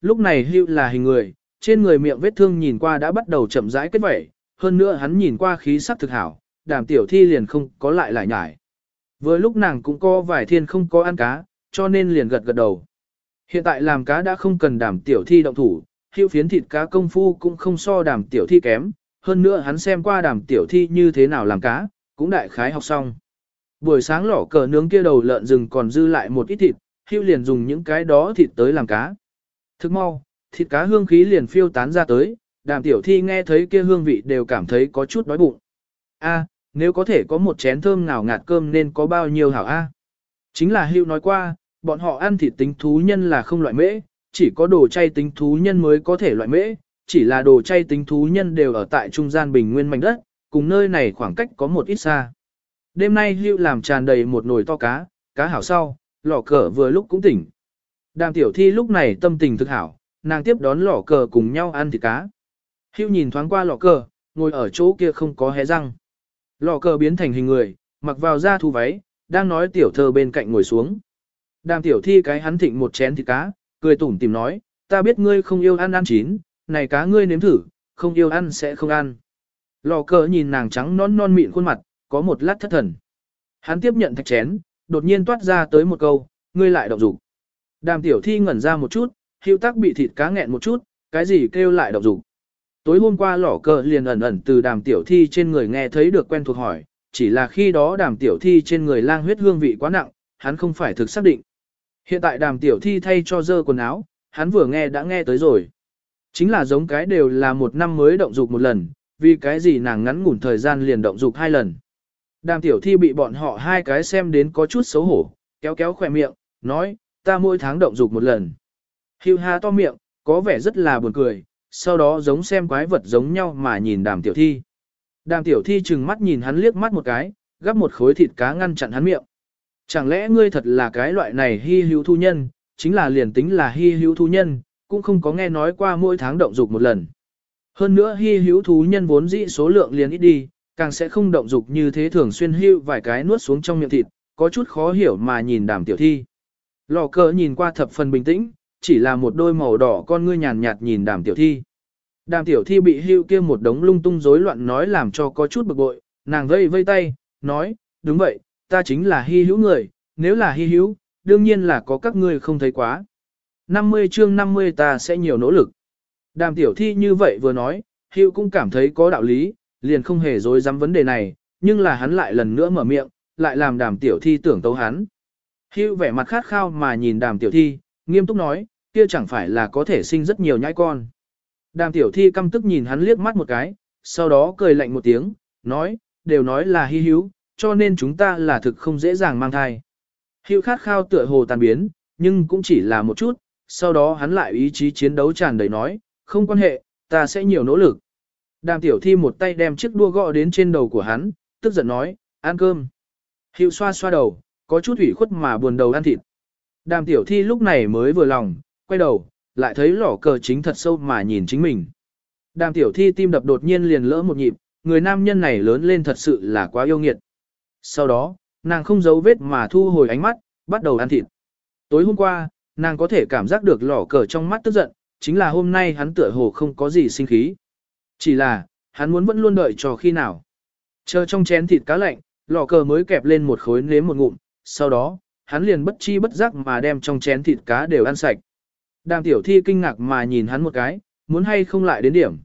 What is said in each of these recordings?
lúc này hưu là hình người, trên người miệng vết thương nhìn qua đã bắt đầu chậm rãi kết vẩy, hơn nữa hắn nhìn qua khí sắc thực hảo, đàm tiểu thi liền không có lại lại nhải. Vừa lúc nàng cũng có vài thiên không có ăn cá, cho nên liền gật gật đầu. Hiện tại làm cá đã không cần đàm tiểu thi động thủ, hiệu phiến thịt cá công phu cũng không so đàm tiểu thi kém, hơn nữa hắn xem qua đàm tiểu thi như thế nào làm cá, cũng đại khái học xong. Buổi sáng lỏ cờ nướng kia đầu lợn rừng còn dư lại một ít thịt, hiệu liền dùng những cái đó thịt tới làm cá. Thức mau, thịt cá hương khí liền phiêu tán ra tới, đàm tiểu thi nghe thấy kia hương vị đều cảm thấy có chút đói bụng. A, nếu có thể có một chén thơm nào ngạt cơm nên có bao nhiêu hảo A. Chính là hưu nói qua, bọn họ ăn thịt tính thú nhân là không loại mễ, chỉ có đồ chay tính thú nhân mới có thể loại mễ, chỉ là đồ chay tính thú nhân đều ở tại trung gian bình nguyên mảnh đất, cùng nơi này khoảng cách có một ít xa. Đêm nay hưu làm tràn đầy một nồi to cá, cá hảo sau, lò cờ vừa lúc cũng tỉnh. Đàm tiểu thi lúc này tâm tình thực hảo, nàng tiếp đón lỏ cờ cùng nhau ăn thịt cá. Hưu nhìn thoáng qua lọ cờ, ngồi ở chỗ kia không có hé răng. Lọ cờ biến thành hình người, mặc vào da thu váy, đang nói tiểu thơ bên cạnh ngồi xuống. Đàm tiểu thi cái hắn thịnh một chén thịt cá, cười tủm tìm nói, ta biết ngươi không yêu ăn ăn chín, này cá ngươi nếm thử, không yêu ăn sẽ không ăn. Lò cờ nhìn nàng trắng non non mịn khuôn mặt, có một lát thất thần. Hắn tiếp nhận thạch chén, đột nhiên toát ra tới một câu, ngươi lại động dục. Đàm tiểu thi ngẩn ra một chút, hưu tắc bị thịt cá nghẹn một chút, cái gì kêu lại động dục. Tối hôm qua lỏ cờ liền ẩn ẩn từ đàm tiểu thi trên người nghe thấy được quen thuộc hỏi, chỉ là khi đó đàm tiểu thi trên người lang huyết hương vị quá nặng, hắn không phải thực xác định. Hiện tại đàm tiểu thi thay cho dơ quần áo, hắn vừa nghe đã nghe tới rồi. Chính là giống cái đều là một năm mới động dục một lần, vì cái gì nàng ngắn ngủn thời gian liền động dục hai lần. Đàm tiểu thi bị bọn họ hai cái xem đến có chút xấu hổ, kéo kéo khỏe miệng, nói, ta mỗi tháng động dục một lần. Hưu ha to miệng, có vẻ rất là buồn cười, sau đó giống xem quái vật giống nhau mà nhìn đàm tiểu thi. Đàm tiểu thi chừng mắt nhìn hắn liếc mắt một cái, gắp một khối thịt cá ngăn chặn hắn miệng. Chẳng lẽ ngươi thật là cái loại này hy hữu thu nhân, chính là liền tính là hy hữu thu nhân, cũng không có nghe nói qua mỗi tháng động dục một lần. Hơn nữa hy hữu thú nhân vốn dĩ số lượng liền ít đi, càng sẽ không động dục như thế thường xuyên hưu vài cái nuốt xuống trong miệng thịt, có chút khó hiểu mà nhìn đàm tiểu thi. Lò cờ nhìn qua thập phần bình tĩnh, chỉ là một đôi màu đỏ con ngươi nhàn nhạt nhìn đàm tiểu thi. Đàm tiểu thi bị hưu kia một đống lung tung rối loạn nói làm cho có chút bực bội, nàng vây vây tay, nói, đúng vậy, ta chính là hy hữu người, nếu là hy hữu, đương nhiên là có các ngươi không thấy quá. 50 chương 50 ta sẽ nhiều nỗ lực. Đàm tiểu thi như vậy vừa nói, hữu cũng cảm thấy có đạo lý, liền không hề dối dám vấn đề này, nhưng là hắn lại lần nữa mở miệng, lại làm đàm tiểu thi tưởng tấu hắn. Hữu vẻ mặt khát khao mà nhìn đàm tiểu thi, nghiêm túc nói, kia chẳng phải là có thể sinh rất nhiều nhãi con. Đàm tiểu thi căm tức nhìn hắn liếc mắt một cái, sau đó cười lạnh một tiếng, nói, đều nói là hy hữu, cho nên chúng ta là thực không dễ dàng mang thai. Hữu khát khao tựa hồ tàn biến, nhưng cũng chỉ là một chút, sau đó hắn lại ý chí chiến đấu tràn đầy nói, không quan hệ, ta sẽ nhiều nỗ lực. Đàm tiểu thi một tay đem chiếc đua gõ đến trên đầu của hắn, tức giận nói, ăn cơm. Hữu xoa xoa đầu, có chút ủy khuất mà buồn đầu ăn thịt. Đàm tiểu thi lúc này mới vừa lòng, quay đầu, lại thấy lỏ cờ chính thật sâu mà nhìn chính mình. Đàm tiểu thi tim đập đột nhiên liền lỡ một nhịp, người nam nhân này lớn lên thật sự là quá yêu nghiệt. Sau đó, nàng không giấu vết mà thu hồi ánh mắt, bắt đầu ăn thịt. Tối hôm qua, nàng có thể cảm giác được lỏ cờ trong mắt tức giận, chính là hôm nay hắn tựa hồ không có gì sinh khí. Chỉ là, hắn muốn vẫn luôn đợi cho khi nào. Chờ trong chén thịt cá lạnh, lỏ cờ mới kẹp lên một khối nếm một ngụm, sau đó, hắn liền bất chi bất giác mà đem trong chén thịt cá đều ăn sạch. Đàm tiểu thi kinh ngạc mà nhìn hắn một cái, muốn hay không lại đến điểm.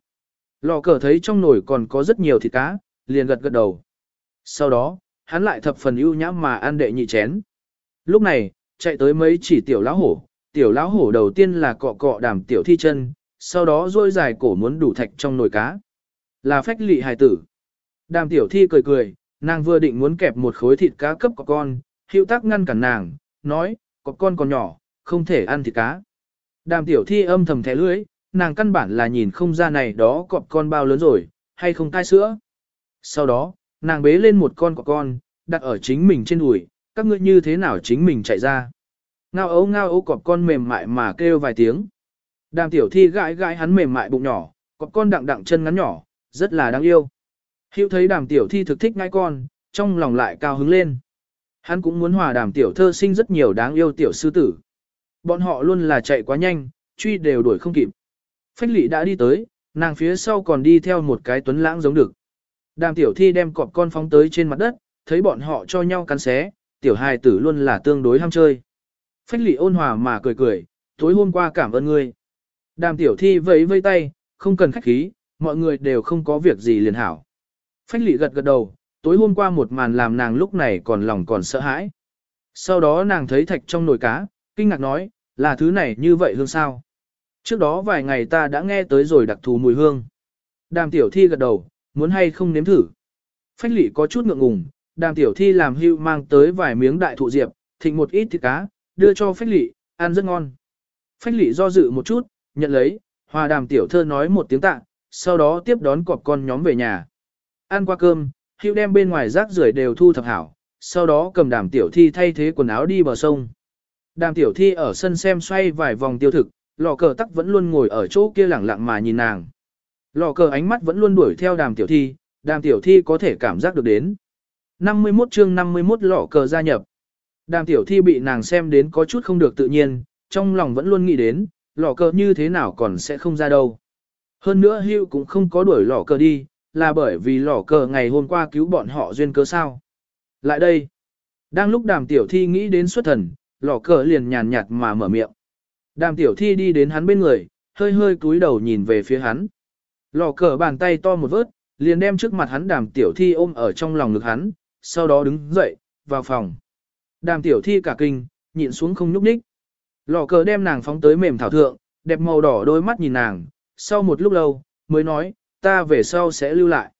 Lò cờ thấy trong nồi còn có rất nhiều thịt cá, liền gật gật đầu. Sau đó, hắn lại thập phần ưu nhã mà ăn đệ nhị chén. Lúc này, chạy tới mấy chỉ tiểu lão hổ, tiểu lão hổ đầu tiên là cọ cọ đàm tiểu thi chân, sau đó rôi dài cổ muốn đủ thạch trong nồi cá. Là phách lị hài tử. Đàm tiểu thi cười cười, nàng vừa định muốn kẹp một khối thịt cá cấp của con, hữu tác ngăn cản nàng, nói, có con còn nhỏ, không thể ăn thịt cá. Đàm tiểu thi âm thầm thẻ lưới, nàng căn bản là nhìn không ra này đó cọp con bao lớn rồi, hay không cai sữa. Sau đó, nàng bế lên một con cọp con, đặt ở chính mình trên đùi, các ngươi như thế nào chính mình chạy ra. Ngao ấu ngao ấu cọp con mềm mại mà kêu vài tiếng. Đàm tiểu thi gãi gãi hắn mềm mại bụng nhỏ, cọp con đặng đặng chân ngắn nhỏ, rất là đáng yêu. Hữu thấy đàm tiểu thi thực thích ngai con, trong lòng lại cao hứng lên. Hắn cũng muốn hòa đàm tiểu thơ sinh rất nhiều đáng yêu tiểu sư tử. Bọn họ luôn là chạy quá nhanh, truy đều đuổi không kịp. Phách lị đã đi tới, nàng phía sau còn đi theo một cái tuấn lãng giống được. Đàm tiểu thi đem cọp con phóng tới trên mặt đất, thấy bọn họ cho nhau cắn xé, tiểu hài tử luôn là tương đối ham chơi. Phách lị ôn hòa mà cười cười, tối hôm qua cảm ơn ngươi. Đàm tiểu thi vẫy vây tay, không cần khách khí, mọi người đều không có việc gì liền hảo. Phách lị gật gật đầu, tối hôm qua một màn làm nàng lúc này còn lòng còn sợ hãi. Sau đó nàng thấy thạch trong nồi cá, kinh ngạc nói, là thứ này như vậy hương sao? Trước đó vài ngày ta đã nghe tới rồi đặc thù mùi hương. Đàm tiểu thi gật đầu, muốn hay không nếm thử. Phách lị có chút ngượng ngùng, đàm tiểu thi làm hưu mang tới vài miếng đại thụ diệp, thịnh một ít thịt cá, đưa cho phách lị, ăn rất ngon. Phách lị do dự một chút, nhận lấy, hòa đàm tiểu thơ nói một tiếng tạ, sau đó tiếp đón cọp con nhóm về nhà. Ăn qua cơm, hưu đem bên ngoài rác rưởi đều thu thập hảo, sau đó cầm đàm tiểu thi thay thế quần áo đi bờ sông. Đàm tiểu thi ở sân xem xoay vài vòng tiêu thực, lò cờ tắc vẫn luôn ngồi ở chỗ kia lẳng lặng mà nhìn nàng. Lò cờ ánh mắt vẫn luôn đuổi theo đàm tiểu thi, đàm tiểu thi có thể cảm giác được đến. 51 chương 51 lọ cờ gia nhập. Đàm tiểu thi bị nàng xem đến có chút không được tự nhiên, trong lòng vẫn luôn nghĩ đến, lọ cờ như thế nào còn sẽ không ra đâu. Hơn nữa hưu cũng không có đuổi lọ cờ đi, là bởi vì lỏ cờ ngày hôm qua cứu bọn họ duyên cớ sao. Lại đây. Đang lúc đàm tiểu thi nghĩ đến xuất thần, lỏ cờ liền nhàn nhạt mà mở miệng. Đàm tiểu thi đi đến hắn bên người, hơi hơi cúi đầu nhìn về phía hắn. Lò cờ bàn tay to một vớt, liền đem trước mặt hắn đàm tiểu thi ôm ở trong lòng ngực hắn, sau đó đứng dậy, vào phòng. Đàm tiểu thi cả kinh, nhịn xuống không nhúc nhích. Lò cờ đem nàng phóng tới mềm thảo thượng, đẹp màu đỏ đôi mắt nhìn nàng, sau một lúc lâu, mới nói, ta về sau sẽ lưu lại.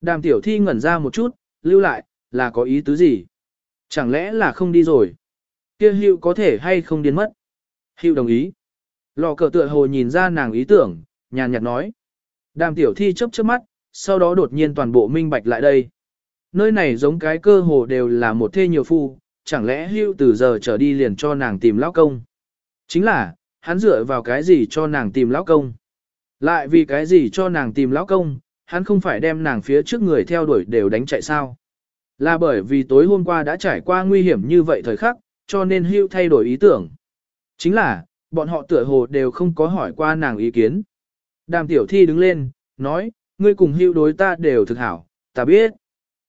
Đàm tiểu thi ngẩn ra một chút, lưu lại, là có ý tứ gì? Chẳng lẽ là không đi rồi? Kia hữu có thể hay không điên mất? Hữu đồng ý. Lò cờ tựa hồ nhìn ra nàng ý tưởng, nhàn nhạt nói. Đàm tiểu thi chớp chớp mắt, sau đó đột nhiên toàn bộ minh bạch lại đây. Nơi này giống cái cơ hồ đều là một thê nhiều phu, chẳng lẽ hưu từ giờ trở đi liền cho nàng tìm lão công. Chính là, hắn dựa vào cái gì cho nàng tìm lão công. Lại vì cái gì cho nàng tìm lão công, hắn không phải đem nàng phía trước người theo đuổi đều đánh chạy sao. Là bởi vì tối hôm qua đã trải qua nguy hiểm như vậy thời khắc, cho nên hưu thay đổi ý tưởng. Chính là, bọn họ tựa hồ đều không có hỏi qua nàng ý kiến. Đàm tiểu thi đứng lên, nói, ngươi cùng hưu đối ta đều thực hảo, ta biết.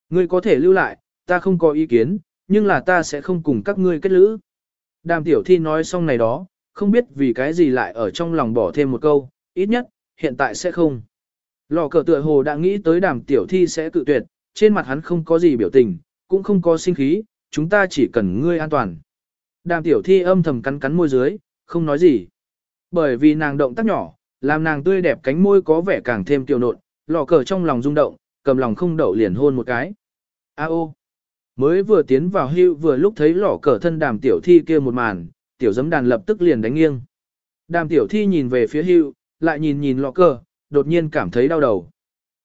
Ngươi có thể lưu lại, ta không có ý kiến, nhưng là ta sẽ không cùng các ngươi kết lữ. Đàm tiểu thi nói xong này đó, không biết vì cái gì lại ở trong lòng bỏ thêm một câu, ít nhất, hiện tại sẽ không. Lò cờ tựa hồ đã nghĩ tới đàm tiểu thi sẽ tự tuyệt, trên mặt hắn không có gì biểu tình, cũng không có sinh khí, chúng ta chỉ cần ngươi an toàn. Đàm tiểu thi âm thầm cắn cắn môi dưới, không nói gì. Bởi vì nàng động tác nhỏ, làm nàng tươi đẹp cánh môi có vẻ càng thêm tiểu nộn, lò cờ trong lòng rung động, cầm lòng không đậu liền hôn một cái. A ô! Mới vừa tiến vào hưu vừa lúc thấy lò cờ thân đàm tiểu thi kia một màn, tiểu giấm đàn lập tức liền đánh nghiêng. Đàm tiểu thi nhìn về phía hưu, lại nhìn nhìn lọ cờ, đột nhiên cảm thấy đau đầu.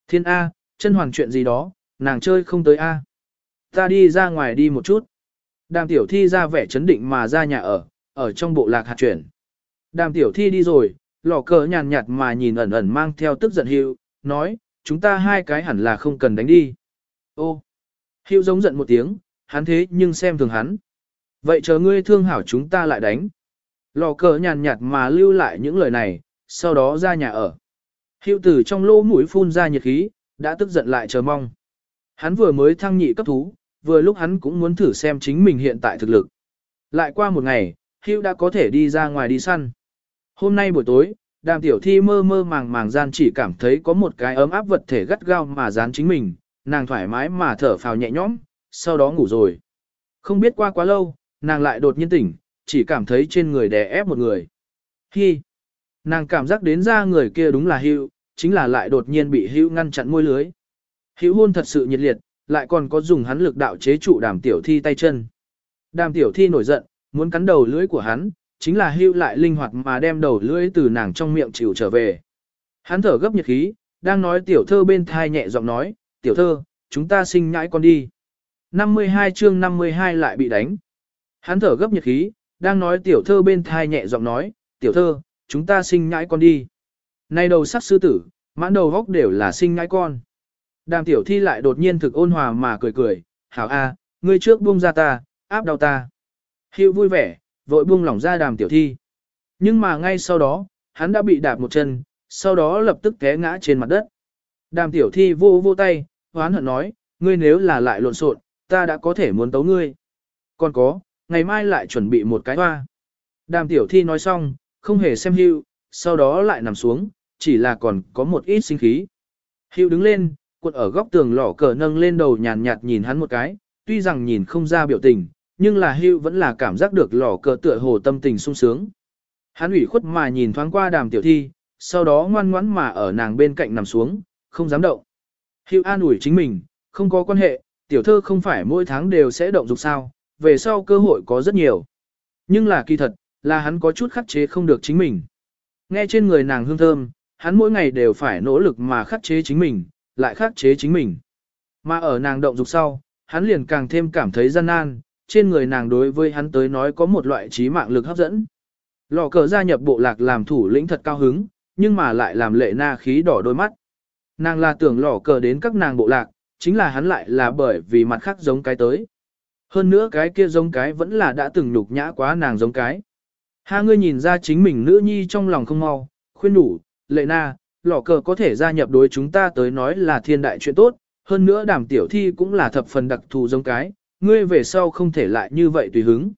Thiên A, chân hoàn chuyện gì đó, nàng chơi không tới A. Ta đi ra ngoài đi một chút. Đàm tiểu thi ra vẻ chấn định mà ra nhà ở, ở trong bộ lạc hạt chuyển. Đàm tiểu thi đi rồi, lọ cờ nhàn nhạt mà nhìn ẩn ẩn mang theo tức giận Hiệu, nói, chúng ta hai cái hẳn là không cần đánh đi. Ô, Hiệu giống giận một tiếng, hắn thế nhưng xem thường hắn. Vậy chờ ngươi thương hảo chúng ta lại đánh. Lò cờ nhàn nhạt mà lưu lại những lời này, sau đó ra nhà ở. Hiệu tử trong lô mũi phun ra nhiệt khí, đã tức giận lại chờ mong. Hắn vừa mới thăng nhị cấp thú, vừa lúc hắn cũng muốn thử xem chính mình hiện tại thực lực. Lại qua một ngày, Hưu đã có thể đi ra ngoài đi săn. Hôm nay buổi tối, đàm tiểu thi mơ mơ màng màng gian chỉ cảm thấy có một cái ấm áp vật thể gắt gao mà dán chính mình, nàng thoải mái mà thở phào nhẹ nhõm, sau đó ngủ rồi. Không biết qua quá lâu, nàng lại đột nhiên tỉnh, chỉ cảm thấy trên người đè ép một người. Hi! Nàng cảm giác đến ra người kia đúng là hữu, chính là lại đột nhiên bị hữu ngăn chặn môi lưới. Hữu hôn thật sự nhiệt liệt, lại còn có dùng hắn lực đạo chế trụ đàm tiểu thi tay chân. Đàm tiểu thi nổi giận, muốn cắn đầu lưỡi của hắn, chính là hưu lại linh hoạt mà đem đầu lưỡi từ nàng trong miệng chịu trở về. Hắn thở gấp nhiệt khí, đang nói tiểu thơ bên thai nhẹ giọng nói, tiểu thơ, chúng ta sinh nhãi con đi. 52 chương 52 lại bị đánh. Hắn thở gấp nhiệt khí, đang nói tiểu thơ bên thai nhẹ giọng nói, tiểu thơ, chúng ta sinh nhãi con đi. Nay đầu sắc sư tử, mãn đầu góc đều là sinh nhãi con. Đàm tiểu thi lại đột nhiên thực ôn hòa mà cười cười, hảo a, ngươi trước buông ra ta, áp đau ta. Hiệu vui vẻ, vội buông lỏng ra đàm tiểu thi. Nhưng mà ngay sau đó, hắn đã bị đạp một chân, sau đó lập tức té ngã trên mặt đất. Đàm tiểu thi vô vô tay, hoán hận nói, ngươi nếu là lại lộn xộn, ta đã có thể muốn tấu ngươi. Còn có, ngày mai lại chuẩn bị một cái hoa. Đàm tiểu thi nói xong, không hề xem hưu, sau đó lại nằm xuống, chỉ là còn có một ít sinh khí. Hưu đứng lên, cuộn ở góc tường lỏ cờ nâng lên đầu nhàn nhạt nhìn hắn một cái, tuy rằng nhìn không ra biểu tình, nhưng là hưu vẫn là cảm giác được lỏ cờ tựa hồ tâm tình sung sướng. Hắn ủy khuất mà nhìn thoáng qua đàm tiểu thi, sau đó ngoan ngoãn mà ở nàng bên cạnh nằm xuống, không dám động. Hưu an ủi chính mình, không có quan hệ, tiểu thơ không phải mỗi tháng đều sẽ động dục sao, về sau cơ hội có rất nhiều. Nhưng là kỳ thật, là hắn có chút khắc chế không được chính mình. Nghe trên người nàng hương thơm, hắn mỗi ngày đều phải nỗ lực mà khắc chế chính mình, lại khắc chế chính mình. Mà ở nàng động dục sau, hắn liền càng thêm cảm thấy gian nan, trên người nàng đối với hắn tới nói có một loại trí mạng lực hấp dẫn. Lò cờ gia nhập bộ lạc làm thủ lĩnh thật cao hứng, nhưng mà lại làm lệ na khí đỏ đôi mắt. Nàng là tưởng lò cờ đến các nàng bộ lạc, chính là hắn lại là bởi vì mặt khác giống cái tới. Hơn nữa cái kia giống cái vẫn là đã từng nhục nhã quá nàng giống cái. Hai ngươi nhìn ra chính mình nữ nhi trong lòng không mau, khuyên đủ, lệ na, lọ cờ có thể gia nhập đối chúng ta tới nói là thiên đại chuyện tốt, hơn nữa đảm tiểu thi cũng là thập phần đặc thù giống cái, ngươi về sau không thể lại như vậy tùy hứng.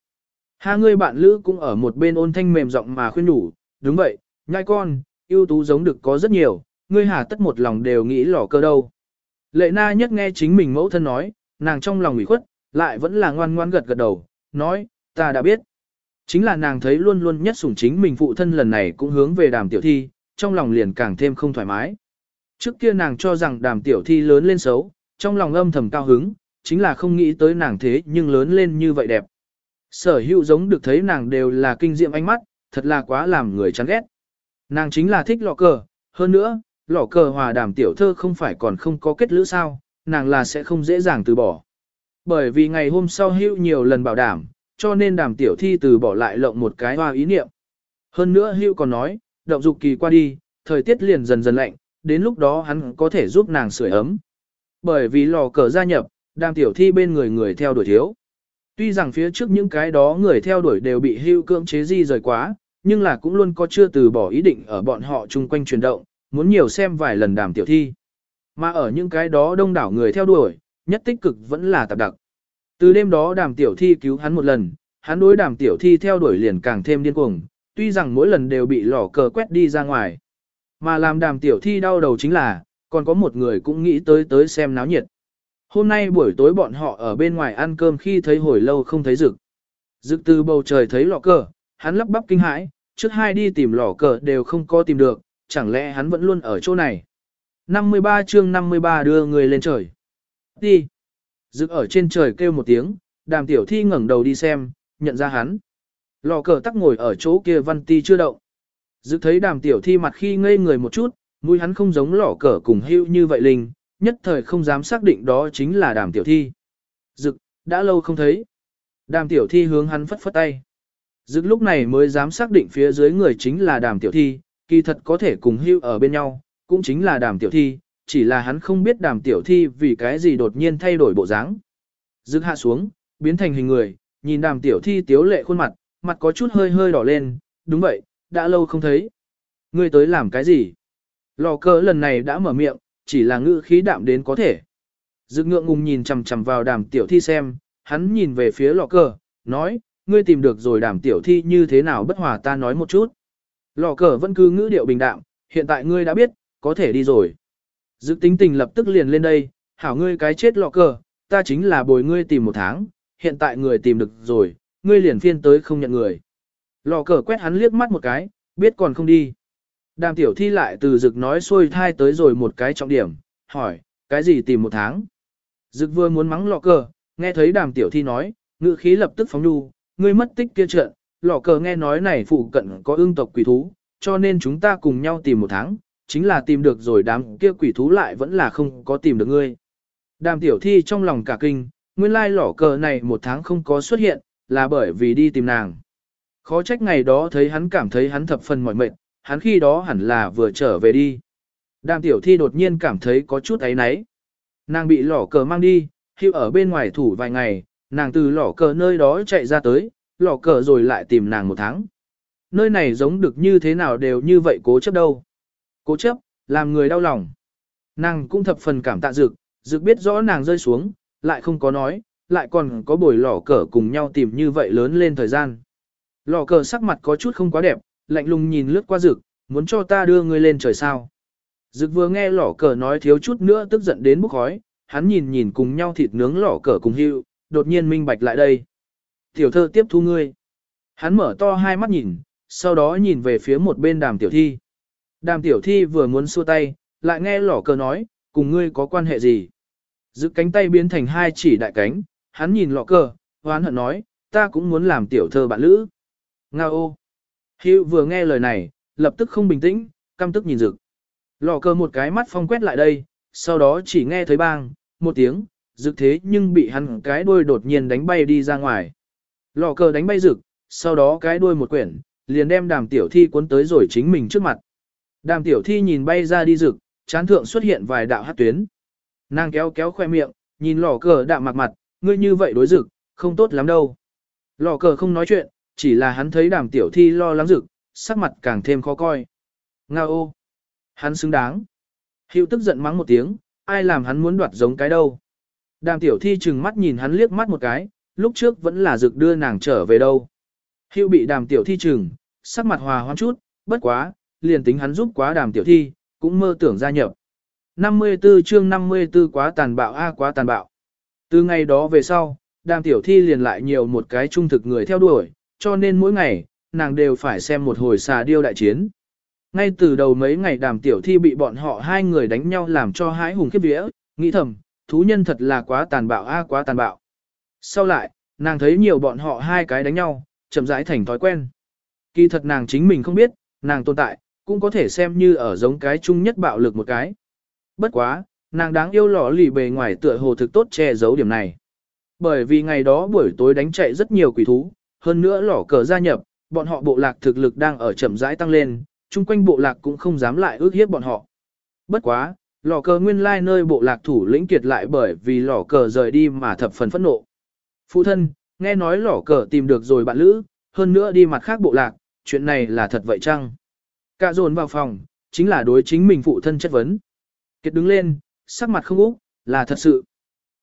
Hai ngươi bạn lữ cũng ở một bên ôn thanh mềm giọng mà khuyên đủ, đúng vậy, nhai con, ưu tú giống được có rất nhiều, ngươi hà tất một lòng đều nghĩ lò cơ đâu. Lệ na nhất nghe chính mình mẫu thân nói, nàng trong lòng ủy khuất, lại vẫn là ngoan ngoan gật gật đầu, nói, ta đã biết. Chính là nàng thấy luôn luôn nhất sủng chính mình phụ thân lần này cũng hướng về đàm tiểu thi, trong lòng liền càng thêm không thoải mái. Trước kia nàng cho rằng đàm tiểu thi lớn lên xấu, trong lòng âm thầm cao hứng, chính là không nghĩ tới nàng thế nhưng lớn lên như vậy đẹp. Sở hữu giống được thấy nàng đều là kinh diệm ánh mắt, thật là quá làm người chán ghét. Nàng chính là thích lọ cờ, hơn nữa, lọ cờ hòa đàm tiểu thơ không phải còn không có kết lữ sao, nàng là sẽ không dễ dàng từ bỏ. Bởi vì ngày hôm sau hữu nhiều lần bảo đảm, cho nên đàm tiểu thi từ bỏ lại lộng một cái hoa ý niệm. Hơn nữa hữu còn nói, động dục kỳ qua đi, thời tiết liền dần dần lạnh, đến lúc đó hắn có thể giúp nàng sưởi ấm. Bởi vì lò cờ gia nhập, đàm tiểu thi bên người người theo đuổi thiếu. Tuy rằng phía trước những cái đó người theo đuổi đều bị hưu cưỡng chế di rời quá, nhưng là cũng luôn có chưa từ bỏ ý định ở bọn họ chung quanh chuyển động, muốn nhiều xem vài lần đàm tiểu thi. Mà ở những cái đó đông đảo người theo đuổi, nhất tích cực vẫn là tạp đặc. Từ đêm đó đàm tiểu thi cứu hắn một lần, hắn đối đàm tiểu thi theo đuổi liền càng thêm điên cuồng, tuy rằng mỗi lần đều bị lỏ cờ quét đi ra ngoài. Mà làm đàm tiểu thi đau đầu chính là, còn có một người cũng nghĩ tới tới xem náo nhiệt. Hôm nay buổi tối bọn họ ở bên ngoài ăn cơm khi thấy hồi lâu không thấy rực. Rực từ bầu trời thấy lò cờ, hắn lắp bắp kinh hãi, trước hai đi tìm lò cờ đều không có tìm được, chẳng lẽ hắn vẫn luôn ở chỗ này. 53 chương 53 đưa người lên trời. Đi. Rực ở trên trời kêu một tiếng, đàm tiểu thi ngẩng đầu đi xem, nhận ra hắn. Lò cờ tắc ngồi ở chỗ kia văn ti chưa động. Rực thấy đàm tiểu thi mặt khi ngây người một chút, mũi hắn không giống lò cờ cùng hưu như vậy linh, nhất thời không dám xác định đó chính là đàm tiểu thi. Dực, đã lâu không thấy. Đàm tiểu thi hướng hắn phất phất tay. Dực lúc này mới dám xác định phía dưới người chính là đàm tiểu thi, kỳ thật có thể cùng hưu ở bên nhau, cũng chính là đàm tiểu thi, chỉ là hắn không biết đàm tiểu thi vì cái gì đột nhiên thay đổi bộ dáng. Dực hạ xuống, biến thành hình người, nhìn đàm tiểu thi tiếu lệ khuôn mặt, mặt có chút hơi hơi đỏ lên, đúng vậy, đã lâu không thấy. Ngươi tới làm cái gì? Lò cơ lần này đã mở miệng, chỉ là ngữ khí đạm đến có thể. Dực ngượng ngùng nhìn chằm chằm vào đàm tiểu thi xem, hắn nhìn về phía lò cờ, nói, ngươi tìm được rồi đàm tiểu thi như thế nào bất hòa ta nói một chút. Lò cờ vẫn cứ ngữ điệu bình đạm, hiện tại ngươi đã biết, có thể đi rồi. Dự tính tình lập tức liền lên đây, hảo ngươi cái chết lọ cờ, ta chính là bồi ngươi tìm một tháng, hiện tại người tìm được rồi, ngươi liền phiên tới không nhận người. Lọ cờ quét hắn liếc mắt một cái, biết còn không đi. Đàm tiểu thi lại từ dực nói xuôi thai tới rồi một cái trọng điểm, hỏi, cái gì tìm một tháng? Dực vừa muốn mắng lọ cờ, nghe thấy đàm tiểu thi nói, ngự khí lập tức phóng đu, ngươi mất tích kia trận, lọ cờ nghe nói này phụ cận có ương tộc quỷ thú, cho nên chúng ta cùng nhau tìm một tháng, chính là tìm được rồi đám kia quỷ thú lại vẫn là không có tìm được ngươi. Đàm tiểu thi trong lòng cả kinh, nguyên lai lỏ cờ này một tháng không có xuất hiện, là bởi vì đi tìm nàng. Khó trách ngày đó thấy hắn cảm thấy hắn thập phần mỏi mệt, hắn khi đó hẳn là vừa trở về đi. Đàm tiểu thi đột nhiên cảm thấy có chút ấy náy. Nàng bị lỏ cờ mang đi, khi ở bên ngoài thủ vài ngày, nàng từ lỏ cờ nơi đó chạy ra tới, lỏ cờ rồi lại tìm nàng một tháng. nơi này giống được như thế nào đều như vậy cố chấp đâu. Cố chấp, làm người đau lòng. Nàng cũng thập phần cảm tạ dực, dực biết rõ nàng rơi xuống, lại không có nói, lại còn có buổi lỏ cờ cùng nhau tìm như vậy lớn lên thời gian. Lỏ cờ sắc mặt có chút không quá đẹp, lạnh lùng nhìn lướt qua dực, muốn cho ta đưa ngươi lên trời sao. Dực vừa nghe lỏ cờ nói thiếu chút nữa tức giận đến bốc khói, hắn nhìn nhìn cùng nhau thịt nướng lỏ cờ cùng hưu, đột nhiên minh bạch lại đây. Tiểu thơ tiếp thu ngươi. Hắn mở to hai mắt nhìn, sau đó nhìn về phía một bên đàm tiểu thi. Đàm tiểu thi vừa muốn xua tay, lại nghe lỏ cờ nói, cùng ngươi có quan hệ gì. Giữ cánh tay biến thành hai chỉ đại cánh, hắn nhìn lọ cờ, hoán hận nói, ta cũng muốn làm tiểu thơ bạn lữ. Nga ô. Hữu vừa nghe lời này, lập tức không bình tĩnh, căm tức nhìn rực. lọ cờ một cái mắt phong quét lại đây, sau đó chỉ nghe thấy bang, một tiếng, rực thế nhưng bị hắn cái đuôi đột nhiên đánh bay đi ra ngoài. lọ cờ đánh bay rực, sau đó cái đuôi một quyển, liền đem đàm tiểu thi cuốn tới rồi chính mình trước mặt. Đàm tiểu thi nhìn bay ra đi rực, chán thượng xuất hiện vài đạo hát tuyến. Nàng kéo kéo khoe miệng, nhìn lò cờ đạm mặt mặt, ngươi như vậy đối rực, không tốt lắm đâu. Lò cờ không nói chuyện, chỉ là hắn thấy đàm tiểu thi lo lắng rực, sắc mặt càng thêm khó coi. Nga ô! Hắn xứng đáng. Hiệu tức giận mắng một tiếng, ai làm hắn muốn đoạt giống cái đâu. Đàm tiểu thi chừng mắt nhìn hắn liếc mắt một cái, lúc trước vẫn là rực đưa nàng trở về đâu. Hiệu bị đàm tiểu thi chừng, sắc mặt hòa hoãn chút, bất quá, liền tính hắn giúp quá đàm tiểu thi, cũng mơ tưởng gia nhập. 54 chương 54 quá tàn bạo a quá tàn bạo. Từ ngày đó về sau, đàm tiểu thi liền lại nhiều một cái trung thực người theo đuổi, cho nên mỗi ngày, nàng đều phải xem một hồi xà điêu đại chiến. Ngay từ đầu mấy ngày đàm tiểu thi bị bọn họ hai người đánh nhau làm cho hái hùng khiếp vía, nghĩ thầm, thú nhân thật là quá tàn bạo a quá tàn bạo. Sau lại, nàng thấy nhiều bọn họ hai cái đánh nhau, chậm rãi thành thói quen. Kỳ thật nàng chính mình không biết, nàng tồn tại, cũng có thể xem như ở giống cái chung nhất bạo lực một cái. Bất quá, nàng đáng yêu lọ lì bề ngoài tựa hồ thực tốt che giấu điểm này. Bởi vì ngày đó buổi tối đánh chạy rất nhiều quỷ thú, hơn nữa lỏ cờ gia nhập, bọn họ bộ lạc thực lực đang ở chậm rãi tăng lên, chung quanh bộ lạc cũng không dám lại ước hiếp bọn họ. Bất quá, lò cờ nguyên lai nơi bộ lạc thủ lĩnh kiệt lại bởi vì lò cờ rời đi mà thập phần phẫn nộ. Phụ thân, nghe nói lò cờ tìm được rồi bạn lữ, hơn nữa đi mặt khác bộ lạc, chuyện này là thật vậy chăng? Cả dồn vào phòng, chính là đối chính mình phụ thân chất vấn. Kiệt đứng lên, sắc mặt không úc, là thật sự.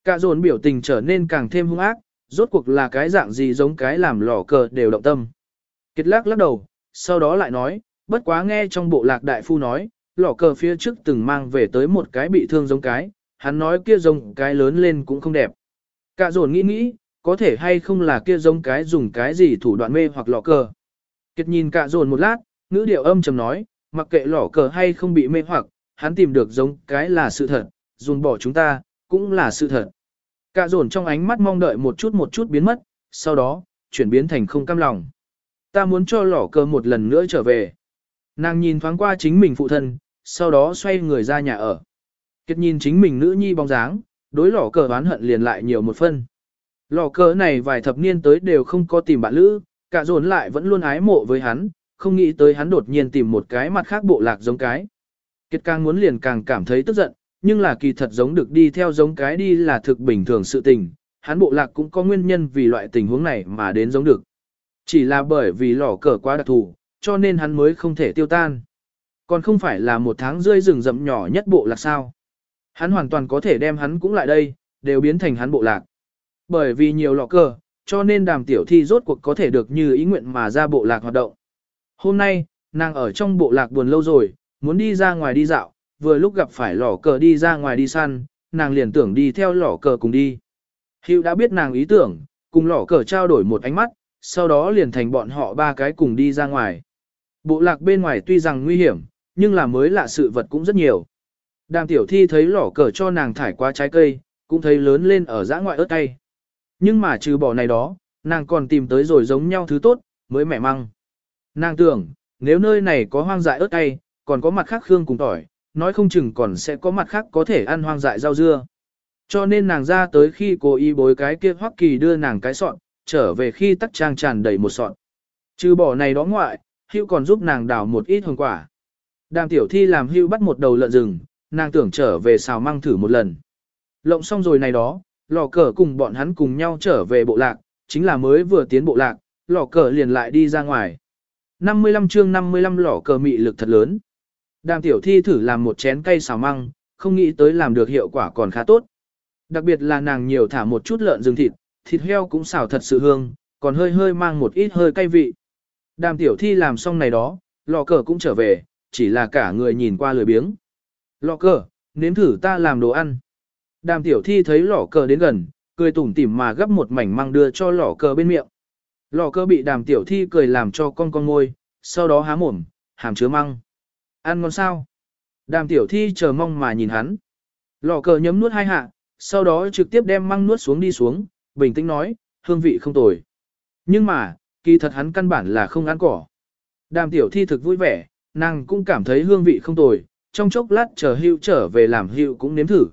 Cả dồn biểu tình trở nên càng thêm hung ác, rốt cuộc là cái dạng gì giống cái làm lò cờ đều động tâm. Kiệt lắc lắc đầu, sau đó lại nói, bất quá nghe trong bộ lạc đại phu nói, lò cờ phía trước từng mang về tới một cái bị thương giống cái, hắn nói kia giống cái lớn lên cũng không đẹp. Cả dồn nghĩ nghĩ, có thể hay không là kia giống cái dùng cái gì thủ đoạn mê hoặc lò cờ. Kiệt nhìn cả dồn một lát, ngữ điệu âm trầm nói, mặc kệ lỏ cờ hay không bị mê hoặc, hắn tìm được giống cái là sự thật, dùn bỏ chúng ta, cũng là sự thật. Cả dồn trong ánh mắt mong đợi một chút một chút biến mất, sau đó, chuyển biến thành không cam lòng. Ta muốn cho lỏ cờ một lần nữa trở về. Nàng nhìn thoáng qua chính mình phụ thân, sau đó xoay người ra nhà ở. Kết nhìn chính mình nữ nhi bóng dáng, đối lỏ cờ oán hận liền lại nhiều một phân. Lỏ cờ này vài thập niên tới đều không có tìm bạn lữ, cả dồn lại vẫn luôn ái mộ với hắn, không nghĩ tới hắn đột nhiên tìm một cái mặt khác bộ lạc giống cái. Kiệt càng muốn liền càng cảm thấy tức giận, nhưng là kỳ thật giống được đi theo giống cái đi là thực bình thường sự tình, hắn bộ lạc cũng có nguyên nhân vì loại tình huống này mà đến giống được. Chỉ là bởi vì lỏ cờ quá đặc thù, cho nên hắn mới không thể tiêu tan. Còn không phải là một tháng rơi rừng rậm nhỏ nhất bộ lạc sao. Hắn hoàn toàn có thể đem hắn cũng lại đây, đều biến thành hắn bộ lạc. Bởi vì nhiều lọ cờ, cho nên đàm tiểu thi rốt cuộc có thể được như ý nguyện mà ra bộ lạc hoạt động. Hôm nay, nàng ở trong bộ lạc buồn lâu rồi, muốn đi ra ngoài đi dạo, vừa lúc gặp phải lỏ cờ đi ra ngoài đi săn, nàng liền tưởng đi theo lỏ cờ cùng đi. Hữu đã biết nàng ý tưởng, cùng lỏ cờ trao đổi một ánh mắt, sau đó liền thành bọn họ ba cái cùng đi ra ngoài. Bộ lạc bên ngoài tuy rằng nguy hiểm, nhưng là mới lạ sự vật cũng rất nhiều. Đàm tiểu thi thấy lỏ cờ cho nàng thải qua trái cây, cũng thấy lớn lên ở dã ngoại ớt cay. Nhưng mà trừ bỏ này đó, nàng còn tìm tới rồi giống nhau thứ tốt, mới mẻ măng. Nàng tưởng, nếu nơi này có hoang dại ớt cay, còn có mặt khác khương cùng tỏi, nói không chừng còn sẽ có mặt khác có thể ăn hoang dại rau dưa. Cho nên nàng ra tới khi cô y bối cái kia hoắc kỳ đưa nàng cái sọn, trở về khi tắc trang tràn đầy một sọn. Trừ bỏ này đó ngoại, hưu còn giúp nàng đào một ít hương quả. Đàm tiểu thi làm hưu bắt một đầu lợn rừng, nàng tưởng trở về xào măng thử một lần. Lộng xong rồi này đó, lò cờ cùng bọn hắn cùng nhau trở về bộ lạc, chính là mới vừa tiến bộ lạc, lò cờ liền lại đi ra ngoài. 55 chương 55 lỏ cờ mị lực thật lớn. Đàm tiểu thi thử làm một chén cây xào măng, không nghĩ tới làm được hiệu quả còn khá tốt. Đặc biệt là nàng nhiều thả một chút lợn rừng thịt, thịt heo cũng xào thật sự hương, còn hơi hơi mang một ít hơi cay vị. Đàm tiểu thi làm xong này đó, lò cờ cũng trở về, chỉ là cả người nhìn qua lười biếng. Lò cờ, nếm thử ta làm đồ ăn. Đàm tiểu thi thấy lò cờ đến gần, cười tủm tỉm mà gấp một mảnh măng đưa cho lò cờ bên miệng. Lò cờ bị đàm tiểu thi cười làm cho con con ngôi, sau đó há mồm, hàm chứa măng. Ăn ngon sao? Đàm tiểu thi chờ mong mà nhìn hắn. Lò cờ nhấm nuốt hai hạ, sau đó trực tiếp đem măng nuốt xuống đi xuống, bình tĩnh nói, hương vị không tồi. Nhưng mà, kỳ thật hắn căn bản là không ăn cỏ. Đàm tiểu thi thực vui vẻ, nàng cũng cảm thấy hương vị không tồi, trong chốc lát chờ hưu trở về làm hưu cũng nếm thử.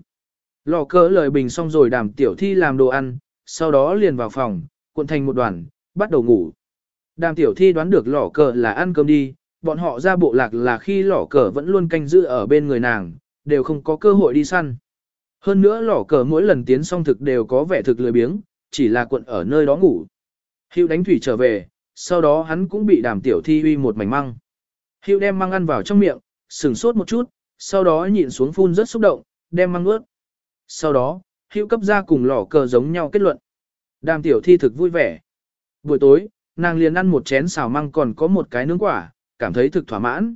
Lò cờ lời bình xong rồi đàm tiểu thi làm đồ ăn, sau đó liền vào phòng, cuộn thành một đoàn, bắt đầu ngủ. Đàm tiểu thi đoán được lỏ cờ là ăn cơm đi, bọn họ ra bộ lạc là khi lỏ cờ vẫn luôn canh giữ ở bên người nàng, đều không có cơ hội đi săn. Hơn nữa lỏ cờ mỗi lần tiến xong thực đều có vẻ thực lười biếng, chỉ là quận ở nơi đó ngủ. Hữu đánh thủy trở về, sau đó hắn cũng bị đàm tiểu thi uy một mảnh măng. Hữu đem măng ăn vào trong miệng, sừng sốt một chút, sau đó nhịn xuống phun rất xúc động, đem măng ướt. Sau đó, Hữu cấp ra cùng lỏ cờ giống nhau kết luận. Đàm tiểu thi thực vui vẻ. Buổi tối, nàng liền ăn một chén xào măng còn có một cái nướng quả, cảm thấy thực thỏa mãn.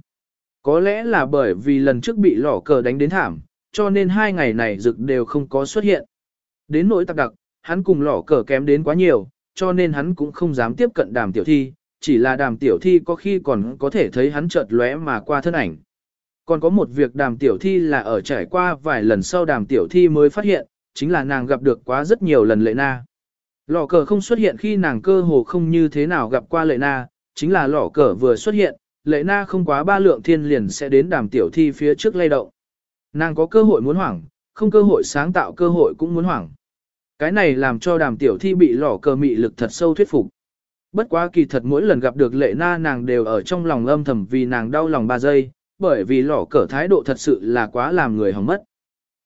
Có lẽ là bởi vì lần trước bị lỏ cờ đánh đến thảm, cho nên hai ngày này rực đều không có xuất hiện. Đến nỗi tặc đặc, hắn cùng lỏ cờ kém đến quá nhiều, cho nên hắn cũng không dám tiếp cận đàm tiểu thi, chỉ là đàm tiểu thi có khi còn có thể thấy hắn chợt lóe mà qua thân ảnh. Còn có một việc đàm tiểu thi là ở trải qua vài lần sau đàm tiểu thi mới phát hiện, chính là nàng gặp được quá rất nhiều lần lệ na. Lò cờ không xuất hiện khi nàng cơ hồ không như thế nào gặp qua lệ na, chính là lò cờ vừa xuất hiện, lệ na không quá ba lượng thiên liền sẽ đến đàm tiểu thi phía trước lay động. Nàng có cơ hội muốn hoảng, không cơ hội sáng tạo cơ hội cũng muốn hoảng. Cái này làm cho đàm tiểu thi bị lỏ cờ mị lực thật sâu thuyết phục. Bất quá kỳ thật mỗi lần gặp được lệ na nàng đều ở trong lòng âm thầm vì nàng đau lòng 3 giây, bởi vì lỏ cờ thái độ thật sự là quá làm người hỏng mất.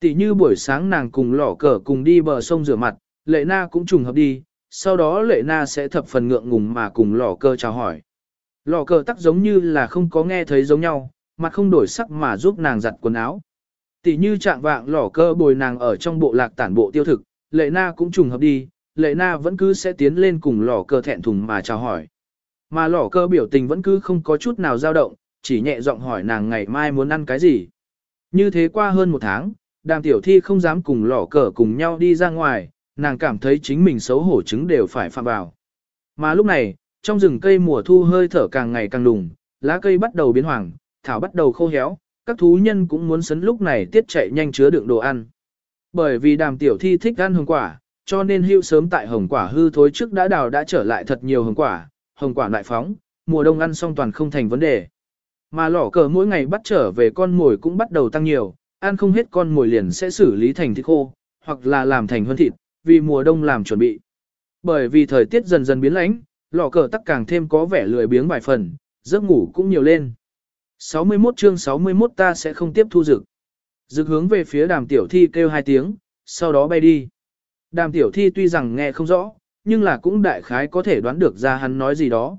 Tỷ như buổi sáng nàng cùng lỏ cờ cùng đi bờ sông rửa mặt, lệ na cũng trùng hợp đi, sau đó lệ na sẽ thập phần ngượng ngùng mà cùng lò cờ chào hỏi. Lò cờ tắc giống như là không có nghe thấy giống nhau, mặt không đổi sắc mà giúp nàng giặt quần áo. Tỷ như trạng vạng lò cờ bồi nàng ở trong bộ lạc tản bộ tiêu thực, lệ na cũng trùng hợp đi, lệ na vẫn cứ sẽ tiến lên cùng lò cơ thẹn thùng mà chào hỏi. Mà lò cơ biểu tình vẫn cứ không có chút nào dao động, chỉ nhẹ giọng hỏi nàng ngày mai muốn ăn cái gì. Như thế qua hơn một tháng, đàm tiểu thi không dám cùng lò cờ cùng nhau đi ra ngoài, nàng cảm thấy chính mình xấu hổ chứng đều phải phạm vào. Mà lúc này, trong rừng cây mùa thu hơi thở càng ngày càng đùng, lá cây bắt đầu biến hoàng, thảo bắt đầu khô héo, các thú nhân cũng muốn sấn lúc này tiết chạy nhanh chứa đựng đồ ăn. Bởi vì đàm tiểu thi thích ăn hồng quả, cho nên hưu sớm tại hồng quả hư thối trước đã đào đã trở lại thật nhiều hồng quả, hồng quả lại phóng, mùa đông ăn xong toàn không thành vấn đề. Mà lỏ cờ mỗi ngày bắt trở về con mồi cũng bắt đầu tăng nhiều, ăn không hết con mồi liền sẽ xử lý thành thịt khô, hoặc là làm thành hơn thịt, vì mùa đông làm chuẩn bị. Bởi vì thời tiết dần dần biến lãnh, lò cờ tắc càng thêm có vẻ lười biếng vài phần, giấc ngủ cũng nhiều lên. 61 chương 61 ta sẽ không tiếp thu dực. Dực hướng về phía đàm tiểu thi kêu hai tiếng, sau đó bay đi. Đàm tiểu thi tuy rằng nghe không rõ, nhưng là cũng đại khái có thể đoán được ra hắn nói gì đó.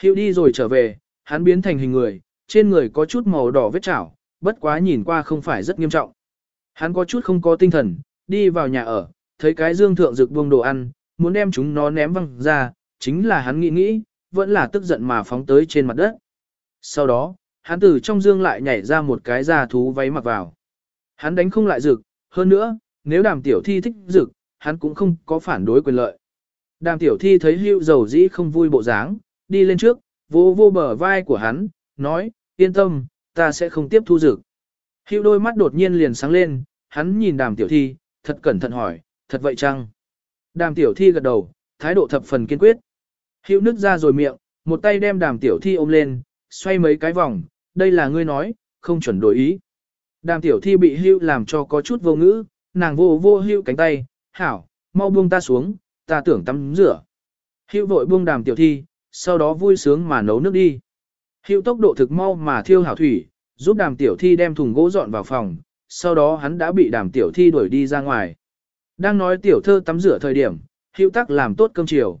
Hiệu đi rồi trở về, hắn biến thành hình người, trên người có chút màu đỏ vết chảo, bất quá nhìn qua không phải rất nghiêm trọng. Hắn có chút không có tinh thần, đi vào nhà ở, thấy cái dương thượng rực buông đồ ăn, muốn đem chúng nó ném văng ra, chính là hắn nghĩ nghĩ, vẫn là tức giận mà phóng tới trên mặt đất. Sau đó, hắn từ trong dương lại nhảy ra một cái da thú váy mặc vào. Hắn đánh không lại rực, hơn nữa, nếu đàm tiểu thi thích rực, hắn cũng không có phản đối quyền lợi. Đàm tiểu thi thấy hưu dầu dĩ không vui bộ dáng, đi lên trước, vô vô bờ vai của hắn, nói, yên tâm, ta sẽ không tiếp thu rực. Hưu đôi mắt đột nhiên liền sáng lên, hắn nhìn đàm tiểu thi, thật cẩn thận hỏi, thật vậy chăng? Đàm tiểu thi gật đầu, thái độ thập phần kiên quyết. Hữu nứt ra rồi miệng, một tay đem đàm tiểu thi ôm lên, xoay mấy cái vòng, đây là ngươi nói, không chuẩn đổi ý. Đàm tiểu thi bị hưu làm cho có chút vô ngữ, nàng vô vô hưu cánh tay, hảo, mau buông ta xuống, ta tưởng tắm rửa. Hưu vội buông đàm tiểu thi, sau đó vui sướng mà nấu nước đi. Hưu tốc độ thực mau mà thiêu hảo thủy, giúp đàm tiểu thi đem thùng gỗ dọn vào phòng, sau đó hắn đã bị đàm tiểu thi đuổi đi ra ngoài. Đang nói tiểu thơ tắm rửa thời điểm, hữu tắc làm tốt cơm chiều.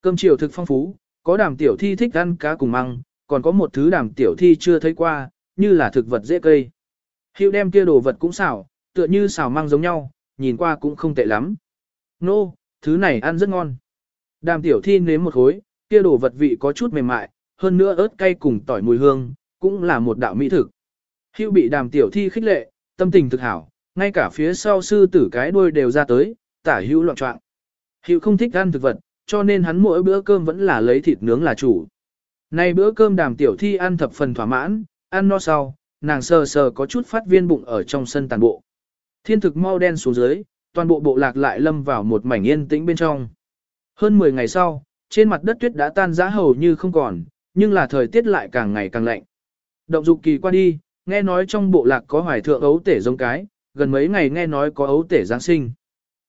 Cơm chiều thực phong phú, có đàm tiểu thi thích ăn cá cùng măng, còn có một thứ đàm tiểu thi chưa thấy qua, như là thực vật dễ cây. hữu đem kia đồ vật cũng xào, tựa như xào măng giống nhau, nhìn qua cũng không tệ lắm. Nô, no, thứ này ăn rất ngon. Đàm tiểu thi nếm một khối, kia đồ vật vị có chút mềm mại, hơn nữa ớt cay cùng tỏi mùi hương, cũng là một đạo mỹ thực. hữu bị đàm tiểu thi khích lệ, tâm tình thực hảo, ngay cả phía sau sư tử cái đuôi đều ra tới, tả hữu loạn trọng. Hữu không thích ăn thực vật, cho nên hắn mỗi bữa cơm vẫn là lấy thịt nướng là chủ. Nay bữa cơm đàm tiểu thi ăn thập phần thỏa mãn, ăn no sau, nàng sờ sờ có chút phát viên bụng ở trong sân tàn bộ. Thiên thực mau đen xuống dưới, toàn bộ bộ lạc lại lâm vào một mảnh yên tĩnh bên trong. Hơn 10 ngày sau, trên mặt đất tuyết đã tan rã hầu như không còn, nhưng là thời tiết lại càng ngày càng lạnh. Động dục kỳ qua đi, nghe nói trong bộ lạc có hoài thượng ấu tể giống cái, gần mấy ngày nghe nói có ấu tể Giáng sinh.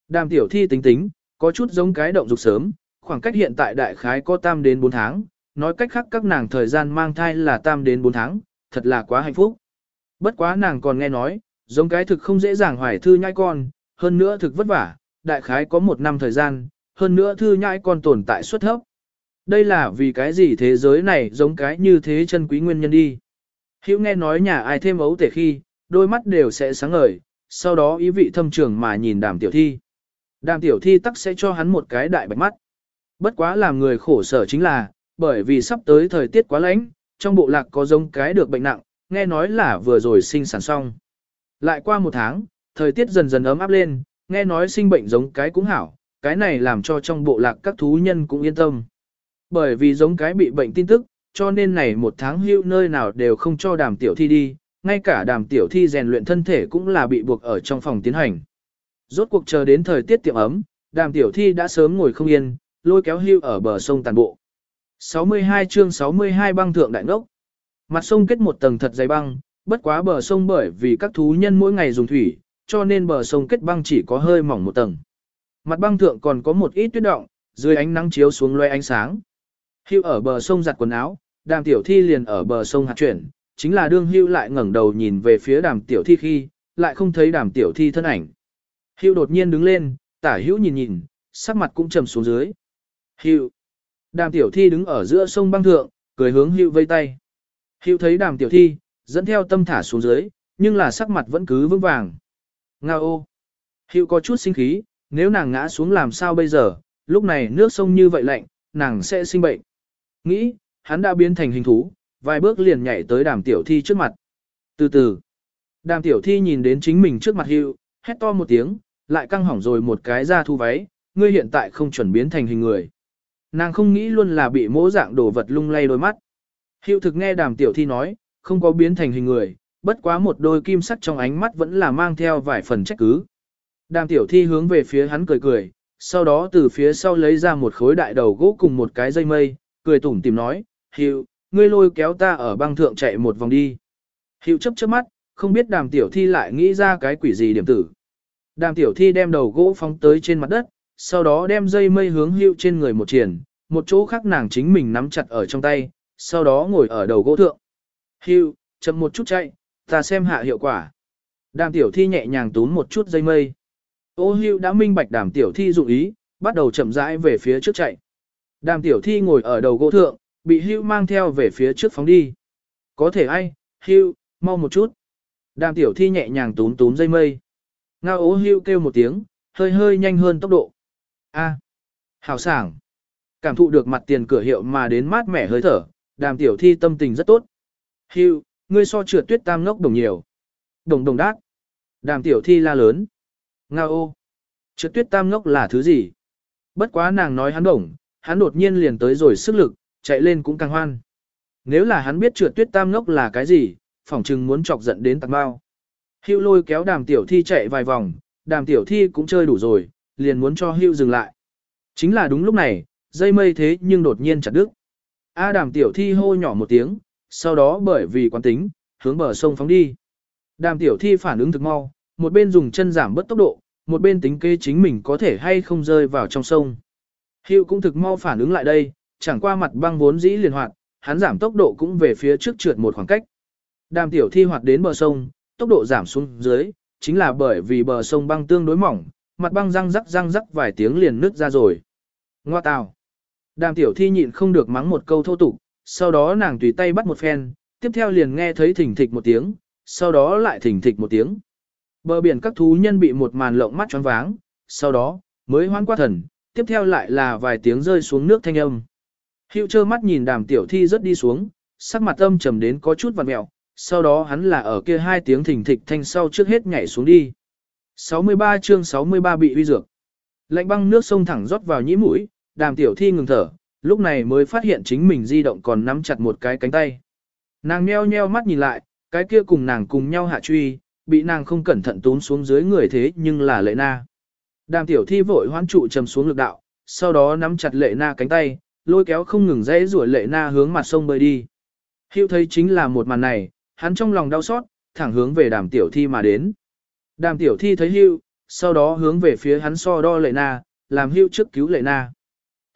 Đàm tiểu thi tính tính, có chút giống cái động dục sớm, khoảng cách hiện tại đại khái có tam đến 4 tháng, nói cách khác các nàng thời gian mang thai là tam đến 4 tháng, thật là quá hạnh phúc. Bất quá nàng còn nghe nói, giống cái thực không dễ dàng hoài thư nhai con, hơn nữa thực vất vả, đại khái có một năm thời gian, hơn nữa thư nhai con tồn tại suất thấp. Đây là vì cái gì thế giới này giống cái như thế chân quý nguyên nhân đi. Hữu nghe nói nhà ai thêm ấu tể khi, đôi mắt đều sẽ sáng ngời, sau đó ý vị thâm trường mà nhìn đàm tiểu thi. Đàm tiểu thi tắc sẽ cho hắn một cái đại bạch mắt. Bất quá làm người khổ sở chính là, bởi vì sắp tới thời tiết quá lạnh, trong bộ lạc có giống cái được bệnh nặng, nghe nói là vừa rồi sinh sản xong. Lại qua một tháng, thời tiết dần dần ấm áp lên, nghe nói sinh bệnh giống cái cũng hảo, cái này làm cho trong bộ lạc các thú nhân cũng yên tâm. Bởi vì giống cái bị bệnh tin tức, cho nên này một tháng hưu nơi nào đều không cho đàm tiểu thi đi, ngay cả đàm tiểu thi rèn luyện thân thể cũng là bị buộc ở trong phòng tiến hành. Rốt cuộc chờ đến thời tiết tiệm ấm, đàm tiểu thi đã sớm ngồi không yên, lôi kéo hưu ở bờ sông tàn bộ. 62 chương 62 băng thượng đại ngốc. Mặt sông kết một tầng thật dày băng, bất quá bờ sông bởi vì các thú nhân mỗi ngày dùng thủy, cho nên bờ sông kết băng chỉ có hơi mỏng một tầng. Mặt băng thượng còn có một ít tuyết động, dưới ánh nắng chiếu xuống loe ánh sáng. Hưu ở bờ sông giặt quần áo, đàm tiểu thi liền ở bờ sông hạt chuyển, chính là đương hưu lại ngẩng đầu nhìn về phía đàm tiểu thi khi, lại không thấy đàm tiểu thi thân ảnh. Hưu đột nhiên đứng lên, tả hữu nhìn nhìn, sắc mặt cũng trầm xuống dưới. Hưu. Đàm tiểu thi đứng ở giữa sông băng thượng, cười hướng hưu vây tay. Hưu thấy đàm tiểu thi, dẫn theo tâm thả xuống dưới, nhưng là sắc mặt vẫn cứ vững vàng. Nga ô. Hưu có chút sinh khí, nếu nàng ngã xuống làm sao bây giờ, lúc này nước sông như vậy lạnh, nàng sẽ sinh bệnh. Nghĩ, hắn đã biến thành hình thú, vài bước liền nhảy tới đàm tiểu thi trước mặt. Từ từ, đàm tiểu thi nhìn đến chính mình trước mặt hưu, hét to một tiếng, lại căng hỏng rồi một cái ra thu váy, ngươi hiện tại không chuẩn biến thành hình người. Nàng không nghĩ luôn là bị mỗ dạng đồ vật lung lay đôi mắt. Hiệu thực nghe đàm tiểu thi nói, không có biến thành hình người, bất quá một đôi kim sắt trong ánh mắt vẫn là mang theo vài phần trách cứ. Đàm tiểu thi hướng về phía hắn cười cười, sau đó từ phía sau lấy ra một khối đại đầu gỗ cùng một cái dây mây, cười tủm tìm nói, Hiệu, ngươi lôi kéo ta ở băng thượng chạy một vòng đi. Hiệu chấp chớp mắt, không biết đàm tiểu thi lại nghĩ ra cái quỷ gì điểm tử. Đàm tiểu thi đem đầu gỗ phóng tới trên mặt đất, sau đó đem dây mây hướng Hiệu trên người một triển, một chỗ khác nàng chính mình nắm chặt ở trong tay, sau đó ngồi ở đầu gỗ thượng. Hiệu, chậm một chút chạy, ta xem hạ hiệu quả. Đàm tiểu thi nhẹ nhàng tún một chút dây mây. Ô Hiệu đã minh bạch đàm tiểu thi dụng ý, bắt đầu chậm rãi về phía trước chạy. Đàm tiểu thi ngồi ở đầu gỗ thượng, bị hưu mang theo về phía trước phóng đi. Có thể ai, hưu, mau một chút. Đàm tiểu thi nhẹ nhàng túm túm dây mây. Ngao ố hưu kêu một tiếng, hơi hơi nhanh hơn tốc độ. A, hào sảng. Cảm thụ được mặt tiền cửa hiệu mà đến mát mẻ hơi thở, đàm tiểu thi tâm tình rất tốt. Hưu, ngươi so trượt tuyết tam ngốc đồng nhiều. Đồng đồng đát. Đàm tiểu thi la lớn. Ngao ô. Trượt tuyết tam ngốc là thứ gì? Bất quá nàng nói hắn đồng, hắn đột nhiên liền tới rồi sức lực, chạy lên cũng càng hoan. Nếu là hắn biết trượt tuyết tam ngốc là cái gì, phỏng chừng muốn chọc giận đến tạc bao. Hưu lôi kéo đàm tiểu thi chạy vài vòng, đàm tiểu thi cũng chơi đủ rồi, liền muốn cho hưu dừng lại. Chính là đúng lúc này, dây mây thế nhưng đột nhiên chặt đứt. A đàm tiểu thi hô nhỏ một tiếng, sau đó bởi vì quán tính, hướng bờ sông phóng đi. Đàm tiểu thi phản ứng thực mau, một bên dùng chân giảm bớt tốc độ, một bên tính kê chính mình có thể hay không rơi vào trong sông. Hưu cũng thực mau phản ứng lại đây, chẳng qua mặt băng vốn dĩ liền hoạt, hắn giảm tốc độ cũng về phía trước trượt một khoảng cách. Đàm tiểu thi hoạt đến bờ sông, tốc độ giảm xuống dưới, chính là bởi vì bờ sông băng tương đối mỏng, mặt băng răng rắc răng rắc vài tiếng liền nứt ra rồi. Ngoa tào. Đàm tiểu thi nhịn không được mắng một câu thô tục, sau đó nàng tùy tay bắt một phen, tiếp theo liền nghe thấy thỉnh thịch một tiếng, sau đó lại thỉnh thịch một tiếng. Bờ biển các thú nhân bị một màn lộng mắt choáng váng, sau đó, mới hoan qua thần, tiếp theo lại là vài tiếng rơi xuống nước thanh âm. Hiệu trơ mắt nhìn đàm tiểu thi rất đi xuống, sắc mặt âm trầm đến có chút vặn mẹo, sau đó hắn là ở kia hai tiếng thỉnh thịch thanh sau trước hết nhảy xuống đi. 63 chương 63 bị uy dược. Lạnh băng nước sông thẳng rót vào nhĩ mũi, đàm tiểu thi ngừng thở, lúc này mới phát hiện chính mình di động còn nắm chặt một cái cánh tay. Nàng nheo nheo mắt nhìn lại, cái kia cùng nàng cùng nhau hạ truy, bị nàng không cẩn thận tốn xuống dưới người thế nhưng là lệ na. Đàm tiểu thi vội hoán trụ trầm xuống lực đạo, sau đó nắm chặt lệ na cánh tay, lôi kéo không ngừng dãy rủa lệ na hướng mặt sông bơi đi. Hiệu thấy chính là một màn này, hắn trong lòng đau xót, thẳng hướng về đàm tiểu thi mà đến. Đàm tiểu thi thấy Hiệu, sau đó hướng về phía hắn so đo lệ na, làm Hiệu trước cứu lệ na.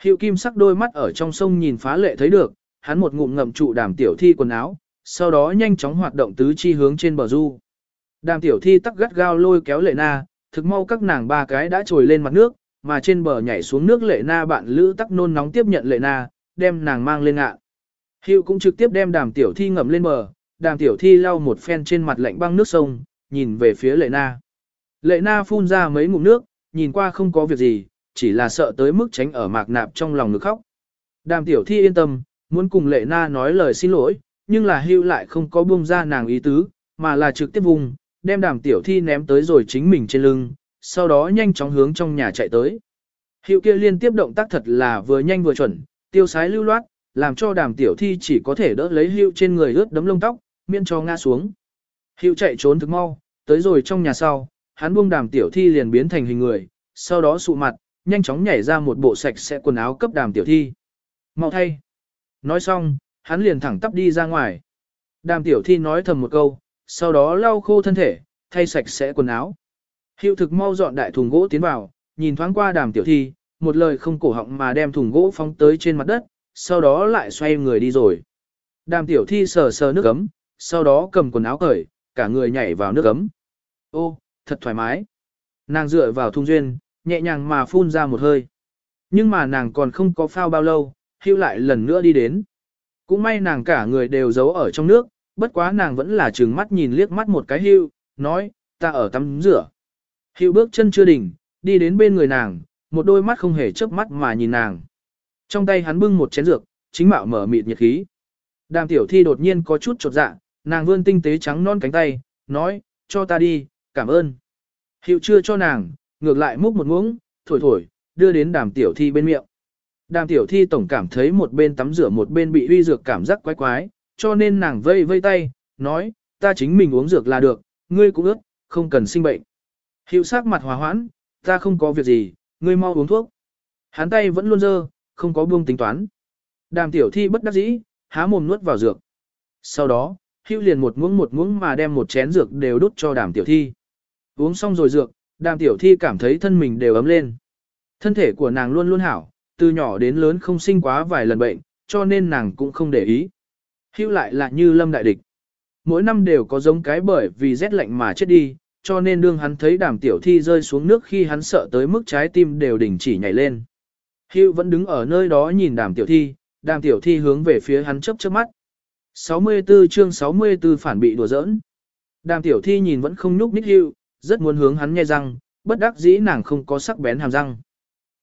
Hiệu kim sắc đôi mắt ở trong sông nhìn phá lệ thấy được, hắn một ngụm ngậm trụ đàm tiểu thi quần áo, sau đó nhanh chóng hoạt động tứ chi hướng trên bờ du. Đàm tiểu thi tắc gắt gao lôi kéo lệ na, thực mau các nàng ba cái đã trồi lên mặt nước, mà trên bờ nhảy xuống nước lệ na bạn lữ tắc nôn nóng tiếp nhận lệ na, đem nàng mang lên ạ Hiệu cũng trực tiếp đem đàm tiểu thi ngầm lên bờ, đàm tiểu thi lau một phen trên mặt lạnh băng nước sông, nhìn về phía lệ na. Lệ na phun ra mấy ngụm nước, nhìn qua không có việc gì, chỉ là sợ tới mức tránh ở mạc nạp trong lòng ngực khóc. Đàm tiểu thi yên tâm, muốn cùng lệ na nói lời xin lỗi, nhưng là hưu lại không có buông ra nàng ý tứ, mà là trực tiếp vùng, đem đàm tiểu thi ném tới rồi chính mình trên lưng, sau đó nhanh chóng hướng trong nhà chạy tới. Hiệu kia liên tiếp động tác thật là vừa nhanh vừa chuẩn, tiêu sái lưu loát, làm cho đàm tiểu thi chỉ có thể đỡ lấy hiệu trên người ướt đấm lông tóc, miễn cho ngã xuống. Hiệu chạy trốn thực mau, tới rồi trong nhà sau, hắn buông đàm tiểu thi liền biến thành hình người, sau đó sụ mặt, nhanh chóng nhảy ra một bộ sạch sẽ quần áo cấp đàm tiểu thi. Mau thay. Nói xong, hắn liền thẳng tắp đi ra ngoài. Đàm tiểu thi nói thầm một câu, sau đó lau khô thân thể, thay sạch sẽ quần áo. Hiệu thực mau dọn đại thùng gỗ tiến vào, nhìn thoáng qua đàm tiểu thi, một lời không cổ họng mà đem thùng gỗ phóng tới trên mặt đất, sau đó lại xoay người đi rồi. Đàm tiểu thi sờ sờ nước ấm, sau đó cầm quần áo cởi, cả người nhảy vào nước ấm. Ô, thật thoải mái. Nàng dựa vào thung duyên, nhẹ nhàng mà phun ra một hơi. Nhưng mà nàng còn không có phao bao lâu, hưu lại lần nữa đi đến. Cũng may nàng cả người đều giấu ở trong nước, bất quá nàng vẫn là trừng mắt nhìn liếc mắt một cái hưu, nói, ta ở tắm rửa. Hiệu bước chân chưa đỉnh, đi đến bên người nàng, một đôi mắt không hề chớp mắt mà nhìn nàng. Trong tay hắn bưng một chén dược, chính mạo mở mịt nhiệt khí. Đàm tiểu thi đột nhiên có chút chột dạ, nàng vươn tinh tế trắng non cánh tay, nói, cho ta đi, cảm ơn. Hiệu chưa cho nàng, ngược lại múc một muỗng, thổi thổi, đưa đến đàm tiểu thi bên miệng. Đàm tiểu thi tổng cảm thấy một bên tắm rửa một bên bị uy dược cảm giác quái quái, cho nên nàng vây vây tay, nói, ta chính mình uống dược là được, ngươi cũng ước, không cần sinh bệnh. Hiệu sắc mặt hòa hoãn, ta không có việc gì, ngươi mau uống thuốc. Hắn tay vẫn luôn dơ, không có buông tính toán. Đàm tiểu thi bất đắc dĩ, há mồm nuốt vào dược. Sau đó, Hữu liền một muỗng một muỗng mà đem một chén dược đều đút cho đàm tiểu thi. Uống xong rồi dược, đàm tiểu thi cảm thấy thân mình đều ấm lên. Thân thể của nàng luôn luôn hảo, từ nhỏ đến lớn không sinh quá vài lần bệnh, cho nên nàng cũng không để ý. Hữu lại là như lâm đại địch. Mỗi năm đều có giống cái bởi vì rét lạnh mà chết đi, cho nên đương hắn thấy đàm tiểu thi rơi xuống nước khi hắn sợ tới mức trái tim đều đình chỉ nhảy lên. Hưu vẫn đứng ở nơi đó nhìn đàm tiểu thi, đàm tiểu thi hướng về phía hắn chớp chớp mắt. 64 chương 64 phản bị đùa giỡn. Đàm tiểu thi nhìn vẫn không nhúc nhích hưu, rất muốn hướng hắn nghe răng, bất đắc dĩ nàng không có sắc bén hàm răng.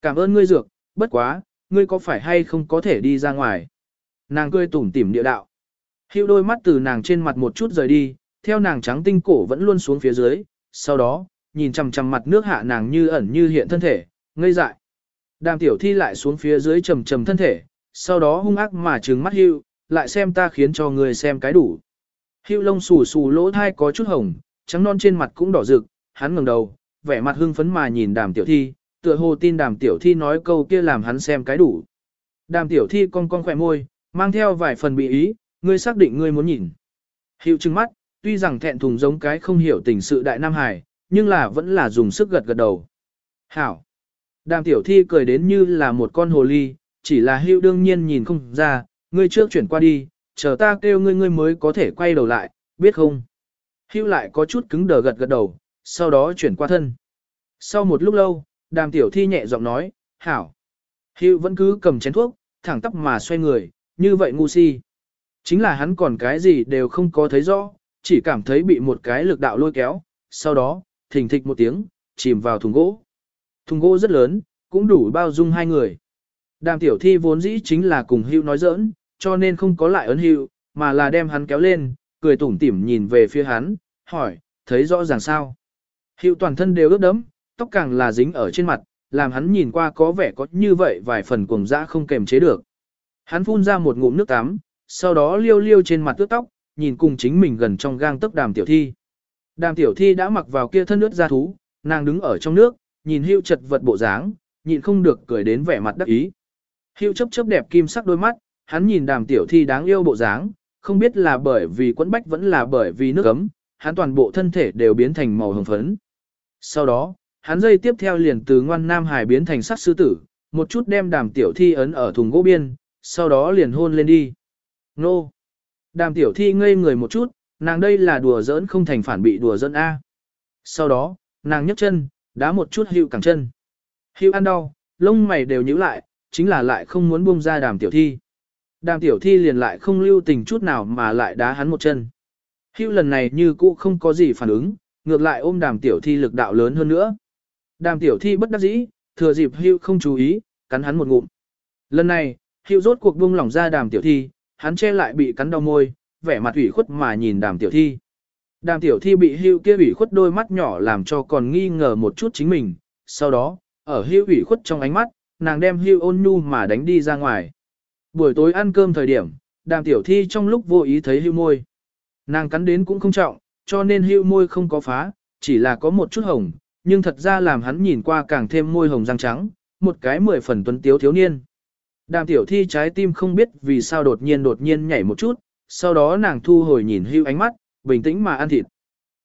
Cảm ơn ngươi dược, bất quá, ngươi có phải hay không có thể đi ra ngoài. Nàng cười tủm tỉm địa đạo. Hưu đôi mắt từ nàng trên mặt một chút rời đi, theo nàng trắng tinh cổ vẫn luôn xuống phía dưới, sau đó, nhìn chằm chằm mặt nước hạ nàng như ẩn như hiện thân thể, ngây dại. Đàm tiểu thi lại xuống phía dưới trầm trầm thân thể, sau đó hung ác mà trừng mắt hưu, lại xem ta khiến cho người xem cái đủ. Hưu lông xù xù lỗ thai có chút hồng, trắng non trên mặt cũng đỏ rực, hắn ngẩng đầu, vẻ mặt hưng phấn mà nhìn đàm tiểu thi, tựa hồ tin đàm tiểu thi nói câu kia làm hắn xem cái đủ. Đàm tiểu thi cong cong khỏe môi, mang theo vài phần bị ý, ngươi xác định ngươi muốn nhìn. hưu trừng mắt, tuy rằng thẹn thùng giống cái không hiểu tình sự đại Nam Hải, nhưng là vẫn là dùng sức gật gật đầu. Hảo. Đàm tiểu thi cười đến như là một con hồ ly, chỉ là hưu đương nhiên nhìn không ra, ngươi trước chuyển qua đi, chờ ta kêu ngươi ngươi mới có thể quay đầu lại, biết không? Hưu lại có chút cứng đờ gật gật đầu, sau đó chuyển qua thân. Sau một lúc lâu, đàm tiểu thi nhẹ giọng nói, hảo. Hưu vẫn cứ cầm chén thuốc, thẳng tắp mà xoay người, như vậy ngu si. Chính là hắn còn cái gì đều không có thấy rõ, chỉ cảm thấy bị một cái lực đạo lôi kéo, sau đó, thình thịch một tiếng, chìm vào thùng gỗ. Thùng gỗ rất lớn, cũng đủ bao dung hai người. Đàm tiểu thi vốn dĩ chính là cùng hưu nói giỡn, cho nên không có lại ấn hưu, mà là đem hắn kéo lên, cười tủm tỉm nhìn về phía hắn, hỏi, thấy rõ ràng sao. Hưu toàn thân đều ướt đẫm, tóc càng là dính ở trên mặt, làm hắn nhìn qua có vẻ có như vậy vài phần cuồng dã không kềm chế được. Hắn phun ra một ngụm nước tắm, sau đó liêu liêu trên mặt ướt tóc, nhìn cùng chính mình gần trong gang tấc đàm tiểu thi. Đàm tiểu thi đã mặc vào kia thân nước ra thú, nàng đứng ở trong nước, nhìn hưu chật vật bộ dáng, nhịn không được cười đến vẻ mặt đắc ý. Hưu chấp chấp đẹp kim sắc đôi mắt, hắn nhìn đàm tiểu thi đáng yêu bộ dáng, không biết là bởi vì quẫn bách vẫn là bởi vì nước ấm, hắn toàn bộ thân thể đều biến thành màu hồng phấn. Sau đó, hắn dây tiếp theo liền từ ngoan nam hải biến thành sắc sư tử, một chút đem đàm tiểu thi ấn ở thùng gỗ biên, sau đó liền hôn lên đi. Nô! Đàm tiểu thi ngây người một chút, nàng đây là đùa giỡn không thành phản bị đùa giỡn A. Sau đó, nàng nhấc chân, đá một chút hữu cẳng chân. Hữu ăn đau, lông mày đều nhíu lại, chính là lại không muốn buông ra đàm tiểu thi. Đàm tiểu thi liền lại không lưu tình chút nào mà lại đá hắn một chân. Hữu lần này như cũ không có gì phản ứng, ngược lại ôm đàm tiểu thi lực đạo lớn hơn nữa. Đàm tiểu thi bất đắc dĩ, thừa dịp hữu không chú ý, cắn hắn một ngụm. Lần này, hữu rốt cuộc buông lỏng ra đàm tiểu thi, hắn che lại bị cắn đau môi, vẻ mặt ủy khuất mà nhìn đàm tiểu thi. Đàm tiểu thi bị hưu kia ủy khuất đôi mắt nhỏ làm cho còn nghi ngờ một chút chính mình, sau đó, ở hưu ủy khuất trong ánh mắt, nàng đem hưu ôn nhu mà đánh đi ra ngoài. Buổi tối ăn cơm thời điểm, đàm tiểu thi trong lúc vô ý thấy hưu môi. Nàng cắn đến cũng không trọng, cho nên hưu môi không có phá, chỉ là có một chút hồng, nhưng thật ra làm hắn nhìn qua càng thêm môi hồng răng trắng, một cái mười phần tuấn tiếu thiếu niên. Đàm tiểu thi trái tim không biết vì sao đột nhiên đột nhiên nhảy một chút, sau đó nàng thu hồi nhìn hưu ánh mắt, bình tĩnh mà ăn thịt.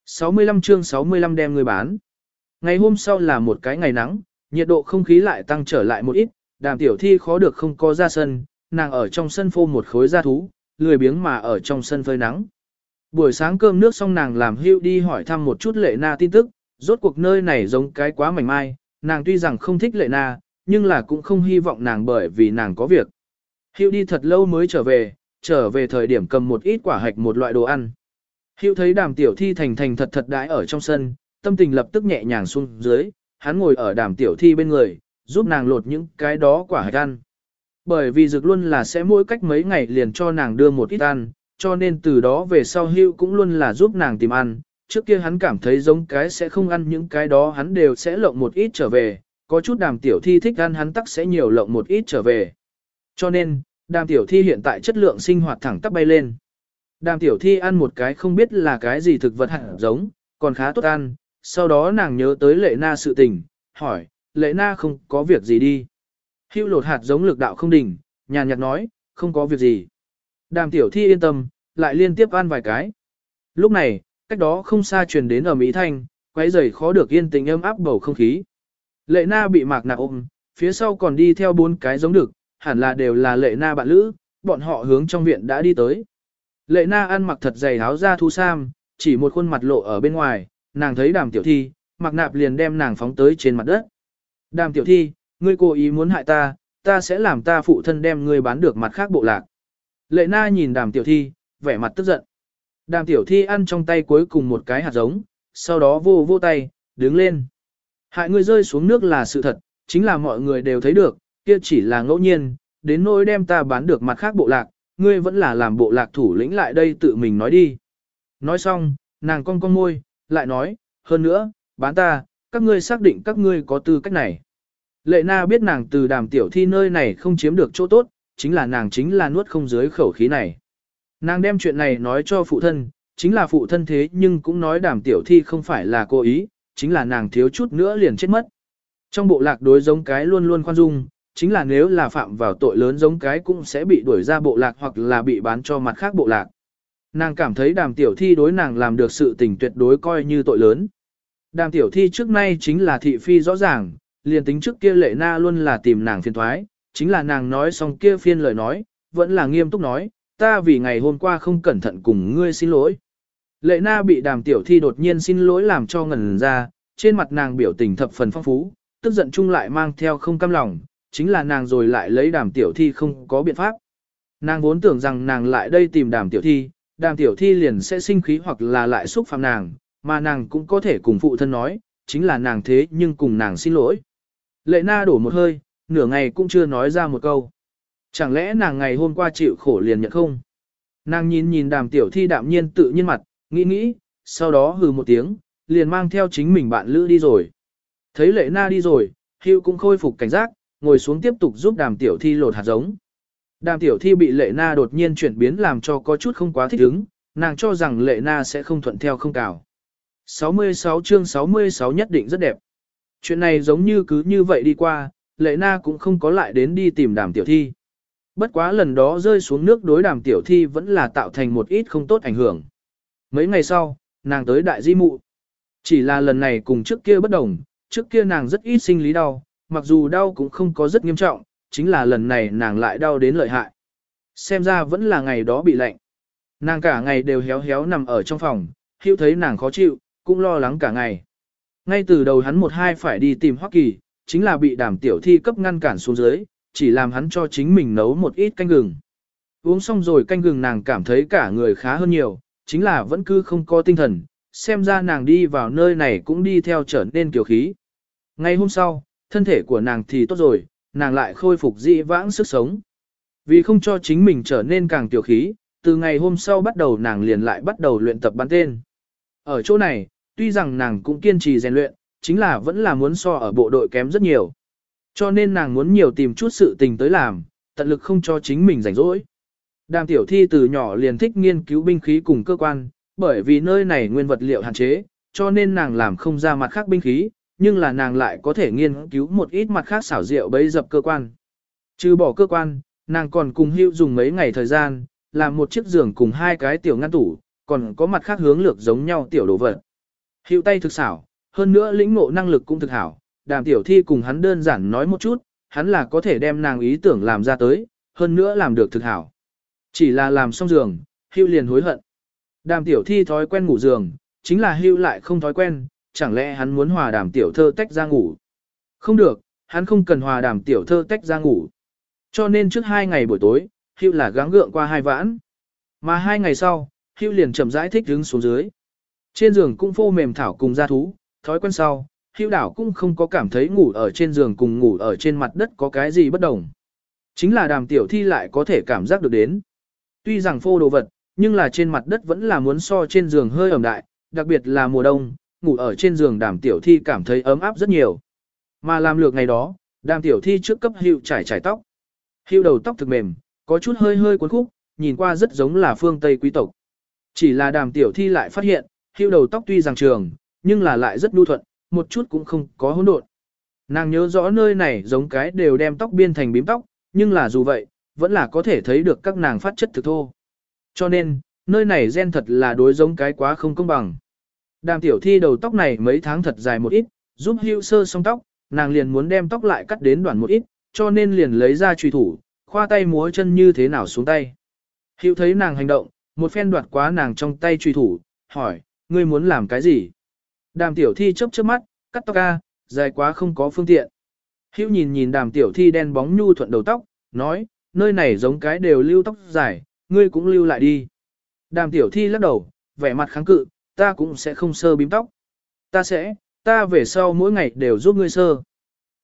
65 chương 65 đem người bán. Ngày hôm sau là một cái ngày nắng, nhiệt độ không khí lại tăng trở lại một ít, đàm tiểu thi khó được không có ra sân, nàng ở trong sân phô một khối da thú, lười biếng mà ở trong sân phơi nắng. Buổi sáng cơm nước xong nàng làm hưu đi hỏi thăm một chút lệ na tin tức, rốt cuộc nơi này giống cái quá mảnh mai, nàng tuy rằng không thích lệ na, nhưng là cũng không hy vọng nàng bởi vì nàng có việc. Hưu đi thật lâu mới trở về, trở về thời điểm cầm một ít quả hạch một loại đồ ăn. Hưu thấy đàm tiểu thi thành thành thật thật đãi ở trong sân, tâm tình lập tức nhẹ nhàng xuống dưới, hắn ngồi ở đàm tiểu thi bên người, giúp nàng lột những cái đó quả hạch ăn. Bởi vì dược luôn là sẽ mỗi cách mấy ngày liền cho nàng đưa một ít ăn, cho nên từ đó về sau hưu cũng luôn là giúp nàng tìm ăn. Trước kia hắn cảm thấy giống cái sẽ không ăn những cái đó hắn đều sẽ lộng một ít trở về, có chút đàm tiểu thi thích ăn hắn tắc sẽ nhiều lộng một ít trở về. Cho nên, đàm tiểu thi hiện tại chất lượng sinh hoạt thẳng tắp bay lên. Đàm tiểu thi ăn một cái không biết là cái gì thực vật hẳn giống, còn khá tốt ăn, sau đó nàng nhớ tới lệ na sự tình, hỏi, lệ na không có việc gì đi. Hưu lột hạt giống lực đạo không đỉnh, nhàn nhạt nói, không có việc gì. Đàm tiểu thi yên tâm, lại liên tiếp ăn vài cái. Lúc này, cách đó không xa truyền đến ở Mỹ Thanh, quấy rầy khó được yên tĩnh ấm áp bầu không khí. Lệ na bị mạc nạc ôm, phía sau còn đi theo bốn cái giống được, hẳn là đều là lệ na bạn lữ, bọn họ hướng trong viện đã đi tới. Lệ na ăn mặc thật dày áo da thu sam, chỉ một khuôn mặt lộ ở bên ngoài, nàng thấy đàm tiểu thi, mặc nạp liền đem nàng phóng tới trên mặt đất. Đàm tiểu thi, ngươi cố ý muốn hại ta, ta sẽ làm ta phụ thân đem ngươi bán được mặt khác bộ lạc. Lệ na nhìn đàm tiểu thi, vẻ mặt tức giận. Đàm tiểu thi ăn trong tay cuối cùng một cái hạt giống, sau đó vô vô tay, đứng lên. Hại ngươi rơi xuống nước là sự thật, chính là mọi người đều thấy được, kia chỉ là ngẫu nhiên, đến nỗi đem ta bán được mặt khác bộ lạc, ngươi vẫn là làm bộ lạc thủ lĩnh lại đây tự mình nói đi. Nói xong, nàng cong cong môi, lại nói, hơn nữa, bán ta, các ngươi xác định các ngươi có tư cách này. Lệ na biết nàng từ đàm tiểu thi nơi này không chiếm được chỗ tốt, chính là nàng chính là nuốt không dưới khẩu khí này. Nàng đem chuyện này nói cho phụ thân, chính là phụ thân thế nhưng cũng nói đàm tiểu thi không phải là cố ý, chính là nàng thiếu chút nữa liền chết mất. Trong bộ lạc đối giống cái luôn luôn khoan dung, chính là nếu là phạm vào tội lớn giống cái cũng sẽ bị đuổi ra bộ lạc hoặc là bị bán cho mặt khác bộ lạc. Nàng cảm thấy đàm tiểu thi đối nàng làm được sự tình tuyệt đối coi như tội lớn. Đàm tiểu thi trước nay chính là thị phi rõ ràng, liền tính trước kia lệ na luôn là tìm nàng phiền thoái, chính là nàng nói xong kia phiên lời nói, vẫn là nghiêm túc nói, ta vì ngày hôm qua không cẩn thận cùng ngươi xin lỗi. Lệ na bị đàm tiểu thi đột nhiên xin lỗi làm cho ngẩn ra, trên mặt nàng biểu tình thập phần phong phú, tức giận chung lại mang theo không cam lòng, chính là nàng rồi lại lấy đàm tiểu thi không có biện pháp. Nàng vốn tưởng rằng nàng lại đây tìm đàm tiểu thi, đàm tiểu thi liền sẽ sinh khí hoặc là lại xúc phạm nàng, mà nàng cũng có thể cùng phụ thân nói, chính là nàng thế nhưng cùng nàng xin lỗi. Lệ na đổ một hơi, nửa ngày cũng chưa nói ra một câu. Chẳng lẽ nàng ngày hôm qua chịu khổ liền nhận không? Nàng nhìn nhìn đàm tiểu thi đạm nhiên tự nhiên mặt, nghĩ nghĩ, sau đó hừ một tiếng, liền mang theo chính mình bạn lữ đi rồi. Thấy lệ na đi rồi, hưu cũng khôi phục cảnh giác, ngồi xuống tiếp tục giúp đàm tiểu thi lột hạt giống. Đàm tiểu thi bị lệ na đột nhiên chuyển biến làm cho có chút không quá thích ứng, nàng cho rằng lệ na sẽ không thuận theo không cào. 66 chương 66 nhất định rất đẹp. Chuyện này giống như cứ như vậy đi qua, lệ na cũng không có lại đến đi tìm đàm tiểu thi. Bất quá lần đó rơi xuống nước đối đàm tiểu thi vẫn là tạo thành một ít không tốt ảnh hưởng. Mấy ngày sau, nàng tới đại di mụ. Chỉ là lần này cùng trước kia bất đồng, trước kia nàng rất ít sinh lý đau, mặc dù đau cũng không có rất nghiêm trọng, chính là lần này nàng lại đau đến lợi hại. Xem ra vẫn là ngày đó bị lạnh. Nàng cả ngày đều héo héo nằm ở trong phòng, hữu thấy nàng khó chịu, cũng lo lắng cả ngày. Ngay từ đầu hắn một hai phải đi tìm Hoắc Kỳ, chính là bị đàm tiểu thi cấp ngăn cản xuống dưới, chỉ làm hắn cho chính mình nấu một ít canh gừng. Uống xong rồi canh gừng nàng cảm thấy cả người khá hơn nhiều, chính là vẫn cứ không có tinh thần, xem ra nàng đi vào nơi này cũng đi theo trở nên kiều khí. Ngày hôm sau, thân thể của nàng thì tốt rồi, nàng lại khôi phục dị vãng sức sống. Vì không cho chính mình trở nên càng tiểu khí, từ ngày hôm sau bắt đầu nàng liền lại bắt đầu luyện tập bắn tên. Ở chỗ này, tuy rằng nàng cũng kiên trì rèn luyện, chính là vẫn là muốn so ở bộ đội kém rất nhiều. Cho nên nàng muốn nhiều tìm chút sự tình tới làm, tận lực không cho chính mình rảnh rỗi. Đàm tiểu thi từ nhỏ liền thích nghiên cứu binh khí cùng cơ quan, bởi vì nơi này nguyên vật liệu hạn chế, cho nên nàng làm không ra mặt khác binh khí, nhưng là nàng lại có thể nghiên cứu một ít mặt khác xảo diệu bấy dập cơ quan. Trừ bỏ cơ quan, nàng còn cùng hữu dùng mấy ngày thời gian, làm một chiếc giường cùng hai cái tiểu ngăn tủ, còn có mặt khác hướng lược giống nhau tiểu đồ vật. Hữu tay thực xảo, hơn nữa lĩnh ngộ năng lực cũng thực hảo, đàm tiểu thi cùng hắn đơn giản nói một chút, hắn là có thể đem nàng ý tưởng làm ra tới, hơn nữa làm được thực hảo. Chỉ là làm xong giường, hưu liền hối hận. Đàm tiểu thi thói quen ngủ giường, chính là hưu lại không thói quen, chẳng lẽ hắn muốn hòa đàm tiểu thơ tách ra ngủ? Không được, hắn không cần hòa đàm tiểu thơ tách ra ngủ. Cho nên trước hai ngày buổi tối, hưu là gắng gượng qua hai vãn. Mà hai ngày sau, hưu liền chậm rãi thích đứng xuống dưới. Trên giường cũng phô mềm thảo cùng gia thú, thói quen sau, hưu đảo cũng không có cảm thấy ngủ ở trên giường cùng ngủ ở trên mặt đất có cái gì bất đồng. Chính là đàm tiểu thi lại có thể cảm giác được đến. Tuy rằng phô đồ vật, nhưng là trên mặt đất vẫn là muốn so trên giường hơi ẩm đại, đặc biệt là mùa đông, ngủ ở trên giường đàm tiểu thi cảm thấy ấm áp rất nhiều. Mà làm lược ngày đó, đàm tiểu thi trước cấp hiệu trải trải tóc. Hiệu đầu tóc thực mềm, có chút hơi hơi cuốn khúc, nhìn qua rất giống là phương Tây quý tộc. Chỉ là đàm tiểu thi lại phát hiện, hiệu đầu tóc tuy rằng trường, nhưng là lại rất nhu thuận, một chút cũng không có hỗn độn. Nàng nhớ rõ nơi này giống cái đều đem tóc biên thành bím tóc, nhưng là dù vậy, vẫn là có thể thấy được các nàng phát chất thực thô. Cho nên, nơi này gen thật là đối giống cái quá không công bằng. Đàm tiểu thi đầu tóc này mấy tháng thật dài một ít, giúp hữu sơ xong tóc, nàng liền muốn đem tóc lại cắt đến đoạn một ít, cho nên liền lấy ra truy thủ, khoa tay múa chân như thế nào xuống tay. Hữu thấy nàng hành động, một phen đoạt quá nàng trong tay truy thủ, hỏi, ngươi muốn làm cái gì? Đàm tiểu thi chớp chớp mắt, cắt tóc ca, dài quá không có phương tiện. Hữu nhìn nhìn đàm tiểu thi đen bóng nhu thuận đầu tóc, nói, nơi này giống cái đều lưu tóc dài, ngươi cũng lưu lại đi. Đàm tiểu thi lắc đầu, vẻ mặt kháng cự, ta cũng sẽ không sơ bím tóc. Ta sẽ, ta về sau mỗi ngày đều giúp ngươi sơ.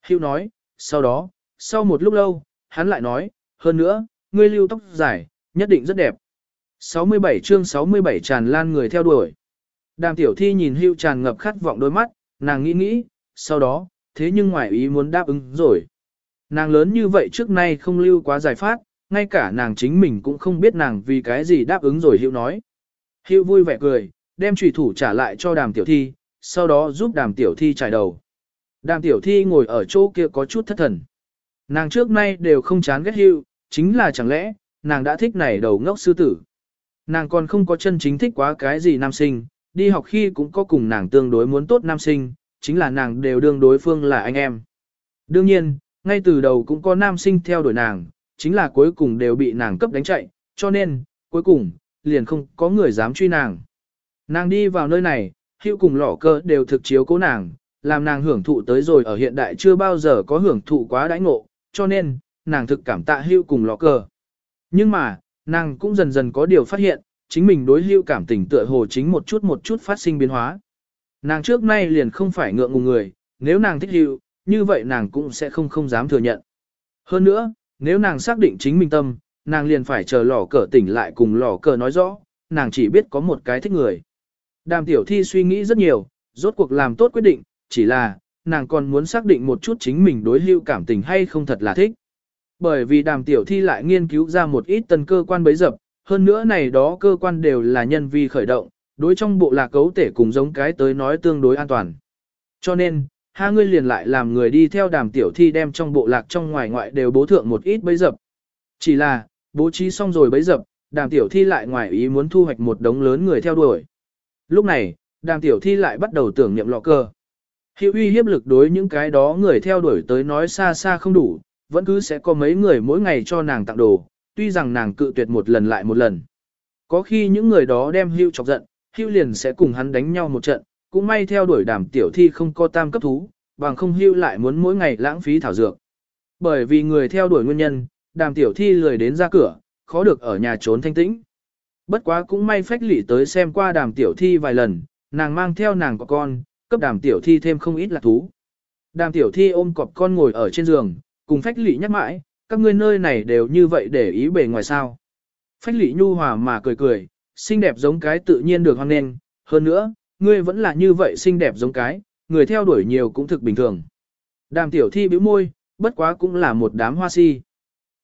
Hữu nói, sau đó, sau một lúc lâu, hắn lại nói, hơn nữa, ngươi lưu tóc dài, nhất định rất đẹp. 67 chương 67 tràn lan người theo đuổi. Đàm tiểu thi nhìn hưu tràn ngập khát vọng đôi mắt, nàng nghĩ nghĩ, sau đó, thế nhưng ngoài ý muốn đáp ứng rồi. Nàng lớn như vậy trước nay không lưu quá giải phát, ngay cả nàng chính mình cũng không biết nàng vì cái gì đáp ứng rồi hữu nói. Hưu vui vẻ cười, đem trùy thủ trả lại cho đàm tiểu thi, sau đó giúp đàm tiểu thi trải đầu. Đàm tiểu thi ngồi ở chỗ kia có chút thất thần. Nàng trước nay đều không chán ghét hữu, chính là chẳng lẽ, nàng đã thích này đầu ngốc sư tử. Nàng còn không có chân chính thích quá cái gì nam sinh, đi học khi cũng có cùng nàng tương đối muốn tốt nam sinh, chính là nàng đều đương đối phương là anh em. Đương nhiên, ngay từ đầu cũng có nam sinh theo đuổi nàng, chính là cuối cùng đều bị nàng cấp đánh chạy, cho nên, cuối cùng, liền không có người dám truy nàng. Nàng đi vào nơi này, hữu cùng lỏ cơ đều thực chiếu cố nàng, làm nàng hưởng thụ tới rồi ở hiện đại chưa bao giờ có hưởng thụ quá đãi ngộ, cho nên, nàng thực cảm tạ hữu cùng lỏ cơ. Nhưng mà, nàng cũng dần dần có điều phát hiện, chính mình đối hữu cảm tình tựa hồ chính một chút một chút phát sinh biến hóa. Nàng trước nay liền không phải ngượng ngùng người, nếu nàng thích hữu, như vậy nàng cũng sẽ không không dám thừa nhận. Hơn nữa, nếu nàng xác định chính mình tâm, nàng liền phải chờ lò cờ tỉnh lại cùng lò cờ nói rõ, nàng chỉ biết có một cái thích người. Đàm tiểu thi suy nghĩ rất nhiều, rốt cuộc làm tốt quyết định, chỉ là, nàng còn muốn xác định một chút chính mình đối hưu cảm tình hay không thật là thích. Bởi vì đàm tiểu thi lại nghiên cứu ra một ít tân cơ quan bấy dập, hơn nữa này đó cơ quan đều là nhân vi khởi động, đối trong bộ lạc cấu tể cùng giống cái tới nói tương đối an toàn. Cho nên, hai người liền lại làm người đi theo đàm tiểu thi đem trong bộ lạc trong ngoài ngoại đều bố thượng một ít bấy dập. Chỉ là, bố trí xong rồi bấy dập, đàm tiểu thi lại ngoài ý muốn thu hoạch một đống lớn người theo đuổi. Lúc này, đàm tiểu thi lại bắt đầu tưởng niệm lọ cơ. Hiệu uy hiếp lực đối những cái đó người theo đuổi tới nói xa xa không đủ, vẫn cứ sẽ có mấy người mỗi ngày cho nàng tặng đồ, tuy rằng nàng cự tuyệt một lần lại một lần. Có khi những người đó đem hưu chọc giận, hưu liền sẽ cùng hắn đánh nhau một trận, cũng may theo đuổi đàm tiểu thi không có tam cấp thú, bằng không hưu lại muốn mỗi ngày lãng phí thảo dược. Bởi vì người theo đuổi nguyên nhân, đàm tiểu thi lười đến ra cửa, khó được ở nhà trốn thanh tĩnh. Bất quá cũng may phách lỷ tới xem qua đàm tiểu thi vài lần, nàng mang theo nàng có con, cấp đàm tiểu thi thêm không ít là thú. Đàm tiểu thi ôm cọp con ngồi ở trên giường, cùng phách lỷ nhắc mãi, các ngươi nơi này đều như vậy để ý bề ngoài sao. Phách lỷ nhu hòa mà cười cười, xinh đẹp giống cái tự nhiên được hoan nghênh, hơn nữa, ngươi vẫn là như vậy xinh đẹp giống cái, người theo đuổi nhiều cũng thực bình thường. Đàm tiểu thi bĩu môi, bất quá cũng là một đám hoa si.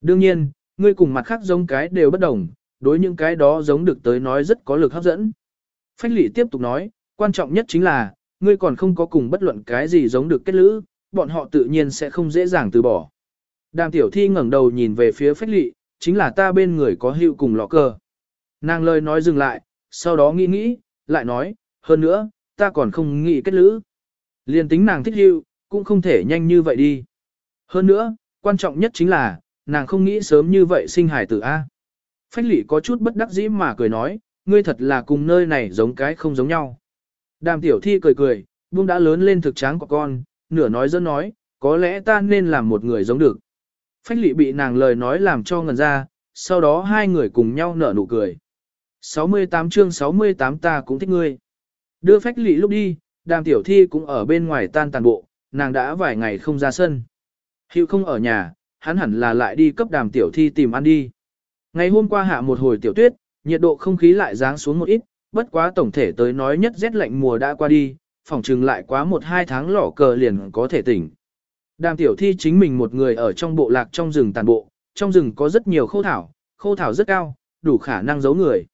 Đương nhiên, ngươi cùng mặt khác giống cái đều bất đồng, đối những cái đó giống được tới nói rất có lực hấp dẫn. Phách lị tiếp tục nói, quan trọng nhất chính là, ngươi còn không có cùng bất luận cái gì giống được kết lữ, bọn họ tự nhiên sẽ không dễ dàng từ bỏ. Đàm tiểu thi ngẩng đầu nhìn về phía phách lị, chính là ta bên người có hữu cùng lọ cờ. Nàng lời nói dừng lại, sau đó nghĩ nghĩ, lại nói, hơn nữa, ta còn không nghĩ kết lữ. Liên tính nàng thích hữu, cũng không thể nhanh như vậy đi. Hơn nữa, quan trọng nhất chính là, nàng không nghĩ sớm như vậy sinh hài tử A. Phách lị có chút bất đắc dĩ mà cười nói, ngươi thật là cùng nơi này giống cái không giống nhau. Đàm tiểu thi cười cười, buông đã lớn lên thực tráng của con, nửa nói dân nói, có lẽ ta nên làm một người giống được. Phách lị bị nàng lời nói làm cho ngần ra, sau đó hai người cùng nhau nở nụ cười. 68 chương 68 ta cũng thích ngươi. Đưa phách lị lúc đi, đàm tiểu thi cũng ở bên ngoài tan tàn bộ, nàng đã vài ngày không ra sân. Hiệu không ở nhà, hắn hẳn là lại đi cấp đàm tiểu thi tìm ăn đi. Ngày hôm qua hạ một hồi tiểu tuyết, nhiệt độ không khí lại giáng xuống một ít, bất quá tổng thể tới nói nhất rét lạnh mùa đã qua đi, phòng trừng lại quá một hai tháng lỏ cờ liền có thể tỉnh. Đàm tiểu thi chính mình một người ở trong bộ lạc trong rừng tàn bộ, trong rừng có rất nhiều khô thảo, khô thảo rất cao, đủ khả năng giấu người.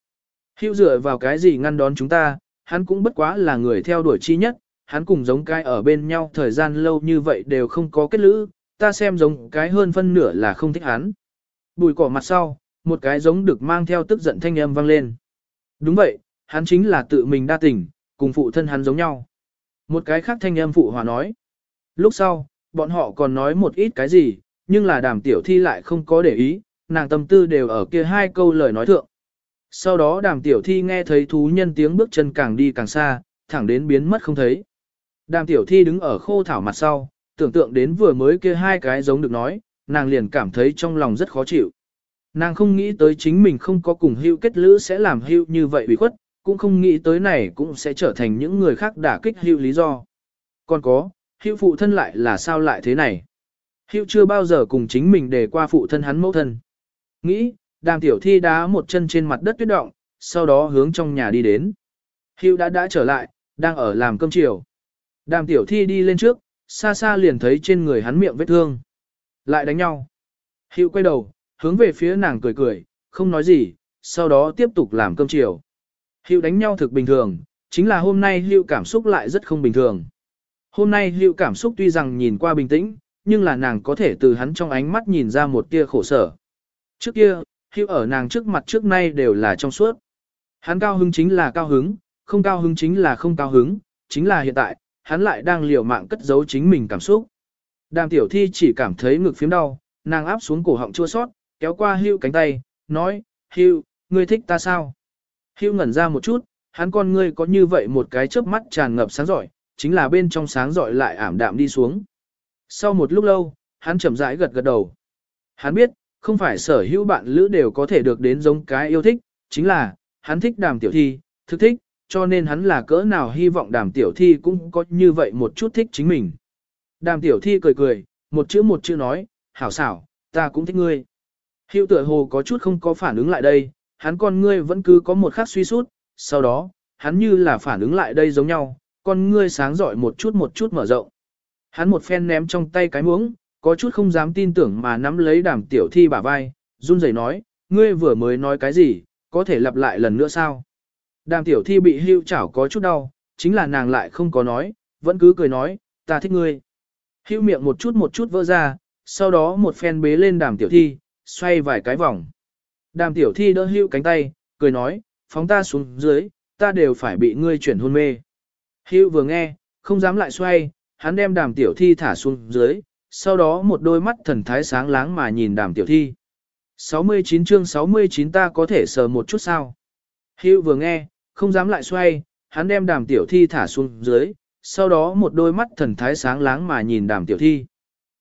Hữu dựa vào cái gì ngăn đón chúng ta, hắn cũng bất quá là người theo đuổi chi nhất, hắn cùng giống cái ở bên nhau thời gian lâu như vậy đều không có kết lữ, ta xem giống cái hơn phân nửa là không thích hắn. Bùi cỏ mặt sau, một cái giống được mang theo tức giận thanh âm vang lên. Đúng vậy, hắn chính là tự mình đa tình, cùng phụ thân hắn giống nhau. Một cái khác thanh âm phụ hòa nói. Lúc sau, bọn họ còn nói một ít cái gì, nhưng là đàm tiểu thi lại không có để ý, nàng tâm tư đều ở kia hai câu lời nói thượng. Sau đó đàm tiểu thi nghe thấy thú nhân tiếng bước chân càng đi càng xa, thẳng đến biến mất không thấy. Đàm tiểu thi đứng ở khô thảo mặt sau, tưởng tượng đến vừa mới kia hai cái giống được nói, nàng liền cảm thấy trong lòng rất khó chịu. Nàng không nghĩ tới chính mình không có cùng hưu kết lữ sẽ làm hưu như vậy bị khuất, cũng không nghĩ tới này cũng sẽ trở thành những người khác đả kích hưu lý do. Còn có, hưu phụ thân lại là sao lại thế này? Hưu chưa bao giờ cùng chính mình để qua phụ thân hắn mẫu thân. Nghĩ, đàm tiểu thi đá một chân trên mặt đất tuyết động, sau đó hướng trong nhà đi đến. Hưu đã đã trở lại, đang ở làm cơm chiều. Đàm tiểu thi đi lên trước, xa xa liền thấy trên người hắn miệng vết thương. Lại đánh nhau. Hưu quay đầu, hướng về phía nàng cười cười, không nói gì, sau đó tiếp tục làm cơm chiều. Hưu đánh nhau thực bình thường, chính là hôm nay Hưu cảm xúc lại rất không bình thường. Hôm nay Hưu cảm xúc tuy rằng nhìn qua bình tĩnh, nhưng là nàng có thể từ hắn trong ánh mắt nhìn ra một tia khổ sở. Trước kia, Hưu ở nàng trước mặt trước nay đều là trong suốt. Hắn cao hứng chính là cao hứng, không cao hứng chính là không cao hứng, chính là hiện tại, hắn lại đang liều mạng cất giấu chính mình cảm xúc. Đàm tiểu thi chỉ cảm thấy ngực phím đau, nàng áp xuống cổ họng chua sót, kéo qua Hưu cánh tay, nói, Hưu, ngươi thích ta sao? Hưu ngẩn ra một chút, hắn con ngươi có như vậy một cái chớp mắt tràn ngập sáng giỏi, chính là bên trong sáng giỏi lại ảm đạm đi xuống. Sau một lúc lâu, hắn chậm rãi gật gật đầu. Hắn biết, không phải sở hữu bạn lữ đều có thể được đến giống cái yêu thích, chính là, hắn thích đàm tiểu thi, thực thích, cho nên hắn là cỡ nào hy vọng đàm tiểu thi cũng có như vậy một chút thích chính mình. Đàm tiểu thi cười cười, một chữ một chữ nói, hảo xảo, ta cũng thích ngươi. Hiệu tựa hồ có chút không có phản ứng lại đây, hắn con ngươi vẫn cứ có một khắc suy sút, sau đó, hắn như là phản ứng lại đây giống nhau, con ngươi sáng giỏi một chút một chút mở rộng. Hắn một phen ném trong tay cái muỗng, có chút không dám tin tưởng mà nắm lấy đàm tiểu thi bả vai, run rẩy nói, ngươi vừa mới nói cái gì, có thể lặp lại lần nữa sao? Đàm tiểu thi bị hưu chảo có chút đau, chính là nàng lại không có nói, vẫn cứ cười nói, ta thích ngươi. Hưu miệng một chút một chút vỡ ra, sau đó một phen bế lên đàm tiểu thi, xoay vài cái vòng. Đàm tiểu thi đỡ hưu cánh tay, cười nói, phóng ta xuống dưới, ta đều phải bị ngươi chuyển hôn mê. Hưu vừa nghe, không dám lại xoay, hắn đem đàm tiểu thi thả xuống dưới, sau đó một đôi mắt thần thái sáng láng mà nhìn đàm tiểu thi. 69 chương 69 ta có thể sờ một chút sao? Hưu vừa nghe, không dám lại xoay, hắn đem đàm tiểu thi thả xuống dưới, sau đó một đôi mắt thần thái sáng láng mà nhìn đàm tiểu thi.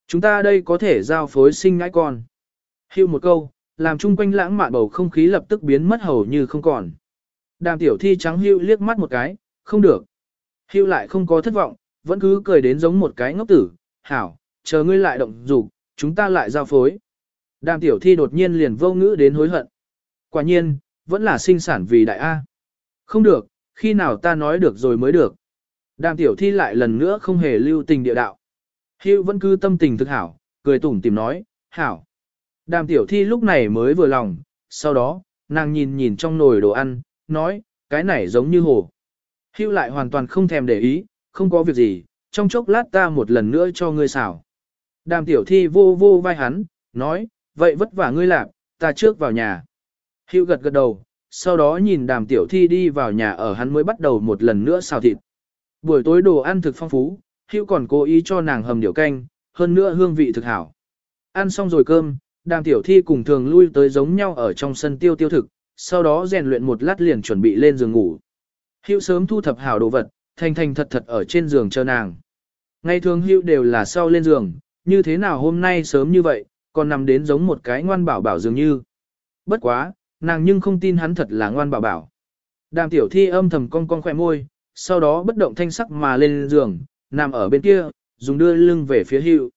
Chúng ta đây có thể giao phối sinh ngãi con. Hưu một câu, làm chung quanh lãng mạn bầu không khí lập tức biến mất hầu như không còn. Đàm tiểu thi trắng hưu liếc mắt một cái, không được. Hưu lại không có thất vọng, vẫn cứ cười đến giống một cái ngốc tử, hảo, chờ ngươi lại động dục, chúng ta lại giao phối. Đàm tiểu thi đột nhiên liền vô ngữ đến hối hận. Quả nhiên, vẫn là sinh sản vì đại A. Không được, khi nào ta nói được rồi mới được. Đàm tiểu thi lại lần nữa không hề lưu tình địa đạo. Hiệu vẫn cứ tâm tình thực hảo, cười tủm tìm nói, hảo. Đàm tiểu thi lúc này mới vừa lòng, sau đó, nàng nhìn nhìn trong nồi đồ ăn, nói, cái này giống như hồ. Hưu lại hoàn toàn không thèm để ý, không có việc gì, trong chốc lát ta một lần nữa cho ngươi xảo. Đàm tiểu thi vô vô vai hắn, nói, vậy vất vả ngươi làm, ta trước vào nhà. Hữu gật gật đầu, sau đó nhìn đàm tiểu thi đi vào nhà ở hắn mới bắt đầu một lần nữa xào thịt. Buổi tối đồ ăn thực phong phú, Hữu còn cố ý cho nàng hầm điểu canh, hơn nữa hương vị thực hảo. Ăn xong rồi cơm, đàm tiểu thi cùng thường lui tới giống nhau ở trong sân tiêu tiêu thực, sau đó rèn luyện một lát liền chuẩn bị lên giường ngủ. Hữu sớm thu thập hảo đồ vật, thành thành thật thật ở trên giường chờ nàng. Ngày thường Hữu đều là sau lên giường, như thế nào hôm nay sớm như vậy, còn nằm đến giống một cái ngoan bảo bảo dường như. Bất quá, nàng nhưng không tin hắn thật là ngoan bảo bảo. Đàm tiểu thi âm thầm cong cong khỏe môi, sau đó bất động thanh sắc mà lên giường, nằm ở bên kia, dùng đưa lưng về phía hiệu.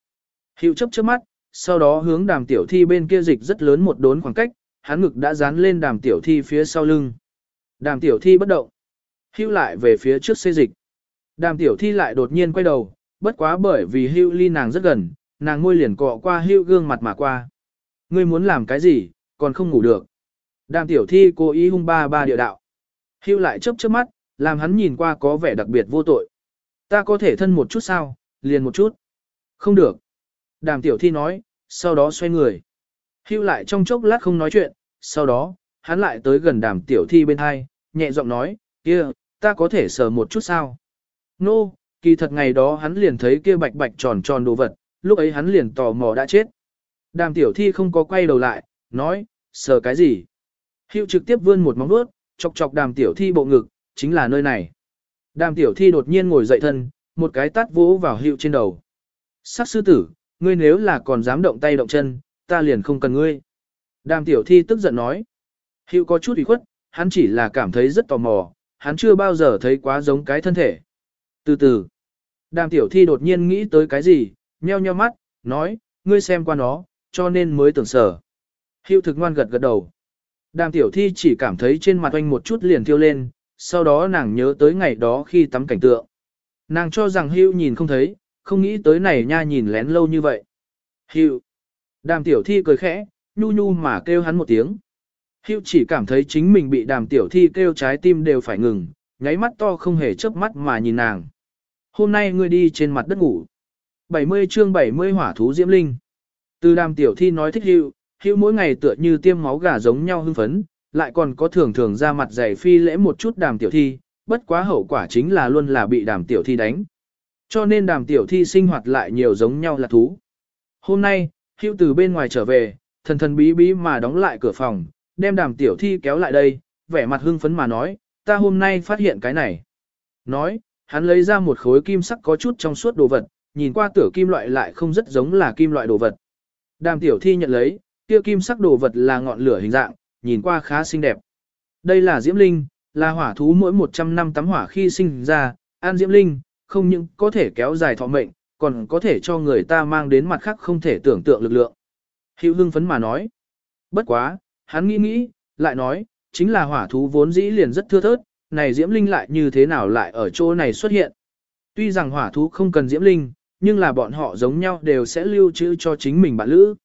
Hiệu chấp trước mắt, sau đó hướng đàm tiểu thi bên kia dịch rất lớn một đốn khoảng cách, hắn ngực đã dán lên đàm tiểu thi phía sau lưng. Đàm tiểu thi bất động. Hưu lại về phía trước xê dịch. Đàm tiểu thi lại đột nhiên quay đầu, bất quá bởi vì hưu ly nàng rất gần, nàng môi liền cọ qua hưu gương mặt mà qua. Ngươi muốn làm cái gì, còn không ngủ được. Đàm tiểu thi cố ý hung ba ba địa đạo. Hưu lại chớp chớp mắt, làm hắn nhìn qua có vẻ đặc biệt vô tội. Ta có thể thân một chút sao, liền một chút. Không được. Đàm tiểu thi nói, sau đó xoay người. Hưu lại trong chốc lát không nói chuyện, sau đó, hắn lại tới gần đàm tiểu thi bên hai, nhẹ giọng nói, kia, ta có thể sờ một chút sao. Nô, no, kỳ thật ngày đó hắn liền thấy kia bạch bạch tròn tròn đồ vật, lúc ấy hắn liền tò mò đã chết. Đàm tiểu thi không có quay đầu lại, nói, sờ cái gì? Hiệu trực tiếp vươn một móng vuốt, chọc chọc đàm tiểu thi bộ ngực, chính là nơi này. Đàm tiểu thi đột nhiên ngồi dậy thân, một cái tát vỗ vào hiệu trên đầu. Sắc sư tử, ngươi nếu là còn dám động tay động chân, ta liền không cần ngươi. Đàm tiểu thi tức giận nói. Hiệu có chút ủy khuất, hắn chỉ là cảm thấy rất tò mò, hắn chưa bao giờ thấy quá giống cái thân thể. Từ từ, đàm tiểu thi đột nhiên nghĩ tới cái gì, nheo nheo mắt, nói, ngươi xem qua nó, cho nên mới tưởng sở. Hiệu thực ngoan gật gật đầu. Đàm tiểu thi chỉ cảm thấy trên mặt oanh một chút liền thiêu lên, sau đó nàng nhớ tới ngày đó khi tắm cảnh tượng. Nàng cho rằng Hưu nhìn không thấy, không nghĩ tới này nha nhìn lén lâu như vậy. Hưu. Đàm tiểu thi cười khẽ, nhu nhu mà kêu hắn một tiếng. Hưu chỉ cảm thấy chính mình bị đàm tiểu thi kêu trái tim đều phải ngừng, nháy mắt to không hề chớp mắt mà nhìn nàng. Hôm nay ngươi đi trên mặt đất ngủ. 70 chương 70 hỏa thú diễm linh. Từ đàm tiểu thi nói thích hữu, hữu mỗi ngày tựa như tiêm máu gà giống nhau hưng phấn, lại còn có thường thường ra mặt dày phi lễ một chút đàm tiểu thi, bất quá hậu quả chính là luôn là bị đàm tiểu thi đánh. Cho nên đàm tiểu thi sinh hoạt lại nhiều giống nhau là thú. Hôm nay, hữu từ bên ngoài trở về, thần thần bí bí mà đóng lại cửa phòng, đem đàm tiểu thi kéo lại đây, vẻ mặt hưng phấn mà nói, ta hôm nay phát hiện cái này. Nói, hắn lấy ra một khối kim sắc có chút trong suốt đồ vật, nhìn qua tửa kim loại lại không rất giống là kim loại đồ vật. Đàm tiểu thi nhận lấy, kia kim sắc đồ vật là ngọn lửa hình dạng, nhìn qua khá xinh đẹp. Đây là Diễm Linh, là hỏa thú mỗi 100 năm tắm hỏa khi sinh ra, an Diễm Linh, không những có thể kéo dài thọ mệnh, còn có thể cho người ta mang đến mặt khác không thể tưởng tượng lực lượng. Hữu hưng phấn mà nói. Bất quá, hắn nghĩ nghĩ, lại nói, chính là hỏa thú vốn dĩ liền rất thưa thớt, này Diễm Linh lại như thế nào lại ở chỗ này xuất hiện. Tuy rằng hỏa thú không cần Diễm Linh, nhưng là bọn họ giống nhau đều sẽ lưu trữ cho chính mình bạn lữ.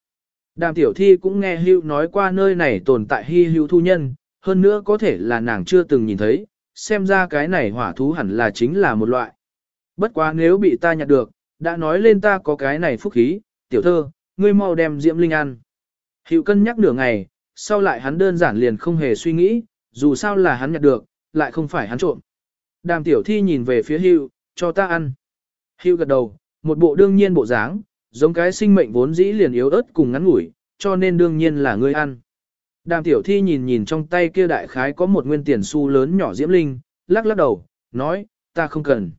Đàm tiểu thi cũng nghe hưu nói qua nơi này tồn tại hy hữu thu nhân, hơn nữa có thể là nàng chưa từng nhìn thấy, xem ra cái này hỏa thú hẳn là chính là một loại. Bất quá nếu bị ta nhặt được, đã nói lên ta có cái này phúc khí, tiểu thơ, ngươi mau đem diễm linh ăn. Hữu cân nhắc nửa ngày, sau lại hắn đơn giản liền không hề suy nghĩ, dù sao là hắn nhặt được, lại không phải hắn trộm. Đàm tiểu thi nhìn về phía hưu, cho ta ăn. Hưu gật đầu, một bộ đương nhiên bộ dáng, giống cái sinh mệnh vốn dĩ liền yếu ớt cùng ngắn ngủi, cho nên đương nhiên là ngươi ăn. Đàm tiểu thi nhìn nhìn trong tay kia đại khái có một nguyên tiền xu lớn nhỏ diễm linh, lắc lắc đầu, nói, ta không cần.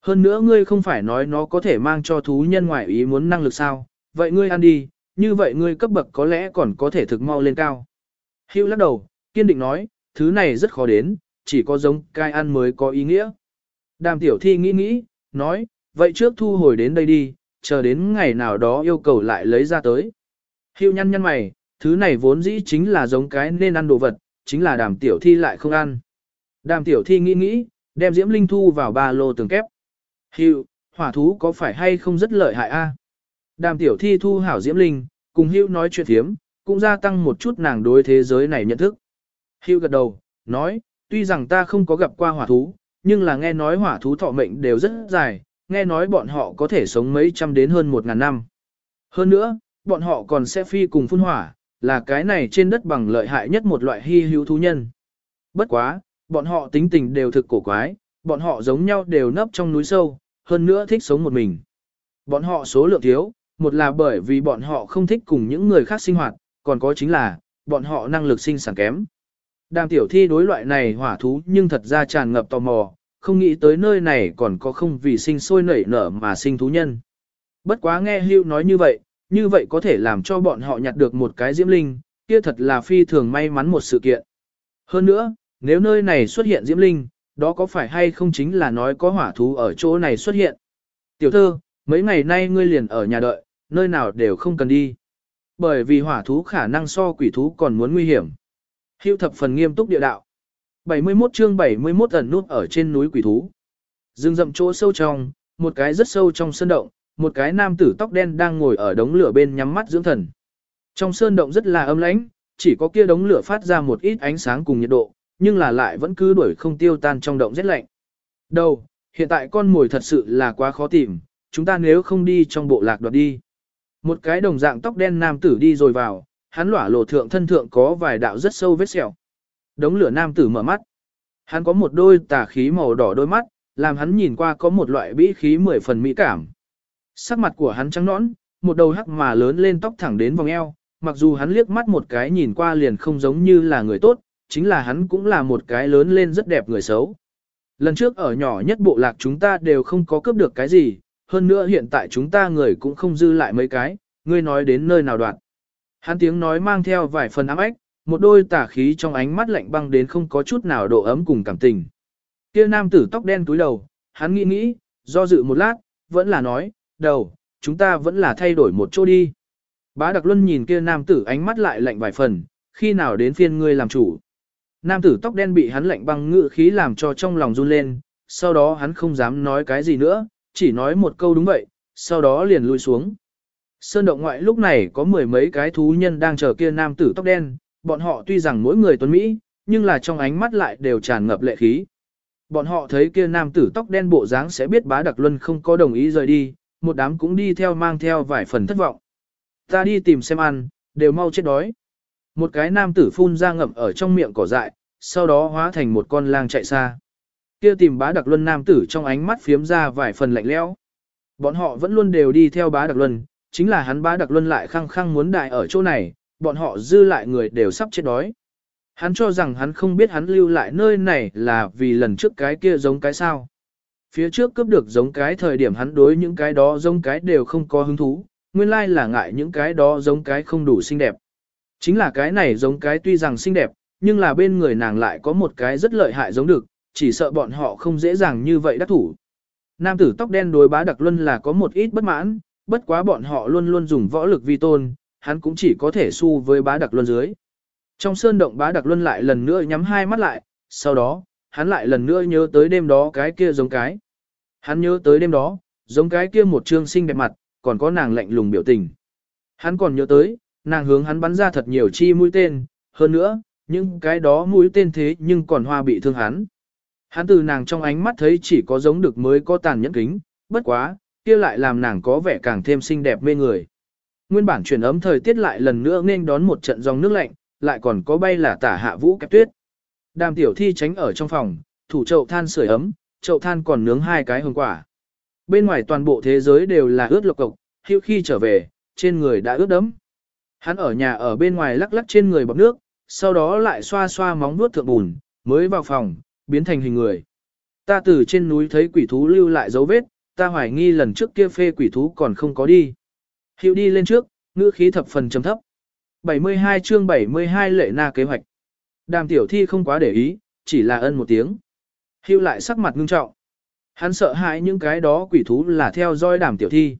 Hơn nữa ngươi không phải nói nó có thể mang cho thú nhân ngoại ý muốn năng lực sao, vậy ngươi ăn đi, như vậy ngươi cấp bậc có lẽ còn có thể thực mau lên cao. Hữu lắc đầu, kiên định nói, thứ này rất khó đến, chỉ có giống cai ăn mới có ý nghĩa. Đàm tiểu thi nghĩ nghĩ, nói, vậy trước thu hồi đến đây đi, chờ đến ngày nào đó yêu cầu lại lấy ra tới. Hiệu nhăn nhăn mày, thứ này vốn dĩ chính là giống cái nên ăn đồ vật, chính là đàm tiểu thi lại không ăn. Đàm tiểu thi nghĩ nghĩ, đem diễm linh thu vào ba lô tường kép. Hiệu, hỏa thú có phải hay không rất lợi hại a? Đàm tiểu thi thu hảo diễm linh, cùng Hiệu nói chuyện thiếm, cũng gia tăng một chút nàng đối thế giới này nhận thức. Hiệu gật đầu, nói, tuy rằng ta không có gặp qua hỏa thú, nhưng là nghe nói hỏa thú thọ mệnh đều rất dài, nghe nói bọn họ có thể sống mấy trăm đến hơn một ngàn năm. Hơn nữa, bọn họ còn sẽ phi cùng phun hỏa, là cái này trên đất bằng lợi hại nhất một loại hy hữu thú nhân. Bất quá, bọn họ tính tình đều thực cổ quái, bọn họ giống nhau đều nấp trong núi sâu, hơn nữa thích sống một mình. Bọn họ số lượng thiếu, một là bởi vì bọn họ không thích cùng những người khác sinh hoạt, còn có chính là, bọn họ năng lực sinh sản kém. Đàm tiểu thi đối loại này hỏa thú nhưng thật ra tràn ngập tò mò, không nghĩ tới nơi này còn có không vì sinh sôi nảy nở mà sinh thú nhân. Bất quá nghe hưu nói như vậy, như vậy có thể làm cho bọn họ nhặt được một cái diễm linh, kia thật là phi thường may mắn một sự kiện. Hơn nữa, nếu nơi này xuất hiện diễm linh, đó có phải hay không chính là nói có hỏa thú ở chỗ này xuất hiện. Tiểu thơ, mấy ngày nay ngươi liền ở nhà đợi, nơi nào đều không cần đi. Bởi vì hỏa thú khả năng so quỷ thú còn muốn nguy hiểm. Hưu thập phần nghiêm túc địa đạo. 71 chương 71 ẩn nút ở trên núi quỷ thú. Dương rậm chỗ sâu trong, một cái rất sâu trong sơn động, một cái nam tử tóc đen đang ngồi ở đống lửa bên nhắm mắt dưỡng thần. Trong sơn động rất là âm lãnh, chỉ có kia đống lửa phát ra một ít ánh sáng cùng nhiệt độ, nhưng là lại vẫn cứ đuổi không tiêu tan trong động rất lạnh. Đâu, hiện tại con mồi thật sự là quá khó tìm, chúng ta nếu không đi trong bộ lạc đoạt đi. Một cái đồng dạng tóc đen nam tử đi rồi vào, hắn lỏa lộ thượng thân thượng có vài đạo rất sâu vết sẹo. Đống lửa nam tử mở mắt. Hắn có một đôi tà khí màu đỏ đôi mắt, làm hắn nhìn qua có một loại bĩ khí mười phần mỹ cảm. Sắc mặt của hắn trắng nõn, một đầu hắc mà lớn lên tóc thẳng đến vòng eo, mặc dù hắn liếc mắt một cái nhìn qua liền không giống như là người tốt, chính là hắn cũng là một cái lớn lên rất đẹp người xấu. Lần trước ở nhỏ nhất bộ lạc chúng ta đều không có cướp được cái gì, hơn nữa hiện tại chúng ta người cũng không dư lại mấy cái, ngươi nói đến nơi nào đoạn. Hắn tiếng nói mang theo vài phần ám ếch, một đôi tả khí trong ánh mắt lạnh băng đến không có chút nào độ ấm cùng cảm tình. Kia nam tử tóc đen túi đầu, hắn nghĩ nghĩ, do dự một lát, vẫn là nói, đầu, chúng ta vẫn là thay đổi một chỗ đi. Bá Đặc Luân nhìn kia nam tử ánh mắt lại lạnh vài phần, khi nào đến phiên ngươi làm chủ. Nam tử tóc đen bị hắn lạnh băng ngự khí làm cho trong lòng run lên, sau đó hắn không dám nói cái gì nữa, chỉ nói một câu đúng vậy, sau đó liền lui xuống. Sơn động ngoại lúc này có mười mấy cái thú nhân đang chờ kia nam tử tóc đen, bọn họ tuy rằng mỗi người tuấn Mỹ, nhưng là trong ánh mắt lại đều tràn ngập lệ khí. Bọn họ thấy kia nam tử tóc đen bộ dáng sẽ biết bá đặc luân không có đồng ý rời đi, một đám cũng đi theo mang theo vài phần thất vọng. Ta đi tìm xem ăn, đều mau chết đói. Một cái nam tử phun ra ngậm ở trong miệng cỏ dại, sau đó hóa thành một con lang chạy xa. Kia tìm bá đặc luân nam tử trong ánh mắt phiếm ra vài phần lạnh lẽo. Bọn họ vẫn luôn đều đi theo bá đặc luân, chính là hắn bá đặc luân lại khăng khăng muốn đại ở chỗ này, bọn họ dư lại người đều sắp chết đói. Hắn cho rằng hắn không biết hắn lưu lại nơi này là vì lần trước cái kia giống cái sao. Phía trước cướp được giống cái thời điểm hắn đối những cái đó giống cái đều không có hứng thú, nguyên lai là ngại những cái đó giống cái không đủ xinh đẹp. Chính là cái này giống cái tuy rằng xinh đẹp, nhưng là bên người nàng lại có một cái rất lợi hại giống được, chỉ sợ bọn họ không dễ dàng như vậy đắc thủ. Nam tử tóc đen đối bá đặc luân là có một ít bất mãn, bất quá bọn họ luôn luôn dùng võ lực vi tôn, hắn cũng chỉ có thể su với bá đặc luân dưới. Trong sơn động bá đặc luân lại lần nữa nhắm hai mắt lại, sau đó, hắn lại lần nữa nhớ tới đêm đó cái kia giống cái. Hắn nhớ tới đêm đó, giống cái kia một trương xinh đẹp mặt, còn có nàng lạnh lùng biểu tình. Hắn còn nhớ tới, nàng hướng hắn bắn ra thật nhiều chi mũi tên, hơn nữa, những cái đó mũi tên thế nhưng còn hoa bị thương hắn. Hắn từ nàng trong ánh mắt thấy chỉ có giống được mới có tàn nhẫn kính, bất quá, kia lại làm nàng có vẻ càng thêm xinh đẹp mê người. Nguyên bản chuyển ấm thời tiết lại lần nữa nên đón một trận dòng nước lạnh, lại còn có bay là tả hạ vũ kẹp tuyết. Đàm tiểu thi tránh ở trong phòng, thủ chậu than sưởi ấm, chậu than còn nướng hai cái hương quả. Bên ngoài toàn bộ thế giới đều là ướt lộc cộc, hữu khi trở về, trên người đã ướt đẫm. Hắn ở nhà ở bên ngoài lắc lắc trên người bọc nước, sau đó lại xoa xoa móng vuốt thượng bùn, mới vào phòng, biến thành hình người. Ta từ trên núi thấy quỷ thú lưu lại dấu vết, ta hoài nghi lần trước kia phê quỷ thú còn không có đi. Hiệu đi lên trước, ngữ khí thập phần trầm thấp. 72 chương 72 lệ na kế hoạch. Đàm tiểu thi không quá để ý, chỉ là ân một tiếng. Hiệu lại sắc mặt ngưng trọng. Hắn sợ hãi những cái đó quỷ thú là theo dõi đàm tiểu thi.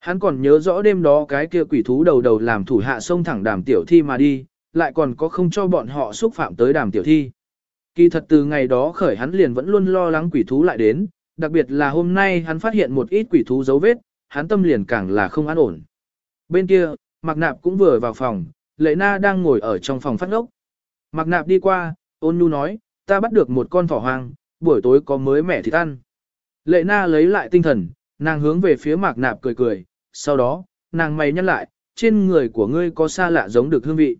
Hắn còn nhớ rõ đêm đó cái kia quỷ thú đầu đầu làm thủ hạ sông thẳng đàm tiểu thi mà đi, lại còn có không cho bọn họ xúc phạm tới đàm tiểu thi. Kỳ thật từ ngày đó khởi hắn liền vẫn luôn lo lắng quỷ thú lại đến, đặc biệt là hôm nay hắn phát hiện một ít quỷ thú dấu vết, hắn tâm liền càng là không an ổn. Bên kia, Mạc Nạp cũng vừa vào phòng, Lệ Na đang ngồi ở trong phòng phát ngốc. Mạc Nạp đi qua, ôn nhu nói, ta bắt được một con thỏ hoang, buổi tối có mới mẻ thịt ăn. Lệ Na lấy lại tinh thần, nàng hướng về phía Mạc Nạp cười cười, sau đó, nàng mày nhăn lại, trên người của ngươi có xa lạ giống được hương vị.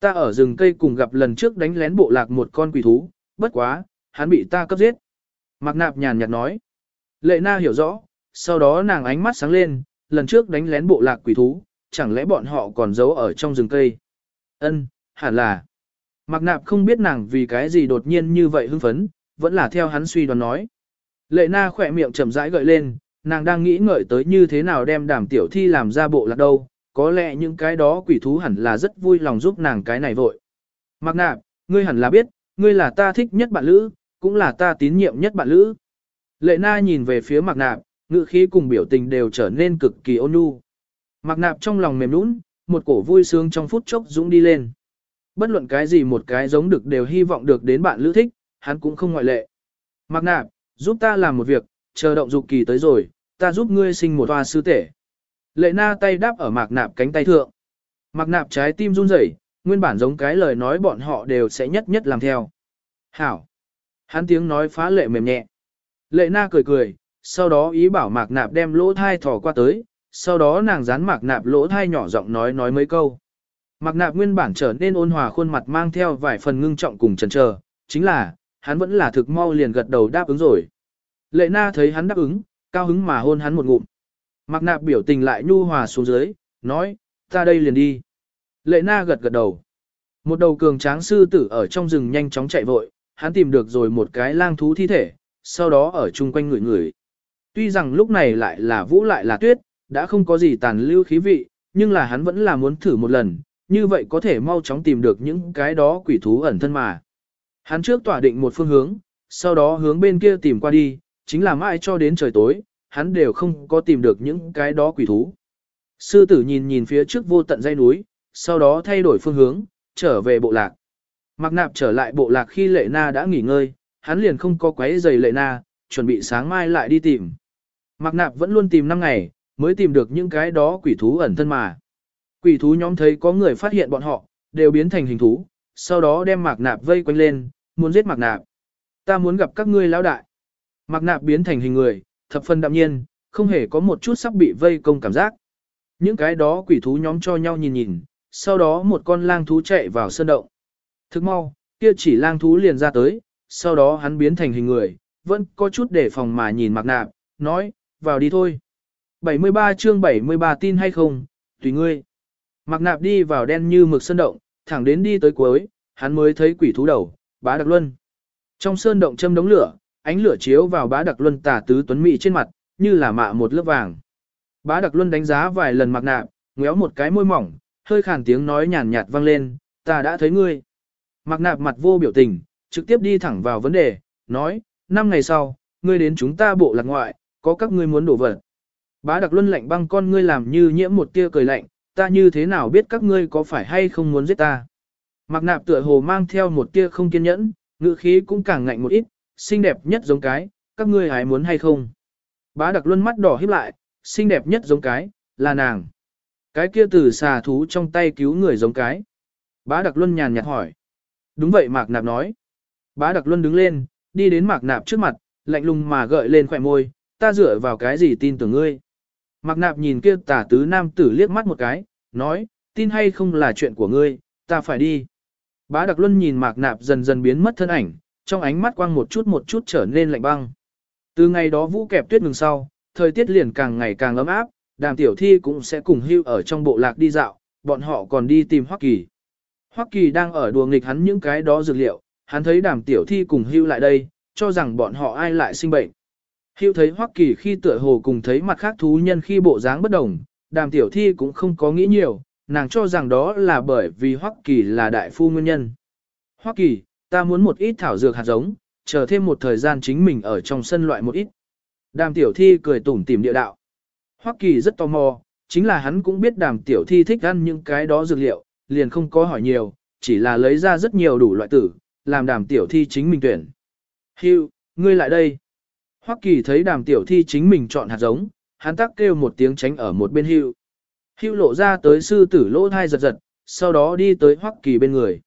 Ta ở rừng cây cùng gặp lần trước đánh lén bộ lạc một con quỷ thú, bất quá, hắn bị ta cấp giết. Mạc nạp nhàn nhạt nói. Lệ na hiểu rõ, sau đó nàng ánh mắt sáng lên, lần trước đánh lén bộ lạc quỷ thú, chẳng lẽ bọn họ còn giấu ở trong rừng cây. Ân, hẳn là. Mạc nạp không biết nàng vì cái gì đột nhiên như vậy hưng phấn, vẫn là theo hắn suy đoán nói. Lệ na khỏe miệng chậm rãi gợi lên, nàng đang nghĩ ngợi tới như thế nào đem đàm tiểu thi làm ra bộ lạc đâu, có lẽ những cái đó quỷ thú hẳn là rất vui lòng giúp nàng cái này vội. Mạc nạp, ngươi hẳn là biết, ngươi là ta thích nhất bạn lữ, cũng là ta tín nhiệm nhất bạn lữ. Lệ na nhìn về phía mạc nạp, ngữ khí cùng biểu tình đều trở nên cực kỳ ôn nhu. Mạc nạp trong lòng mềm nũng, một cổ vui sướng trong phút chốc dũng đi lên. Bất luận cái gì một cái giống được đều hy vọng được đến bạn lữ thích, hắn cũng không ngoại lệ. Mạc nạp, giúp ta làm một việc, chờ động dục kỳ tới rồi, ta giúp ngươi sinh một hoa sư tể. Lệ na tay đáp ở mạc nạp cánh tay thượng. Mạc nạp trái tim run rẩy, nguyên bản giống cái lời nói bọn họ đều sẽ nhất nhất làm theo. Hảo. Hắn tiếng nói phá lệ mềm nhẹ. Lệ na cười cười, sau đó ý bảo mạc nạp đem lỗ thai thò qua tới, sau đó nàng dán mạc nạp lỗ thai nhỏ giọng nói nói mấy câu. Mạc nạp nguyên bản trở nên ôn hòa khuôn mặt mang theo vài phần ngưng trọng cùng chần chờ, chính là, hắn vẫn là thực mau liền gật đầu đáp ứng rồi. Lệ na thấy hắn đáp ứng, cao hứng mà hôn hắn một ngụm. Mạc nạp biểu tình lại nhu hòa xuống dưới, nói, ta đây liền đi. Lệ na gật gật đầu. Một đầu cường tráng sư tử ở trong rừng nhanh chóng chạy vội, hắn tìm được rồi một cái lang thú thi thể, sau đó ở chung quanh người người. Tuy rằng lúc này lại là vũ lại là tuyết, đã không có gì tàn lưu khí vị, nhưng là hắn vẫn là muốn thử một lần, như vậy có thể mau chóng tìm được những cái đó quỷ thú ẩn thân mà. Hắn trước tỏa định một phương hướng, sau đó hướng bên kia tìm qua đi, chính là mãi cho đến trời tối, hắn đều không có tìm được những cái đó quỷ thú. Sư tử nhìn nhìn phía trước vô tận dây núi, sau đó thay đổi phương hướng, trở về bộ lạc. Mạc nạp trở lại bộ lạc khi lệ na đã nghỉ ngơi, hắn liền không có quấy giày lệ na, chuẩn bị sáng mai lại đi tìm. Mạc nạp vẫn luôn tìm 5 ngày, mới tìm được những cái đó quỷ thú ẩn thân mà. Quỷ thú nhóm thấy có người phát hiện bọn họ, đều biến thành hình thú, sau đó đem mạc nạp vây quanh lên, muốn giết mạc nạp. Ta muốn gặp các ngươi lão đại. Mạc nạp biến thành hình người, thập phần đạm nhiên, không hề có một chút sắp bị vây công cảm giác. Những cái đó quỷ thú nhóm cho nhau nhìn nhìn, sau đó một con lang thú chạy vào sơn động. Thức mau, kia chỉ lang thú liền ra tới, sau đó hắn biến thành hình người, vẫn có chút để phòng mà nhìn Mặc Nạp, nói, vào đi thôi. 73 chương 73 tin hay không, tùy ngươi. Mặc Nạp đi vào đen như mực sơn động, thẳng đến đi tới cuối, hắn mới thấy quỷ thú đầu, bá đặc luân. Trong sơn động châm đống lửa, ánh lửa chiếu vào bá đặc luân tả tứ tuấn mỹ trên mặt, như là mạ một lớp vàng. Bá đặc luân đánh giá vài lần Mặc Nạp, ngéo một cái môi mỏng, hơi khàn tiếng nói nhàn nhạt vang lên, ta đã thấy ngươi. Mạc nạp mặt vô biểu tình, trực tiếp đi thẳng vào vấn đề, nói, năm ngày sau, ngươi đến chúng ta bộ lạc ngoại, có các ngươi muốn đổ vật. Bá đặc luân lạnh băng con ngươi làm như nhiễm một tia cười lạnh, ta như thế nào biết các ngươi có phải hay không muốn giết ta. Mạc nạp tựa hồ mang theo một tia không kiên nhẫn, ngữ khí cũng càng ngạnh một ít, xinh đẹp nhất giống cái, các ngươi hái muốn hay không. Bá đặc luân mắt đỏ híp lại, xinh đẹp nhất giống cái, là nàng. Cái kia từ xà thú trong tay cứu người giống cái. Bá đặc luân nhàn nhạt hỏi. Đúng vậy Mạc nạp nói. Bá đặc luân đứng lên, đi đến Mạc nạp trước mặt, lạnh lùng mà gợi lên khỏe môi, ta dựa vào cái gì tin tưởng ngươi. Mạc nạp nhìn kia tả tứ nam tử liếc mắt một cái, nói, tin hay không là chuyện của ngươi, ta phải đi. Bá đặc luân nhìn mạc nạp dần dần biến mất thân ảnh, trong ánh mắt quang một chút một chút trở nên lạnh băng. Từ ngày đó vũ kẹp tuyết ngừng sau, thời tiết liền càng ngày càng ấm áp, đàm tiểu thi cũng sẽ cùng hưu ở trong bộ lạc đi dạo, bọn họ còn đi tìm Hoắc Kỳ. Hoắc Kỳ đang ở đùa nghịch hắn những cái đó dược liệu, hắn thấy đàm tiểu thi cùng hưu lại đây, cho rằng bọn họ ai lại sinh bệnh. Hưu thấy Hoắc Kỳ khi tựa hồ cùng thấy mặt khác thú nhân khi bộ dáng bất đồng, đàm tiểu thi cũng không có nghĩ nhiều, nàng cho rằng đó là bởi vì Hoắc Kỳ là đại phu nguyên nhân. Hoắc Kỳ, ta muốn một ít thảo dược hạt giống, chờ thêm một thời gian chính mình ở trong sân loại một ít. Đàm tiểu thi cười tủm tỉm địa đạo. Hoắc Kỳ rất tò mò, chính là hắn cũng biết đàm tiểu thi thích ăn những cái đó dược liệu, liền không có hỏi nhiều, chỉ là lấy ra rất nhiều đủ loại tử, làm đàm tiểu thi chính mình tuyển. Hưu, ngươi lại đây. Hoắc Kỳ thấy đàm tiểu thi chính mình chọn hạt giống, hắn tắc kêu một tiếng tránh ở một bên hưu. Hưu lộ ra tới sư tử lỗ thai giật giật, sau đó đi tới Hoắc Kỳ bên người.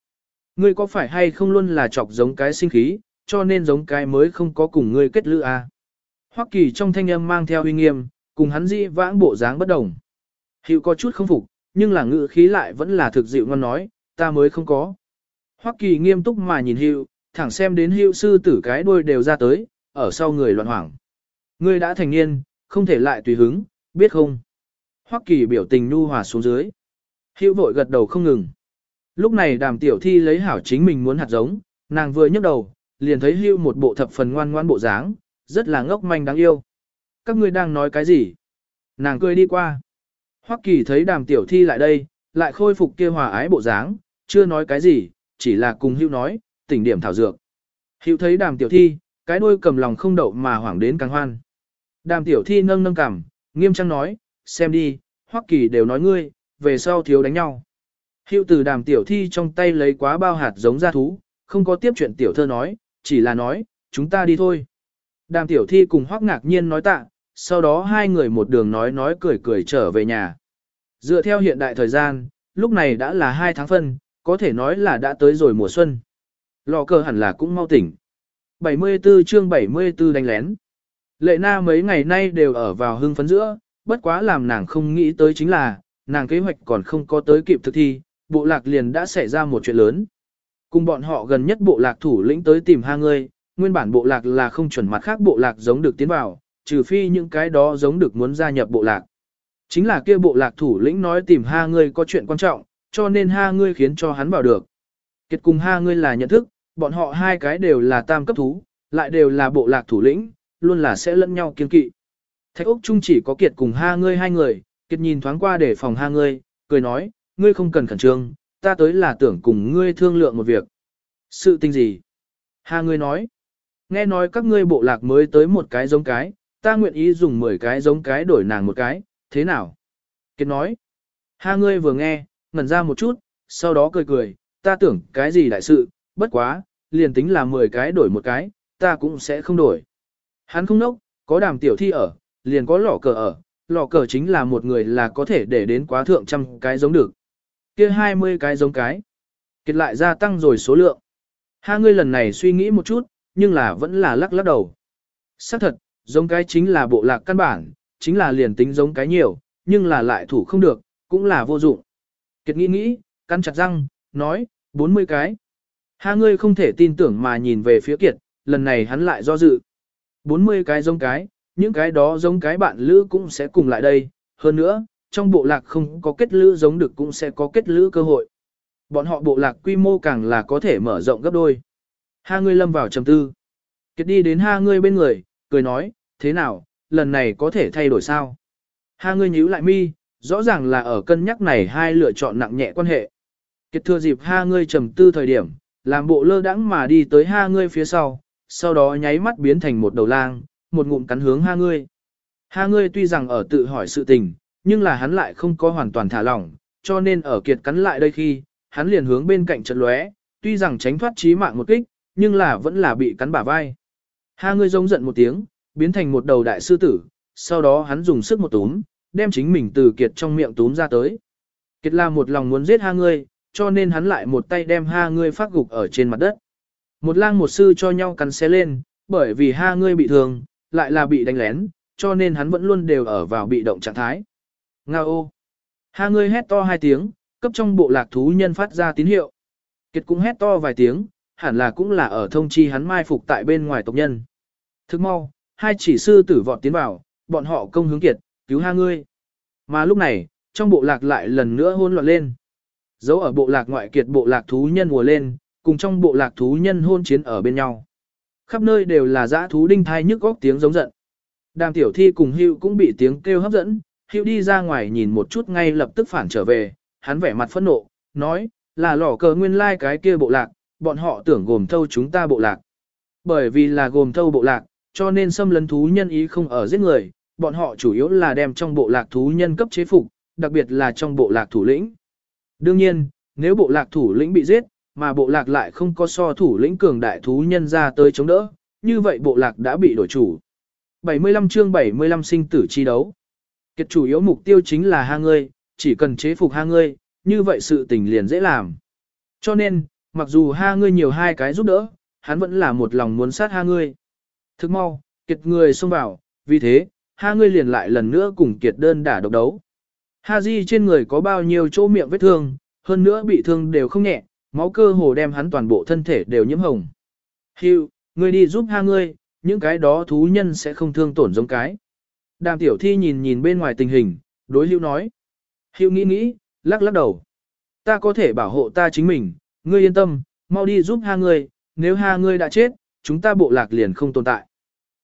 Ngươi có phải hay không luôn là chọc giống cái sinh khí, cho nên giống cái mới không có cùng ngươi kết lữ à? Hoắc Kỳ trong thanh âm mang theo uy nghiêm, cùng hắn di vãng bộ dáng bất đồng. Hữu có chút không phục, nhưng là ngữ khí lại vẫn là thực dịu ngon nói, ta mới không có. Hoắc Kỳ nghiêm túc mà nhìn Hữu, thẳng xem đến Hữu sư tử cái đuôi đều ra tới, ở sau người loạn hoảng. Ngươi đã thành niên, không thể lại tùy hứng, biết không? Hoắc Kỳ biểu tình nu hòa xuống dưới. Hữu vội gật đầu không ngừng. Lúc này đàm tiểu thi lấy hảo chính mình muốn hạt giống, nàng vừa nhấc đầu, liền thấy Hữu một bộ thập phần ngoan ngoan bộ dáng, rất là ngốc manh đáng yêu. Các ngươi đang nói cái gì? Nàng cười đi qua. Hoắc Kỳ thấy đàm tiểu thi lại đây, lại khôi phục kia hòa ái bộ dáng, chưa nói cái gì, chỉ là cùng Hữu nói, tỉnh điểm thảo dược. Hữu thấy đàm tiểu thi, cái đuôi cầm lòng không đậu mà hoảng đến càng hoan. Đàm tiểu thi nâng nâng cằm, nghiêm trang nói, xem đi, Hoắc Kỳ đều nói ngươi, về sau thiếu đánh nhau. Hưu từ đàm tiểu thi trong tay lấy quá bao hạt giống ra thú, không có tiếp chuyện tiểu thơ nói, chỉ là nói, chúng ta đi thôi. Đàm tiểu thi cùng Hoắc ngạc nhiên nói tạ, sau đó hai người một đường nói nói cười cười trở về nhà. Dựa theo hiện đại thời gian, lúc này đã là hai tháng phân, có thể nói là đã tới rồi mùa xuân. Lò cờ hẳn là cũng mau tỉnh. 74 chương 74 đánh lén. Lệ na mấy ngày nay đều ở vào hưng phấn giữa, bất quá làm nàng không nghĩ tới chính là, nàng kế hoạch còn không có tới kịp thực thi, bộ lạc liền đã xảy ra một chuyện lớn. Cùng bọn họ gần nhất bộ lạc thủ lĩnh tới tìm hai người, nguyên bản bộ lạc là không chuẩn mặt khác bộ lạc giống được tiến vào, trừ phi những cái đó giống được muốn gia nhập bộ lạc. Chính là kia bộ lạc thủ lĩnh nói tìm hai ngươi có chuyện quan trọng, cho nên hai ngươi khiến cho hắn vào được. Kết cùng hai ngươi là nhận thức, bọn họ hai cái đều là tam cấp thú, lại đều là bộ lạc thủ lĩnh, luôn là sẽ lẫn nhau kiên kỵ. Thạch Úc Trung chỉ có Kiệt cùng ha ngươi hai người, Kiệt nhìn thoáng qua để phòng ha ngươi, cười nói, ngươi không cần khẩn trương, ta tới là tưởng cùng ngươi thương lượng một việc. Sự tình gì? Ha ngươi nói, nghe nói các ngươi bộ lạc mới tới một cái giống cái, ta nguyện ý dùng 10 cái giống cái đổi nàng một cái, thế nào? Kiệt nói, ha ngươi vừa nghe, ngẩn ra một chút, sau đó cười cười, ta tưởng cái gì đại sự, bất quá, liền tính là 10 cái đổi một cái, ta cũng sẽ không đổi. Hắn không nốc, có đàm tiểu thi ở, liền có lỏ cờ ở, lò cờ chính là một người là có thể để đến quá thượng trăm cái giống được. kia 20 cái giống cái. Kiệt lại gia tăng rồi số lượng. Hai ngươi lần này suy nghĩ một chút, nhưng là vẫn là lắc lắc đầu. Xác thật, giống cái chính là bộ lạc căn bản, chính là liền tính giống cái nhiều, nhưng là lại thủ không được, cũng là vô dụng. Kiệt nghĩ nghĩ, căn chặt răng, nói, 40 cái. Hai ngươi không thể tin tưởng mà nhìn về phía Kiệt, lần này hắn lại do dự. 40 cái giống cái, những cái đó giống cái bạn lữ cũng sẽ cùng lại đây. Hơn nữa, trong bộ lạc không có kết lữ giống được cũng sẽ có kết lữ cơ hội. Bọn họ bộ lạc quy mô càng là có thể mở rộng gấp đôi. Hai ngươi lâm vào trầm tư. Kiệt đi đến hai ngươi bên người, cười nói, thế nào, lần này có thể thay đổi sao? Hai ngươi nhíu lại mi, rõ ràng là ở cân nhắc này hai lựa chọn nặng nhẹ quan hệ. Kiệt thừa dịp ha ngươi trầm tư thời điểm, làm bộ lơ đãng mà đi tới ha ngươi phía sau, sau đó nháy mắt biến thành một đầu lang, một ngụm cắn hướng ha ngươi. Ha ngươi tuy rằng ở tự hỏi sự tình, nhưng là hắn lại không có hoàn toàn thả lỏng, cho nên ở kiệt cắn lại đây khi, hắn liền hướng bên cạnh trận lóe, tuy rằng tránh thoát chí mạng một kích, nhưng là vẫn là bị cắn bả vai. Ha ngươi giống giận một tiếng, biến thành một đầu đại sư tử, sau đó hắn dùng sức một túm, đem chính mình từ kiệt trong miệng túm ra tới. Kiệt là một lòng muốn giết ha ngươi, cho nên hắn lại một tay đem ha ngươi phát gục ở trên mặt đất. Một lang một sư cho nhau cắn xé lên, bởi vì ha ngươi bị thương, lại là bị đánh lén, cho nên hắn vẫn luôn đều ở vào bị động trạng thái. Nga ô! Ha ngươi hét to hai tiếng, cấp trong bộ lạc thú nhân phát ra tín hiệu. Kiệt cũng hét to vài tiếng, hẳn là cũng là ở thông chi hắn mai phục tại bên ngoài tộc nhân. Thức mau, hai chỉ sư tử vọt tiến vào, bọn họ công hướng Kiệt, cứu hai ngươi. Mà lúc này, trong bộ lạc lại lần nữa hôn loạn lên. Dấu ở bộ lạc ngoại kiệt bộ lạc thú nhân mùa lên, cùng trong bộ lạc thú nhân hôn chiến ở bên nhau. Khắp nơi đều là dã thú đinh thai nhức góc tiếng giống giận. Đàm tiểu thi cùng hưu cũng bị tiếng kêu hấp dẫn, hưu đi ra ngoài nhìn một chút ngay lập tức phản trở về, hắn vẻ mặt phẫn nộ, nói, là lỏ cờ nguyên lai like cái kia bộ lạc, bọn họ tưởng gồm thâu chúng ta bộ lạc. Bởi vì là gồm thâu bộ lạc, cho nên xâm lấn thú nhân ý không ở giết người, bọn họ chủ yếu là đem trong bộ lạc thú nhân cấp chế phục, đặc biệt là trong bộ lạc thủ lĩnh. Đương nhiên, nếu bộ lạc thủ lĩnh bị giết, mà bộ lạc lại không có so thủ lĩnh cường đại thú nhân ra tới chống đỡ, như vậy bộ lạc đã bị đổi chủ. 75 chương 75 sinh tử chi đấu. Kiệt chủ yếu mục tiêu chính là hai ngươi, chỉ cần chế phục hai ngươi, như vậy sự tình liền dễ làm. Cho nên, mặc dù hai ngươi nhiều hai cái giúp đỡ, hắn vẫn là một lòng muốn sát hai ngươi. Thức mau, kiệt người xông vào, vì thế, hai ngươi liền lại lần nữa cùng kiệt đơn đả độc đấu. Ha Di trên người có bao nhiêu chỗ miệng vết thương, hơn nữa bị thương đều không nhẹ, máu cơ hồ đem hắn toàn bộ thân thể đều nhiễm hồng. Hugh, ngươi đi giúp ha ngươi, những cái đó thú nhân sẽ không thương tổn giống cái. Đàm tiểu thi nhìn nhìn bên ngoài tình hình, đối lưu nói. Hugh nghĩ nghĩ, lắc lắc đầu. Ta có thể bảo hộ ta chính mình, ngươi yên tâm, mau đi giúp ha ngươi, nếu ha ngươi đã chết, chúng ta bộ lạc liền không tồn tại.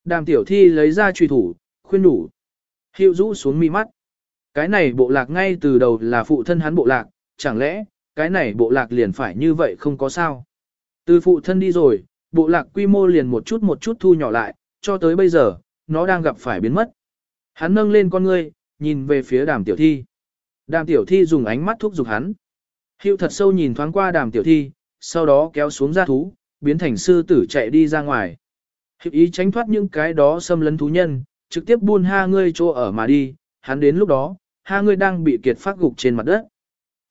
Đàm tiểu thi lấy ra truy thủ, khuyên đủ. Hiệu rũ xuống mi mắt. Cái này bộ lạc ngay từ đầu là phụ thân hắn bộ lạc, chẳng lẽ, cái này bộ lạc liền phải như vậy không có sao. Từ phụ thân đi rồi, bộ lạc quy mô liền một chút một chút thu nhỏ lại, cho tới bây giờ, nó đang gặp phải biến mất. Hắn nâng lên con ngươi, nhìn về phía đàm tiểu thi. Đàm tiểu thi dùng ánh mắt thúc giục hắn. Hưu thật sâu nhìn thoáng qua đàm tiểu thi, sau đó kéo xuống ra thú, biến thành sư tử chạy đi ra ngoài. Hiệu ý tránh thoát những cái đó xâm lấn thú nhân, trực tiếp buôn ha ngươi chỗ ở mà đi, hắn đến lúc đó, ha ngươi đang bị kiệt phát gục trên mặt đất.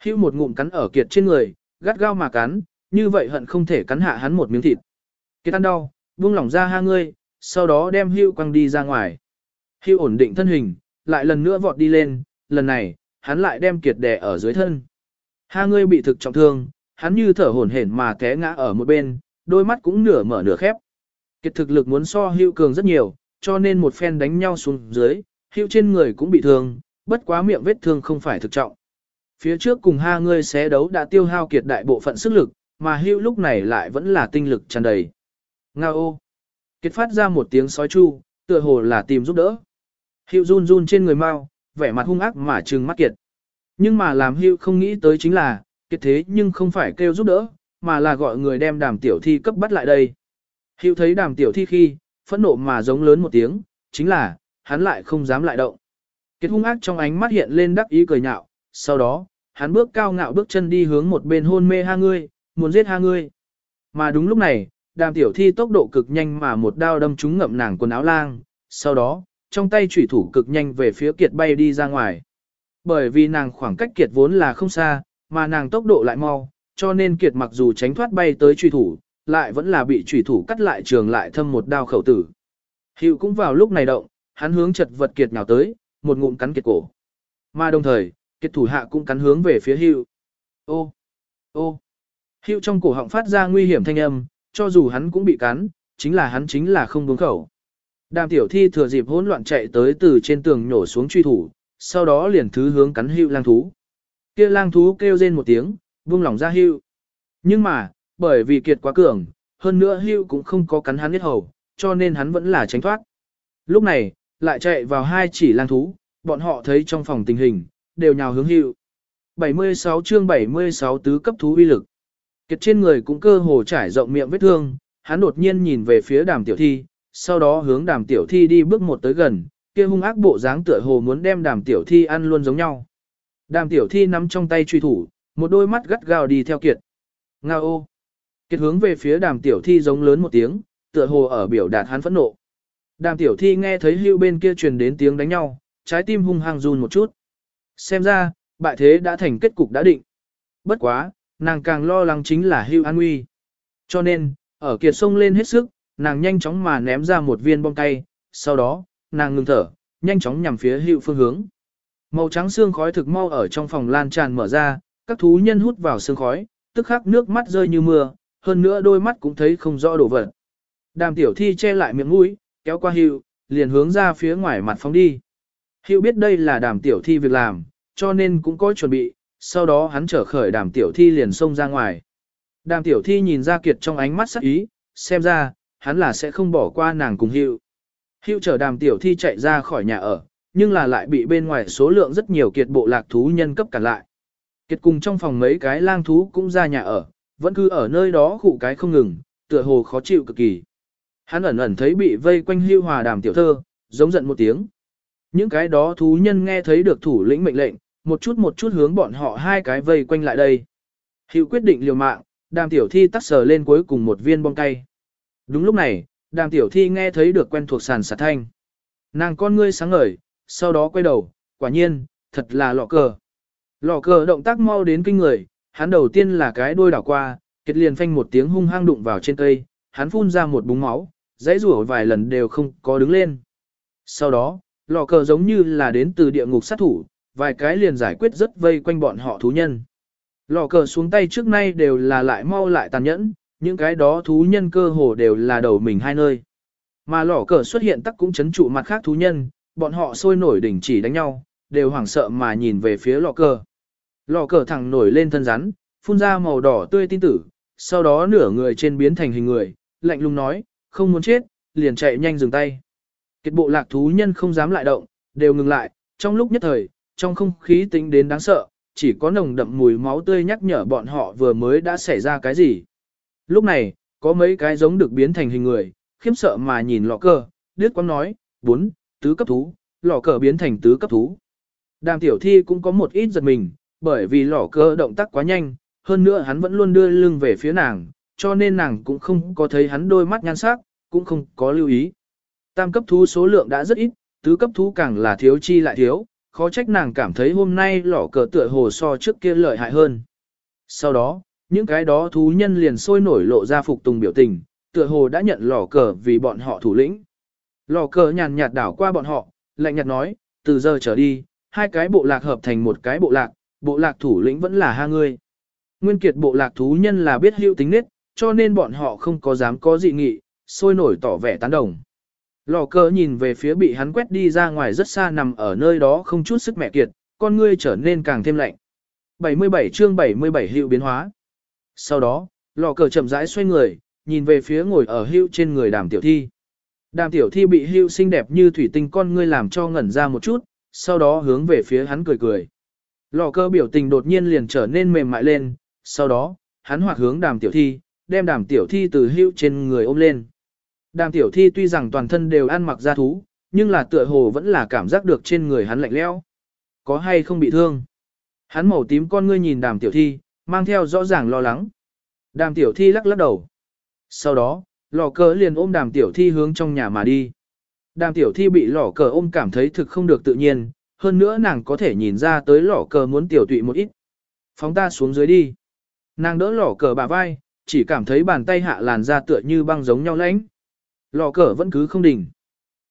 Hưu một ngụm cắn ở kiệt trên người, gắt gao mà cắn, như vậy hận không thể cắn hạ hắn một miếng thịt. Kiệt ăn đau, buông lỏng ra ha ngươi, sau đó đem hưu quăng đi ra ngoài. Hưu ổn định thân hình, lại lần nữa vọt đi lên, lần này, hắn lại đem kiệt đè ở dưới thân. Ha ngươi bị thực trọng thương, hắn như thở hổn hển mà té ngã ở một bên, đôi mắt cũng nửa mở nửa khép. Kiệt thực lực muốn so hưu cường rất nhiều, cho nên một phen đánh nhau xuống dưới, hưu trên người cũng bị thương, bất quá miệng vết thương không phải thực trọng. Phía trước cùng ha ngươi xé đấu đã tiêu hao kiệt đại bộ phận sức lực, mà hưu lúc này lại vẫn là tinh lực tràn đầy. Nga ô! Kiệt phát ra một tiếng sói chu, tựa hồ là tìm giúp đỡ. Hưu run run trên người mau, vẻ mặt hung ác mà trừng mắt kiệt. Nhưng mà làm hưu không nghĩ tới chính là, kiệt thế nhưng không phải kêu giúp đỡ, mà là gọi người đem đàm tiểu thi cấp bắt lại đây. Hưu thấy đàm tiểu thi khi, phẫn nộ mà giống lớn một tiếng, chính là, hắn lại không dám lại động. Kiệt hung ác trong ánh mắt hiện lên đắc ý cười nhạo, sau đó, hắn bước cao ngạo bước chân đi hướng một bên hôn mê ha ngươi, muốn giết ha ngươi. Mà đúng lúc này, đàm tiểu thi tốc độ cực nhanh mà một đao đâm trúng ngậm nàng quần áo lang, sau đó, trong tay chủy thủ cực nhanh về phía kiệt bay đi ra ngoài. Bởi vì nàng khoảng cách kiệt vốn là không xa, mà nàng tốc độ lại mau, cho nên kiệt mặc dù tránh thoát bay tới truy thủ, lại vẫn là bị truy thủ cắt lại trường lại thâm một đao khẩu tử. Hiệu cũng vào lúc này động, hắn hướng chật vật kiệt nào tới, một ngụm cắn kiệt cổ. Mà đồng thời, kiệt thủ hạ cũng cắn hướng về phía hiệu. Ô, ô, hiệu trong cổ họng phát ra nguy hiểm thanh âm, cho dù hắn cũng bị cắn, chính là hắn chính là không buông khẩu. Đàm tiểu thi thừa dịp hỗn loạn chạy tới từ trên tường nhổ xuống truy thủ, sau đó liền thứ hướng cắn hưu lang thú. Kia lang thú kêu rên một tiếng, buông lỏng ra hưu. Nhưng mà, bởi vì kiệt quá cường, hơn nữa hưu cũng không có cắn hắn hết hầu, cho nên hắn vẫn là tránh thoát. Lúc này, lại chạy vào hai chỉ lang thú, bọn họ thấy trong phòng tình hình, đều nhào hướng hữu. 76 chương 76 tứ cấp thú uy lực. Kiệt trên người cũng cơ hồ trải rộng miệng vết thương, hắn đột nhiên nhìn về phía đàm tiểu thi, sau đó hướng đàm tiểu thi đi bước một tới gần, kia hung ác bộ dáng tựa hồ muốn đem đàm tiểu thi ăn luôn giống nhau. Đàm tiểu thi nắm trong tay truy thủ, một đôi mắt gắt gao đi theo kiệt. Nga ô! Kiệt hướng về phía đàm tiểu thi giống lớn một tiếng, tựa hồ ở biểu đạt hắn phẫn nộ. Đàm tiểu thi nghe thấy hưu bên kia truyền đến tiếng đánh nhau, trái tim hung hăng run một chút. Xem ra, bại thế đã thành kết cục đã định. Bất quá, nàng càng lo lắng chính là hưu an nguy. Cho nên, ở kiệt sông lên hết sức, nàng nhanh chóng mà ném ra một viên bom cay, sau đó, nàng ngừng thở, nhanh chóng nhằm phía hữu phương hướng. Màu trắng xương khói thực mau ở trong phòng lan tràn mở ra, các thú nhân hút vào xương khói, tức khắc nước mắt rơi như mưa, hơn nữa đôi mắt cũng thấy không rõ đồ vật. Đàm tiểu thi che lại miệng mũi, kéo qua hữu, liền hướng ra phía ngoài mặt phóng đi. Hữu biết đây là đàm tiểu thi việc làm, cho nên cũng có chuẩn bị, sau đó hắn trở khởi đàm tiểu thi liền xông ra ngoài. Đàm tiểu thi nhìn ra kiệt trong ánh mắt sắc ý, xem ra, hắn là sẽ không bỏ qua nàng cùng hữu. Hiệu chở đàm tiểu thi chạy ra khỏi nhà ở, nhưng là lại bị bên ngoài số lượng rất nhiều kiệt bộ lạc thú nhân cấp cản lại. Kiệt cùng trong phòng mấy cái lang thú cũng ra nhà ở, vẫn cứ ở nơi đó khụ cái không ngừng, tựa hồ khó chịu cực kỳ. Hắn ẩn ẩn thấy bị vây quanh hưu hòa đàm tiểu thơ, giống giận một tiếng. Những cái đó thú nhân nghe thấy được thủ lĩnh mệnh lệnh, một chút một chút hướng bọn họ hai cái vây quanh lại đây. Hữu quyết định liều mạng, đàm tiểu thi tắt sờ lên cuối cùng một viên bom cay. Đúng lúc này, đàm tiểu thi nghe thấy được quen thuộc sàn sạt thanh. Nàng con ngươi sáng ngời, sau đó quay đầu, quả nhiên, thật là lọ cờ. Lọ cờ động tác mau đến kinh người, hắn đầu tiên là cái đuôi đảo qua, kết liền phanh một tiếng hung hăng đụng vào trên cây, hắn phun ra một búng máu, dãy rủa vài lần đều không có đứng lên. Sau đó, lọ cờ giống như là đến từ địa ngục sát thủ, vài cái liền giải quyết rất vây quanh bọn họ thú nhân. Lọ cờ xuống tay trước nay đều là lại mau lại tàn nhẫn, những cái đó thú nhân cơ hồ đều là đầu mình hai nơi. Mà lọ cờ xuất hiện tắc cũng chấn trụ mặt khác thú nhân, bọn họ sôi nổi đỉnh chỉ đánh nhau, đều hoảng sợ mà nhìn về phía lọ cờ. Lọ cờ thẳng nổi lên thân rắn, phun ra màu đỏ tươi tin tử, sau đó nửa người trên biến thành hình người, lạnh lùng nói, không muốn chết, liền chạy nhanh dừng tay. Kết bộ lạc thú nhân không dám lại động, đều ngừng lại, trong lúc nhất thời, trong không khí tính đến đáng sợ, chỉ có nồng đậm mùi máu tươi nhắc nhở bọn họ vừa mới đã xảy ra cái gì. Lúc này, có mấy cái giống được biến thành hình người, khiếm sợ mà nhìn lọ cờ, điếc quăng nói, bốn, tứ cấp thú, lọ cờ biến thành tứ cấp thú. Đàm tiểu thi cũng có một ít giật mình, bởi vì lọ cờ động tác quá nhanh, hơn nữa hắn vẫn luôn đưa lưng về phía nàng, cho nên nàng cũng không có thấy hắn đôi mắt nhan sắc, cũng không có lưu ý. Tam cấp thú số lượng đã rất ít, tứ cấp thú càng là thiếu chi lại thiếu, khó trách nàng cảm thấy hôm nay lọ cờ tựa hồ so trước kia lợi hại hơn. Sau đó, những cái đó thú nhân liền sôi nổi lộ ra phục tùng biểu tình, tựa hồ đã nhận lò cờ vì bọn họ thủ lĩnh. lò cờ nhàn nhạt đảo qua bọn họ, lạnh nhạt nói, từ giờ trở đi, hai cái bộ lạc hợp thành một cái bộ lạc, bộ lạc thủ lĩnh vẫn là hai người. Nguyên kiệt bộ lạc thú nhân là biết hữu tính nết, cho nên bọn họ không có dám có dị nghị, sôi nổi tỏ vẻ tán đồng. Lò cờ nhìn về phía bị hắn quét đi ra ngoài rất xa nằm ở nơi đó không chút sức mẹ kiệt, con ngươi trở nên càng thêm lạnh. 77 chương 77 hữu biến hóa. Sau đó, lò cờ chậm rãi xoay người, nhìn về phía ngồi ở hưu trên người đàm tiểu thi. Đàm tiểu thi bị hưu xinh đẹp như thủy tinh con ngươi làm cho ngẩn ra một chút, sau đó hướng về phía hắn cười cười. Lò cơ biểu tình đột nhiên liền trở nên mềm mại lên, sau đó, hắn hoạt hướng đàm tiểu thi, đem đàm tiểu thi từ hưu trên người ôm lên. Đàm tiểu thi tuy rằng toàn thân đều ăn mặc da thú, nhưng là tựa hồ vẫn là cảm giác được trên người hắn lạnh lẽo. Có hay không bị thương? Hắn màu tím con ngươi nhìn đàm tiểu thi, mang theo rõ ràng lo lắng. Đàm tiểu thi lắc lắc đầu. Sau đó, lò cờ liền ôm đàm tiểu thi hướng trong nhà mà đi. Đàm tiểu thi bị lò cờ ôm cảm thấy thực không được tự nhiên, hơn nữa nàng có thể nhìn ra tới lò cờ muốn tiểu tụy một ít. Phóng ta xuống dưới đi. Nàng đỡ lò cờ bà vai, chỉ cảm thấy bàn tay hạ làn da tựa như băng giống nhau lãnh. Lò cờ vẫn cứ không đỉnh.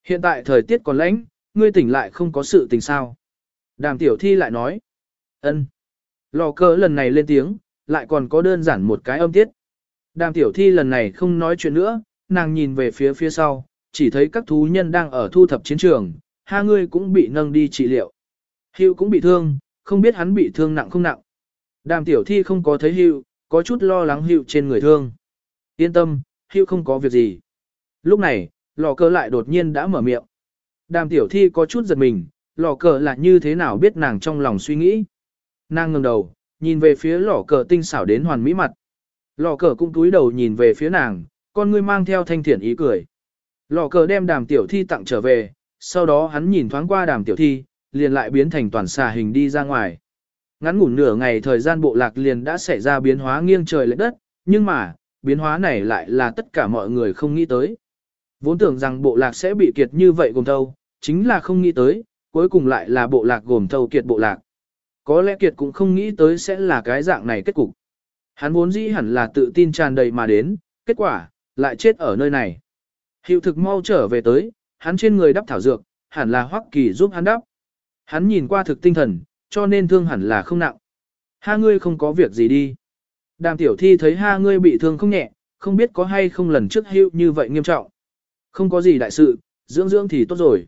Hiện tại thời tiết còn lạnh, ngươi tỉnh lại không có sự tình sao. Đàm tiểu thi lại nói. ân. Lò cờ lần này lên tiếng, lại còn có đơn giản một cái âm tiết. Đàm tiểu thi lần này không nói chuyện nữa, nàng nhìn về phía phía sau, chỉ thấy các thú nhân đang ở thu thập chiến trường, hai người cũng bị nâng đi trị liệu. Hưu cũng bị thương, không biết hắn bị thương nặng không nặng. Đàm tiểu thi không có thấy Hưu, có chút lo lắng Hưu trên người thương. Yên tâm, Hưu không có việc gì. Lúc này, lò cơ lại đột nhiên đã mở miệng. Đàm tiểu thi có chút giật mình, lò cờ là như thế nào biết nàng trong lòng suy nghĩ. Nàng ngẩng đầu, nhìn về phía lỏ cờ tinh xảo đến hoàn mỹ mặt. Lò cờ cũng túi đầu nhìn về phía nàng, con ngươi mang theo thanh thiện ý cười. Lò cờ đem đàm tiểu thi tặng trở về, sau đó hắn nhìn thoáng qua đàm tiểu thi, liền lại biến thành toàn xà hình đi ra ngoài. Ngắn ngủn nửa ngày thời gian bộ lạc liền đã xảy ra biến hóa nghiêng trời lệch đất, nhưng mà, biến hóa này lại là tất cả mọi người không nghĩ tới. Vốn tưởng rằng bộ lạc sẽ bị kiệt như vậy gồm thâu, chính là không nghĩ tới, cuối cùng lại là bộ lạc gồm thâu kiệt bộ lạc. Có lẽ kiệt cũng không nghĩ tới sẽ là cái dạng này kết cục. Hắn vốn dĩ hẳn là tự tin tràn đầy mà đến, kết quả, lại chết ở nơi này. Hiệu thực mau trở về tới, hắn trên người đắp thảo dược, hẳn là Hoắc Kỳ giúp hắn đắp. Hắn nhìn qua thực tinh thần, cho nên thương hẳn là không nặng. Ha ngươi không có việc gì đi. Đàm tiểu thi thấy ha ngươi bị thương không nhẹ, không biết có hay không lần trước hiệu như vậy nghiêm trọng. Không có gì đại sự, dưỡng dưỡng thì tốt rồi.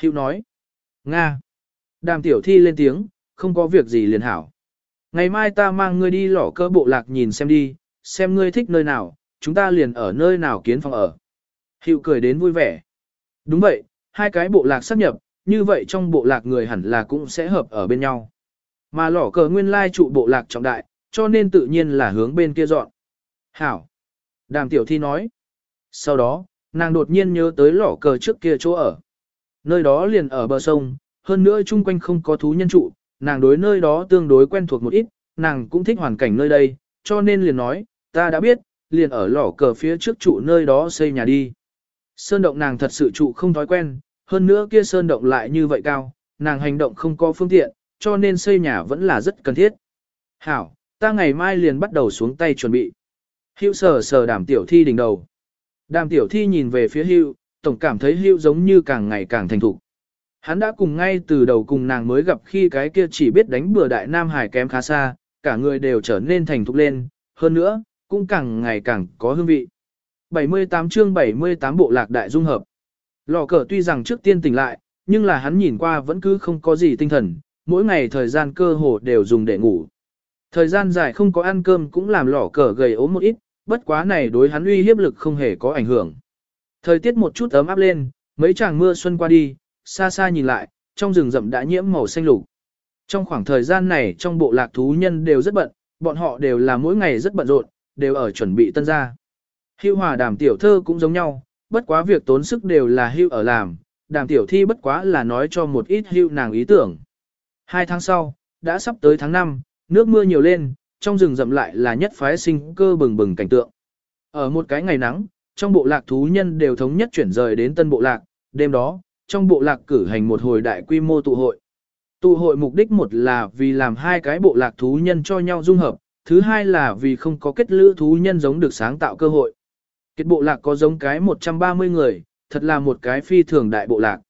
hiệu nói. Nga. Đàm tiểu thi lên tiếng, không có việc gì liền hảo. Ngày mai ta mang ngươi đi lỏ cơ bộ lạc nhìn xem đi, xem ngươi thích nơi nào, chúng ta liền ở nơi nào kiến phòng ở. Hiệu cười đến vui vẻ. Đúng vậy, hai cái bộ lạc sắp nhập, như vậy trong bộ lạc người hẳn là cũng sẽ hợp ở bên nhau. Mà lỏ cờ nguyên lai trụ bộ lạc trọng đại, cho nên tự nhiên là hướng bên kia dọn. Hảo. Đàm tiểu thi nói. Sau đó, nàng đột nhiên nhớ tới lỏ cờ trước kia chỗ ở. Nơi đó liền ở bờ sông, hơn nữa chung quanh không có thú nhân trụ, nàng đối nơi đó tương đối quen thuộc một ít, nàng cũng thích hoàn cảnh nơi đây, cho nên liền nói, ta đã biết, liền ở lỏ cờ phía trước trụ nơi đó xây nhà đi. Sơn động nàng thật sự trụ không thói quen, hơn nữa kia sơn động lại như vậy cao, nàng hành động không có phương tiện, cho nên xây nhà vẫn là rất cần thiết. Hảo, ta ngày mai liền bắt đầu xuống tay chuẩn bị. Hữu sờ sờ đàm tiểu thi đỉnh đầu. Đàm tiểu thi nhìn về phía hữu, tổng cảm thấy hữu giống như càng ngày càng thành thục. Hắn đã cùng ngay từ đầu cùng nàng mới gặp khi cái kia chỉ biết đánh bừa đại nam hải kém khá xa, cả người đều trở nên thành thục lên, hơn nữa, cũng càng ngày càng có hương vị. 78 chương 78 bộ lạc đại dung hợp. Lò cờ tuy rằng trước tiên tỉnh lại, nhưng là hắn nhìn qua vẫn cứ không có gì tinh thần, mỗi ngày thời gian cơ hồ đều dùng để ngủ. Thời gian dài không có ăn cơm cũng làm lò cờ gầy ốm một ít, bất quá này đối hắn uy hiếp lực không hề có ảnh hưởng. Thời tiết một chút ấm áp lên, mấy tràng mưa xuân qua đi, xa xa nhìn lại, trong rừng rậm đã nhiễm màu xanh lục. Trong khoảng thời gian này trong bộ lạc thú nhân đều rất bận, bọn họ đều là mỗi ngày rất bận rộn, đều ở chuẩn bị tân gia. Hưu hòa đàm tiểu thơ cũng giống nhau, bất quá việc tốn sức đều là hưu ở làm, đàm tiểu thi bất quá là nói cho một ít hưu nàng ý tưởng. Hai tháng sau, đã sắp tới tháng 5, nước mưa nhiều lên, trong rừng rậm lại là nhất phái sinh cơ bừng bừng cảnh tượng. Ở một cái ngày nắng, trong bộ lạc thú nhân đều thống nhất chuyển rời đến tân bộ lạc, đêm đó, trong bộ lạc cử hành một hồi đại quy mô tụ hội. Tụ hội mục đích một là vì làm hai cái bộ lạc thú nhân cho nhau dung hợp, thứ hai là vì không có kết lữ thú nhân giống được sáng tạo cơ hội. Kết bộ lạc có giống cái 130 người, thật là một cái phi thường đại bộ lạc.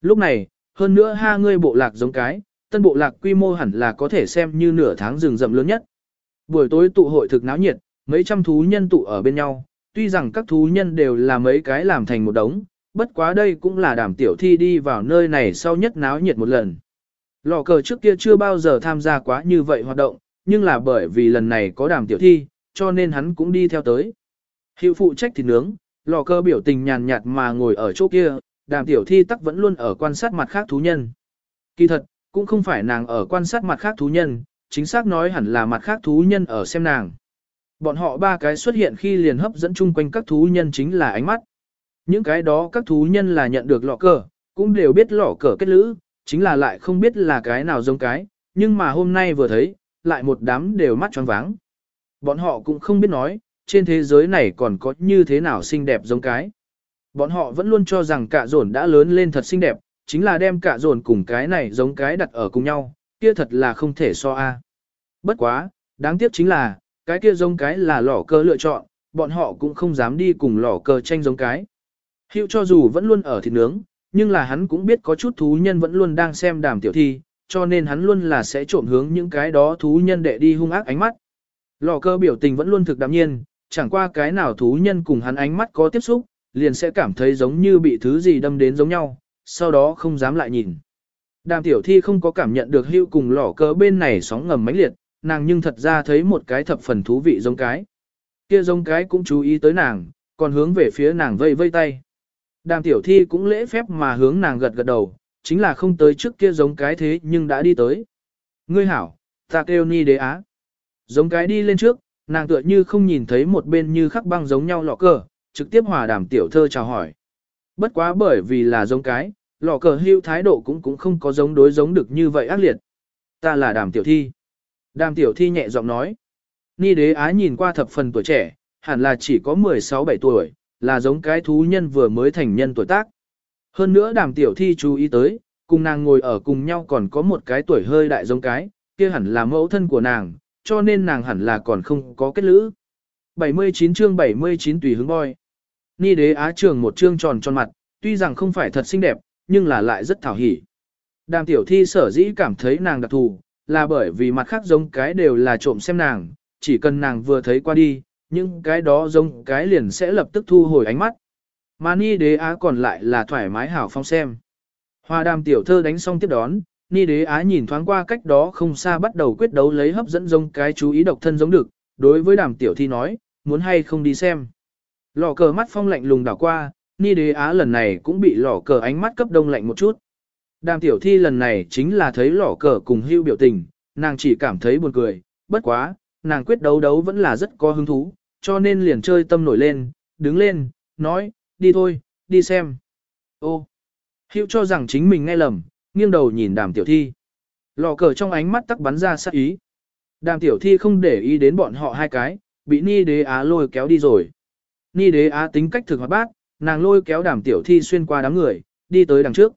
Lúc này, hơn nữa hai người bộ lạc giống cái, tân bộ lạc quy mô hẳn là có thể xem như nửa tháng rừng rậm lớn nhất. Buổi tối tụ hội thực náo nhiệt, mấy trăm thú nhân tụ ở bên nhau, tuy rằng các thú nhân đều là mấy cái làm thành một đống, bất quá đây cũng là đàm tiểu thi đi vào nơi này sau nhất náo nhiệt một lần. Lò cờ trước kia chưa bao giờ tham gia quá như vậy hoạt động, nhưng là bởi vì lần này có đàm tiểu thi, cho nên hắn cũng đi theo tới. Hiệu phụ trách thịt nướng, lò cơ biểu tình nhàn nhạt mà ngồi ở chỗ kia, đàm tiểu thi tắc vẫn luôn ở quan sát mặt khác thú nhân. Kỳ thật, cũng không phải nàng ở quan sát mặt khác thú nhân, chính xác nói hẳn là mặt khác thú nhân ở xem nàng. Bọn họ ba cái xuất hiện khi liền hấp dẫn chung quanh các thú nhân chính là ánh mắt. Những cái đó các thú nhân là nhận được lọ cờ, cũng đều biết lọ cờ kết lữ, chính là lại không biết là cái nào giống cái, nhưng mà hôm nay vừa thấy, lại một đám đều mắt tròn váng. Bọn họ cũng không biết nói, trên thế giới này còn có như thế nào xinh đẹp giống cái. Bọn họ vẫn luôn cho rằng cả dồn đã lớn lên thật xinh đẹp, chính là đem cả dồn cùng cái này giống cái đặt ở cùng nhau, kia thật là không thể so a. Bất quá, đáng tiếc chính là, cái kia giống cái là lỏ cơ lựa chọn, bọn họ cũng không dám đi cùng lỏ cơ tranh giống cái. Hiệu cho dù vẫn luôn ở thịt nướng, nhưng là hắn cũng biết có chút thú nhân vẫn luôn đang xem đàm tiểu thi, cho nên hắn luôn là sẽ trộm hướng những cái đó thú nhân để đi hung ác ánh mắt. Lò cơ biểu tình vẫn luôn thực đạm nhiên, chẳng qua cái nào thú nhân cùng hắn ánh mắt có tiếp xúc, liền sẽ cảm thấy giống như bị thứ gì đâm đến giống nhau, sau đó không dám lại nhìn. Đàm tiểu thi không có cảm nhận được hưu cùng lò cơ bên này sóng ngầm mãnh liệt, nàng nhưng thật ra thấy một cái thập phần thú vị giống cái. Kia giống cái cũng chú ý tới nàng, còn hướng về phía nàng vây vây tay. Đàm tiểu thi cũng lễ phép mà hướng nàng gật gật đầu, chính là không tới trước kia giống cái thế nhưng đã đi tới. Ngươi hảo, ta kêu ni đế á. Giống cái đi lên trước, nàng tựa như không nhìn thấy một bên như khắc băng giống nhau lọ cờ, trực tiếp hòa đàm tiểu thơ chào hỏi. Bất quá bởi vì là giống cái, lọ cờ hưu thái độ cũng cũng không có giống đối giống được như vậy ác liệt. Ta là đàm tiểu thi. Đàm tiểu thi nhẹ giọng nói. Ni đế á nhìn qua thập phần tuổi trẻ, hẳn là chỉ có 16-17 tuổi, là giống cái thú nhân vừa mới thành nhân tuổi tác. Hơn nữa đàm tiểu thi chú ý tới, cùng nàng ngồi ở cùng nhau còn có một cái tuổi hơi đại giống cái, kia hẳn là mẫu thân của nàng, cho nên nàng hẳn là còn không có kết lữ. 79 chương 79 tùy hướng boy. Ni đế á trường một chương tròn tròn mặt, tuy rằng không phải thật xinh đẹp, nhưng là lại rất thảo hỉ. Đàm tiểu thi sở dĩ cảm thấy nàng đặc thù, là bởi vì mặt khác giống cái đều là trộm xem nàng, chỉ cần nàng vừa thấy qua đi, những cái đó giống cái liền sẽ lập tức thu hồi ánh mắt. Mà Ni đế á còn lại là thoải mái hảo phong xem. Hoa đàm tiểu thơ đánh xong tiếp đón, Ni đế á nhìn thoáng qua cách đó không xa bắt đầu quyết đấu lấy hấp dẫn giống cái chú ý độc thân giống được, đối với đàm tiểu thi nói, muốn hay không đi xem. Lò cờ mắt phong lạnh lùng đảo qua, Ni đế á lần này cũng bị lò cờ ánh mắt cấp đông lạnh một chút. Đàm tiểu thi lần này chính là thấy lò cờ cùng hưu biểu tình, nàng chỉ cảm thấy buồn cười, bất quá, nàng quyết đấu đấu vẫn là rất có hứng thú, cho nên liền chơi tâm nổi lên, đứng lên, nói, đi thôi, đi xem. Ô, hưu cho rằng chính mình nghe lầm, nghiêng đầu nhìn đàm tiểu thi. Lò cờ trong ánh mắt tắc bắn ra sát ý. Đàm tiểu thi không để ý đến bọn họ hai cái, bị ni đế á lôi kéo đi rồi. Ni đế á tính cách thực hoạt bát, nàng lôi kéo đàm tiểu thi xuyên qua đám người, đi tới đằng trước.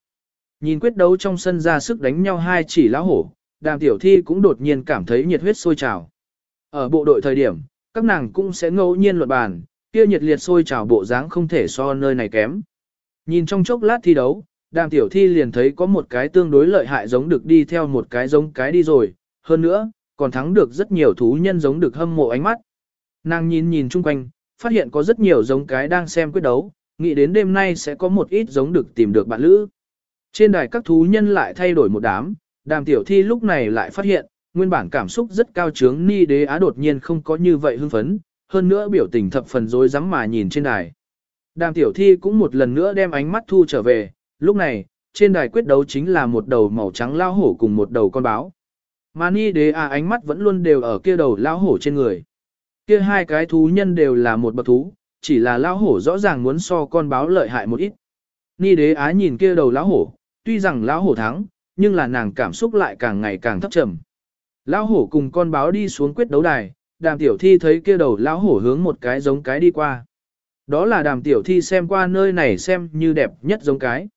Nhìn quyết đấu trong sân ra sức đánh nhau hai chỉ lão hổ, đàm tiểu thi cũng đột nhiên cảm thấy nhiệt huyết sôi trào. Ở bộ đội thời điểm, các nàng cũng sẽ ngẫu nhiên luận bàn, kia nhiệt liệt sôi trào bộ dáng không thể so nơi này kém. Nhìn trong chốc lát thi đấu, đàm tiểu thi liền thấy có một cái tương đối lợi hại giống được đi theo một cái giống cái đi rồi, hơn nữa, còn thắng được rất nhiều thú nhân giống được hâm mộ ánh mắt. Nàng nhìn nhìn chung quanh, phát hiện có rất nhiều giống cái đang xem quyết đấu, nghĩ đến đêm nay sẽ có một ít giống được tìm được bạn lữ. Trên đài các thú nhân lại thay đổi một đám, đàm tiểu thi lúc này lại phát hiện, nguyên bản cảm xúc rất cao trướng ni đế á đột nhiên không có như vậy hưng phấn, hơn nữa biểu tình thập phần rối rắm mà nhìn trên đài. Đàm tiểu thi cũng một lần nữa đem ánh mắt thu trở về, lúc này, trên đài quyết đấu chính là một đầu màu trắng lao hổ cùng một đầu con báo. Mà ni đế á ánh mắt vẫn luôn đều ở kia đầu lao hổ trên người. Kia hai cái thú nhân đều là một bậc thú, chỉ là lao hổ rõ ràng muốn so con báo lợi hại một ít. Ni đế á nhìn kia đầu lão hổ, tuy rằng lão hổ thắng, nhưng là nàng cảm xúc lại càng ngày càng thấp trầm. Lão hổ cùng con báo đi xuống quyết đấu đài, đàm tiểu thi thấy kia đầu lão hổ hướng một cái giống cái đi qua. Đó là đàm tiểu thi xem qua nơi này xem như đẹp nhất giống cái.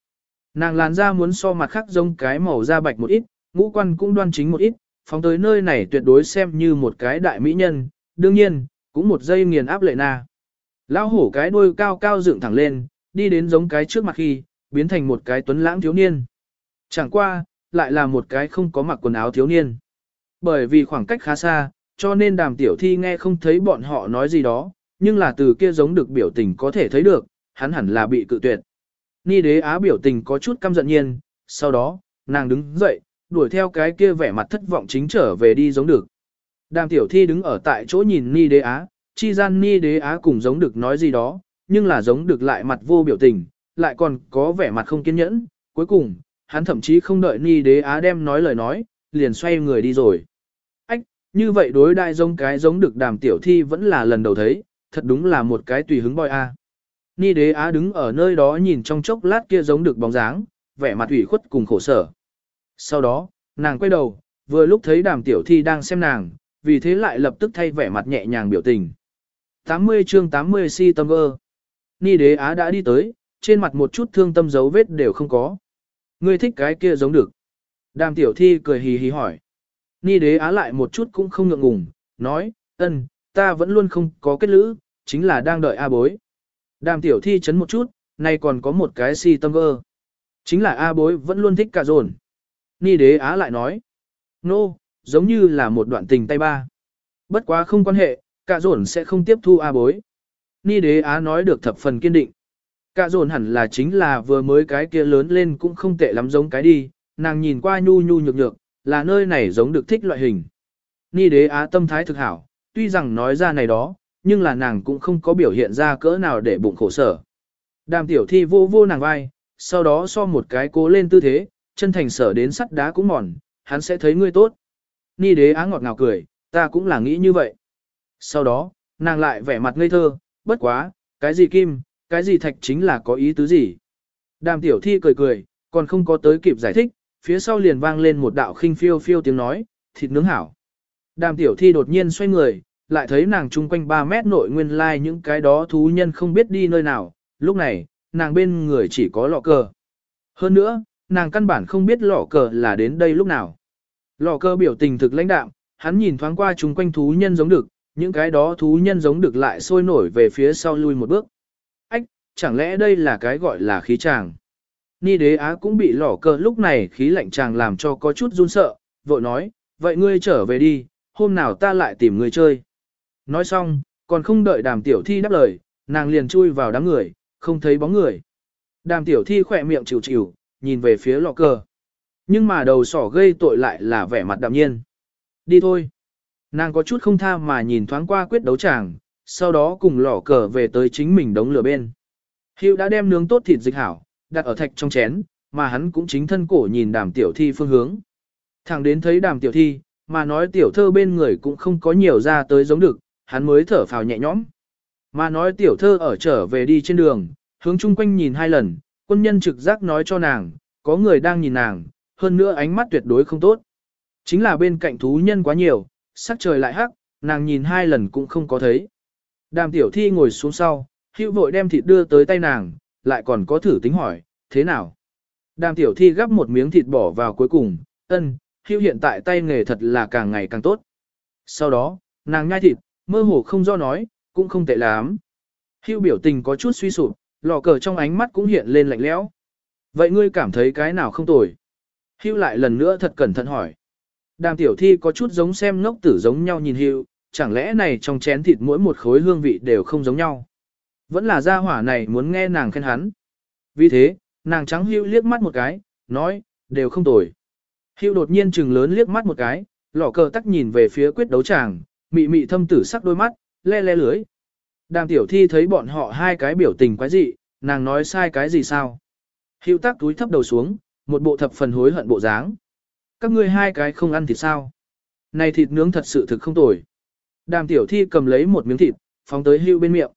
Nàng làn da muốn so mặt khác giống cái màu da bạch một ít, ngũ quan cũng đoan chính một ít, phóng tới nơi này tuyệt đối xem như một cái đại mỹ nhân, đương nhiên, cũng một giây nghiền áp lệ na. Lão hổ cái đuôi cao cao dựng thẳng lên, đi đến giống cái trước mặt khi, biến thành một cái tuấn lãng thiếu niên. Chẳng qua, lại là một cái không có mặc quần áo thiếu niên. Bởi vì khoảng cách khá xa, cho nên đàm tiểu thi nghe không thấy bọn họ nói gì đó, nhưng là từ kia giống được biểu tình có thể thấy được, hắn hẳn là bị cự tuyệt. Ni đế á biểu tình có chút căm giận nhiên, sau đó, nàng đứng dậy, đuổi theo cái kia vẻ mặt thất vọng chính trở về đi giống được. Đàm tiểu thi đứng ở tại chỗ nhìn Ni đế á, chi gian Ni đế á cùng giống được nói gì đó, nhưng là giống được lại mặt vô biểu tình, lại còn có vẻ mặt không kiên nhẫn, cuối cùng, hắn thậm chí không đợi Ni đế á đem nói lời nói, liền xoay người đi rồi. Ách, như vậy đối đại giống cái giống được đàm tiểu thi vẫn là lần đầu thấy, thật đúng là một cái tùy hứng boy a. Ni đế á đứng ở nơi đó nhìn trong chốc lát kia giống được bóng dáng, vẻ mặt ủy khuất cùng khổ sở. Sau đó, nàng quay đầu, vừa lúc thấy đàm tiểu thi đang xem nàng, vì thế lại lập tức thay vẻ mặt nhẹ nhàng biểu tình. 80 chương 80 si tâm ơ. Ni đế á đã đi tới, trên mặt một chút thương tâm dấu vết đều không có. Ngươi thích cái kia giống được. Đàm tiểu thi cười hì hì hỏi. Ni đế á lại một chút cũng không ngượng ngùng, nói, ân, ta vẫn luôn không có kết lữ, chính là đang đợi A bối. Đàm tiểu thi chấn một chút, nay còn có một cái si tâm ơ. Chính là A bối vẫn luôn thích cả dồn. Ni đế á lại nói, nô, no, giống như là một đoạn tình tay ba. Bất quá không quan hệ, cả dồn sẽ không tiếp thu A bối. Ni đế á nói được thập phần kiên định. Cả dồn hẳn là chính là vừa mới cái kia lớn lên cũng không tệ lắm giống cái đi, nàng nhìn qua nhu nhu nhược nhược, là nơi này giống được thích loại hình. Ni đế á tâm thái thực hảo, tuy rằng nói ra này đó, nhưng là nàng cũng không có biểu hiện ra cỡ nào để bụng khổ sở. Đàm tiểu thi vô vô nàng vai, sau đó so một cái cố lên tư thế, chân thành sở đến sắt đá cũng mòn, hắn sẽ thấy ngươi tốt. Ni đế á ngọt ngào cười, ta cũng là nghĩ như vậy. Sau đó, nàng lại vẻ mặt ngây thơ, bất quá, cái gì kim, cái gì thạch chính là có ý tứ gì. Đàm tiểu thi cười cười, còn không có tới kịp giải thích, phía sau liền vang lên một đạo khinh phiêu phiêu tiếng nói, thịt nướng hảo. Đàm tiểu thi đột nhiên xoay người, lại thấy nàng chung quanh 3 mét nội nguyên lai like những cái đó thú nhân không biết đi nơi nào, lúc này, nàng bên người chỉ có lọ cờ. Hơn nữa, nàng căn bản không biết lọ cờ là đến đây lúc nào. Lọ cờ biểu tình thực lãnh đạm, hắn nhìn thoáng qua chung quanh thú nhân giống được, những cái đó thú nhân giống được lại sôi nổi về phía sau lui một bước. Ách, chẳng lẽ đây là cái gọi là khí tràng? Ni đế á cũng bị lỏ cờ lúc này khí lạnh chàng làm cho có chút run sợ, vội nói, vậy ngươi trở về đi, hôm nào ta lại tìm ngươi chơi. Nói xong, còn không đợi đàm tiểu thi đáp lời, nàng liền chui vào đám người, không thấy bóng người. Đàm tiểu thi khỏe miệng chịu chịu, nhìn về phía lọ cờ. Nhưng mà đầu sỏ gây tội lại là vẻ mặt đạm nhiên. Đi thôi. Nàng có chút không tha mà nhìn thoáng qua quyết đấu chàng, sau đó cùng lỏ cờ về tới chính mình đống lửa bên. Hiệu đã đem nướng tốt thịt dịch hảo, đặt ở thạch trong chén, mà hắn cũng chính thân cổ nhìn đàm tiểu thi phương hướng. Thẳng đến thấy đàm tiểu thi, mà nói tiểu thơ bên người cũng không có nhiều ra tới giống được, hắn mới thở phào nhẹ nhõm. Mà nói tiểu thơ ở trở về đi trên đường, hướng chung quanh nhìn hai lần, quân nhân trực giác nói cho nàng, có người đang nhìn nàng, hơn nữa ánh mắt tuyệt đối không tốt. Chính là bên cạnh thú nhân quá nhiều, sắc trời lại hắc, nàng nhìn hai lần cũng không có thấy. Đàm tiểu thi ngồi xuống sau, hữu vội đem thịt đưa tới tay nàng, lại còn có thử tính hỏi, thế nào? Đàm tiểu thi gắp một miếng thịt bỏ vào cuối cùng, ân, hữu hiện tại tay nghề thật là càng ngày càng tốt. Sau đó, nàng nhai thịt, mơ hồ không do nói, cũng không tệ lắm. Hữu biểu tình có chút suy sụp, lò cờ trong ánh mắt cũng hiện lên lạnh lẽo. Vậy ngươi cảm thấy cái nào không tồi? Hữu lại lần nữa thật cẩn thận hỏi. Đàm tiểu thi có chút giống xem ngốc tử giống nhau nhìn Hữu, chẳng lẽ này trong chén thịt mỗi một khối hương vị đều không giống nhau? Vẫn là gia hỏa này muốn nghe nàng khen hắn. Vì thế, nàng trắng Hữu liếc mắt một cái, nói, đều không tồi. Hưu đột nhiên trừng lớn liếc mắt một cái, lỏ cờ tắc nhìn về phía quyết đấu tràng, mị mị thâm tử sắc đôi mắt, le le lưới. Đàm tiểu thi thấy bọn họ hai cái biểu tình quái dị, nàng nói sai cái gì sao? Hưu tắc túi thấp đầu xuống, một bộ thập phần hối hận bộ dáng. Các ngươi hai cái không ăn thịt sao? Này thịt nướng thật sự thực không tồi. Đàm tiểu thi cầm lấy một miếng thịt, phóng tới hưu bên miệng.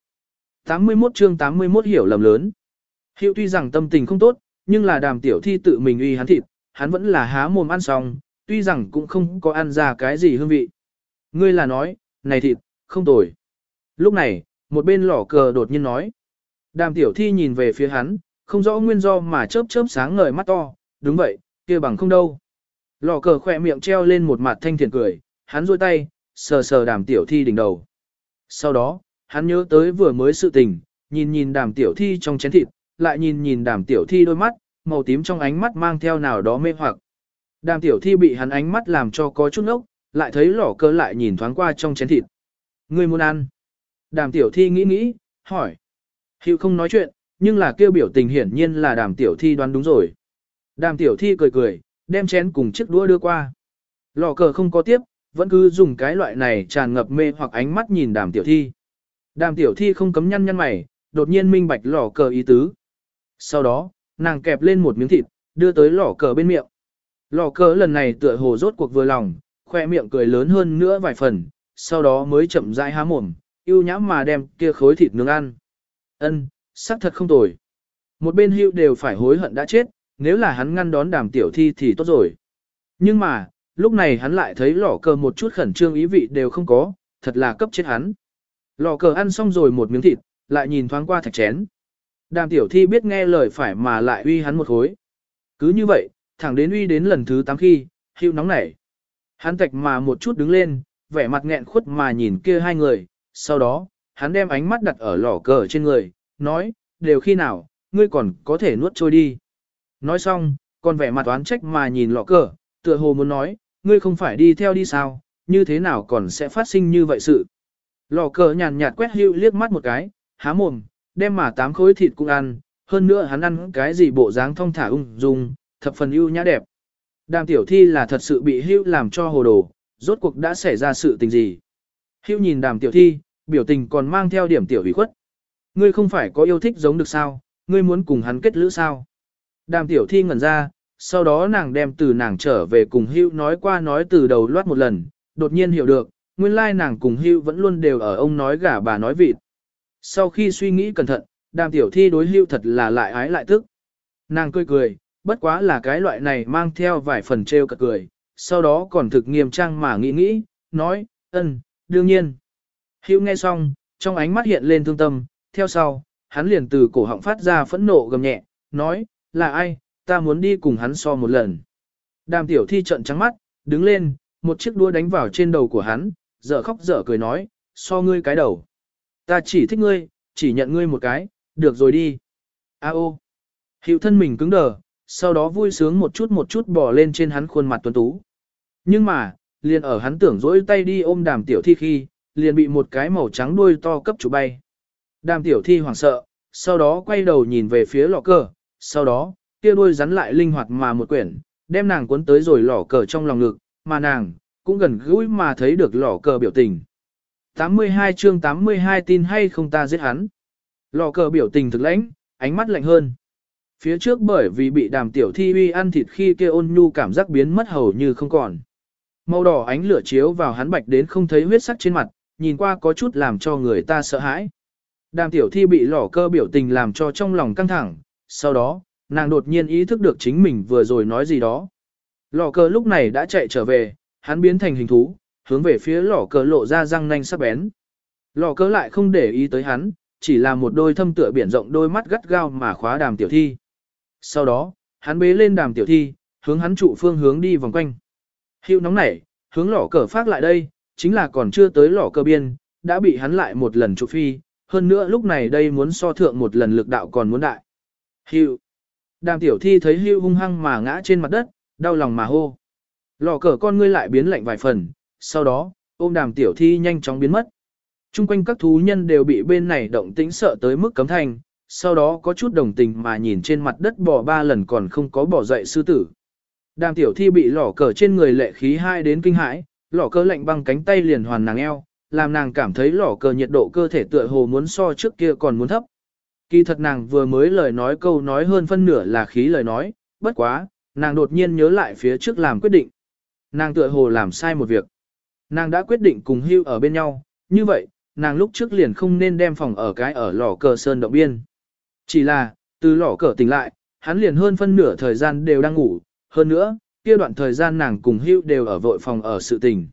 81 chương 81 hiểu lầm lớn. Hiệu tuy rằng tâm tình không tốt, nhưng là đàm tiểu thi tự mình uy hắn thịt, hắn vẫn là há mồm ăn xong, tuy rằng cũng không có ăn ra cái gì hương vị. Ngươi là nói, này thịt, không tồi. Lúc này, một bên lỏ cờ đột nhiên nói. Đàm tiểu thi nhìn về phía hắn, không rõ nguyên do mà chớp chớp sáng ngời mắt to, đúng vậy, kia bằng không đâu. Lò cờ khỏe miệng treo lên một mặt thanh thiện cười, hắn duỗi tay, sờ sờ đàm tiểu thi đỉnh đầu. Sau đó, hắn nhớ tới vừa mới sự tình, nhìn nhìn đàm tiểu thi trong chén thịt, lại nhìn nhìn đàm tiểu thi đôi mắt, màu tím trong ánh mắt mang theo nào đó mê hoặc. Đàm tiểu thi bị hắn ánh mắt làm cho có chút ốc, lại thấy lỏ cơ lại nhìn thoáng qua trong chén thịt. người muốn ăn? Đàm tiểu thi nghĩ nghĩ, hỏi. Hiệu không nói chuyện, nhưng là kêu biểu tình hiển nhiên là đàm tiểu thi đoán đúng rồi. Đàm tiểu thi cười cười, đem chén cùng chiếc đũa đưa qua. Lò cờ không có tiếp, vẫn cứ dùng cái loại này tràn ngập mê hoặc ánh mắt nhìn đàm tiểu thi. Đàm tiểu thi không cấm nhăn nhăn mày, đột nhiên minh bạch lò cờ ý tứ. Sau đó, nàng kẹp lên một miếng thịt, đưa tới lò cờ bên miệng. Lò cờ lần này tựa hồ rốt cuộc vừa lòng, khoe miệng cười lớn hơn nữa vài phần, sau đó mới chậm rãi há mồm, yêu nhãm mà đem kia khối thịt nướng ăn. Ân, sắc thật không tồi. Một bên hưu đều phải hối hận đã chết, nếu là hắn ngăn đón đàm tiểu thi thì tốt rồi. Nhưng mà, lúc này hắn lại thấy lò cờ một chút khẩn trương ý vị đều không có, thật là cấp chết hắn. Lò cờ ăn xong rồi một miếng thịt, lại nhìn thoáng qua thạch chén. Đàm tiểu thi biết nghe lời phải mà lại uy hắn một khối. Cứ như vậy, thẳng đến uy đến lần thứ 8 khi, hưu nóng nảy. Hắn tạch mà một chút đứng lên, vẻ mặt nghẹn khuất mà nhìn kia hai người, sau đó, hắn đem ánh mắt đặt ở lò cờ trên người, nói, đều khi nào, ngươi còn có thể nuốt trôi đi. Nói xong, còn vẻ mặt oán trách mà nhìn lọ cờ, tựa hồ muốn nói, ngươi không phải đi theo đi sao, như thế nào còn sẽ phát sinh như vậy sự. Lò cờ nhàn nhạt quét hưu liếc mắt một cái, há mồm, đem mà tám khối thịt cũng ăn, hơn nữa hắn ăn cái gì bộ dáng thong thả ung dung, thập phần ưu nhã đẹp. Đàm tiểu thi là thật sự bị hưu làm cho hồ đồ, rốt cuộc đã xảy ra sự tình gì. Hưu nhìn đàm tiểu thi, biểu tình còn mang theo điểm tiểu ủy khuất. Ngươi không phải có yêu thích giống được sao, ngươi muốn cùng hắn kết lữ sao. Đàm tiểu thi ngẩn ra, sau đó nàng đem từ nàng trở về cùng hưu nói qua nói từ đầu loát một lần, đột nhiên hiểu được, nguyên lai nàng cùng hưu vẫn luôn đều ở ông nói gà bà nói vịt. Sau khi suy nghĩ cẩn thận, đàm tiểu thi đối hưu thật là lại ái lại tức. Nàng cười cười, bất quá là cái loại này mang theo vài phần trêu cợt cười, sau đó còn thực nghiêm trang mà nghĩ nghĩ, nói, ân, đương nhiên. Hưu nghe xong, trong ánh mắt hiện lên thương tâm, theo sau, hắn liền từ cổ họng phát ra phẫn nộ gầm nhẹ, nói, là ai, ta muốn đi cùng hắn so một lần. Đàm tiểu thi trận trắng mắt, đứng lên, một chiếc đũa đánh vào trên đầu của hắn, dở khóc dở cười nói, so ngươi cái đầu. Ta chỉ thích ngươi, chỉ nhận ngươi một cái, được rồi đi. A ô. Hiệu thân mình cứng đờ, sau đó vui sướng một chút một chút bỏ lên trên hắn khuôn mặt tuấn tú. Nhưng mà, liền ở hắn tưởng dỗi tay đi ôm đàm tiểu thi khi, liền bị một cái màu trắng đuôi to cấp chủ bay. Đàm tiểu thi hoảng sợ, sau đó quay đầu nhìn về phía lọ cờ, sau đó, kia đuôi rắn lại linh hoạt mà một quyển, đem nàng cuốn tới rồi lỏ cờ trong lòng ngực, mà nàng, cũng gần gũi mà thấy được lỏ cờ biểu tình. 82 chương 82 tin hay không ta giết hắn. Lò cờ biểu tình thực lãnh, ánh mắt lạnh hơn. Phía trước bởi vì bị đàm tiểu thi uy ăn thịt khi kia ôn nhu cảm giác biến mất hầu như không còn. Màu đỏ ánh lửa chiếu vào hắn bạch đến không thấy huyết sắc trên mặt, nhìn qua có chút làm cho người ta sợ hãi. Đàm tiểu thi bị lỏ cơ biểu tình làm cho trong lòng căng thẳng, sau đó, nàng đột nhiên ý thức được chính mình vừa rồi nói gì đó. Lỏ cơ lúc này đã chạy trở về, hắn biến thành hình thú, hướng về phía lỏ cờ lộ ra răng nanh sắc bén. Lỏ cờ lại không để ý tới hắn, chỉ là một đôi thâm tựa biển rộng đôi mắt gắt gao mà khóa đàm tiểu thi. Sau đó, hắn bế lên đàm tiểu thi, hướng hắn trụ phương hướng đi vòng quanh. Hiệu nóng nảy, hướng lỏ cờ phát lại đây, chính là còn chưa tới lỏ cờ biên, đã bị hắn lại một lần trụ phi, hơn nữa lúc này đây muốn so thượng một lần lực đạo còn muốn đại. Hiệu. Đàm tiểu thi thấy hưu hung hăng mà ngã trên mặt đất, đau lòng mà hô. Lò cờ con ngươi lại biến lạnh vài phần, sau đó, ôm đàm tiểu thi nhanh chóng biến mất. Trung quanh các thú nhân đều bị bên này động tĩnh sợ tới mức cấm thành, sau đó có chút đồng tình mà nhìn trên mặt đất bò ba lần còn không có bỏ dậy sư tử. Đàm tiểu thi bị lỏ cờ trên người lệ khí hai đến kinh hãi, lỏ cờ lạnh băng cánh tay liền hoàn nàng eo, làm nàng cảm thấy lỏ cờ nhiệt độ cơ thể tựa hồ muốn so trước kia còn muốn thấp. Kỳ thật nàng vừa mới lời nói câu nói hơn phân nửa là khí lời nói, bất quá, nàng đột nhiên nhớ lại phía trước làm quyết định. Nàng tựa hồ làm sai một việc. Nàng đã quyết định cùng hưu ở bên nhau, như vậy, nàng lúc trước liền không nên đem phòng ở cái ở lò cờ sơn động biên. Chỉ là, từ lò cờ tỉnh lại, hắn liền hơn phân nửa thời gian đều đang ngủ, hơn nữa, kia đoạn thời gian nàng cùng hưu đều ở vội phòng ở sự tình.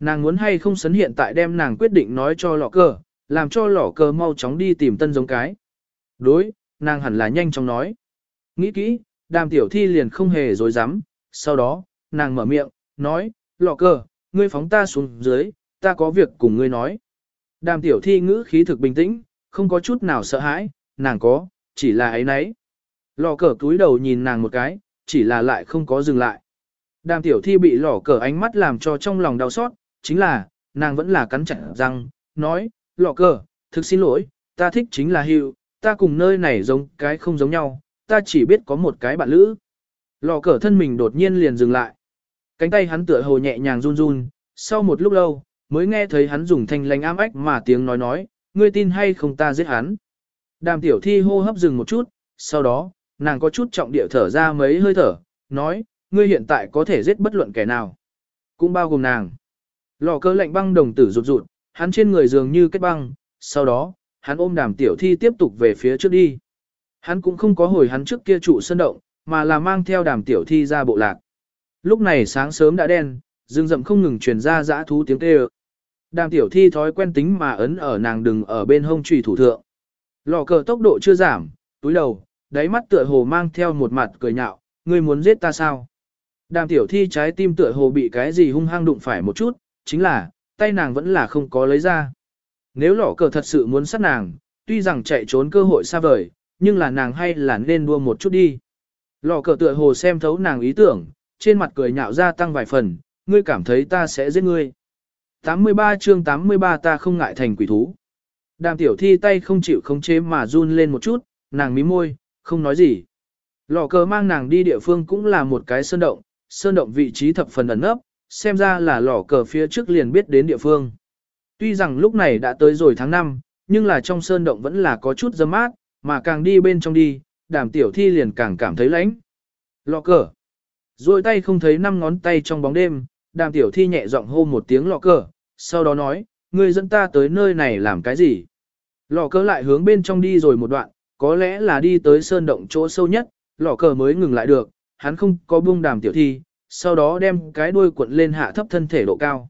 Nàng muốn hay không sấn hiện tại đem nàng quyết định nói cho lò cờ, làm cho lò cờ mau chóng đi tìm tân giống cái. Đối, nàng hẳn là nhanh chóng nói. Nghĩ kỹ, đàm tiểu thi liền không hề dối dám, sau đó, nàng mở miệng, nói, lọ cờ, ngươi phóng ta xuống dưới, ta có việc cùng ngươi nói. Đàm tiểu thi ngữ khí thực bình tĩnh, không có chút nào sợ hãi, nàng có, chỉ là ấy nấy. Lò cờ cúi đầu nhìn nàng một cái, chỉ là lại không có dừng lại. Đàm tiểu thi bị lò cờ ánh mắt làm cho trong lòng đau xót, chính là, nàng vẫn là cắn chặt răng, nói, lò cờ, thực xin lỗi, ta thích chính là hiệu, ta cùng nơi này giống cái không giống nhau, ta chỉ biết có một cái bạn lữ. Lò cờ thân mình đột nhiên liền dừng lại. Cánh tay hắn tựa hồ nhẹ nhàng run run, sau một lúc lâu, mới nghe thấy hắn dùng thanh lành ám ách mà tiếng nói nói, ngươi tin hay không ta giết hắn. Đàm tiểu thi hô hấp dừng một chút, sau đó, nàng có chút trọng địa thở ra mấy hơi thở, nói, ngươi hiện tại có thể giết bất luận kẻ nào. Cũng bao gồm nàng. Lò cơ lạnh băng đồng tử rụt rụt, hắn trên người dường như kết băng, sau đó, hắn ôm đàm tiểu thi tiếp tục về phía trước đi. Hắn cũng không có hồi hắn trước kia trụ sân động, mà là mang theo đàm tiểu thi ra bộ lạc. Lúc này sáng sớm đã đen, rừng rậm không ngừng truyền ra dã thú tiếng kêu. Đàm tiểu thi thói quen tính mà ấn ở nàng đừng ở bên hông trùy thủ thượng. Lò cờ tốc độ chưa giảm, túi đầu, đáy mắt tựa hồ mang theo một mặt cười nhạo, ngươi muốn giết ta sao? Đàm tiểu thi trái tim tựa hồ bị cái gì hung hăng đụng phải một chút, chính là, tay nàng vẫn là không có lấy ra. Nếu lỏ cờ thật sự muốn sát nàng, tuy rằng chạy trốn cơ hội xa vời, nhưng là nàng hay là nên đua một chút đi. Lò cờ tựa hồ xem thấu nàng ý tưởng, trên mặt cười nhạo ra tăng vài phần, ngươi cảm thấy ta sẽ giết ngươi. 83 chương 83 ta không ngại thành quỷ thú. Đàm tiểu thi tay không chịu khống chế mà run lên một chút, nàng mí môi, không nói gì. Lò cờ mang nàng đi địa phương cũng là một cái sơn động, sơn động vị trí thập phần ẩn nấp, xem ra là lò cờ phía trước liền biết đến địa phương. Tuy rằng lúc này đã tới rồi tháng 5, nhưng là trong sơn động vẫn là có chút dâm mát, mà càng đi bên trong đi, đàm tiểu thi liền càng cảm thấy lạnh. Lò cờ rồi tay không thấy năm ngón tay trong bóng đêm, đàm tiểu thi nhẹ giọng hô một tiếng lọ cờ, sau đó nói, ngươi dẫn ta tới nơi này làm cái gì? Lọ cờ lại hướng bên trong đi rồi một đoạn, có lẽ là đi tới sơn động chỗ sâu nhất, lọ cờ mới ngừng lại được, hắn không có buông đàm tiểu thi, sau đó đem cái đuôi cuộn lên hạ thấp thân thể độ cao.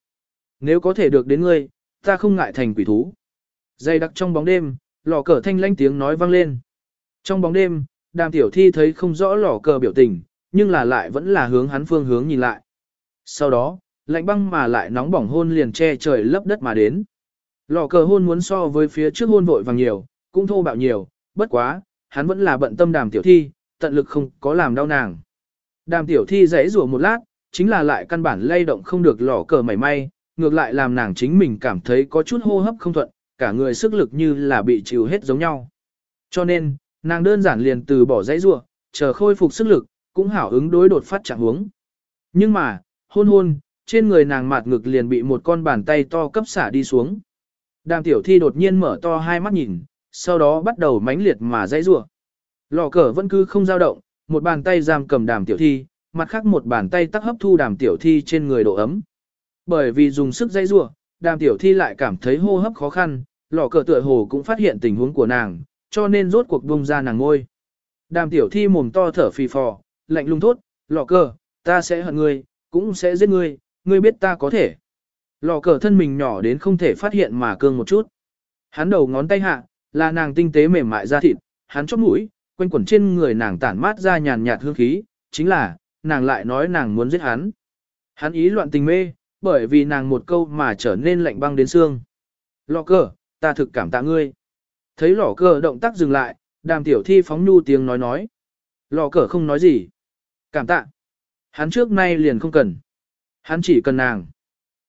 Nếu có thể được đến ngươi, ta không ngại thành quỷ thú. Dày đặc trong bóng đêm, lò cờ thanh lanh tiếng nói vang lên. Trong bóng đêm, đàm tiểu thi thấy không rõ lò cờ biểu tình, nhưng là lại vẫn là hướng hắn phương hướng nhìn lại. Sau đó, lạnh băng mà lại nóng bỏng hôn liền che trời lấp đất mà đến. Lò cờ hôn muốn so với phía trước hôn vội vàng nhiều, cũng thô bạo nhiều, bất quá, hắn vẫn là bận tâm đàm tiểu thi, tận lực không có làm đau nàng. Đàm tiểu thi dãy rủa một lát, chính là lại căn bản lay động không được lò cờ mảy may, ngược lại làm nàng chính mình cảm thấy có chút hô hấp không thuận, cả người sức lực như là bị chịu hết giống nhau. Cho nên, nàng đơn giản liền từ bỏ dãy rủa, chờ khôi phục sức lực, cũng hảo ứng đối đột phát trạng huống. Nhưng mà, hôn hôn, trên người nàng mạt ngực liền bị một con bàn tay to cấp xả đi xuống. Đàm tiểu thi đột nhiên mở to hai mắt nhìn, sau đó bắt đầu mãnh liệt mà dãy rủa. Lò cờ vẫn cứ không dao động, một bàn tay giam cầm đàm tiểu thi, mặt khác một bàn tay tắc hấp thu đàm tiểu thi trên người độ ấm. Bởi vì dùng sức dãy rủa, đàm tiểu thi lại cảm thấy hô hấp khó khăn, lò cờ tựa hồ cũng phát hiện tình huống của nàng, cho nên rốt cuộc buông ra nàng ngôi. Đàm tiểu thi mồm to thở phì phò, lạnh lùng thốt, lò cờ, ta sẽ hận ngươi, cũng sẽ giết ngươi, ngươi biết ta có thể. Lò cờ thân mình nhỏ đến không thể phát hiện mà cương một chút. Hắn đầu ngón tay hạ, là nàng tinh tế mềm mại ra thịt, hắn chóp mũi, quanh quẩn trên người nàng tản mát ra nhàn nhạt hương khí, chính là, nàng lại nói nàng muốn giết hắn. Hắn ý loạn tình mê, bởi vì nàng một câu mà trở nên lạnh băng đến xương. lò cờ, ta thực cảm tạ ngươi. Thấy lò cờ động tác dừng lại, đàm tiểu thi phóng nhu tiếng nói nói. lò cờ không nói gì. Cảm tạ. Hắn trước nay liền không cần. Hắn chỉ cần nàng.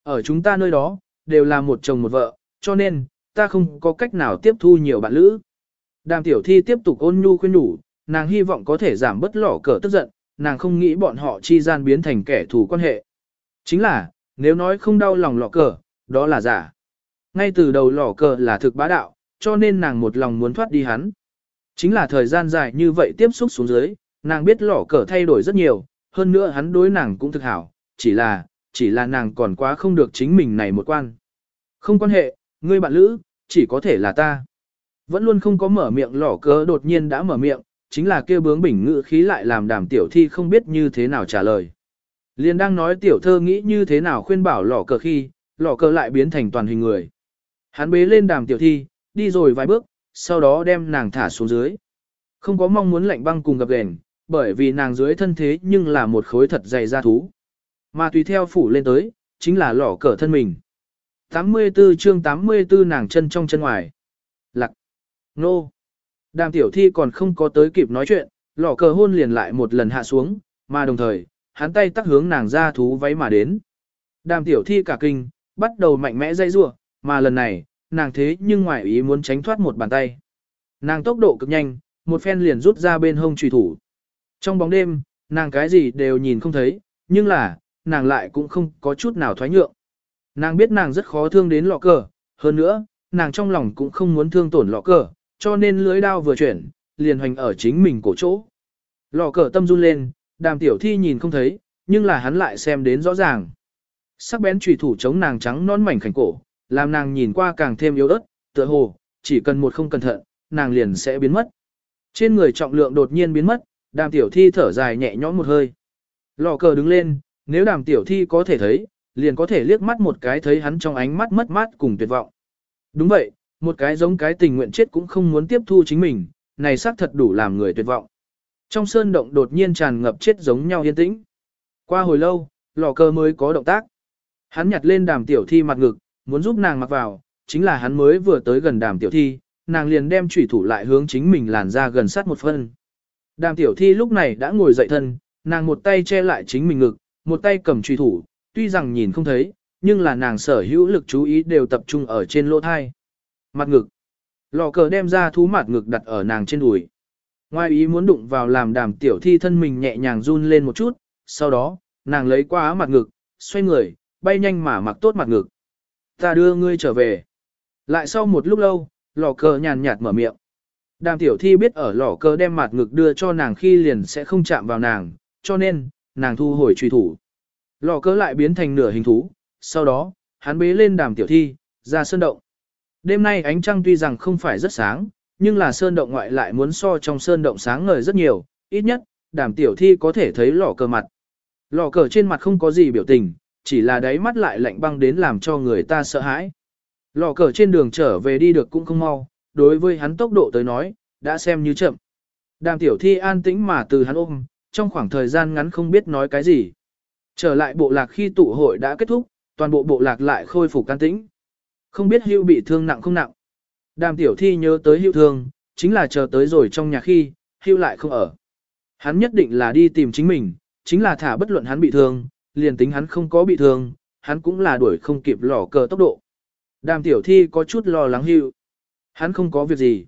Ở chúng ta nơi đó, đều là một chồng một vợ, cho nên, ta không có cách nào tiếp thu nhiều bạn lữ. Đàm tiểu thi tiếp tục ôn nhu khuyên nhủ, nàng hy vọng có thể giảm bớt lỏ cờ tức giận, nàng không nghĩ bọn họ chi gian biến thành kẻ thù quan hệ. Chính là, nếu nói không đau lòng lọ cờ, đó là giả. Ngay từ đầu lọ cờ là thực bá đạo, cho nên nàng một lòng muốn thoát đi hắn. Chính là thời gian dài như vậy tiếp xúc xuống dưới, nàng biết lọ cờ thay đổi rất nhiều, hơn nữa hắn đối nàng cũng thực hảo, chỉ là, chỉ là nàng còn quá không được chính mình này một quan. Không quan hệ, ngươi bạn lữ, chỉ có thể là ta. Vẫn luôn không có mở miệng lỏ cờ đột nhiên đã mở miệng, chính là kêu bướng bỉnh ngữ khí lại làm đàm tiểu thi không biết như thế nào trả lời. Liên đang nói tiểu thơ nghĩ như thế nào khuyên bảo lỏ cờ khi, lỏ cờ lại biến thành toàn hình người. Hắn bế lên đàm tiểu thi, đi rồi vài bước, sau đó đem nàng thả xuống dưới. Không có mong muốn lạnh băng cùng gặp gền, bởi vì nàng dưới thân thế nhưng là một khối thật dày da thú. Mà tùy theo phủ lên tới, chính là lỏ cờ thân mình. 84 chương 84 nàng chân trong chân ngoài. Lặc. Nô. Đàm tiểu thi còn không có tới kịp nói chuyện, lỏ cờ hôn liền lại một lần hạ xuống, mà đồng thời, hắn tay tắt hướng nàng ra thú váy mà đến. Đàm tiểu thi cả kinh, bắt đầu mạnh mẽ dây rua, mà lần này, nàng thế nhưng ngoài ý muốn tránh thoát một bàn tay. Nàng tốc độ cực nhanh, một phen liền rút ra bên hông trùy thủ. Trong bóng đêm, nàng cái gì đều nhìn không thấy, nhưng là, nàng lại cũng không có chút nào thoái nhượng. Nàng biết nàng rất khó thương đến lọ cờ, hơn nữa, nàng trong lòng cũng không muốn thương tổn lọ cờ, cho nên lưới đao vừa chuyển, liền hoành ở chính mình cổ chỗ. Lọ cờ tâm run lên, đàm tiểu thi nhìn không thấy, nhưng là hắn lại xem đến rõ ràng. Sắc bén trùy thủ chống nàng trắng non mảnh khảnh cổ, làm nàng nhìn qua càng thêm yếu ớt, tựa hồ, chỉ cần một không cẩn thận, nàng liền sẽ biến mất. Trên người trọng lượng đột nhiên biến mất, đàm tiểu thi thở dài nhẹ nhõm một hơi. Lò cờ đứng lên, nếu đàm tiểu thi có thể thấy, liền có thể liếc mắt một cái thấy hắn trong ánh mắt mất mát cùng tuyệt vọng. Đúng vậy, một cái giống cái tình nguyện chết cũng không muốn tiếp thu chính mình, này xác thật đủ làm người tuyệt vọng. Trong sơn động đột nhiên tràn ngập chết giống nhau yên tĩnh. Qua hồi lâu, lò cờ mới có động tác. Hắn nhặt lên đàm tiểu thi mặt ngực, muốn giúp nàng mặc vào, chính là hắn mới vừa tới gần đàm tiểu thi, nàng liền đem chủy thủ lại hướng chính mình làn ra gần sát một phân. Đàm tiểu thi lúc này đã ngồi dậy thân, nàng một tay che lại chính mình ngực, một tay cầm truy thủ, tuy rằng nhìn không thấy, nhưng là nàng sở hữu lực chú ý đều tập trung ở trên lỗ thai. Mặt ngực. Lò cờ đem ra thú mặt ngực đặt ở nàng trên đùi. Ngoài ý muốn đụng vào làm đàm tiểu thi thân mình nhẹ nhàng run lên một chút, sau đó, nàng lấy qua áo mặt ngực, xoay người, bay nhanh mà mặc tốt mặt ngực. Ta đưa ngươi trở về. Lại sau một lúc lâu, lò cờ nhàn nhạt mở miệng. Đàm tiểu thi biết ở lò cơ đem mặt ngực đưa cho nàng khi liền sẽ không chạm vào nàng, cho nên, nàng thu hồi truy thủ. Lò cơ lại biến thành nửa hình thú, sau đó, hắn bế lên đàm tiểu thi, ra sơn động. Đêm nay ánh trăng tuy rằng không phải rất sáng, nhưng là sơn động ngoại lại muốn so trong sơn động sáng ngời rất nhiều, ít nhất, đàm tiểu thi có thể thấy lò cờ mặt. Lò cờ trên mặt không có gì biểu tình, chỉ là đáy mắt lại lạnh băng đến làm cho người ta sợ hãi. Lò cờ trên đường trở về đi được cũng không mau, đối với hắn tốc độ tới nói, đã xem như chậm. Đàm tiểu thi an tĩnh mà từ hắn ôm, trong khoảng thời gian ngắn không biết nói cái gì. Trở lại bộ lạc khi tụ hội đã kết thúc, toàn bộ bộ lạc lại khôi phục can tĩnh. Không biết hưu bị thương nặng không nặng. Đàm tiểu thi nhớ tới hưu thương, chính là chờ tới rồi trong nhà khi, hưu lại không ở. Hắn nhất định là đi tìm chính mình, chính là thả bất luận hắn bị thương, liền tính hắn không có bị thương, hắn cũng là đuổi không kịp lỏ cờ tốc độ. Đàm tiểu thi có chút lo lắng hưu. Hắn không có việc gì.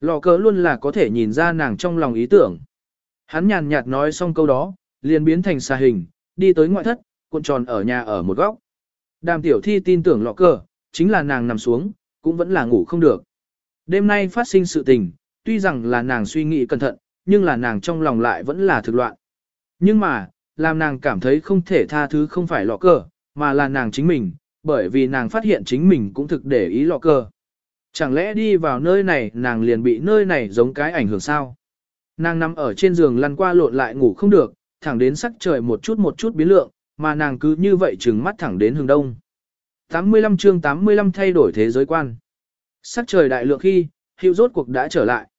Lò cờ luôn là có thể nhìn ra nàng trong lòng ý tưởng. Hắn nhàn nhạt nói xong câu đó, liền biến thành xà hình, đi tới ngoại thất, cuộn tròn ở nhà ở một góc. Đàm tiểu thi tin tưởng lọ cờ, chính là nàng nằm xuống, cũng vẫn là ngủ không được. Đêm nay phát sinh sự tình, tuy rằng là nàng suy nghĩ cẩn thận, nhưng là nàng trong lòng lại vẫn là thực loạn. Nhưng mà, làm nàng cảm thấy không thể tha thứ không phải lọ cờ, mà là nàng chính mình, bởi vì nàng phát hiện chính mình cũng thực để ý lọ cờ. Chẳng lẽ đi vào nơi này nàng liền bị nơi này giống cái ảnh hưởng sao? Nàng nằm ở trên giường lăn qua lộn lại ngủ không được, thẳng đến sắc trời một chút một chút biến lượng, mà nàng cứ như vậy trừng mắt thẳng đến hướng đông. 85 chương 85 thay đổi thế giới quan. Sắc trời đại lượng khi, hiệu rốt cuộc đã trở lại.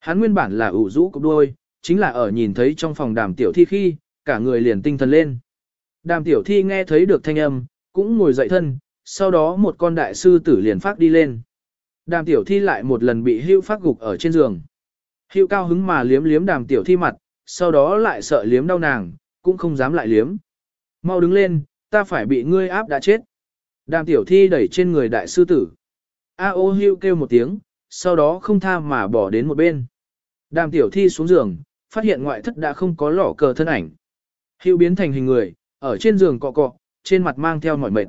Hắn nguyên bản là ủ rũ cục đôi, chính là ở nhìn thấy trong phòng đàm tiểu thi khi, cả người liền tinh thần lên. Đàm tiểu thi nghe thấy được thanh âm, cũng ngồi dậy thân, sau đó một con đại sư tử liền phát đi lên. Đàm tiểu thi lại một lần bị hưu phát gục ở trên giường. Hưu cao hứng mà liếm liếm đàm tiểu thi mặt, sau đó lại sợ liếm đau nàng, cũng không dám lại liếm. Mau đứng lên, ta phải bị ngươi áp đã chết. Đàm tiểu thi đẩy trên người đại sư tử. A ô hưu kêu một tiếng, sau đó không tha mà bỏ đến một bên. Đàm tiểu thi xuống giường, phát hiện ngoại thất đã không có lỏ cờ thân ảnh. Hưu biến thành hình người, ở trên giường cọ cọ, trên mặt mang theo mỏi mệt.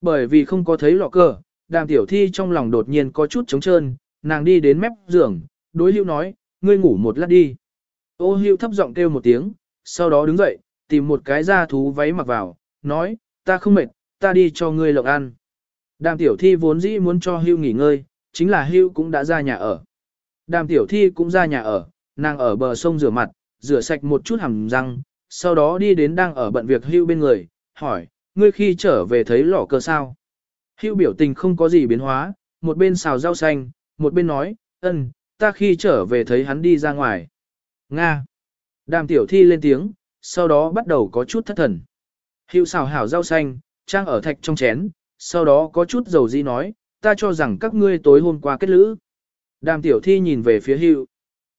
Bởi vì không có thấy lọ cờ, đàm tiểu thi trong lòng đột nhiên có chút trống trơn, nàng đi đến mép giường, đối hữu nói, ngươi ngủ một lát đi. Ô hưu thấp giọng kêu một tiếng, sau đó đứng dậy, tìm một cái da thú váy mặc vào, nói, ta không mệt, ta đi cho ngươi lộng ăn. Đàm tiểu thi vốn dĩ muốn cho hưu nghỉ ngơi, chính là hưu cũng đã ra nhà ở. Đàm tiểu thi cũng ra nhà ở, nàng ở bờ sông rửa mặt, rửa sạch một chút hàm răng, sau đó đi đến đang ở bận việc hưu bên người, hỏi, ngươi khi trở về thấy lỏ cơ sao? Hưu biểu tình không có gì biến hóa, một bên xào rau xanh, một bên nói, ân, ta khi trở về thấy hắn đi ra ngoài. Nga. Đàm tiểu thi lên tiếng, sau đó bắt đầu có chút thất thần. Hiệu xào hảo rau xanh, trang ở thạch trong chén, sau đó có chút dầu di nói, ta cho rằng các ngươi tối hôm qua kết lữ. Đàm tiểu thi nhìn về phía hiệu.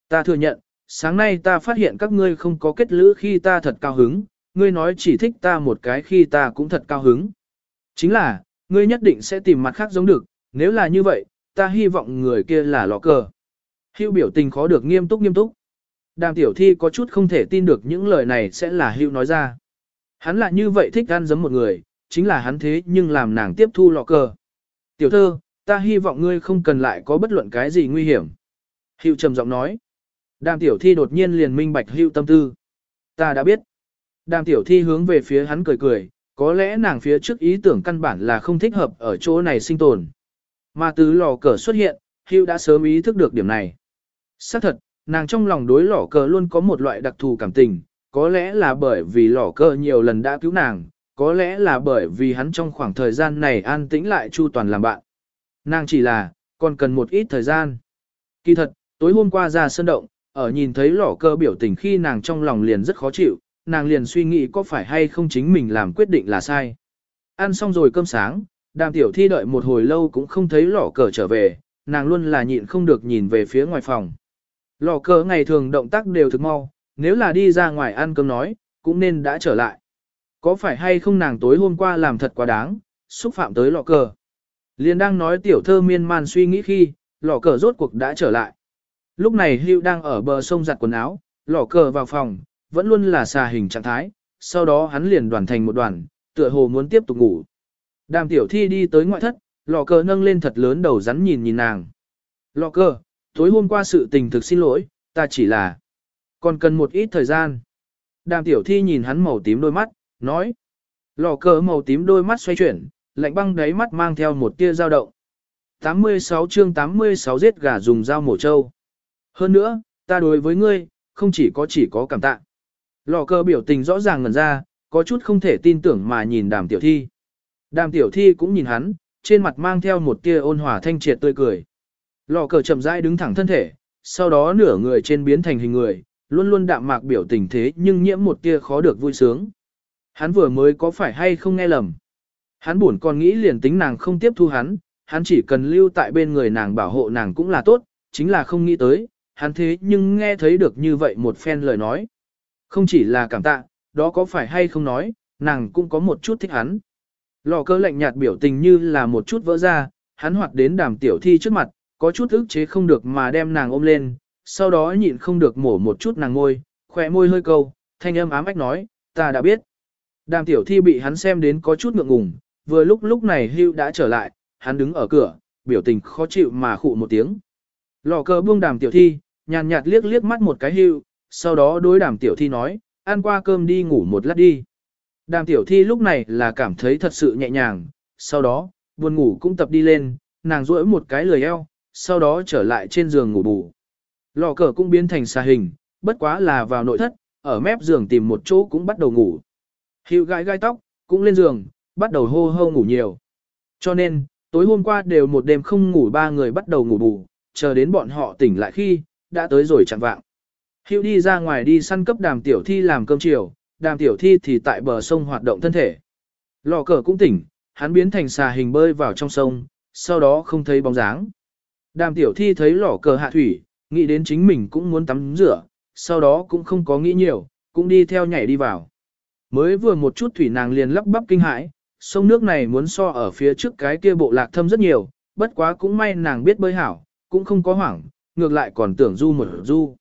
Ta thừa nhận, sáng nay ta phát hiện các ngươi không có kết lữ khi ta thật cao hứng, ngươi nói chỉ thích ta một cái khi ta cũng thật cao hứng. Chính là, ngươi nhất định sẽ tìm mặt khác giống được, nếu là như vậy, ta hy vọng người kia là lọ cờ. Hưu biểu tình khó được nghiêm túc nghiêm túc. Đàm tiểu thi có chút không thể tin được những lời này sẽ là Hưu nói ra. Hắn là như vậy thích ăn giấm một người, chính là hắn thế nhưng làm nàng tiếp thu lọ cờ. Tiểu thơ, ta hy vọng ngươi không cần lại có bất luận cái gì nguy hiểm. Hưu trầm giọng nói. Đàm tiểu thi đột nhiên liền minh bạch Hưu tâm tư. Ta đã biết. Đàm tiểu thi hướng về phía hắn cười cười, có lẽ nàng phía trước ý tưởng căn bản là không thích hợp ở chỗ này sinh tồn. Mà từ lò cờ xuất hiện, Hưu đã sớm ý thức được điểm này. Xác thật, nàng trong lòng đối lò cờ luôn có một loại đặc thù cảm tình, có lẽ là bởi vì lò cờ nhiều lần đã cứu nàng, có lẽ là bởi vì hắn trong khoảng thời gian này an tĩnh lại chu toàn làm bạn. Nàng chỉ là, còn cần một ít thời gian. Kỳ thật, tối hôm qua ra sân động, ở nhìn thấy lò cờ biểu tình khi nàng trong lòng liền rất khó chịu, nàng liền suy nghĩ có phải hay không chính mình làm quyết định là sai. Ăn xong rồi cơm sáng, đàm tiểu thi đợi một hồi lâu cũng không thấy lỏ cờ trở về, nàng luôn là nhịn không được nhìn về phía ngoài phòng. Lỏ cờ ngày thường động tác đều thực mau, nếu là đi ra ngoài ăn cơm nói, cũng nên đã trở lại. Có phải hay không nàng tối hôm qua làm thật quá đáng, xúc phạm tới lọ cờ. Liên đang nói tiểu thơ miên man suy nghĩ khi, lọ cờ rốt cuộc đã trở lại. Lúc này Hưu đang ở bờ sông giặt quần áo, lọ cờ vào phòng, vẫn luôn là xà hình trạng thái, sau đó hắn liền đoàn thành một đoàn, tựa hồ muốn tiếp tục ngủ. Đàm tiểu thi đi tới ngoại thất, lò cờ nâng lên thật lớn đầu rắn nhìn nhìn nàng. Lò cờ, tối hôm qua sự tình thực xin lỗi, ta chỉ là còn cần một ít thời gian. Đàm tiểu thi nhìn hắn màu tím đôi mắt, nói. Lò cờ màu tím đôi mắt xoay chuyển, lạnh băng đáy mắt mang theo một tia dao động. 86 chương 86 giết gà dùng dao mổ trâu. Hơn nữa, ta đối với ngươi, không chỉ có chỉ có cảm tạ. Lò cờ biểu tình rõ ràng ngần ra, có chút không thể tin tưởng mà nhìn đàm tiểu thi. Đàm tiểu thi cũng nhìn hắn, trên mặt mang theo một tia ôn hòa thanh triệt tươi cười. Lò cờ chậm rãi đứng thẳng thân thể, sau đó nửa người trên biến thành hình người, luôn luôn đạm mạc biểu tình thế nhưng nhiễm một tia khó được vui sướng. Hắn vừa mới có phải hay không nghe lầm. Hắn buồn còn nghĩ liền tính nàng không tiếp thu hắn, hắn chỉ cần lưu tại bên người nàng bảo hộ nàng cũng là tốt, chính là không nghĩ tới, hắn thế nhưng nghe thấy được như vậy một phen lời nói. Không chỉ là cảm tạ, đó có phải hay không nói, nàng cũng có một chút thích hắn. Lò cơ lạnh nhạt biểu tình như là một chút vỡ ra, hắn hoạt đến đàm tiểu thi trước mặt, có chút ức chế không được mà đem nàng ôm lên, sau đó nhịn không được mổ một chút nàng ngôi, khỏe môi hơi câu, thanh âm ám ách nói, ta đã biết. Đàm tiểu thi bị hắn xem đến có chút ngượng ngùng, vừa lúc lúc này hưu đã trở lại, hắn đứng ở cửa, biểu tình khó chịu mà khụ một tiếng. Lò cờ buông đàm tiểu thi, nhàn nhạt liếc liếc mắt một cái hưu, sau đó đối đàm tiểu thi nói, ăn qua cơm đi ngủ một lát đi. Đàm tiểu thi lúc này là cảm thấy thật sự nhẹ nhàng, sau đó, buồn ngủ cũng tập đi lên, nàng duỗi một cái lười eo, sau đó trở lại trên giường ngủ bù. Lò cờ cũng biến thành xa hình, bất quá là vào nội thất, ở mép giường tìm một chỗ cũng bắt đầu ngủ. Hiệu gãi gai tóc, cũng lên giường, bắt đầu hô hô ngủ nhiều. Cho nên, tối hôm qua đều một đêm không ngủ ba người bắt đầu ngủ bù, chờ đến bọn họ tỉnh lại khi, đã tới rồi chẳng vạng. Hữu đi ra ngoài đi săn cấp đàm tiểu thi làm cơm chiều, đàm tiểu thi thì tại bờ sông hoạt động thân thể. Lò cờ cũng tỉnh, hắn biến thành xà hình bơi vào trong sông, sau đó không thấy bóng dáng. Đàm tiểu thi thấy lò cờ hạ thủy, nghĩ đến chính mình cũng muốn tắm rửa, sau đó cũng không có nghĩ nhiều, cũng đi theo nhảy đi vào. Mới vừa một chút thủy nàng liền lắp bắp kinh hãi, sông nước này muốn so ở phía trước cái kia bộ lạc thâm rất nhiều, bất quá cũng may nàng biết bơi hảo, cũng không có hoảng, ngược lại còn tưởng du một du.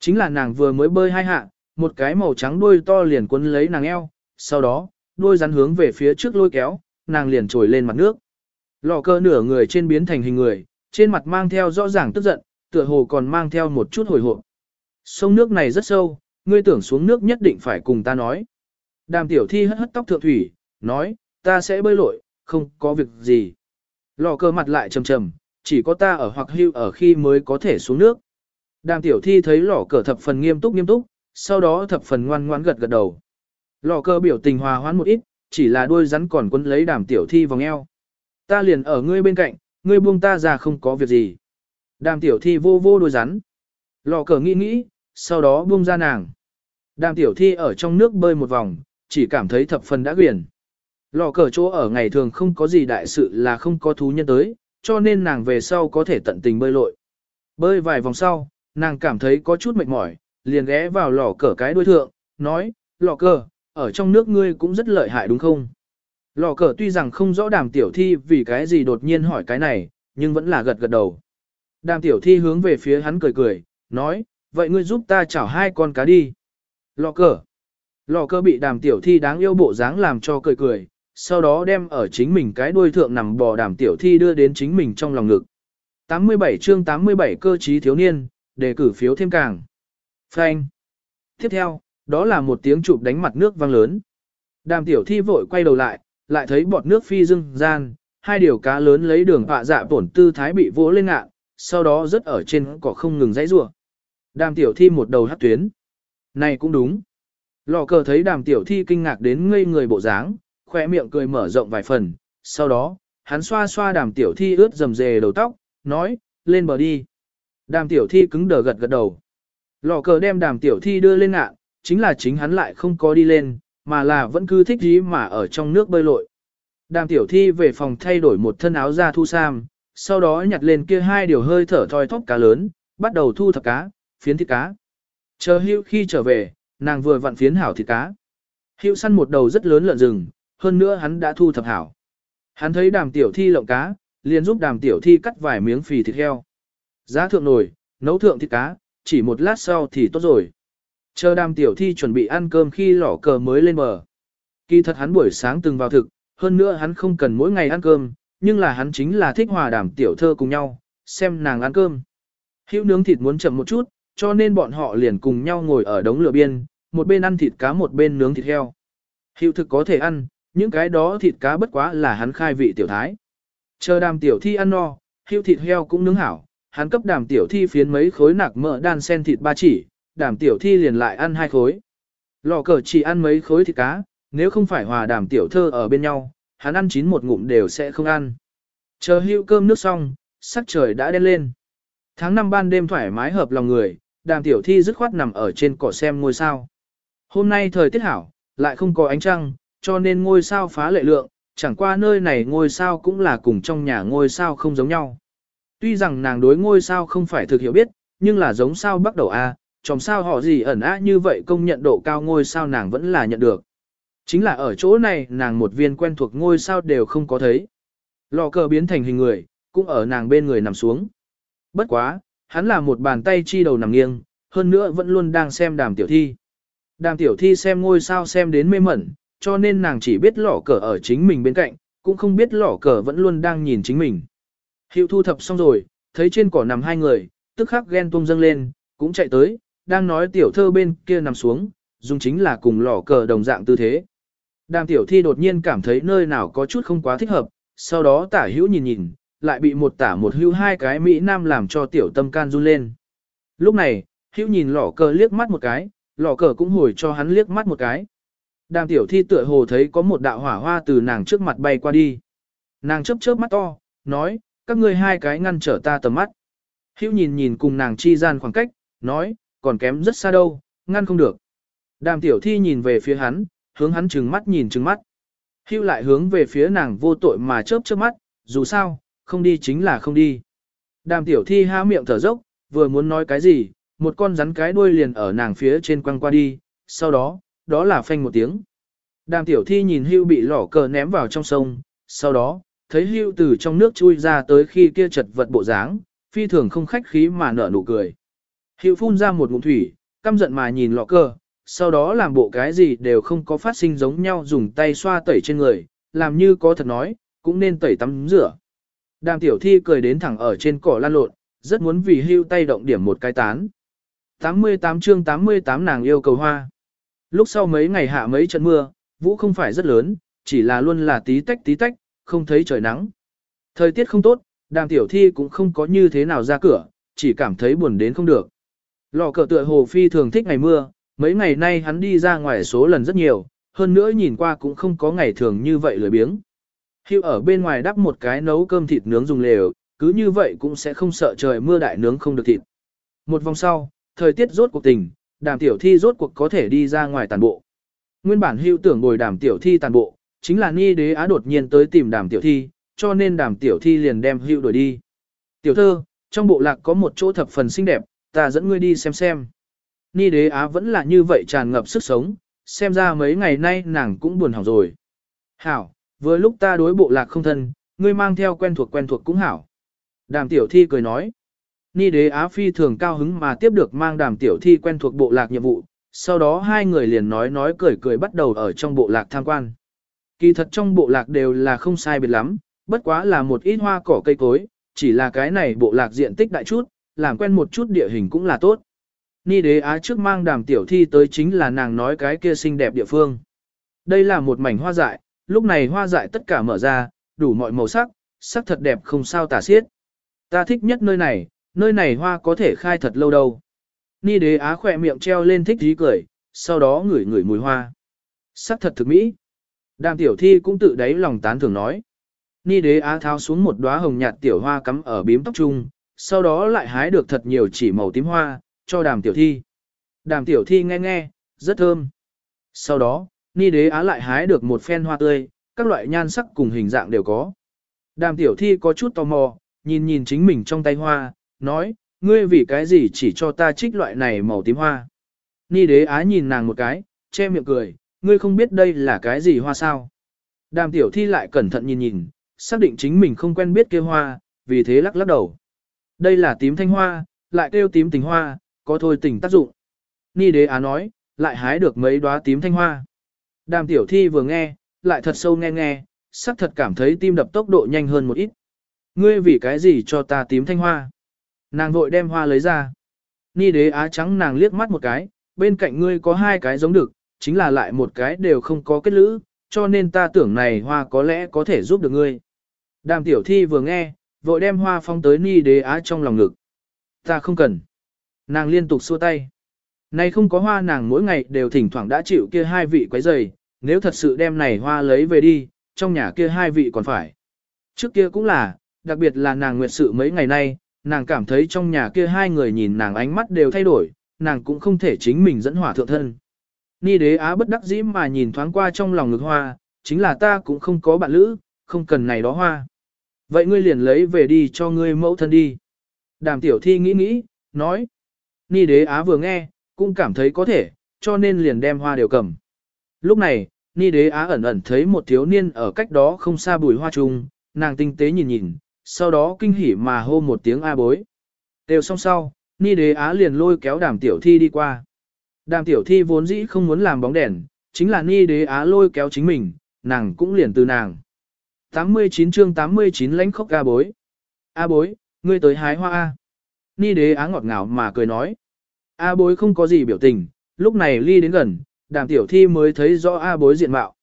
Chính là nàng vừa mới bơi hai hạ, một cái màu trắng đuôi to liền quấn lấy nàng eo, sau đó, đuôi rắn hướng về phía trước lôi kéo, nàng liền trồi lên mặt nước. Lò cơ nửa người trên biến thành hình người, trên mặt mang theo rõ ràng tức giận, tựa hồ còn mang theo một chút hồi hộp. Sông nước này rất sâu, ngươi tưởng xuống nước nhất định phải cùng ta nói. Đàm tiểu thi hất hất tóc thượng thủy, nói, ta sẽ bơi lội, không có việc gì. Lò cơ mặt lại trầm trầm, chỉ có ta ở hoặc hưu ở khi mới có thể xuống nước. Đàm tiểu thi thấy lỏ cờ thập phần nghiêm túc nghiêm túc, sau đó thập phần ngoan ngoãn gật gật đầu. Lò cờ biểu tình hòa hoãn một ít, chỉ là đôi rắn còn quấn lấy đàm tiểu thi vòng eo. Ta liền ở ngươi bên cạnh, ngươi buông ta ra không có việc gì. Đàm tiểu thi vô vô đôi rắn. Lò cờ nghĩ nghĩ, sau đó buông ra nàng. Đàm tiểu thi ở trong nước bơi một vòng, chỉ cảm thấy thập phần đã quyển. Lò cờ chỗ ở ngày thường không có gì đại sự là không có thú nhân tới, cho nên nàng về sau có thể tận tình bơi lội. Bơi vài vòng sau, nàng cảm thấy có chút mệt mỏi, liền ghé vào lò cờ cái đuôi thượng, nói, lò cờ, ở trong nước ngươi cũng rất lợi hại đúng không? Lò cờ tuy rằng không rõ đàm tiểu thi vì cái gì đột nhiên hỏi cái này, nhưng vẫn là gật gật đầu. Đàm tiểu thi hướng về phía hắn cười cười, nói, vậy ngươi giúp ta chảo hai con cá đi. Lò cờ. Lò cờ bị đàm tiểu thi đáng yêu bộ dáng làm cho cười cười, sau đó đem ở chính mình cái đuôi thượng nằm bò đàm tiểu thi đưa đến chính mình trong lòng ngực. 87 chương 87 cơ trí thiếu niên, đề cử phiếu thêm càng. Phanh. Tiếp theo, đó là một tiếng chụp đánh mặt nước vang lớn. Đàm tiểu thi vội quay đầu lại, lại thấy bọt nước phi dưng gian, hai điều cá lớn lấy đường họa dạ tổn tư thái bị vỗ lên ngạ, sau đó rất ở trên cỏ không ngừng dãy rủa. Đàm tiểu thi một đầu hát tuyến. Này cũng đúng. Lò cờ thấy đàm tiểu thi kinh ngạc đến ngây người bộ dáng, khoe miệng cười mở rộng vài phần, sau đó, hắn xoa xoa đàm tiểu thi ướt dầm dề đầu tóc, nói, lên bờ đi. Đàm tiểu thi cứng đờ gật gật đầu. Lò cờ đem đàm tiểu thi đưa lên ngạ, chính là chính hắn lại không có đi lên, mà là vẫn cứ thích gì mà ở trong nước bơi lội. Đàm tiểu thi về phòng thay đổi một thân áo ra thu sam, sau đó nhặt lên kia hai điều hơi thở thoi thóp cá lớn, bắt đầu thu thập cá, phiến thịt cá. Chờ hữu khi trở về, nàng vừa vặn phiến hảo thịt cá. Hữu săn một đầu rất lớn lợn rừng, hơn nữa hắn đã thu thập hảo. Hắn thấy đàm tiểu thi lộng cá, liền giúp đàm tiểu thi cắt vài miếng phì thịt heo. Giá thượng nồi, nấu thượng thịt cá, chỉ một lát sau thì tốt rồi. Chờ đàm tiểu thi chuẩn bị ăn cơm khi lỏ cờ mới lên bờ. Kỳ thật hắn buổi sáng từng vào thực, hơn nữa hắn không cần mỗi ngày ăn cơm, nhưng là hắn chính là thích hòa đàm tiểu thơ cùng nhau, xem nàng ăn cơm. Hữu nướng thịt muốn chậm một chút, cho nên bọn họ liền cùng nhau ngồi ở đống lửa biên, một bên ăn thịt cá một bên nướng thịt heo. hữu thực có thể ăn, những cái đó thịt cá bất quá là hắn khai vị tiểu thái. Chờ đàm tiểu thi ăn no, hữu thịt heo cũng nướng hảo, hắn cấp đàm tiểu thi phiến mấy khối nạc mỡ đan sen thịt ba chỉ, đàm tiểu thi liền lại ăn hai khối. Lò cờ chỉ ăn mấy khối thịt cá, nếu không phải hòa đàm tiểu thơ ở bên nhau, hắn ăn chín một ngụm đều sẽ không ăn. Chờ hữu cơm nước xong, sắc trời đã đen lên. Tháng năm ban đêm thoải mái hợp lòng người, đàm tiểu thi dứt khoát nằm ở trên cỏ xem ngôi sao. Hôm nay thời tiết hảo, lại không có ánh trăng, cho nên ngôi sao phá lệ lượng, chẳng qua nơi này ngôi sao cũng là cùng trong nhà ngôi sao không giống nhau. Tuy rằng nàng đối ngôi sao không phải thực hiểu biết, nhưng là giống sao bắt đầu A, trong sao họ gì ẩn á như vậy công nhận độ cao ngôi sao nàng vẫn là nhận được. Chính là ở chỗ này nàng một viên quen thuộc ngôi sao đều không có thấy. Lò cờ biến thành hình người, cũng ở nàng bên người nằm xuống. Bất quá, hắn là một bàn tay chi đầu nằm nghiêng, hơn nữa vẫn luôn đang xem đàm tiểu thi. Đàm tiểu thi xem ngôi sao xem đến mê mẩn, cho nên nàng chỉ biết lỏ cờ ở chính mình bên cạnh, cũng không biết lỏ cờ vẫn luôn đang nhìn chính mình. Hiệu thu thập xong rồi, thấy trên cỏ nằm hai người, tức khắc ghen tuông dâng lên, cũng chạy tới, đang nói tiểu thơ bên kia nằm xuống, dùng chính là cùng lỏ cờ đồng dạng tư thế. Đàm tiểu thi đột nhiên cảm thấy nơi nào có chút không quá thích hợp, sau đó tả hữu nhìn nhìn, lại bị một tả một hữu hai cái Mỹ Nam làm cho tiểu tâm can run lên. Lúc này, hữu nhìn lỏ cờ liếc mắt một cái, lỏ cờ cũng hồi cho hắn liếc mắt một cái. Đàm tiểu thi tựa hồ thấy có một đạo hỏa hoa từ nàng trước mặt bay qua đi. Nàng chớp chớp mắt to, nói, các ngươi hai cái ngăn trở ta tầm mắt. Hữu nhìn nhìn cùng nàng chi gian khoảng cách, nói, còn kém rất xa đâu, ngăn không được. Đàm tiểu thi nhìn về phía hắn, hướng hắn trừng mắt nhìn trừng mắt. Hữu lại hướng về phía nàng vô tội mà chớp chớp mắt, dù sao, không đi chính là không đi. Đàm tiểu thi há miệng thở dốc, vừa muốn nói cái gì, một con rắn cái đuôi liền ở nàng phía trên quăng qua đi, sau đó, đó là phanh một tiếng. Đàm tiểu thi nhìn hưu bị lỏ cờ ném vào trong sông, sau đó, thấy hưu từ trong nước chui ra tới khi kia chật vật bộ dáng, phi thường không khách khí mà nở nụ cười. Hưu phun ra một ngụm thủy, căm giận mà nhìn lọ cờ, sau đó làm bộ cái gì đều không có phát sinh giống nhau dùng tay xoa tẩy trên người, làm như có thật nói, cũng nên tẩy tắm rửa. Đàm tiểu thi cười đến thẳng ở trên cỏ lan lộn, rất muốn vì hưu tay động điểm một cái tán. 88 chương 88 nàng yêu cầu hoa. Lúc sau mấy ngày hạ mấy trận mưa, vũ không phải rất lớn, chỉ là luôn là tí tách tí tách, không thấy trời nắng. Thời tiết không tốt, đàm tiểu thi cũng không có như thế nào ra cửa, chỉ cảm thấy buồn đến không được. Lò cờ tựa hồ phi thường thích ngày mưa, mấy ngày nay hắn đi ra ngoài số lần rất nhiều, hơn nữa nhìn qua cũng không có ngày thường như vậy lười biếng. Hưu ở bên ngoài đắp một cái nấu cơm thịt nướng dùng lều, cứ như vậy cũng sẽ không sợ trời mưa đại nướng không được thịt. Một vòng sau, thời tiết rốt cuộc tình, đàm tiểu thi rốt cuộc có thể đi ra ngoài tàn bộ. Nguyên bản hưu tưởng ngồi đàm tiểu thi tàn bộ, chính là ni đế á đột nhiên tới tìm đàm tiểu thi, cho nên đàm tiểu thi liền đem hữu đuổi đi. Tiểu thơ, trong bộ lạc có một chỗ thập phần xinh đẹp, ta dẫn ngươi đi xem xem. Ni đế á vẫn là như vậy tràn ngập sức sống, xem ra mấy ngày nay nàng cũng buồn hỏng rồi. Hảo, vừa lúc ta đối bộ lạc không thân, ngươi mang theo quen thuộc quen thuộc cũng hảo. Đàm tiểu thi cười nói. Ni đế Á phi thường cao hứng mà tiếp được mang đàm tiểu thi quen thuộc bộ lạc nhiệm vụ, sau đó hai người liền nói nói cười cười bắt đầu ở trong bộ lạc tham quan. Kỳ thật trong bộ lạc đều là không sai biệt lắm, bất quá là một ít hoa cỏ cây cối, chỉ là cái này bộ lạc diện tích đại chút, làm quen một chút địa hình cũng là tốt. Ni đế á trước mang đàm tiểu thi tới chính là nàng nói cái kia xinh đẹp địa phương. Đây là một mảnh hoa dại, lúc này hoa dại tất cả mở ra, đủ mọi màu sắc, sắc thật đẹp không sao tả xiết. Ta thích nhất nơi này, nơi này hoa có thể khai thật lâu đâu. Ni đế á khỏe miệng treo lên thích dí cười, sau đó ngửi ngửi mùi hoa. Sắc thật thực mỹ. Đàm tiểu thi cũng tự đáy lòng tán thưởng nói. Ni đế á tháo xuống một đóa hồng nhạt tiểu hoa cắm ở bím tóc trung, sau đó lại hái được thật nhiều chỉ màu tím hoa, cho đàm tiểu thi. Đàm tiểu thi nghe nghe, rất thơm. Sau đó, Ni đế á lại hái được một phen hoa tươi, các loại nhan sắc cùng hình dạng đều có. Đàm tiểu thi có chút tò mò, nhìn nhìn chính mình trong tay hoa, nói, ngươi vì cái gì chỉ cho ta trích loại này màu tím hoa. Ni đế á nhìn nàng một cái, che miệng cười, ngươi không biết đây là cái gì hoa sao. Đàm tiểu thi lại cẩn thận nhìn nhìn, xác định chính mình không quen biết kia hoa, vì thế lắc lắc đầu. Đây là tím thanh hoa, lại kêu tím tình hoa, có thôi tình tác dụng. Ni đế á nói, lại hái được mấy đóa tím thanh hoa. Đàm tiểu thi vừa nghe, lại thật sâu nghe nghe, sắc thật cảm thấy tim đập tốc độ nhanh hơn một ít. Ngươi vì cái gì cho ta tím thanh hoa? Nàng vội đem hoa lấy ra. Ni đế á trắng nàng liếc mắt một cái, bên cạnh ngươi có hai cái giống được, chính là lại một cái đều không có kết lữ, cho nên ta tưởng này hoa có lẽ có thể giúp được ngươi. Đàm tiểu thi vừa nghe, vội đem hoa phong tới ni đế á trong lòng ngực. Ta không cần. Nàng liên tục xua tay. Này không có hoa nàng mỗi ngày đều thỉnh thoảng đã chịu kia hai vị quấy rầy, nếu thật sự đem này hoa lấy về đi, trong nhà kia hai vị còn phải. Trước kia cũng là, đặc biệt là nàng nguyệt sự mấy ngày nay, nàng cảm thấy trong nhà kia hai người nhìn nàng ánh mắt đều thay đổi, nàng cũng không thể chính mình dẫn hỏa thượng thân. Ni đế á bất đắc dĩ mà nhìn thoáng qua trong lòng ngực hoa, chính là ta cũng không có bạn lữ, không cần này đó hoa. Vậy ngươi liền lấy về đi cho ngươi mẫu thân đi. Đàm tiểu thi nghĩ nghĩ, nói. Ni đế á vừa nghe, cũng cảm thấy có thể, cho nên liền đem hoa đều cầm. Lúc này, Ni đế á ẩn ẩn thấy một thiếu niên ở cách đó không xa bùi hoa trùng, nàng tinh tế nhìn nhìn, sau đó kinh hỉ mà hô một tiếng a bối. Đều xong sau, Ni đế á liền lôi kéo đàm tiểu thi đi qua. Đàm tiểu thi vốn dĩ không muốn làm bóng đèn, chính là Ni đế á lôi kéo chính mình, nàng cũng liền từ nàng. 89 chương 89 lãnh khốc a bối. A bối, ngươi tới hái hoa A. Ni đế á ngọt ngào mà cười nói. A bối không có gì biểu tình, lúc này ly đến gần, đàm tiểu thi mới thấy rõ A bối diện mạo.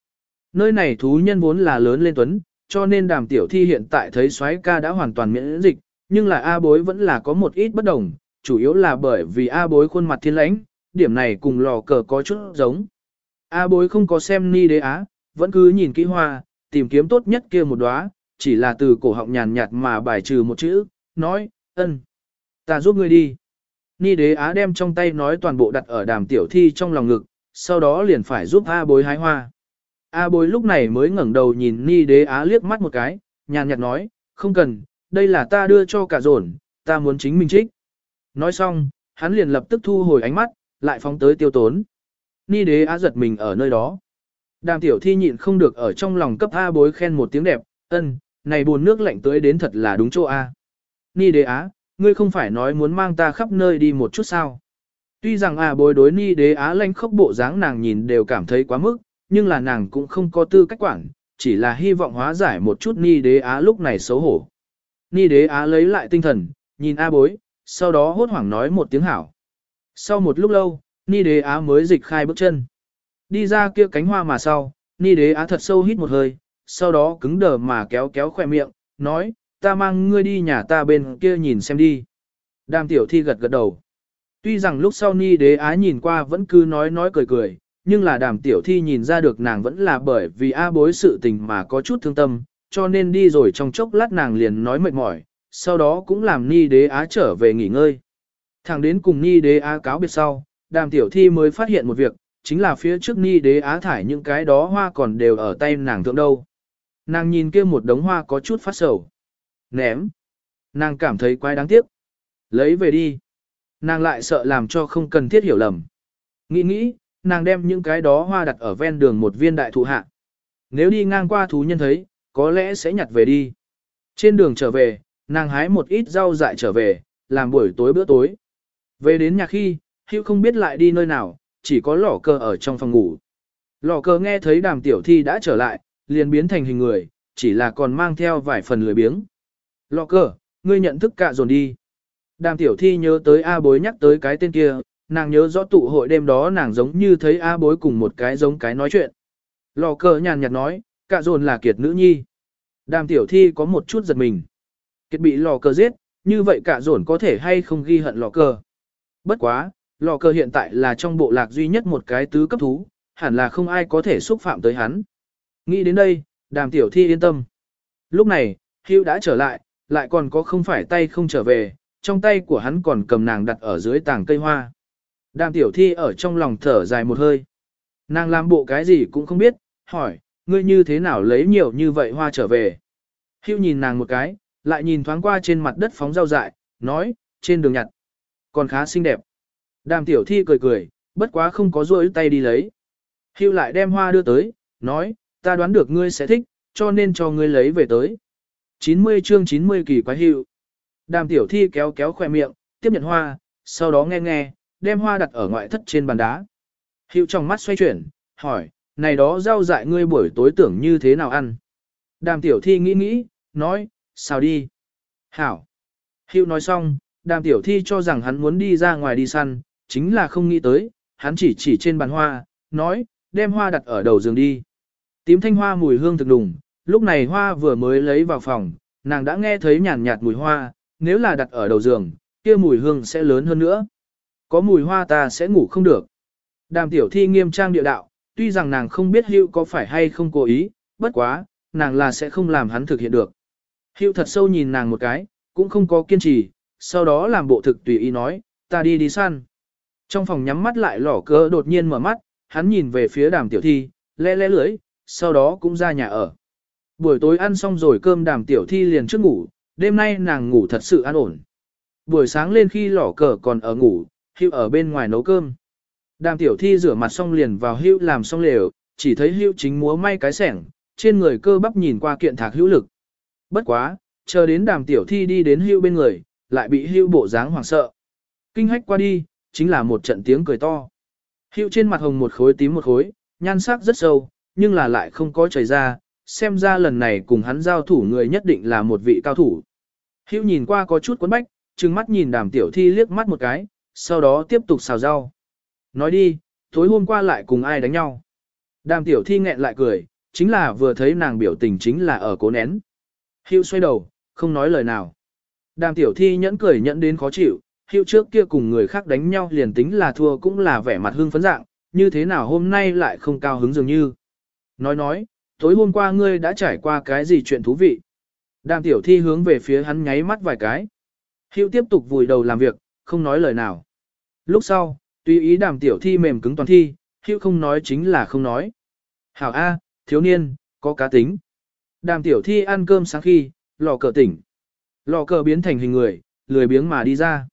Nơi này thú nhân vốn là lớn lên tuấn, cho nên đàm tiểu thi hiện tại thấy soái ca đã hoàn toàn miễn dịch, nhưng là A bối vẫn là có một ít bất đồng, chủ yếu là bởi vì A bối khuôn mặt thiên lãnh, điểm này cùng lò cờ có chút giống. A bối không có xem ni đế á, vẫn cứ nhìn kỹ hoa, tìm kiếm tốt nhất kia một đóa, chỉ là từ cổ họng nhàn nhạt mà bài trừ một chữ, nói, ân, ta giúp ngươi đi. Ni đế á đem trong tay nói toàn bộ đặt ở đàm tiểu thi trong lòng ngực, sau đó liền phải giúp A bối hái hoa. A bối lúc này mới ngẩng đầu nhìn Ni đế á liếc mắt một cái, nhàn nhạt nói, không cần, đây là ta đưa cho cả dồn, ta muốn chính mình trích. Nói xong, hắn liền lập tức thu hồi ánh mắt, lại phóng tới tiêu tốn. Ni đế á giật mình ở nơi đó. Đàm tiểu thi nhịn không được ở trong lòng cấp A bối khen một tiếng đẹp, ân, này buồn nước lạnh tới đến thật là đúng chỗ A. Ni đế á, ngươi không phải nói muốn mang ta khắp nơi đi một chút sao. Tuy rằng A bối đối ni đế á lanh khóc bộ dáng nàng nhìn đều cảm thấy quá mức, nhưng là nàng cũng không có tư cách quản, chỉ là hy vọng hóa giải một chút ni đế á lúc này xấu hổ. Ni đế á lấy lại tinh thần, nhìn A bối, sau đó hốt hoảng nói một tiếng hảo. Sau một lúc lâu, ni đế á mới dịch khai bước chân. Đi ra kia cánh hoa mà sau, ni đế á thật sâu hít một hơi, sau đó cứng đờ mà kéo kéo khỏe miệng, nói, ta mang ngươi đi nhà ta bên kia nhìn xem đi. Đàm tiểu thi gật gật đầu. Tuy rằng lúc sau ni đế á nhìn qua vẫn cứ nói nói cười cười, nhưng là đàm tiểu thi nhìn ra được nàng vẫn là bởi vì a bối sự tình mà có chút thương tâm, cho nên đi rồi trong chốc lát nàng liền nói mệt mỏi, sau đó cũng làm ni đế á trở về nghỉ ngơi. Thẳng đến cùng ni đế á cáo biệt sau, đàm tiểu thi mới phát hiện một việc, chính là phía trước ni đế á thải những cái đó hoa còn đều ở tay nàng thượng đâu. Nàng nhìn kia một đống hoa có chút phát sầu. Ném. Nàng cảm thấy quái đáng tiếc. Lấy về đi. Nàng lại sợ làm cho không cần thiết hiểu lầm. Nghĩ nghĩ, nàng đem những cái đó hoa đặt ở ven đường một viên đại thụ hạ. Nếu đi ngang qua thú nhân thấy, có lẽ sẽ nhặt về đi. Trên đường trở về, nàng hái một ít rau dại trở về, làm buổi tối bữa tối. Về đến nhà khi, Hữu không biết lại đi nơi nào, chỉ có lỏ cờ ở trong phòng ngủ. Lỏ cờ nghe thấy đàm tiểu thi đã trở lại, liền biến thành hình người, chỉ là còn mang theo vài phần lười biếng. Lỏ cờ, ngươi nhận thức cả dồn đi. Đàm tiểu thi nhớ tới A bối nhắc tới cái tên kia, nàng nhớ rõ tụ hội đêm đó nàng giống như thấy A bối cùng một cái giống cái nói chuyện. Lò cờ nhàn nhạt nói, cả dồn là kiệt nữ nhi. Đàm tiểu thi có một chút giật mình. Kiệt bị lò cờ giết, như vậy cả dồn có thể hay không ghi hận lò cờ. Bất quá, lò cờ hiện tại là trong bộ lạc duy nhất một cái tứ cấp thú, hẳn là không ai có thể xúc phạm tới hắn. Nghĩ đến đây, đàm tiểu thi yên tâm. Lúc này, Hưu đã trở lại, lại còn có không phải tay không trở về, trong tay của hắn còn cầm nàng đặt ở dưới tảng cây hoa. Đàm tiểu thi ở trong lòng thở dài một hơi. Nàng làm bộ cái gì cũng không biết, hỏi, ngươi như thế nào lấy nhiều như vậy hoa trở về. Hưu nhìn nàng một cái, lại nhìn thoáng qua trên mặt đất phóng rau dại, nói, trên đường nhặt. Còn khá xinh đẹp. Đàm tiểu thi cười cười, bất quá không có rôi tay đi lấy. Hưu lại đem hoa đưa tới, nói, ta đoán được ngươi sẽ thích, cho nên cho ngươi lấy về tới. 90 chương 90 kỳ quái hưu. Đàm tiểu thi kéo kéo khỏe miệng, tiếp nhận hoa, sau đó nghe nghe, đem hoa đặt ở ngoại thất trên bàn đá. Hưu trong mắt xoay chuyển, hỏi, này đó rau dại ngươi buổi tối tưởng như thế nào ăn? Đàm tiểu thi nghĩ nghĩ, nói, sao đi? Hảo. Hưu nói xong, đàm tiểu thi cho rằng hắn muốn đi ra ngoài đi săn, chính là không nghĩ tới, hắn chỉ chỉ trên bàn hoa, nói, đem hoa đặt ở đầu giường đi. Tím thanh hoa mùi hương thực đùng, lúc này hoa vừa mới lấy vào phòng, nàng đã nghe thấy nhàn nhạt mùi hoa, nếu là đặt ở đầu giường, kia mùi hương sẽ lớn hơn nữa. Có mùi hoa ta sẽ ngủ không được. Đàm tiểu thi nghiêm trang địa đạo, tuy rằng nàng không biết hữu có phải hay không cố ý, bất quá, nàng là sẽ không làm hắn thực hiện được. Hữu thật sâu nhìn nàng một cái, cũng không có kiên trì, sau đó làm bộ thực tùy ý nói, ta đi đi săn. Trong phòng nhắm mắt lại lỏ cơ đột nhiên mở mắt, hắn nhìn về phía đàm tiểu thi, lẽ lẽ lưỡi, sau đó cũng ra nhà ở. Buổi tối ăn xong rồi cơm đàm tiểu thi liền trước ngủ, đêm nay nàng ngủ thật sự an ổn. Buổi sáng lên khi lỏ cờ còn ở ngủ, hưu ở bên ngoài nấu cơm. Đàm tiểu thi rửa mặt xong liền vào hưu làm xong lều, chỉ thấy hưu chính múa may cái sẻng, trên người cơ bắp nhìn qua kiện thạc hữu lực. Bất quá, chờ đến đàm tiểu thi đi đến hưu bên người, lại bị hưu bộ dáng hoảng sợ. Kinh hách qua đi, chính là một trận tiếng cười to. Hưu trên mặt hồng một khối tím một khối, nhan sắc rất sâu, nhưng là lại không có chảy ra, xem ra lần này cùng hắn giao thủ người nhất định là một vị cao thủ. Hưu nhìn qua có chút quấn bách, trừng mắt nhìn đàm tiểu thi liếc mắt một cái, sau đó tiếp tục xào rau. Nói đi, tối hôm qua lại cùng ai đánh nhau. Đàm tiểu thi nghẹn lại cười, chính là vừa thấy nàng biểu tình chính là ở cố nén. Hưu xoay đầu, không nói lời nào. Đàm tiểu thi nhẫn cười nhẫn đến khó chịu, Hiệu trước kia cùng người khác đánh nhau liền tính là thua cũng là vẻ mặt hưng phấn dạng, như thế nào hôm nay lại không cao hứng dường như. Nói nói, tối hôm qua ngươi đã trải qua cái gì chuyện thú vị. Đàm tiểu thi hướng về phía hắn nháy mắt vài cái. Hiệu tiếp tục vùi đầu làm việc, không nói lời nào. Lúc sau, tùy ý đàm tiểu thi mềm cứng toàn thi, Hiệu không nói chính là không nói. Hảo A, thiếu niên, có cá tính. Đàm tiểu thi ăn cơm sáng khi, lò cờ tỉnh. Lò cờ biến thành hình người, lười biếng mà đi ra.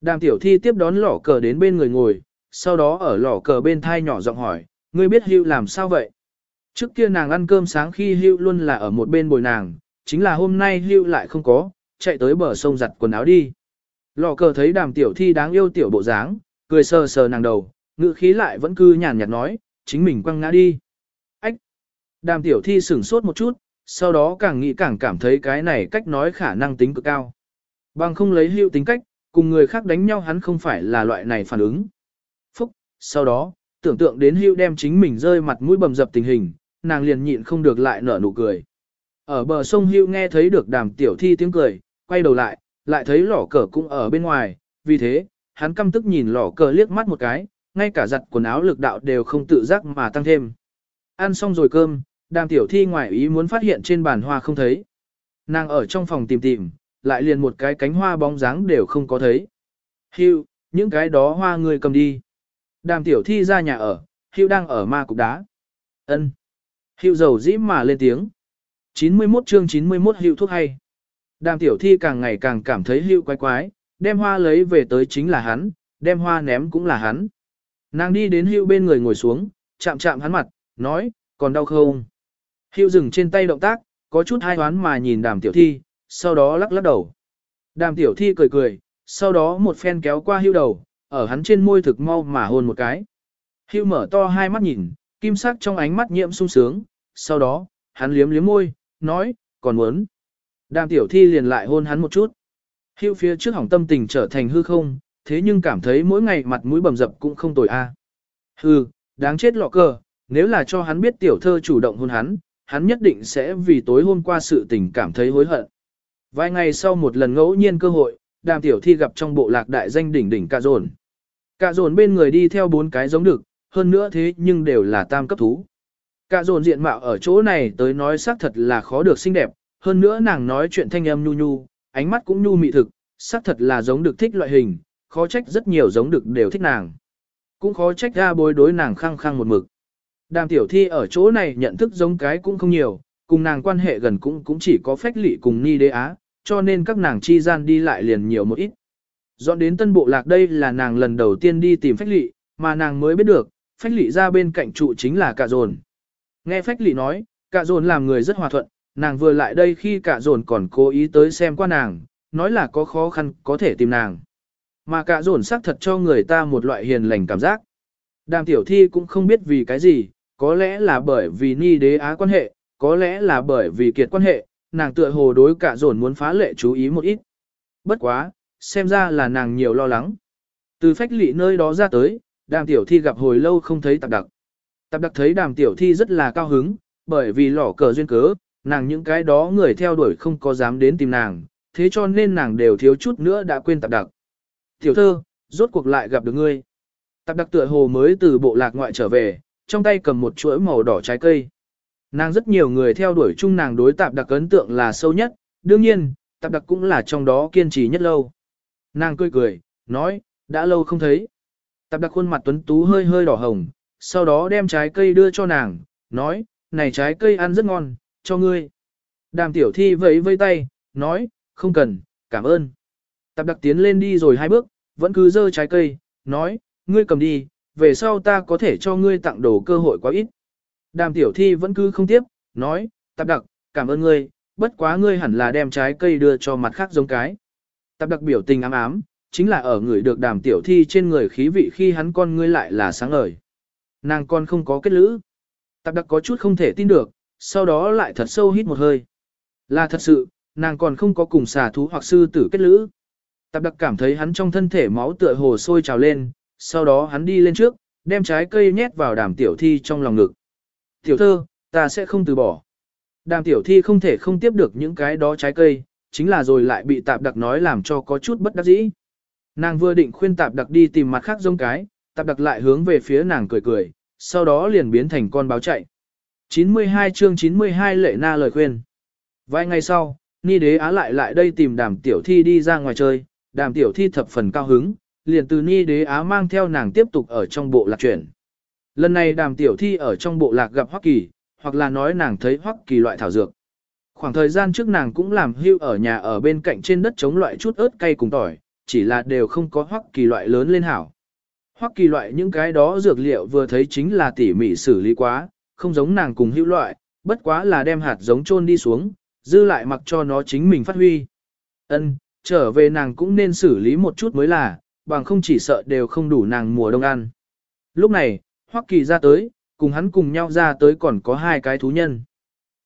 Đàm tiểu thi tiếp đón lò cờ đến bên người ngồi, sau đó ở lò cờ bên thai nhỏ giọng hỏi, ngươi biết Hưu làm sao vậy? Trước kia nàng ăn cơm sáng khi Hưu luôn là ở một bên bồi nàng, chính là hôm nay Hưu lại không có, chạy tới bờ sông giặt quần áo đi. Lò cờ thấy đàm tiểu thi đáng yêu tiểu bộ dáng, cười sờ sờ nàng đầu, ngữ khí lại vẫn cứ nhàn nhạt nói, chính mình quăng ngã đi. Ách! Đàm tiểu thi sửng sốt một chút, sau đó càng nghĩ càng cảm thấy cái này cách nói khả năng tính cực cao. Bằng không lấy hữu tính cách, cùng người khác đánh nhau hắn không phải là loại này phản ứng. Phúc! Sau đó, tưởng tượng đến hữu đem chính mình rơi mặt mũi bầm dập tình hình, nàng liền nhịn không được lại nở nụ cười. Ở bờ sông hữu nghe thấy được đàm tiểu thi tiếng cười, quay đầu lại, lại thấy lỏ cờ cũng ở bên ngoài, vì thế, hắn căm tức nhìn lỏ cờ liếc mắt một cái, ngay cả giặt quần áo lực đạo đều không tự giác mà tăng thêm. Ăn xong rồi cơm, đàm tiểu thi ngoài ý muốn phát hiện trên bàn hoa không thấy. Nàng ở trong phòng tìm tìm, lại liền một cái cánh hoa bóng dáng đều không có thấy. Hưu, những cái đó hoa người cầm đi. Đàm tiểu thi ra nhà ở, Hưu đang ở ma cục đá. ân Hưu dầu dĩ mà lên tiếng. 91 chương 91 Hưu thuốc hay. Đàm tiểu thi càng ngày càng cảm thấy hưu quái quái, đem hoa lấy về tới chính là hắn, đem hoa ném cũng là hắn. Nàng đi đến hưu bên người ngồi xuống, chạm chạm hắn mặt, nói, còn đau không? Hưu dừng trên tay động tác, có chút hai hoán mà nhìn đàm tiểu thi, sau đó lắc lắc đầu. Đàm tiểu thi cười cười, sau đó một phen kéo qua hưu đầu, ở hắn trên môi thực mau mà hôn một cái. Hưu mở to hai mắt nhìn, kim sắc trong ánh mắt nhiễm sung sướng, sau đó, hắn liếm liếm môi, nói, còn muốn. Đàm tiểu thi liền lại hôn hắn một chút. Hưu phía trước hỏng tâm tình trở thành hư không, thế nhưng cảm thấy mỗi ngày mặt mũi bầm dập cũng không tồi a. Hư, đáng chết lọ cờ, nếu là cho hắn biết tiểu thơ chủ động hôn hắn, hắn nhất định sẽ vì tối hôm qua sự tình cảm thấy hối hận. Vài ngày sau một lần ngẫu nhiên cơ hội, đàm tiểu thi gặp trong bộ lạc đại danh đỉnh đỉnh cạ dồn. Cạ dồn bên người đi theo bốn cái giống được, hơn nữa thế nhưng đều là tam cấp thú. Cạ dồn diện mạo ở chỗ này tới nói xác thật là khó được xinh đẹp, hơn nữa nàng nói chuyện thanh âm nhu nhu, ánh mắt cũng nhu mị thực, xác thật là giống được thích loại hình, khó trách rất nhiều giống được đều thích nàng. Cũng khó trách ra bối đối nàng khăng khăng một mực. Đàm tiểu thi ở chỗ này nhận thức giống cái cũng không nhiều, cùng nàng quan hệ gần cũng cũng chỉ có phách lị cùng ni đế á, cho nên các nàng chi gian đi lại liền nhiều một ít. Dọn đến tân bộ lạc đây là nàng lần đầu tiên đi tìm phách lị, mà nàng mới biết được, phách lị ra bên cạnh trụ chính là cả dồn. Nghe phách lị nói, cả dồn làm người rất hòa thuận, nàng vừa lại đây khi cả dồn còn cố ý tới xem qua nàng, nói là có khó khăn có thể tìm nàng. Mà cả dồn xác thật cho người ta một loại hiền lành cảm giác. Đàm tiểu thi cũng không biết vì cái gì, có lẽ là bởi vì ni đế á quan hệ, có lẽ là bởi vì kiệt quan hệ, nàng tựa hồ đối cả dồn muốn phá lệ chú ý một ít. Bất quá, xem ra là nàng nhiều lo lắng. Từ phách lị nơi đó ra tới, đàm tiểu thi gặp hồi lâu không thấy tạp đặc. Tạp đặc thấy đàm tiểu thi rất là cao hứng, bởi vì lỏ cờ duyên cớ, nàng những cái đó người theo đuổi không có dám đến tìm nàng, thế cho nên nàng đều thiếu chút nữa đã quên tạp đặc. Tiểu thơ, rốt cuộc lại gặp được ngươi. Tạp đặc tựa hồ mới từ bộ lạc ngoại trở về, trong tay cầm một chuỗi màu đỏ trái cây. Nàng rất nhiều người theo đuổi chung nàng đối tạp đặc ấn tượng là sâu nhất, đương nhiên, tạp đặc cũng là trong đó kiên trì nhất lâu. Nàng cười cười, nói, đã lâu không thấy. Tạp đặc khuôn mặt tuấn tú hơi hơi đỏ hồng, sau đó đem trái cây đưa cho nàng, nói, này trái cây ăn rất ngon, cho ngươi. Đàm tiểu thi vẫy vây tay, nói, không cần, cảm ơn. Tạp đặc tiến lên đi rồi hai bước, vẫn cứ dơ trái cây, nói, ngươi cầm đi, về sau ta có thể cho ngươi tặng đồ cơ hội quá ít. Đàm tiểu thi vẫn cứ không tiếp, nói, tạp đặc, cảm ơn ngươi, bất quá ngươi hẳn là đem trái cây đưa cho mặt khác giống cái. Tạp đặc biểu tình ám ám, chính là ở người được đàm tiểu thi trên người khí vị khi hắn con ngươi lại là sáng ngời. Nàng con không có kết lữ. Tạp đặc có chút không thể tin được, sau đó lại thật sâu hít một hơi. Là thật sự, nàng còn không có cùng xà thú hoặc sư tử kết lữ. Tạp đặc cảm thấy hắn trong thân thể máu tựa hồ sôi trào lên, sau đó hắn đi lên trước, đem trái cây nhét vào đàm tiểu thi trong lòng ngực. Tiểu thơ, ta sẽ không từ bỏ. Đàm tiểu thi không thể không tiếp được những cái đó trái cây, chính là rồi lại bị tạp đặc nói làm cho có chút bất đắc dĩ. Nàng vừa định khuyên tạp đặc đi tìm mặt khác giống cái, tạp đặc lại hướng về phía nàng cười cười, sau đó liền biến thành con báo chạy. 92 chương 92 lệ na lời khuyên. Vài ngày sau, Ni đế á lại lại đây tìm đàm tiểu thi đi ra ngoài chơi, đàm tiểu thi thập phần cao hứng, liền từ Ni đế á mang theo nàng tiếp tục ở trong bộ lạc chuyển. Lần này đàm tiểu thi ở trong bộ lạc gặp Hoắc Kỳ, hoặc là nói nàng thấy Hoắc Kỳ loại thảo dược. Khoảng thời gian trước nàng cũng làm hưu ở nhà ở bên cạnh trên đất chống loại chút ớt cay cùng tỏi, chỉ là đều không có Hoắc Kỳ loại lớn lên hảo. Hoắc Kỳ loại những cái đó dược liệu vừa thấy chính là tỉ mỉ xử lý quá, không giống nàng cùng hữu loại, bất quá là đem hạt giống chôn đi xuống, dư lại mặc cho nó chính mình phát huy. Ân, trở về nàng cũng nên xử lý một chút mới là, bằng không chỉ sợ đều không đủ nàng mùa đông ăn. Lúc này, Hoắc Kỳ ra tới, cùng hắn cùng nhau ra tới còn có hai cái thú nhân.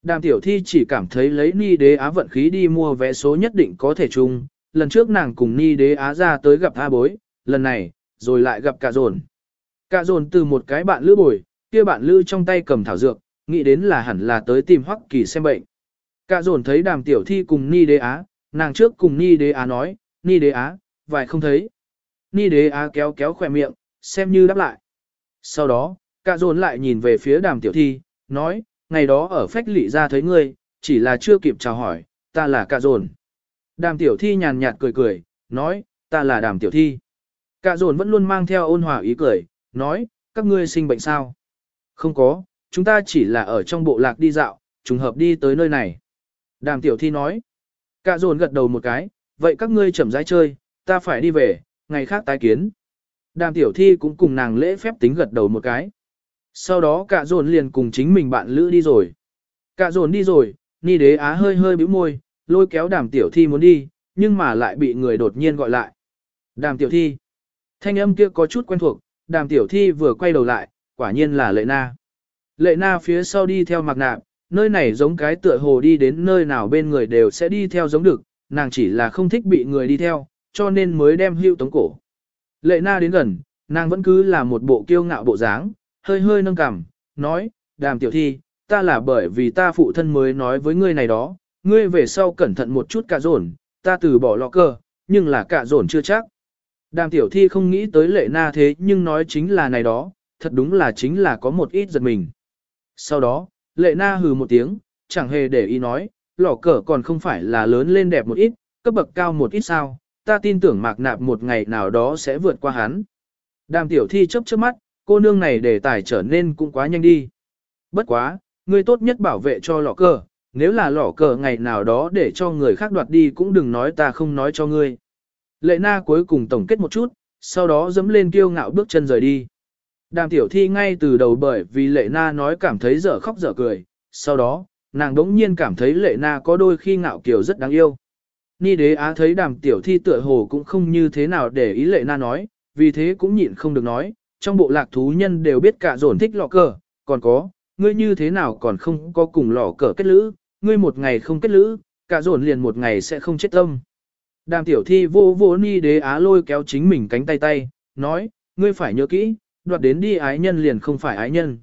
Đàm tiểu thi chỉ cảm thấy lấy ni đế á vận khí đi mua vé số nhất định có thể chung, lần trước nàng cùng ni đế á ra tới gặp A bối, lần này, rồi lại gặp cả dồn. Cả dồn từ một cái bạn lữ bồi, kia bạn lữ trong tay cầm thảo dược, nghĩ đến là hẳn là tới tìm Hoắc Kỳ xem bệnh. Cả dồn thấy đàm tiểu thi cùng Ni Đế Á, nàng trước cùng Ni Đế Á nói, Ni Đế Á, vài không thấy. Ni Đế Á kéo kéo khỏe miệng, xem như đáp lại. Sau đó, cả dồn lại nhìn về phía đàm tiểu thi, nói, ngày đó ở phách lị ra thấy ngươi, chỉ là chưa kịp chào hỏi, ta là cả dồn. Đàm tiểu thi nhàn nhạt cười cười, nói, ta là đàm tiểu thi. Cả dồn vẫn luôn mang theo ôn hòa ý cười, nói, các ngươi sinh bệnh sao? Không có, chúng ta chỉ là ở trong bộ lạc đi dạo, trùng hợp đi tới nơi này. Đàm tiểu thi nói. Cả dồn gật đầu một cái, vậy các ngươi chậm rãi chơi, ta phải đi về, ngày khác tái kiến. Đàm tiểu thi cũng cùng nàng lễ phép tính gật đầu một cái. Sau đó cả dồn liền cùng chính mình bạn lữ đi rồi. Cả dồn đi rồi, ni đế á hơi hơi bĩu môi, lôi kéo đàm tiểu thi muốn đi, nhưng mà lại bị người đột nhiên gọi lại. Đàm tiểu thi. Thanh âm kia có chút quen thuộc, đàm tiểu thi vừa quay đầu lại, quả nhiên là lệ na. Lệ na phía sau đi theo mặc nạp, nơi này giống cái tựa hồ đi đến nơi nào bên người đều sẽ đi theo giống được, nàng chỉ là không thích bị người đi theo, cho nên mới đem hưu tống cổ. Lệ na đến gần, nàng vẫn cứ là một bộ kiêu ngạo bộ dáng, hơi hơi nâng cằm, nói, đàm tiểu thi, ta là bởi vì ta phụ thân mới nói với ngươi này đó, ngươi về sau cẩn thận một chút cả dồn, ta từ bỏ lọ cơ, nhưng là cả dồn chưa chắc. Đàm tiểu thi không nghĩ tới lệ na thế nhưng nói chính là này đó, thật đúng là chính là có một ít giật mình. Sau đó, lệ na hừ một tiếng, chẳng hề để ý nói, lỏ cờ còn không phải là lớn lên đẹp một ít, cấp bậc cao một ít sao, ta tin tưởng mạc nạp một ngày nào đó sẽ vượt qua hắn. Đàm tiểu thi chấp trước mắt, cô nương này để tài trở nên cũng quá nhanh đi. Bất quá, ngươi tốt nhất bảo vệ cho lọ cờ, nếu là lọ cờ ngày nào đó để cho người khác đoạt đi cũng đừng nói ta không nói cho ngươi. Lệ na cuối cùng tổng kết một chút, sau đó dẫm lên kiêu ngạo bước chân rời đi. Đàm tiểu thi ngay từ đầu bởi vì lệ na nói cảm thấy dở khóc dở cười, sau đó, nàng đống nhiên cảm thấy lệ na có đôi khi ngạo kiều rất đáng yêu. Ni đế á thấy đàm tiểu thi tựa hồ cũng không như thế nào để ý lệ na nói, vì thế cũng nhịn không được nói, trong bộ lạc thú nhân đều biết cả dồn thích lọ cờ, còn có, ngươi như thế nào còn không có cùng lọ cờ kết lữ, ngươi một ngày không kết lữ, cả dồn liền một ngày sẽ không chết tâm. Đàm tiểu thi vô vô ni đế á lôi kéo chính mình cánh tay tay, nói, ngươi phải nhớ kỹ, đoạt đến đi ái nhân liền không phải ái nhân.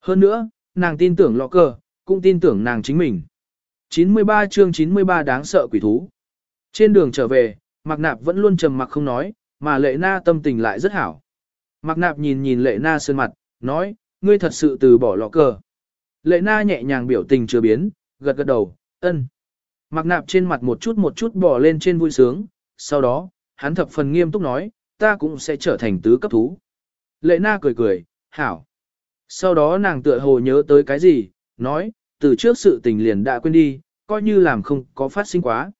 Hơn nữa, nàng tin tưởng lọ cờ, cũng tin tưởng nàng chính mình. 93 chương 93 đáng sợ quỷ thú. Trên đường trở về, Mạc Nạp vẫn luôn trầm mặc không nói, mà lệ na tâm tình lại rất hảo. Mạc Nạp nhìn nhìn lệ na sơn mặt, nói, ngươi thật sự từ bỏ lọ cờ. Lệ na nhẹ nhàng biểu tình chưa biến, gật gật đầu, ân. Mạc Nạp trên mặt một chút một chút bỏ lên trên vui sướng, sau đó, hắn thập phần nghiêm túc nói, ta cũng sẽ trở thành tứ cấp thú. Lệ na cười cười, hảo. Sau đó nàng tựa hồ nhớ tới cái gì, nói, từ trước sự tình liền đã quên đi, coi như làm không có phát sinh quá.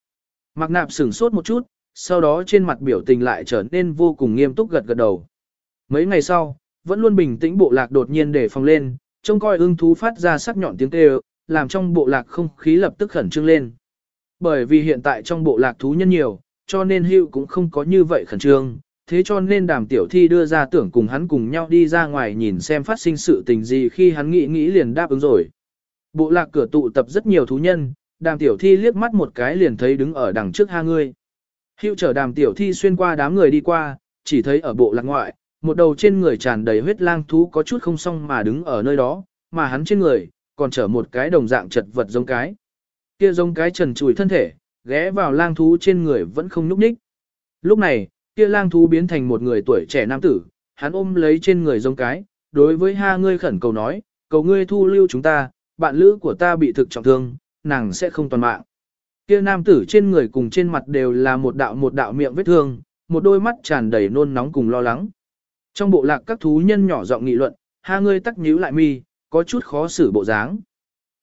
Mạc nạp sửng sốt một chút, sau đó trên mặt biểu tình lại trở nên vô cùng nghiêm túc gật gật đầu. Mấy ngày sau, vẫn luôn bình tĩnh bộ lạc đột nhiên để phòng lên, trông coi ưng thú phát ra sắc nhọn tiếng kêu, làm trong bộ lạc không khí lập tức khẩn trương lên. Bởi vì hiện tại trong bộ lạc thú nhân nhiều, cho nên hữu cũng không có như vậy khẩn trương, thế cho nên đàm tiểu thi đưa ra tưởng cùng hắn cùng nhau đi ra ngoài nhìn xem phát sinh sự tình gì khi hắn nghĩ nghĩ liền đáp ứng rồi. Bộ lạc cửa tụ tập rất nhiều thú nhân, đàm tiểu thi liếc mắt một cái liền thấy đứng ở đằng trước hai ngươi. Hiệu chở đàm tiểu thi xuyên qua đám người đi qua, chỉ thấy ở bộ lạc ngoại, một đầu trên người tràn đầy huyết lang thú có chút không xong mà đứng ở nơi đó, mà hắn trên người, còn chở một cái đồng dạng chật vật giống cái. Kia giống cái trần trùi thân thể, ghé vào lang thú trên người vẫn không nhúc nhích. Lúc này, kia lang thú biến thành một người tuổi trẻ nam tử, hắn ôm lấy trên người giống cái, đối với ha ngươi khẩn cầu nói, cầu ngươi thu lưu chúng ta, bạn lữ của ta bị thực trọng thương, nàng sẽ không toàn mạng. Kia nam tử trên người cùng trên mặt đều là một đạo một đạo miệng vết thương, một đôi mắt tràn đầy nôn nóng cùng lo lắng. Trong bộ lạc các thú nhân nhỏ giọng nghị luận, ha ngươi tắc nhíu lại mi, có chút khó xử bộ dáng.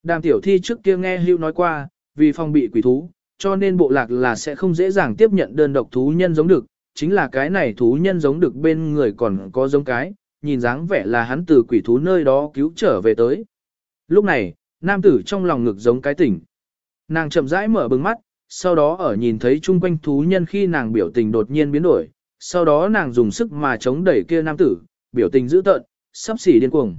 Đàm tiểu thi trước kia nghe hưu nói qua, vì phòng bị quỷ thú, cho nên bộ lạc là sẽ không dễ dàng tiếp nhận đơn độc thú nhân giống được, chính là cái này thú nhân giống được bên người còn có giống cái, nhìn dáng vẻ là hắn từ quỷ thú nơi đó cứu trở về tới. Lúc này, nam tử trong lòng ngực giống cái tỉnh. Nàng chậm rãi mở bừng mắt, sau đó ở nhìn thấy chung quanh thú nhân khi nàng biểu tình đột nhiên biến đổi, sau đó nàng dùng sức mà chống đẩy kia nam tử, biểu tình dữ tợn, sắp xỉ điên cuồng.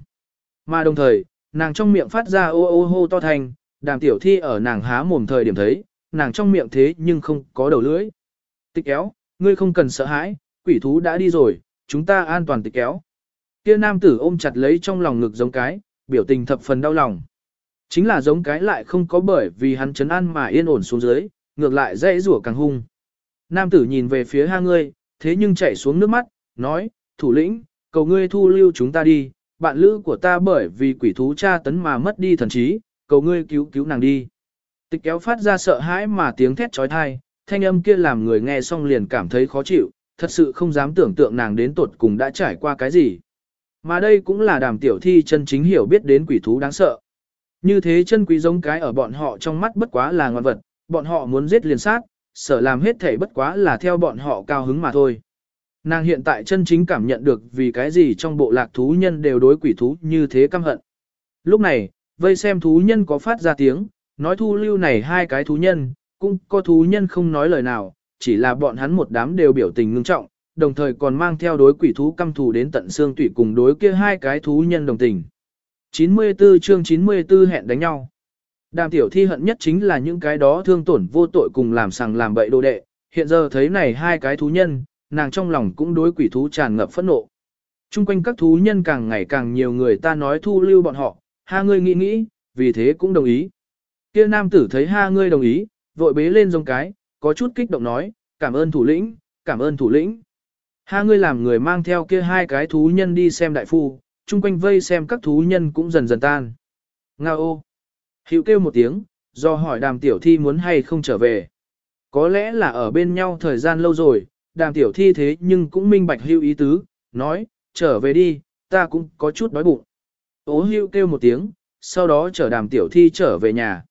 Mà đồng thời, nàng trong miệng phát ra ô ô hô to thành, đàm tiểu thi ở nàng há mồm thời điểm thấy, nàng trong miệng thế nhưng không có đầu lưỡi. Tịch kéo, ngươi không cần sợ hãi, quỷ thú đã đi rồi, chúng ta an toàn tịch kéo. Kia nam tử ôm chặt lấy trong lòng ngực giống cái, biểu tình thập phần đau lòng. Chính là giống cái lại không có bởi vì hắn chấn an mà yên ổn xuống dưới, ngược lại dễ rủa càng hung. Nam tử nhìn về phía hai ngươi, thế nhưng chảy xuống nước mắt, nói, thủ lĩnh, cầu ngươi thu lưu chúng ta đi, bạn lữ của ta bởi vì quỷ thú tra tấn mà mất đi thần trí, cầu ngươi cứu cứu nàng đi. Tịch kéo phát ra sợ hãi mà tiếng thét trói thai, thanh âm kia làm người nghe xong liền cảm thấy khó chịu, thật sự không dám tưởng tượng nàng đến tột cùng đã trải qua cái gì. Mà đây cũng là đàm tiểu thi chân chính hiểu biết đến quỷ thú đáng sợ. Như thế chân quý giống cái ở bọn họ trong mắt bất quá là ngoan vật, bọn họ muốn giết liền sát, sở làm hết thể bất quá là theo bọn họ cao hứng mà thôi. Nàng hiện tại chân chính cảm nhận được vì cái gì trong bộ lạc thú nhân đều đối quỷ thú như thế căm hận. Lúc này, vây xem thú nhân có phát ra tiếng, nói thu lưu này hai cái thú nhân, cũng có thú nhân không nói lời nào, chỉ là bọn hắn một đám đều biểu tình ngưng trọng, đồng thời còn mang theo đối quỷ thú căm thù đến tận xương tủy cùng đối kia hai cái thú nhân đồng tình. 94 chương 94 hẹn đánh nhau. Đàm tiểu thi hận nhất chính là những cái đó thương tổn vô tội cùng làm sằng làm bậy đồ đệ, hiện giờ thấy này hai cái thú nhân, nàng trong lòng cũng đối quỷ thú tràn ngập phẫn nộ. Trung quanh các thú nhân càng ngày càng nhiều người ta nói thu lưu bọn họ, ha ngươi nghĩ nghĩ, vì thế cũng đồng ý. Kia nam tử thấy ha ngươi đồng ý, vội bế lên giống cái, có chút kích động nói, cảm ơn thủ lĩnh, cảm ơn thủ lĩnh. Ha ngươi làm người mang theo kia hai cái thú nhân đi xem đại phu, chung quanh vây xem các thú nhân cũng dần dần tan. Nga ô! Hiệu kêu một tiếng, do hỏi đàm tiểu thi muốn hay không trở về. Có lẽ là ở bên nhau thời gian lâu rồi, đàm tiểu thi thế nhưng cũng minh bạch hưu ý tứ, nói, trở về đi, ta cũng có chút đói bụng. Ố hưu kêu một tiếng, sau đó chở đàm tiểu thi trở về nhà.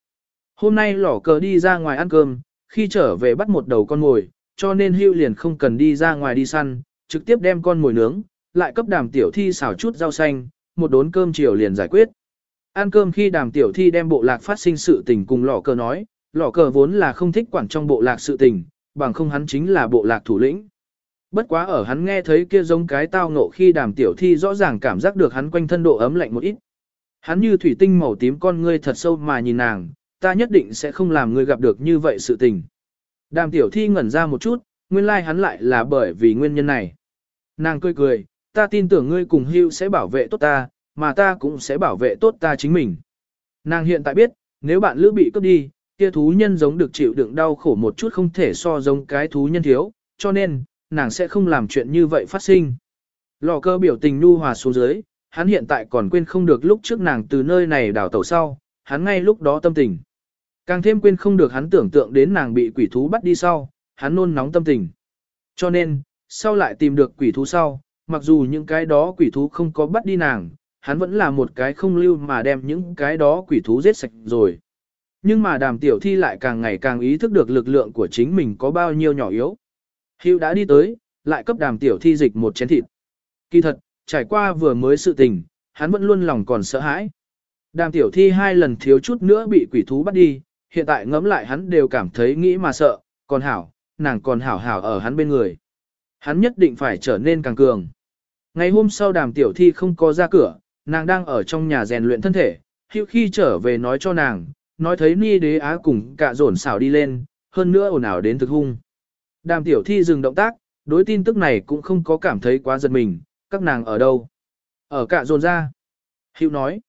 Hôm nay lỏ cờ đi ra ngoài ăn cơm, khi trở về bắt một đầu con mồi, cho nên hưu liền không cần đi ra ngoài đi săn, trực tiếp đem con mồi nướng, lại cấp đàm tiểu thi xào chút rau xanh, một đốn cơm chiều liền giải quyết. Ăn cơm khi đàm tiểu thi đem bộ lạc phát sinh sự tình cùng lò cờ nói, lò cờ vốn là không thích quản trong bộ lạc sự tình, bằng không hắn chính là bộ lạc thủ lĩnh. Bất quá ở hắn nghe thấy kia giống cái tao ngộ khi đàm tiểu thi rõ ràng cảm giác được hắn quanh thân độ ấm lạnh một ít. Hắn như thủy tinh màu tím con ngươi thật sâu mà nhìn nàng, ta nhất định sẽ không làm ngươi gặp được như vậy sự tình. Đàm tiểu thi ngẩn ra một chút, nguyên lai like hắn lại là bởi vì nguyên nhân này. Nàng cười cười, ta tin tưởng ngươi cùng hưu sẽ bảo vệ tốt ta, mà ta cũng sẽ bảo vệ tốt ta chính mình. Nàng hiện tại biết, nếu bạn lữ bị cướp đi, kia thú nhân giống được chịu đựng đau khổ một chút không thể so giống cái thú nhân thiếu, cho nên, nàng sẽ không làm chuyện như vậy phát sinh. Lò cơ biểu tình nu hòa xuống dưới, hắn hiện tại còn quên không được lúc trước nàng từ nơi này đào tẩu sau, hắn ngay lúc đó tâm tình. Càng thêm quên không được hắn tưởng tượng đến nàng bị quỷ thú bắt đi sau, hắn nôn nóng tâm tình. Cho nên, sau lại tìm được quỷ thú sau, mặc dù những cái đó quỷ thú không có bắt đi nàng, hắn vẫn là một cái không lưu mà đem những cái đó quỷ thú giết sạch rồi. Nhưng mà đàm tiểu thi lại càng ngày càng ý thức được lực lượng của chính mình có bao nhiêu nhỏ yếu. Hưu đã đi tới, lại cấp đàm tiểu thi dịch một chén thịt. Kỳ thật, trải qua vừa mới sự tình, hắn vẫn luôn lòng còn sợ hãi. Đàm tiểu thi hai lần thiếu chút nữa bị quỷ thú bắt đi, hiện tại ngẫm lại hắn đều cảm thấy nghĩ mà sợ, còn hảo, nàng còn hảo hảo ở hắn bên người. Hắn nhất định phải trở nên càng cường. Ngày hôm sau đàm tiểu thi không có ra cửa, nàng đang ở trong nhà rèn luyện thân thể, hữu khi trở về nói cho nàng, nói thấy ni đế á cùng cả dồn xảo đi lên, hơn nữa ồn ào đến thực hung. Đàm tiểu thi dừng động tác, đối tin tức này cũng không có cảm thấy quá giật mình, các nàng ở đâu? Ở cả rồn ra. Hữu nói.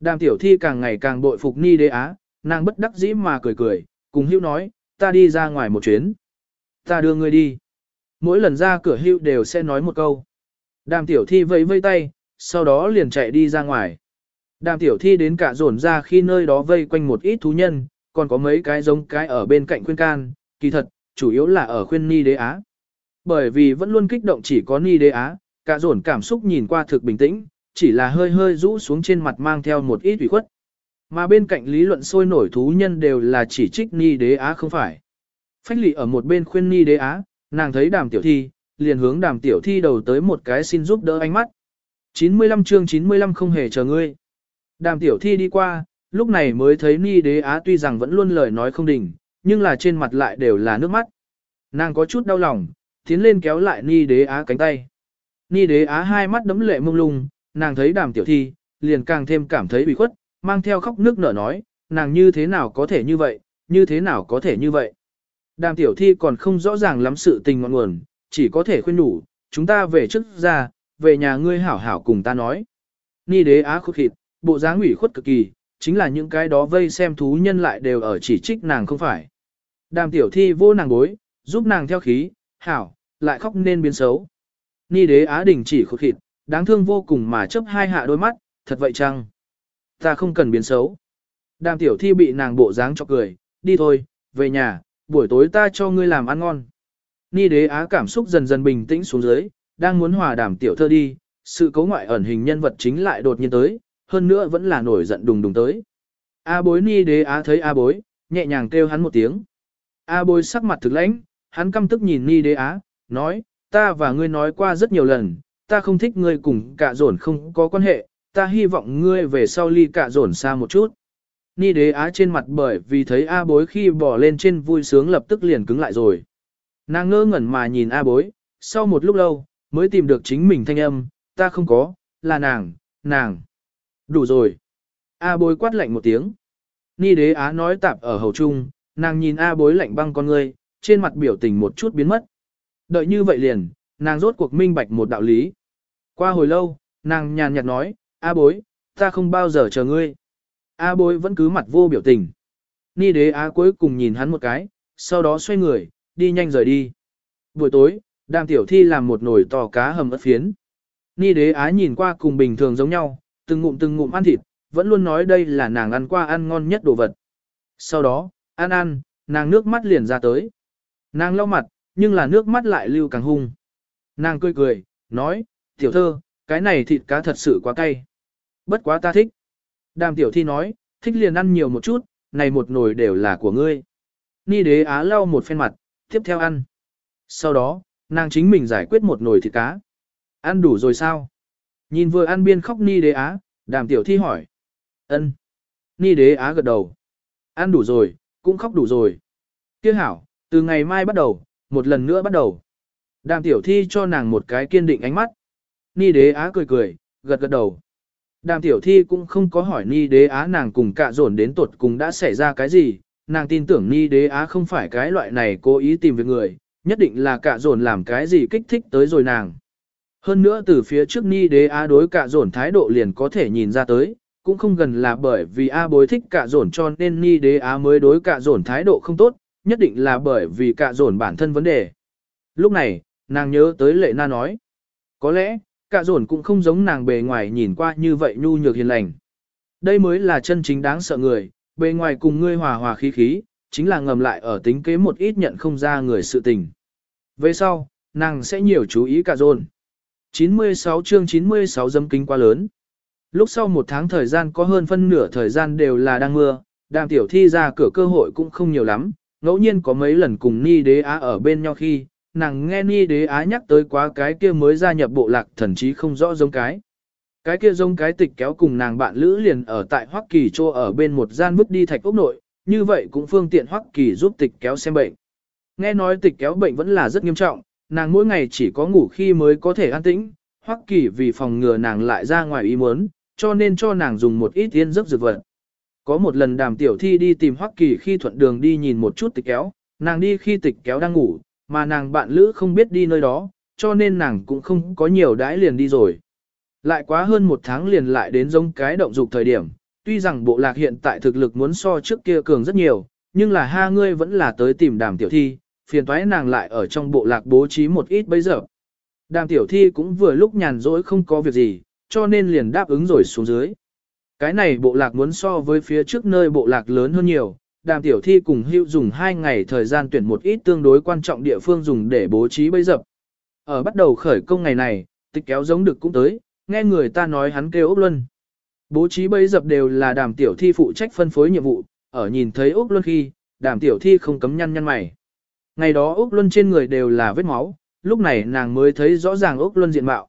Đàm tiểu thi càng ngày càng bội phục ni đế á, nàng bất đắc dĩ mà cười cười, cùng Hữu nói, ta đi ra ngoài một chuyến. Ta đưa ngươi đi. Mỗi lần ra cửa hưu đều sẽ nói một câu. Đàm tiểu thi vẫy vây tay, sau đó liền chạy đi ra ngoài. Đàm tiểu thi đến cả rồn ra khi nơi đó vây quanh một ít thú nhân, còn có mấy cái giống cái ở bên cạnh khuyên can, kỳ thật, chủ yếu là ở khuyên ni đế á. Bởi vì vẫn luôn kích động chỉ có ni đế á, cả rồn cảm xúc nhìn qua thực bình tĩnh, chỉ là hơi hơi rũ xuống trên mặt mang theo một ít ủy khuất. Mà bên cạnh lý luận sôi nổi thú nhân đều là chỉ trích ni đế á không phải. Phách lị ở một bên khuyên ni đế á, nàng thấy đàm tiểu thi, liền hướng đàm tiểu thi đầu tới một cái xin giúp đỡ ánh mắt. 95 chương 95 không hề chờ ngươi. Đàm tiểu thi đi qua, lúc này mới thấy ni đế á tuy rằng vẫn luôn lời nói không đỉnh, nhưng là trên mặt lại đều là nước mắt. Nàng có chút đau lòng, tiến lên kéo lại ni đế á cánh tay. Ni đế á hai mắt đấm lệ mông lung, nàng thấy đàm tiểu thi, liền càng thêm cảm thấy bị khuất, mang theo khóc nước nở nói, nàng như thế nào có thể như vậy, như thế nào có thể như vậy. Đàm tiểu thi còn không rõ ràng lắm sự tình ngọn nguồn, chỉ có thể khuyên nhủ, chúng ta về trước ra, về nhà ngươi hảo hảo cùng ta nói. Ni đế á khúc khịt, bộ dáng ủy khuất cực kỳ, chính là những cái đó vây xem thú nhân lại đều ở chỉ trích nàng không phải. Đàm tiểu thi vô nàng bối, giúp nàng theo khí, hảo, lại khóc nên biến xấu. Ni đế á đình chỉ khúc khịt, đáng thương vô cùng mà chấp hai hạ đôi mắt, thật vậy chăng? Ta không cần biến xấu. Đàm tiểu thi bị nàng bộ dáng cho cười, đi thôi, về nhà, buổi tối ta cho ngươi làm ăn ngon. Ni đế á cảm xúc dần dần bình tĩnh xuống dưới, đang muốn hòa đàm tiểu thơ đi, sự cấu ngoại ẩn hình nhân vật chính lại đột nhiên tới, hơn nữa vẫn là nổi giận đùng đùng tới. A bối ni đế á thấy A bối, nhẹ nhàng kêu hắn một tiếng. A bối sắc mặt thực lãnh, hắn căm tức nhìn ni đế á, nói, ta và ngươi nói qua rất nhiều lần, ta không thích ngươi cùng cả dồn không có quan hệ, ta hy vọng ngươi về sau ly cả dồn xa một chút. Ni đế á trên mặt bởi vì thấy A bối khi bỏ lên trên vui sướng lập tức liền cứng lại rồi. Nàng ngơ ngẩn mà nhìn A bối, sau một lúc lâu, mới tìm được chính mình thanh âm, ta không có, là nàng, nàng. Đủ rồi. A bối quát lạnh một tiếng. Ni đế á nói tạp ở hầu trung, nàng nhìn A bối lạnh băng con ngươi, trên mặt biểu tình một chút biến mất. Đợi như vậy liền, nàng rốt cuộc minh bạch một đạo lý. Qua hồi lâu, nàng nhàn nhạt nói, A bối, ta không bao giờ chờ ngươi. A bối vẫn cứ mặt vô biểu tình. Ni đế á cuối cùng nhìn hắn một cái, sau đó xoay người, đi nhanh rời đi. Buổi tối, đàm tiểu thi làm một nồi to cá hầm ớt phiến. Ni đế á nhìn qua cùng bình thường giống nhau, từng ngụm từng ngụm ăn thịt, vẫn luôn nói đây là nàng ăn qua ăn ngon nhất đồ vật. Sau đó, ăn ăn, nàng nước mắt liền ra tới. Nàng lau mặt, nhưng là nước mắt lại lưu càng hung. Nàng cười cười, nói, tiểu thơ, cái này thịt cá thật sự quá cay. Bất quá ta thích. Đàm tiểu thi nói, thích liền ăn nhiều một chút, này một nồi đều là của ngươi. Ni đế á lau một phen mặt, tiếp theo ăn. Sau đó, nàng chính mình giải quyết một nồi thịt cá. Ăn đủ rồi sao? Nhìn vừa ăn biên khóc Ni đế á, đàm tiểu thi hỏi. ân Ni đế á gật đầu. Ăn đủ rồi, cũng khóc đủ rồi. Tiếc hảo, từ ngày mai bắt đầu, một lần nữa bắt đầu. Đàm tiểu thi cho nàng một cái kiên định ánh mắt. Ni đế á cười cười, gật gật đầu. Đàm tiểu thi cũng không có hỏi Ni đế á nàng cùng cạ dồn đến tột cùng đã xảy ra cái gì, nàng tin tưởng Ni đế á không phải cái loại này cố ý tìm việc người, nhất định là cạ dồn làm cái gì kích thích tới rồi nàng. Hơn nữa từ phía trước ni đế á đối cạ dồn thái độ liền có thể nhìn ra tới, cũng không gần là bởi vì A bối thích cạ dồn cho nên ni đế á mới đối cạ dồn thái độ không tốt, nhất định là bởi vì cạ dồn bản thân vấn đề. Lúc này, nàng nhớ tới lệ na nói. Có lẽ, cả dồn cũng không giống nàng bề ngoài nhìn qua như vậy nhu nhược hiền lành. Đây mới là chân chính đáng sợ người, bề ngoài cùng ngươi hòa hòa khí khí, chính là ngầm lại ở tính kế một ít nhận không ra người sự tình. Về sau, nàng sẽ nhiều chú ý cả dồn. 96 chương 96 dâm kính quá lớn. Lúc sau một tháng thời gian có hơn phân nửa thời gian đều là đang mưa, đàm tiểu thi ra cửa cơ hội cũng không nhiều lắm, ngẫu nhiên có mấy lần cùng Ni Đế Á ở bên nhau khi, nàng nghe Ni Đế Á nhắc tới quá cái kia mới gia nhập bộ lạc thần chí không rõ giống cái. Cái kia giống cái tịch kéo cùng nàng bạn Lữ liền ở tại Hoắc Kỳ cho ở bên một gian bước đi thạch ốc nội, như vậy cũng phương tiện Hoắc Kỳ giúp tịch kéo xem bệnh. Nghe nói tịch kéo bệnh vẫn là rất nghiêm trọng, nàng mỗi ngày chỉ có ngủ khi mới có thể an tĩnh, Hoắc Kỳ vì phòng ngừa nàng lại ra ngoài ý muốn, cho nên cho nàng dùng một ít tiên giấc dược vật. Có một lần đàm tiểu thi đi tìm Hoắc Kỳ khi thuận đường đi nhìn một chút tịch kéo, nàng đi khi tịch kéo đang ngủ, mà nàng bạn lữ không biết đi nơi đó, cho nên nàng cũng không có nhiều đãi liền đi rồi. Lại quá hơn một tháng liền lại đến giống cái động dục thời điểm, tuy rằng bộ lạc hiện tại thực lực muốn so trước kia cường rất nhiều, nhưng là ha ngươi vẫn là tới tìm đàm tiểu thi, phiền toái nàng lại ở trong bộ lạc bố trí một ít bây giờ. Đàm tiểu thi cũng vừa lúc nhàn rỗi không có việc gì, cho nên liền đáp ứng rồi xuống dưới. Cái này bộ lạc muốn so với phía trước nơi bộ lạc lớn hơn nhiều, đàm tiểu thi cùng hữu dùng 2 ngày thời gian tuyển một ít tương đối quan trọng địa phương dùng để bố trí bấy dập. Ở bắt đầu khởi công ngày này, tịch kéo giống được cũng tới, nghe người ta nói hắn kêu Úc Luân. Bố trí bấy dập đều là đàm tiểu thi phụ trách phân phối nhiệm vụ, ở nhìn thấy Úc Luân khi, đàm tiểu thi không cấm nhăn nhăn mày. Ngày đó Úc Luân trên người đều là vết máu, lúc này nàng mới thấy rõ ràng Úc Luân diện mạo.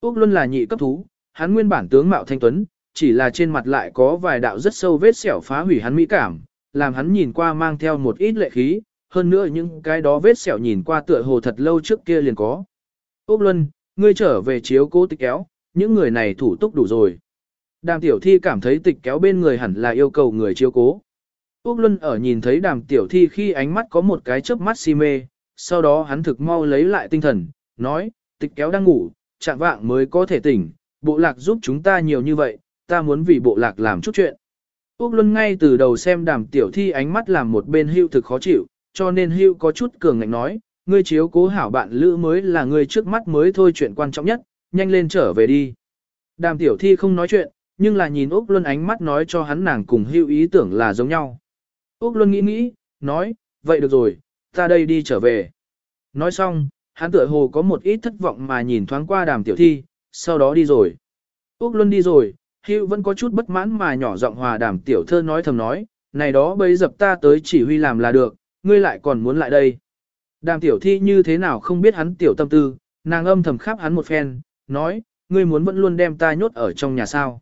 Úc Luân là nhị cấp thú, hắn nguyên bản tướng mạo thanh tuấn, chỉ là trên mặt lại có vài đạo rất sâu vết sẹo phá hủy hắn mỹ cảm, làm hắn nhìn qua mang theo một ít lệ khí, hơn nữa những cái đó vết sẹo nhìn qua tựa hồ thật lâu trước kia liền có. Úc Luân, ngươi trở về chiếu cố tịch kéo, những người này thủ túc đủ rồi. Đàm tiểu thi cảm thấy tịch kéo bên người hẳn là yêu cầu người chiếu cố. Úc Luân ở nhìn thấy đàm tiểu thi khi ánh mắt có một cái chớp mắt si mê, sau đó hắn thực mau lấy lại tinh thần, nói, tịch kéo đang ngủ, chạm vạng mới có thể tỉnh, bộ lạc giúp chúng ta nhiều như vậy, ta muốn vì bộ lạc làm chút chuyện. Úc Luân ngay từ đầu xem đàm tiểu thi ánh mắt làm một bên hưu thực khó chịu, cho nên hưu có chút cường ngạnh nói, ngươi chiếu cố hảo bạn lữ mới là ngươi trước mắt mới thôi chuyện quan trọng nhất, nhanh lên trở về đi. Đàm tiểu thi không nói chuyện, nhưng là nhìn Úc Luân ánh mắt nói cho hắn nàng cùng hưu ý tưởng là giống nhau. Úc Luân nghĩ nghĩ, nói, vậy được rồi, ta đây đi trở về. Nói xong, hắn tựa hồ có một ít thất vọng mà nhìn thoáng qua đàm tiểu thi, sau đó đi rồi. Úc Luân đi rồi, Hữu vẫn có chút bất mãn mà nhỏ giọng hòa đàm tiểu thơ nói thầm nói, này đó bây dập ta tới chỉ huy làm là được, ngươi lại còn muốn lại đây. Đàm tiểu thi như thế nào không biết hắn tiểu tâm tư, nàng âm thầm khắp hắn một phen, nói, ngươi muốn vẫn luôn đem ta nhốt ở trong nhà sao.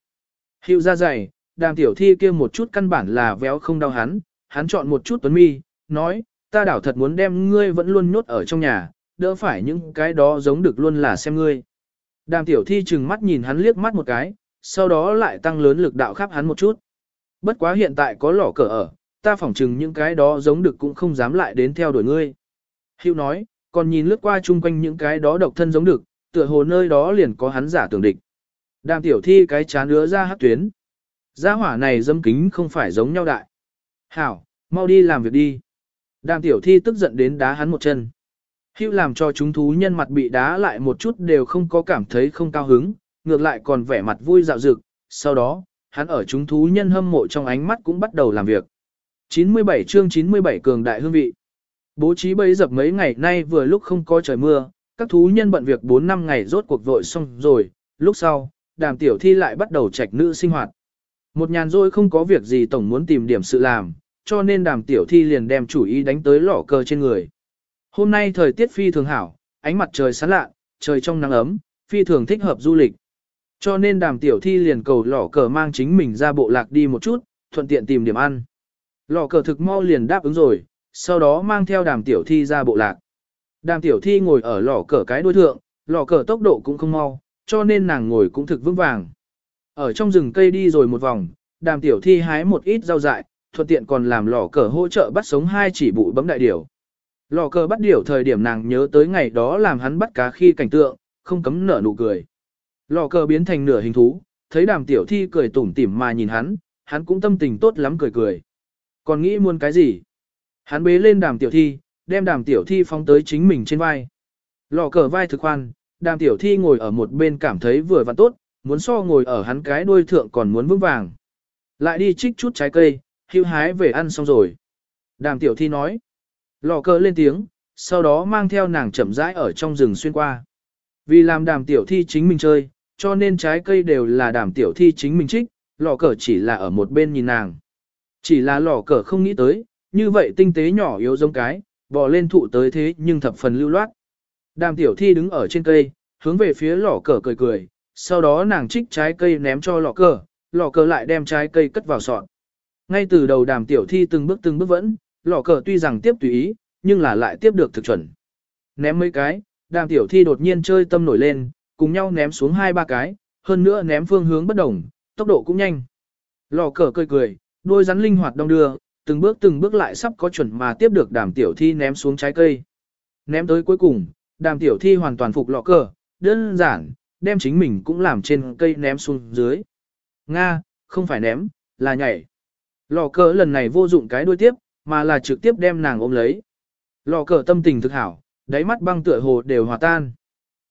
Hữu ra dày, đàm tiểu thi kia một chút căn bản là véo không đau hắn, hắn chọn một chút tuấn mi, nói, ta đảo thật muốn đem ngươi vẫn luôn nhốt ở trong nhà, đỡ phải những cái đó giống được luôn là xem ngươi. Đàm tiểu thi chừng mắt nhìn hắn liếc mắt một cái, sau đó lại tăng lớn lực đạo khắp hắn một chút. Bất quá hiện tại có lỏ cờ ở, ta phỏng chừng những cái đó giống được cũng không dám lại đến theo đuổi ngươi. Hữu nói, còn nhìn lướt qua chung quanh những cái đó độc thân giống được, tựa hồ nơi đó liền có hắn giả tưởng địch. Đàm tiểu thi cái chán nữa ra hát tuyến. Gia hỏa này dâm kính không phải giống nhau đại. Hảo, mau đi làm việc đi. Đàm tiểu thi tức giận đến đá hắn một chân. Hữu làm cho chúng thú nhân mặt bị đá lại một chút đều không có cảm thấy không cao hứng, ngược lại còn vẻ mặt vui dạo dực. Sau đó, hắn ở chúng thú nhân hâm mộ trong ánh mắt cũng bắt đầu làm việc. 97 chương 97 cường đại hương vị. Bố trí bấy dập mấy ngày nay vừa lúc không có trời mưa, các thú nhân bận việc 4 năm ngày rốt cuộc vội xong rồi, lúc sau, đàm tiểu thi lại bắt đầu trạch nữ sinh hoạt. Một nhàn rỗi không có việc gì tổng muốn tìm điểm sự làm, cho nên đàm tiểu thi liền đem chủ ý đánh tới lỏ cờ trên người. Hôm nay thời tiết phi thường hảo, ánh mặt trời sáng lạ, trời trong nắng ấm, phi thường thích hợp du lịch. Cho nên đàm tiểu thi liền cầu lỏ cờ mang chính mình ra bộ lạc đi một chút, thuận tiện tìm điểm ăn. Lỏ cờ thực mau liền đáp ứng rồi, sau đó mang theo đàm tiểu thi ra bộ lạc. Đàm tiểu thi ngồi ở lỏ cờ cái đuôi thượng, lỏ cờ tốc độ cũng không mau, cho nên nàng ngồi cũng thực vững vàng. Ở trong rừng cây đi rồi một vòng, đàm tiểu thi hái một ít rau dại, thuận tiện còn làm lò cờ hỗ trợ bắt sống hai chỉ bụi bấm đại điểu. Lò cờ bắt điểu thời điểm nàng nhớ tới ngày đó làm hắn bắt cá khi cảnh tượng, không cấm nở nụ cười. Lò cờ biến thành nửa hình thú, thấy đàm tiểu thi cười tủm tỉm mà nhìn hắn, hắn cũng tâm tình tốt lắm cười cười. Còn nghĩ muốn cái gì? Hắn bế lên đàm tiểu thi, đem đàm tiểu thi phóng tới chính mình trên vai. Lò cờ vai thực khoan, đàm tiểu thi ngồi ở một bên cảm thấy vừa và tốt, muốn so ngồi ở hắn cái đuôi thượng còn muốn vững vàng. Lại đi trích chút trái cây, hưu hái về ăn xong rồi. Đàm tiểu thi nói. Lò cờ lên tiếng, sau đó mang theo nàng chậm rãi ở trong rừng xuyên qua. Vì làm đàm tiểu thi chính mình chơi, cho nên trái cây đều là đàm tiểu thi chính mình trích, lò cờ chỉ là ở một bên nhìn nàng. Chỉ là lò cờ không nghĩ tới, như vậy tinh tế nhỏ yếu giống cái, bò lên thụ tới thế nhưng thập phần lưu loát. Đàm tiểu thi đứng ở trên cây, hướng về phía lò cờ cười cười, sau đó nàng trích trái cây ném cho lò cờ, lò cờ lại đem trái cây cất vào sọt. Ngay từ đầu đàm tiểu thi từng bước từng bước vẫn, lò cờ tuy rằng tiếp tùy ý, nhưng là lại tiếp được thực chuẩn. Ném mấy cái, đàm tiểu thi đột nhiên chơi tâm nổi lên, cùng nhau ném xuống hai ba cái, hơn nữa ném phương hướng bất đồng, tốc độ cũng nhanh. Lò cờ cười cười, đôi rắn linh hoạt đông đưa, từng bước từng bước lại sắp có chuẩn mà tiếp được đàm tiểu thi ném xuống trái cây. Ném tới cuối cùng, đàm tiểu thi hoàn toàn phục lọ cờ, đơn giản, đem chính mình cũng làm trên cây ném xuống dưới. Nga, không phải ném, là nhảy. Lò cờ lần này vô dụng cái đuôi tiếp, mà là trực tiếp đem nàng ôm lấy. Lò cờ tâm tình thực hảo, đáy mắt băng tựa hồ đều hòa tan.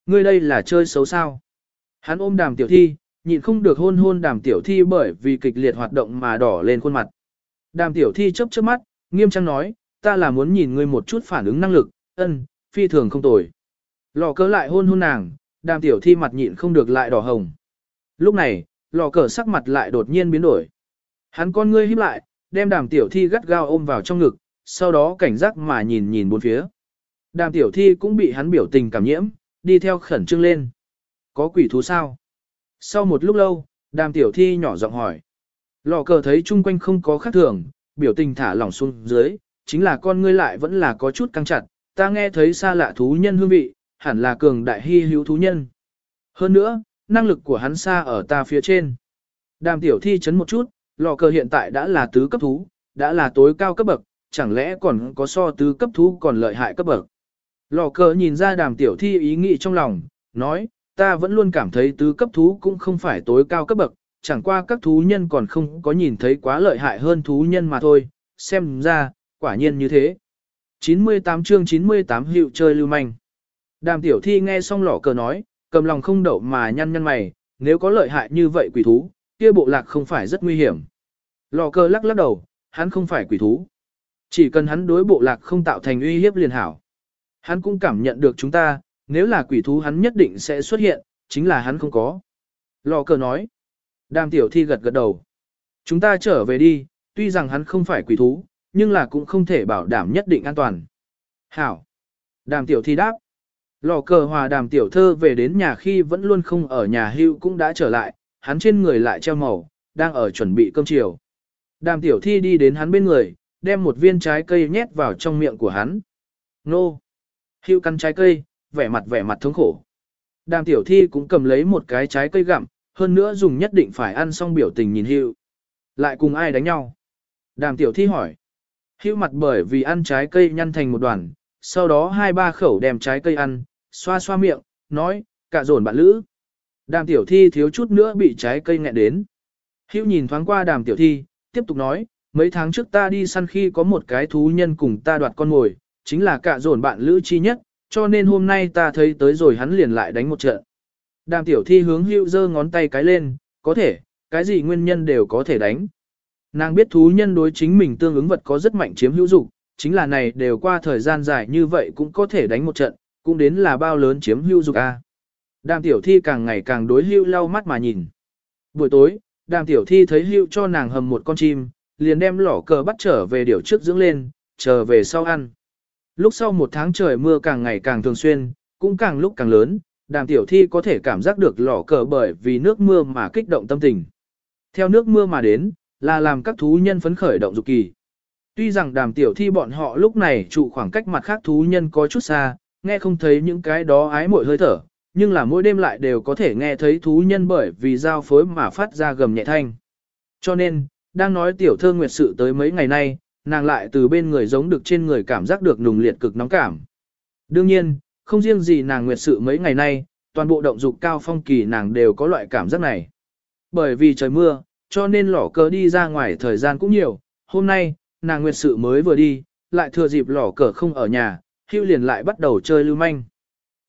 Ngươi đây là chơi xấu sao. Hắn ôm đàm tiểu thi, nhịn không được hôn hôn đàm tiểu thi bởi vì kịch liệt hoạt động mà đỏ lên khuôn mặt. Đàm tiểu thi chớp chớp mắt, nghiêm trang nói, ta là muốn nhìn ngươi một chút phản ứng năng lực, ân, phi thường không tồi. Lò cờ lại hôn hôn nàng, đàm tiểu thi mặt nhịn không được lại đỏ hồng. Lúc này, lò cờ sắc mặt lại đột nhiên biến đổi. Hắn con ngươi híp lại, đem đàm tiểu thi gắt gao ôm vào trong ngực, sau đó cảnh giác mà nhìn nhìn bốn phía. Đàm tiểu thi cũng bị hắn biểu tình cảm nhiễm, đi theo khẩn trương lên. Có quỷ thú sao? Sau một lúc lâu, đàm tiểu thi nhỏ giọng hỏi. Lò cờ thấy chung quanh không có khác thường, biểu tình thả lỏng xuống dưới, chính là con ngươi lại vẫn là có chút căng chặt, ta nghe thấy xa lạ thú nhân hương vị, hẳn là cường đại hy hữu thú nhân. Hơn nữa, năng lực của hắn xa ở ta phía trên. Đàm tiểu thi chấn một chút, lò cờ hiện tại đã là tứ cấp thú, đã là tối cao cấp bậc, chẳng lẽ còn có so tứ cấp thú còn lợi hại cấp bậc. Lò cờ nhìn ra đàm tiểu thi ý nghĩ trong lòng, nói, ta vẫn luôn cảm thấy tứ cấp thú cũng không phải tối cao cấp bậc, chẳng qua các thú nhân còn không có nhìn thấy quá lợi hại hơn thú nhân mà thôi, xem ra, quả nhiên như thế. 98 chương 98 hiệu chơi lưu manh. Đàm tiểu thi nghe xong lỏ cờ nói, cầm lòng không đậu mà nhăn nhăn mày, nếu có lợi hại như vậy quỷ thú, kia bộ lạc không phải rất nguy hiểm. Lò cờ lắc lắc đầu, hắn không phải quỷ thú. Chỉ cần hắn đối bộ lạc không tạo thành uy hiếp liền hảo. Hắn cũng cảm nhận được chúng ta, nếu là quỷ thú hắn nhất định sẽ xuất hiện, chính là hắn không có. Lò cờ nói. Đàm tiểu thi gật gật đầu. Chúng ta trở về đi, tuy rằng hắn không phải quỷ thú, nhưng là cũng không thể bảo đảm nhất định an toàn. Hảo. Đàm tiểu thi đáp. Lò cờ hòa đàm tiểu thơ về đến nhà khi vẫn luôn không ở nhà hưu cũng đã trở lại, hắn trên người lại treo màu, đang ở chuẩn bị cơm chiều. Đàm tiểu thi đi đến hắn bên người, đem một viên trái cây nhét vào trong miệng của hắn. Nô! Hưu căn trái cây, vẻ mặt vẻ mặt thống khổ. Đàm tiểu thi cũng cầm lấy một cái trái cây gặm, hơn nữa dùng nhất định phải ăn xong biểu tình nhìn hưu. Lại cùng ai đánh nhau? Đàm tiểu thi hỏi. Hưu mặt bởi vì ăn trái cây nhăn thành một đoàn, sau đó hai ba khẩu đem trái cây ăn, xoa xoa miệng, nói, cả dồn bạn lữ. Đàm tiểu thi thiếu chút nữa bị trái cây nghẹn đến. Hữu nhìn thoáng qua đàm tiểu thi, tiếp tục nói, mấy tháng trước ta đi săn khi có một cái thú nhân cùng ta đoạt con mồi, chính là cả dồn bạn lữ chi nhất, cho nên hôm nay ta thấy tới rồi hắn liền lại đánh một trận. Đàm tiểu thi hướng hữu giơ ngón tay cái lên, có thể, cái gì nguyên nhân đều có thể đánh. Nàng biết thú nhân đối chính mình tương ứng vật có rất mạnh chiếm hữu dục, chính là này đều qua thời gian dài như vậy cũng có thể đánh một trận, cũng đến là bao lớn chiếm hữu dục a. Đàm tiểu thi càng ngày càng đối hữu lau mắt mà nhìn. Buổi tối, đàm tiểu thi thấy hữu cho nàng hầm một con chim, liền đem lỏ cờ bắt trở về điều trước dưỡng lên, chờ về sau ăn. Lúc sau một tháng trời mưa càng ngày càng thường xuyên, cũng càng lúc càng lớn, đàm tiểu thi có thể cảm giác được lỏ cờ bởi vì nước mưa mà kích động tâm tình. Theo nước mưa mà đến, là làm các thú nhân phấn khởi động dục kỳ. Tuy rằng đàm tiểu thi bọn họ lúc này trụ khoảng cách mặt khác thú nhân có chút xa, nghe không thấy những cái đó ái mội hơi thở, nhưng là mỗi đêm lại đều có thể nghe thấy thú nhân bởi vì giao phối mà phát ra gầm nhẹ thanh. Cho nên, đang nói tiểu thơ nguyệt sự tới mấy ngày nay, nàng lại từ bên người giống được trên người cảm giác được nùng liệt cực nóng cảm. Đương nhiên, không riêng gì nàng nguyệt sự mấy ngày nay, toàn bộ động dục cao phong kỳ nàng đều có loại cảm giác này. Bởi vì trời mưa, cho nên lỏ cờ đi ra ngoài thời gian cũng nhiều, hôm nay, nàng nguyệt sự mới vừa đi, lại thừa dịp lỏ cờ không ở nhà, hưu liền lại bắt đầu chơi lưu manh.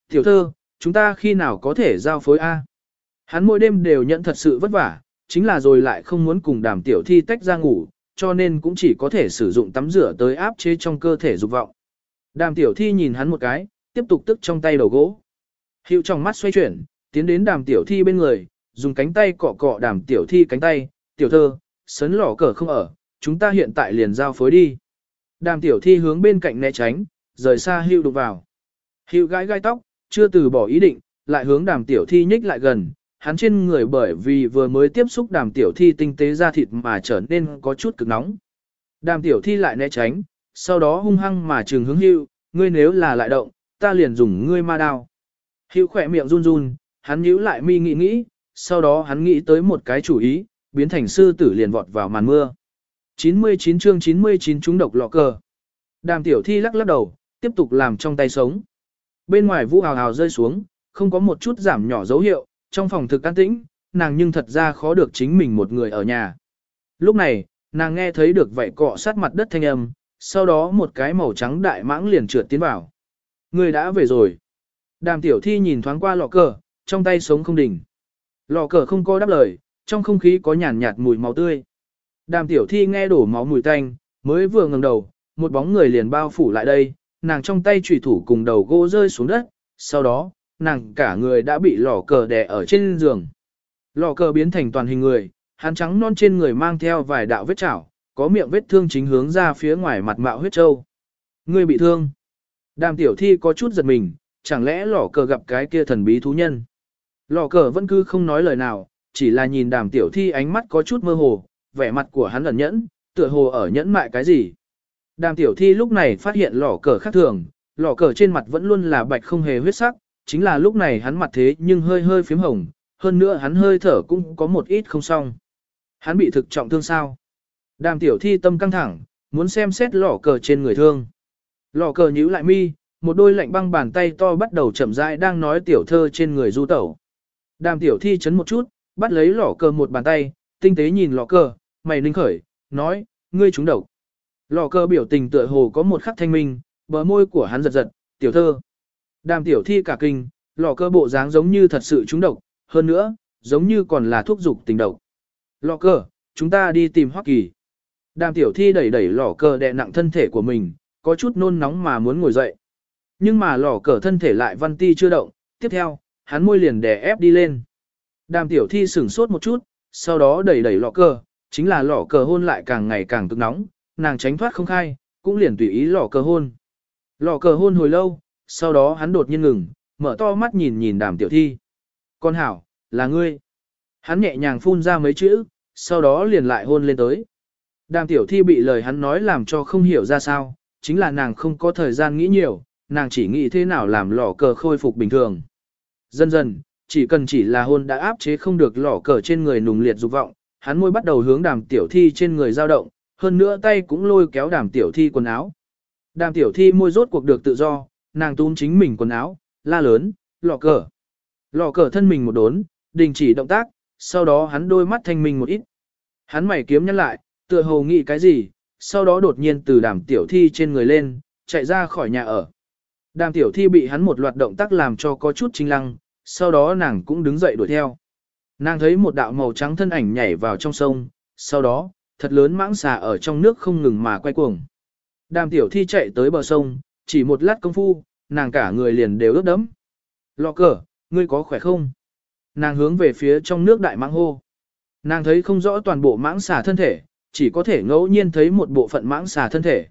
Tiểu thơ, chúng ta khi nào có thể giao phối A? Hắn mỗi đêm đều nhận thật sự vất vả, chính là rồi lại không muốn cùng đàm tiểu thi tách ra ngủ, cho nên cũng chỉ có thể sử dụng tắm rửa tới áp chế trong cơ thể dục vọng. Đàm tiểu thi nhìn hắn một cái, tiếp tục tức trong tay đầu gỗ. Hiệu trong mắt xoay chuyển, tiến đến đàm tiểu thi bên người, dùng cánh tay cọ cọ đàm tiểu thi cánh tay, tiểu thơ, sấn lỏ cờ không ở, chúng ta hiện tại liền giao phối đi. Đàm tiểu thi hướng bên cạnh né tránh, rời xa hưu đụng vào. Hưu gãi gai tóc, chưa từ bỏ ý định, lại hướng đàm tiểu thi nhích lại gần, hắn trên người bởi vì vừa mới tiếp xúc đàm tiểu thi tinh tế ra thịt mà trở nên có chút cực nóng. Đàm tiểu thi lại né tránh, sau đó hung hăng mà trừng hướng hưu, ngươi nếu là lại động, ta liền dùng ngươi ma đao. Hưu khỏe miệng run run, hắn nhíu lại mi nghĩ nghĩ, sau đó hắn nghĩ tới một cái chủ ý, biến thành sư tử liền vọt vào màn mưa. 99 chương 99 chúng độc lọ cờ. Đàm tiểu thi lắc lắc đầu, tiếp tục làm trong tay sống. Bên ngoài vũ hào hào rơi xuống, không có một chút giảm nhỏ dấu hiệu, trong phòng thực an tĩnh, nàng nhưng thật ra khó được chính mình một người ở nhà. Lúc này, nàng nghe thấy được vậy cọ sát mặt đất thanh âm, sau đó một cái màu trắng đại mãng liền trượt tiến vào. Người đã về rồi. Đàm tiểu thi nhìn thoáng qua lọ cờ, trong tay sống không đỉnh. Lọ cờ không có đáp lời, trong không khí có nhàn nhạt mùi máu tươi. Đàm tiểu thi nghe đổ máu mùi tanh, mới vừa ngẩng đầu, một bóng người liền bao phủ lại đây, nàng trong tay chủy thủ cùng đầu gỗ rơi xuống đất, sau đó, nàng cả người đã bị lò cờ đè ở trên giường. Lò cờ biến thành toàn hình người, hắn trắng non trên người mang theo vài đạo vết chảo, có miệng vết thương chính hướng ra phía ngoài mặt mạo huyết trâu. Người bị thương. Đàm tiểu thi có chút giật mình, chẳng lẽ lò cờ gặp cái kia thần bí thú nhân. Lò cờ vẫn cứ không nói lời nào, chỉ là nhìn đàm tiểu thi ánh mắt có chút mơ hồ, vẻ mặt của hắn ẩn nhẫn, tựa hồ ở nhẫn mại cái gì. Đàm tiểu thi lúc này phát hiện lò cờ khác thường, lò cờ trên mặt vẫn luôn là bạch không hề huyết sắc, chính là lúc này hắn mặt thế nhưng hơi hơi phím hồng, hơn nữa hắn hơi thở cũng có một ít không xong. Hắn bị thực trọng thương sao? Đàm tiểu thi tâm căng thẳng, muốn xem xét lỏ cờ trên người thương. Lỏ cờ nhíu lại mi, một đôi lạnh băng bàn tay to bắt đầu chậm rãi đang nói tiểu thơ trên người du tẩu. Đàm tiểu thi chấn một chút, bắt lấy lỏ cờ một bàn tay, tinh tế nhìn lỏ cờ, mày ninh khởi, nói, ngươi trúng độc. Lò cờ biểu tình tựa hồ có một khắc thanh minh, bờ môi của hắn giật giật, tiểu thơ. Đàm tiểu thi cả kinh, lò cơ bộ dáng giống như thật sự trúng độc, hơn nữa, giống như còn là thuốc dục tình độc. Lò cơ, chúng ta đi tìm Hoắc Kỳ. Đàm tiểu thi đẩy đẩy lò cơ đè nặng thân thể của mình, có chút nôn nóng mà muốn ngồi dậy. Nhưng mà lò cờ thân thể lại văn ti chưa động, tiếp theo, hắn môi liền đè ép đi lên. Đàm tiểu thi sửng sốt một chút, sau đó đẩy đẩy lọ cờ, chính là lọ cờ hôn lại càng ngày càng cực nóng, nàng tránh thoát không khai, cũng liền tùy ý lọ cờ hôn. Lọ cờ hôn hồi lâu, sau đó hắn đột nhiên ngừng, mở to mắt nhìn nhìn đàm tiểu thi. Con hảo, là ngươi. Hắn nhẹ nhàng phun ra mấy chữ, sau đó liền lại hôn lên tới. Đàm tiểu thi bị lời hắn nói làm cho không hiểu ra sao, chính là nàng không có thời gian nghĩ nhiều, nàng chỉ nghĩ thế nào làm lỏ cờ khôi phục bình thường. Dần dần, chỉ cần chỉ là hôn đã áp chế không được lỏ cờ trên người nùng liệt dục vọng, hắn môi bắt đầu hướng đàm tiểu thi trên người dao động, hơn nữa tay cũng lôi kéo đàm tiểu thi quần áo. Đàm tiểu thi môi rốt cuộc được tự do, nàng túm chính mình quần áo, la lớn, lò cờ. Lò cờ thân mình một đốn, đình chỉ động tác, sau đó hắn đôi mắt thanh minh một ít. Hắn mày kiếm nhăn lại, tựa hồ nghĩ cái gì, sau đó đột nhiên từ đàm tiểu thi trên người lên, chạy ra khỏi nhà ở. Đàm tiểu thi bị hắn một loạt động tác làm cho có chút chính lăng, sau đó nàng cũng đứng dậy đuổi theo. Nàng thấy một đạo màu trắng thân ảnh nhảy vào trong sông, sau đó, thật lớn mãng xà ở trong nước không ngừng mà quay cuồng. Đàm tiểu thi chạy tới bờ sông, chỉ một lát công phu, nàng cả người liền đều ướt đẫm. Lọ cờ, ngươi có khỏe không? Nàng hướng về phía trong nước đại mãng hô. Nàng thấy không rõ toàn bộ mãng xà thân thể, chỉ có thể ngẫu nhiên thấy một bộ phận mãng xà thân thể.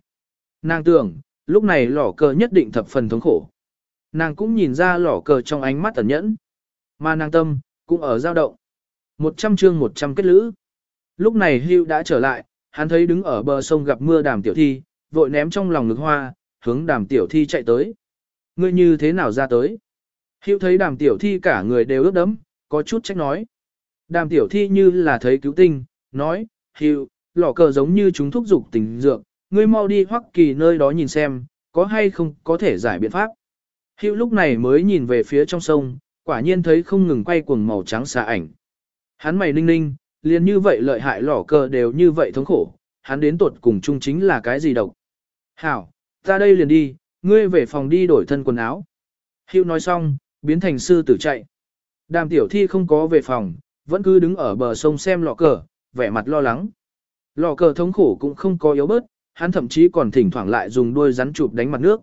Nàng tưởng, lúc này lỏ cờ nhất định thập phần thống khổ. Nàng cũng nhìn ra lỏ cờ trong ánh mắt ẩn nhẫn. Mà nàng tâm, cũng ở dao động. Một trăm chương một trăm kết lữ. Lúc này Hưu đã trở lại, hắn thấy đứng ở bờ sông gặp mưa đàm tiểu thi, vội ném trong lòng ngực hoa, hướng đàm tiểu thi chạy tới. Ngươi như thế nào ra tới? Hữu thấy đàm tiểu thi cả người đều ướt đẫm, có chút trách nói. Đàm tiểu thi như là thấy cứu tinh, nói, Hữu, lọ cờ giống như chúng thúc dục tình dược, ngươi mau đi hoắc kỳ nơi đó nhìn xem, có hay không có thể giải biện pháp. Hữu lúc này mới nhìn về phía trong sông, quả nhiên thấy không ngừng quay cuồng màu trắng xà ảnh. Hắn mày ninh ninh, liền như vậy lợi hại lỏ cờ đều như vậy thống khổ, hắn đến tuột cùng chung chính là cái gì độc. Hảo, ta đây liền đi, ngươi về phòng đi đổi thân quần áo. Hữu nói xong, biến thành sư tử chạy. Đàm tiểu thi không có về phòng, vẫn cứ đứng ở bờ sông xem lọ cờ, vẻ mặt lo lắng. Lọ cờ thống khổ cũng không có yếu bớt, hắn thậm chí còn thỉnh thoảng lại dùng đuôi rắn chụp đánh mặt nước.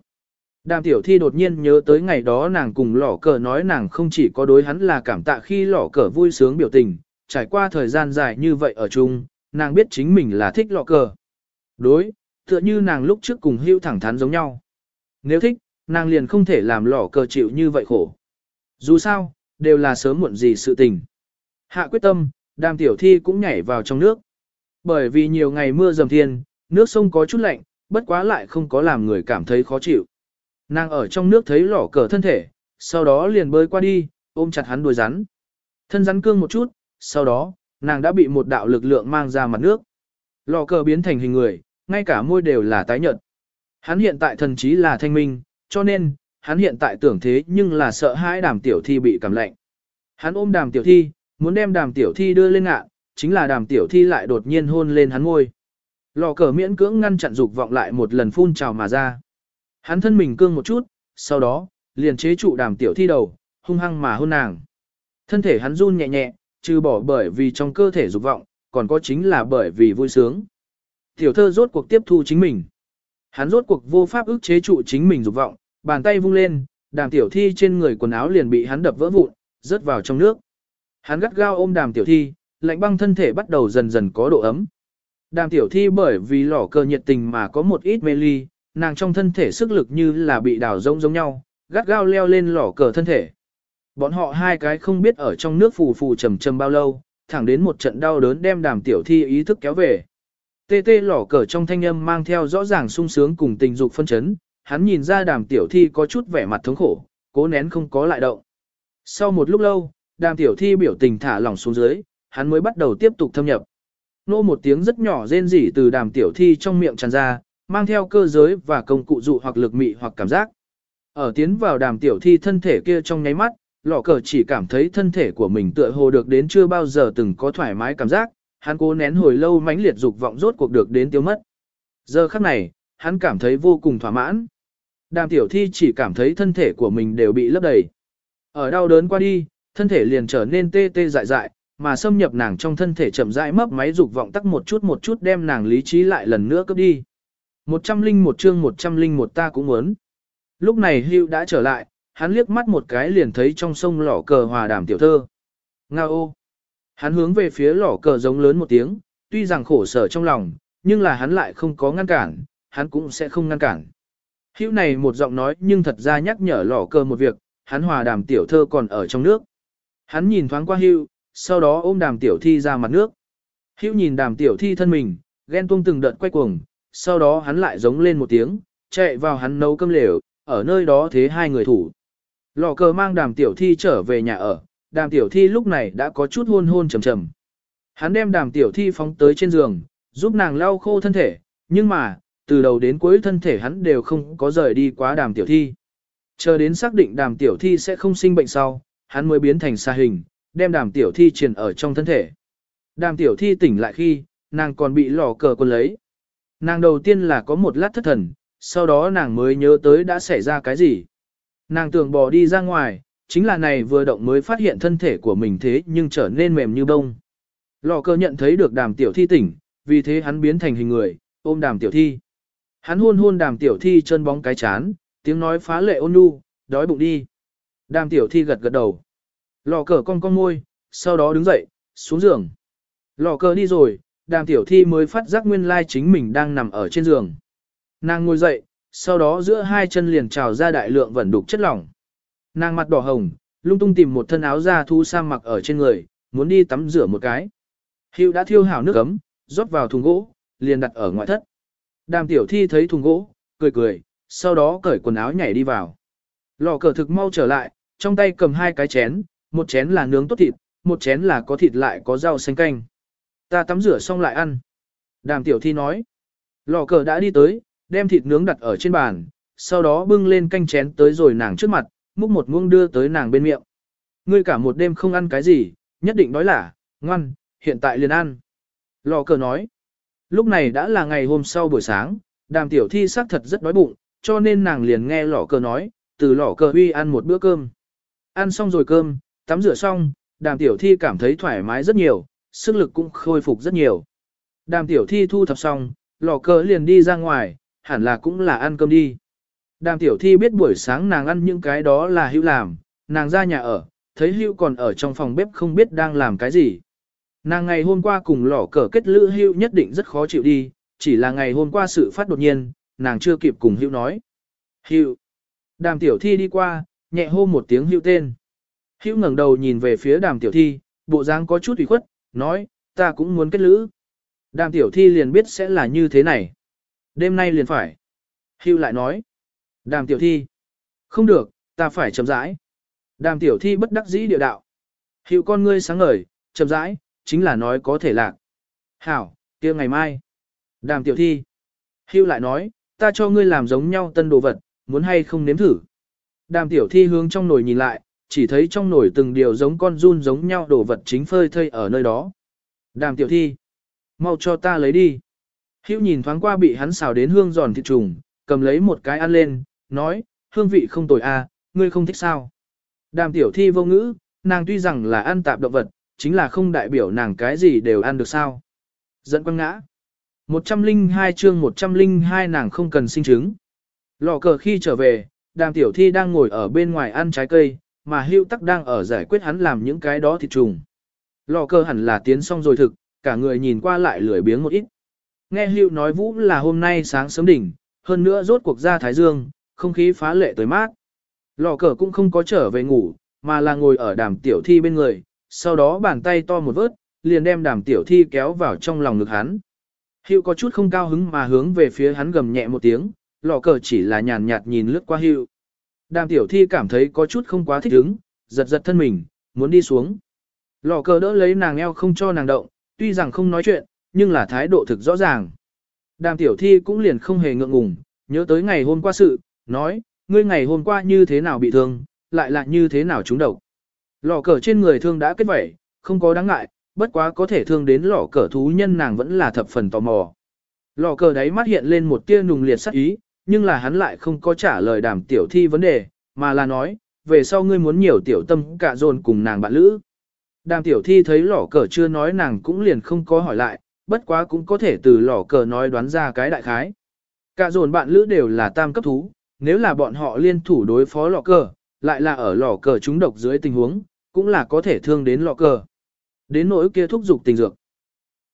Đàm tiểu thi đột nhiên nhớ tới ngày đó nàng cùng lọ cờ nói nàng không chỉ có đối hắn là cảm tạ khi lọ cờ vui sướng biểu tình, trải qua thời gian dài như vậy ở chung, nàng biết chính mình là thích lọ cờ. Đối, tựa như nàng lúc trước cùng hưu thẳng thắn giống nhau. Nếu thích, nàng liền không thể làm lỏ cờ chịu như vậy khổ. Dù sao, đều là sớm muộn gì sự tình. Hạ quyết tâm, đàm tiểu thi cũng nhảy vào trong nước. Bởi vì nhiều ngày mưa dầm thiên, nước sông có chút lạnh, bất quá lại không có làm người cảm thấy khó chịu. Nàng ở trong nước thấy lỏ cờ thân thể, sau đó liền bơi qua đi, ôm chặt hắn đuôi rắn. Thân rắn cương một chút, sau đó, nàng đã bị một đạo lực lượng mang ra mặt nước. Lò cờ biến thành hình người, ngay cả môi đều là tái nhợt. Hắn hiện tại thần trí là thanh minh, cho nên, hắn hiện tại tưởng thế nhưng là sợ hãi đàm tiểu thi bị cảm lạnh. Hắn ôm đàm tiểu thi, muốn đem đàm tiểu thi đưa lên ngạ, chính là đàm tiểu thi lại đột nhiên hôn lên hắn ngôi. Lò cờ miễn cưỡng ngăn chặn dục vọng lại một lần phun trào mà ra. Hắn thân mình cương một chút, sau đó, liền chế trụ đàm tiểu thi đầu, hung hăng mà hôn nàng. Thân thể hắn run nhẹ nhẹ, trừ bỏ bởi vì trong cơ thể dục vọng, còn có chính là bởi vì vui sướng. Tiểu thơ rốt cuộc tiếp thu chính mình. Hắn rốt cuộc vô pháp ức chế trụ chính mình dục vọng, bàn tay vung lên, đàm tiểu thi trên người quần áo liền bị hắn đập vỡ vụn, rớt vào trong nước. Hắn gắt gao ôm đàm tiểu thi, lạnh băng thân thể bắt đầu dần dần có độ ấm. Đàm tiểu thi bởi vì lỏ cờ nhiệt tình mà có một ít mê ly, nàng trong thân thể sức lực như là bị đào rông giống nhau, gắt gao leo lên lỏ cờ thân thể. Bọn họ hai cái không biết ở trong nước phù phù trầm trầm bao lâu, thẳng đến một trận đau đớn đem đàm tiểu thi ý thức kéo về. Tê tê lỏ cờ trong thanh âm mang theo rõ ràng sung sướng cùng tình dục phân chấn, hắn nhìn ra đàm tiểu thi có chút vẻ mặt thống khổ, cố nén không có lại động. Sau một lúc lâu, đàm tiểu thi biểu tình thả lỏng xuống dưới, hắn mới bắt đầu tiếp tục thâm nhập. Nô một tiếng rất nhỏ rên rỉ từ đàm tiểu thi trong miệng tràn ra, mang theo cơ giới và công cụ dụ hoặc lực mị hoặc cảm giác. Ở tiến vào đàm tiểu thi thân thể kia trong nháy mắt, lọ cờ chỉ cảm thấy thân thể của mình tựa hồ được đến chưa bao giờ từng có thoải mái cảm giác, hắn cố nén hồi lâu mãnh liệt dục vọng rốt cuộc được đến tiêu mất. Giờ khắc này, hắn cảm thấy vô cùng thỏa mãn. Đàm tiểu thi chỉ cảm thấy thân thể của mình đều bị lấp đầy. Ở đau đớn qua đi, thân thể liền trở nên tê tê dại dại, mà xâm nhập nàng trong thân thể chậm rãi mấp máy dục vọng tắc một chút một chút đem nàng lý trí lại lần nữa cướp đi. Một trăm linh một chương một trăm linh một ta cũng muốn. Lúc này Hưu đã trở lại, hắn liếc mắt một cái liền thấy trong sông lỏ cờ hòa đàm tiểu thơ. Nga ô! Hắn hướng về phía lỏ cờ giống lớn một tiếng, tuy rằng khổ sở trong lòng, nhưng là hắn lại không có ngăn cản, hắn cũng sẽ không ngăn cản. Hữu này một giọng nói nhưng thật ra nhắc nhở lỏ cờ một việc, hắn hòa đàm tiểu thơ còn ở trong nước. Hắn nhìn thoáng qua hữu, sau đó ôm đàm tiểu thi ra mặt nước. Hữu nhìn đàm tiểu thi thân mình, ghen tuông từng đợt quay cuồng, sau đó hắn lại giống lên một tiếng, chạy vào hắn nấu cơm lều, ở nơi đó thế hai người thủ. Lò cờ mang đàm tiểu thi trở về nhà ở, đàm tiểu thi lúc này đã có chút hôn hôn trầm trầm. Hắn đem đàm tiểu thi phóng tới trên giường, giúp nàng lau khô thân thể, nhưng mà, từ đầu đến cuối thân thể hắn đều không có rời đi quá đàm tiểu thi. Chờ đến xác định đàm tiểu thi sẽ không sinh bệnh sau, hắn mới biến thành xa hình, đem đàm tiểu thi truyền ở trong thân thể. Đàm tiểu thi tỉnh lại khi, nàng còn bị lò cờ quân lấy. Nàng đầu tiên là có một lát thất thần, sau đó nàng mới nhớ tới đã xảy ra cái gì. Nàng tưởng bỏ đi ra ngoài, chính là này vừa động mới phát hiện thân thể của mình thế nhưng trở nên mềm như bông. Lò cơ nhận thấy được đàm tiểu thi tỉnh, vì thế hắn biến thành hình người, ôm đàm tiểu thi. Hắn hôn hôn đàm tiểu thi chân bóng cái chán, tiếng nói phá lệ ôn nhu, đói bụng đi. Đàm tiểu thi gật gật đầu. Lò cờ con con môi, sau đó đứng dậy, xuống giường. Lò cờ đi rồi, đàm tiểu thi mới phát giác nguyên lai chính mình đang nằm ở trên giường. Nàng ngồi dậy, sau đó giữa hai chân liền trào ra đại lượng vẩn đục chất lỏng. Nàng mặt đỏ hồng, lung tung tìm một thân áo da thu sang mặc ở trên người, muốn đi tắm rửa một cái. Hữu đã thiêu hảo nước ấm, rót vào thùng gỗ, liền đặt ở ngoại thất. Đàm tiểu thi thấy thùng gỗ, cười cười, sau đó cởi quần áo nhảy đi vào. Lò cờ thực mau trở lại, trong tay cầm hai cái chén, một chén là nướng tốt thịt, một chén là có thịt lại có rau xanh canh. Ta tắm rửa xong lại ăn. Đàm tiểu thi nói. Lò cờ đã đi tới, đem thịt nướng đặt ở trên bàn, sau đó bưng lên canh chén tới rồi nàng trước mặt, múc một muỗng đưa tới nàng bên miệng. ngươi cả một đêm không ăn cái gì, nhất định đói là, ngoan, hiện tại liền ăn. Lò cờ nói, lúc này đã là ngày hôm sau buổi sáng, đàm tiểu thi xác thật rất đói bụng, cho nên nàng liền nghe lò cờ nói, từ lò cờ huy ăn một bữa cơm. Ăn xong rồi cơm, tắm rửa xong, đàm tiểu thi cảm thấy thoải mái rất nhiều, sức lực cũng khôi phục rất nhiều. Đàm tiểu thi thu thập xong, lò cờ liền đi ra ngoài, hẳn là cũng là ăn cơm đi. Đàm tiểu thi biết buổi sáng nàng ăn những cái đó là hữu làm, nàng ra nhà ở, thấy hữu còn ở trong phòng bếp không biết đang làm cái gì. Nàng ngày hôm qua cùng lỏ cờ kết lữ hữu nhất định rất khó chịu đi, chỉ là ngày hôm qua sự phát đột nhiên, nàng chưa kịp cùng hữu nói. Hữu. Đàm tiểu thi đi qua, nhẹ hô một tiếng hữu tên. Hữu ngẩng đầu nhìn về phía đàm tiểu thi, bộ dáng có chút ủy khuất, nói, ta cũng muốn kết lữ. Đàm tiểu thi liền biết sẽ là như thế này. Đêm nay liền phải. Hữu lại nói. Đàm tiểu thi. Không được, ta phải chậm rãi. Đàm tiểu thi bất đắc dĩ địa đạo. Hiệu con ngươi sáng ngời, chậm rãi, chính là nói có thể lạc. Hảo, kia ngày mai. Đàm tiểu thi. Hiệu lại nói, ta cho ngươi làm giống nhau tân đồ vật, muốn hay không nếm thử. Đàm tiểu thi hướng trong nồi nhìn lại, chỉ thấy trong nồi từng điều giống con run giống nhau đồ vật chính phơi thây ở nơi đó. Đàm tiểu thi. Mau cho ta lấy đi. Hữu nhìn thoáng qua bị hắn xào đến hương giòn thịt trùng, cầm lấy một cái ăn lên, nói, hương vị không tồi à, ngươi không thích sao. Đàm tiểu thi vô ngữ, nàng tuy rằng là ăn tạp động vật, chính là không đại biểu nàng cái gì đều ăn được sao. Dẫn quăng ngã. 102 chương 102 nàng không cần sinh chứng. Lò cờ khi trở về, đàm tiểu thi đang ngồi ở bên ngoài ăn trái cây, mà hưu tắc đang ở giải quyết hắn làm những cái đó thịt trùng. Lò cờ hẳn là tiến xong rồi thực, cả người nhìn qua lại lười biếng một ít. Nghe hưu nói vũ là hôm nay sáng sớm đỉnh, hơn nữa rốt cuộc ra Thái Dương, không khí phá lệ tới mát. Lò cờ cũng không có trở về ngủ, mà là ngồi ở đàm tiểu thi bên người, sau đó bàn tay to một vớt, liền đem đàm tiểu thi kéo vào trong lòng ngực hắn. Hiệu có chút không cao hứng mà hướng về phía hắn gầm nhẹ một tiếng, lò cờ chỉ là nhàn nhạt nhìn lướt qua hiệu. Đàm tiểu thi cảm thấy có chút không quá thích ứng, giật giật thân mình, muốn đi xuống. Lò cờ đỡ lấy nàng eo không cho nàng động, tuy rằng không nói chuyện, nhưng là thái độ thực rõ ràng. Đàm tiểu thi cũng liền không hề ngượng ngùng, nhớ tới ngày hôm qua sự, nói, ngươi ngày hôm qua như thế nào bị thương, lại là như thế nào trúng độc. Lò cờ trên người thương đã kết vẩy, không có đáng ngại, bất quá có thể thương đến lò cờ thú nhân nàng vẫn là thập phần tò mò. Lò cờ đáy mắt hiện lên một tia nùng liệt sắc ý, nhưng là hắn lại không có trả lời đàm tiểu thi vấn đề, mà là nói, về sau ngươi muốn nhiều tiểu tâm cả dồn cùng nàng bạn lữ. Đàm tiểu thi thấy lò cờ chưa nói nàng cũng liền không có hỏi lại, bất quá cũng có thể từ lò cờ nói đoán ra cái đại khái. Cả dồn bạn lữ đều là tam cấp thú, nếu là bọn họ liên thủ đối phó lò cờ, lại là ở lò cờ chúng độc dưới tình huống, cũng là có thể thương đến lò cờ. Đến nỗi kia thúc dục tình dược.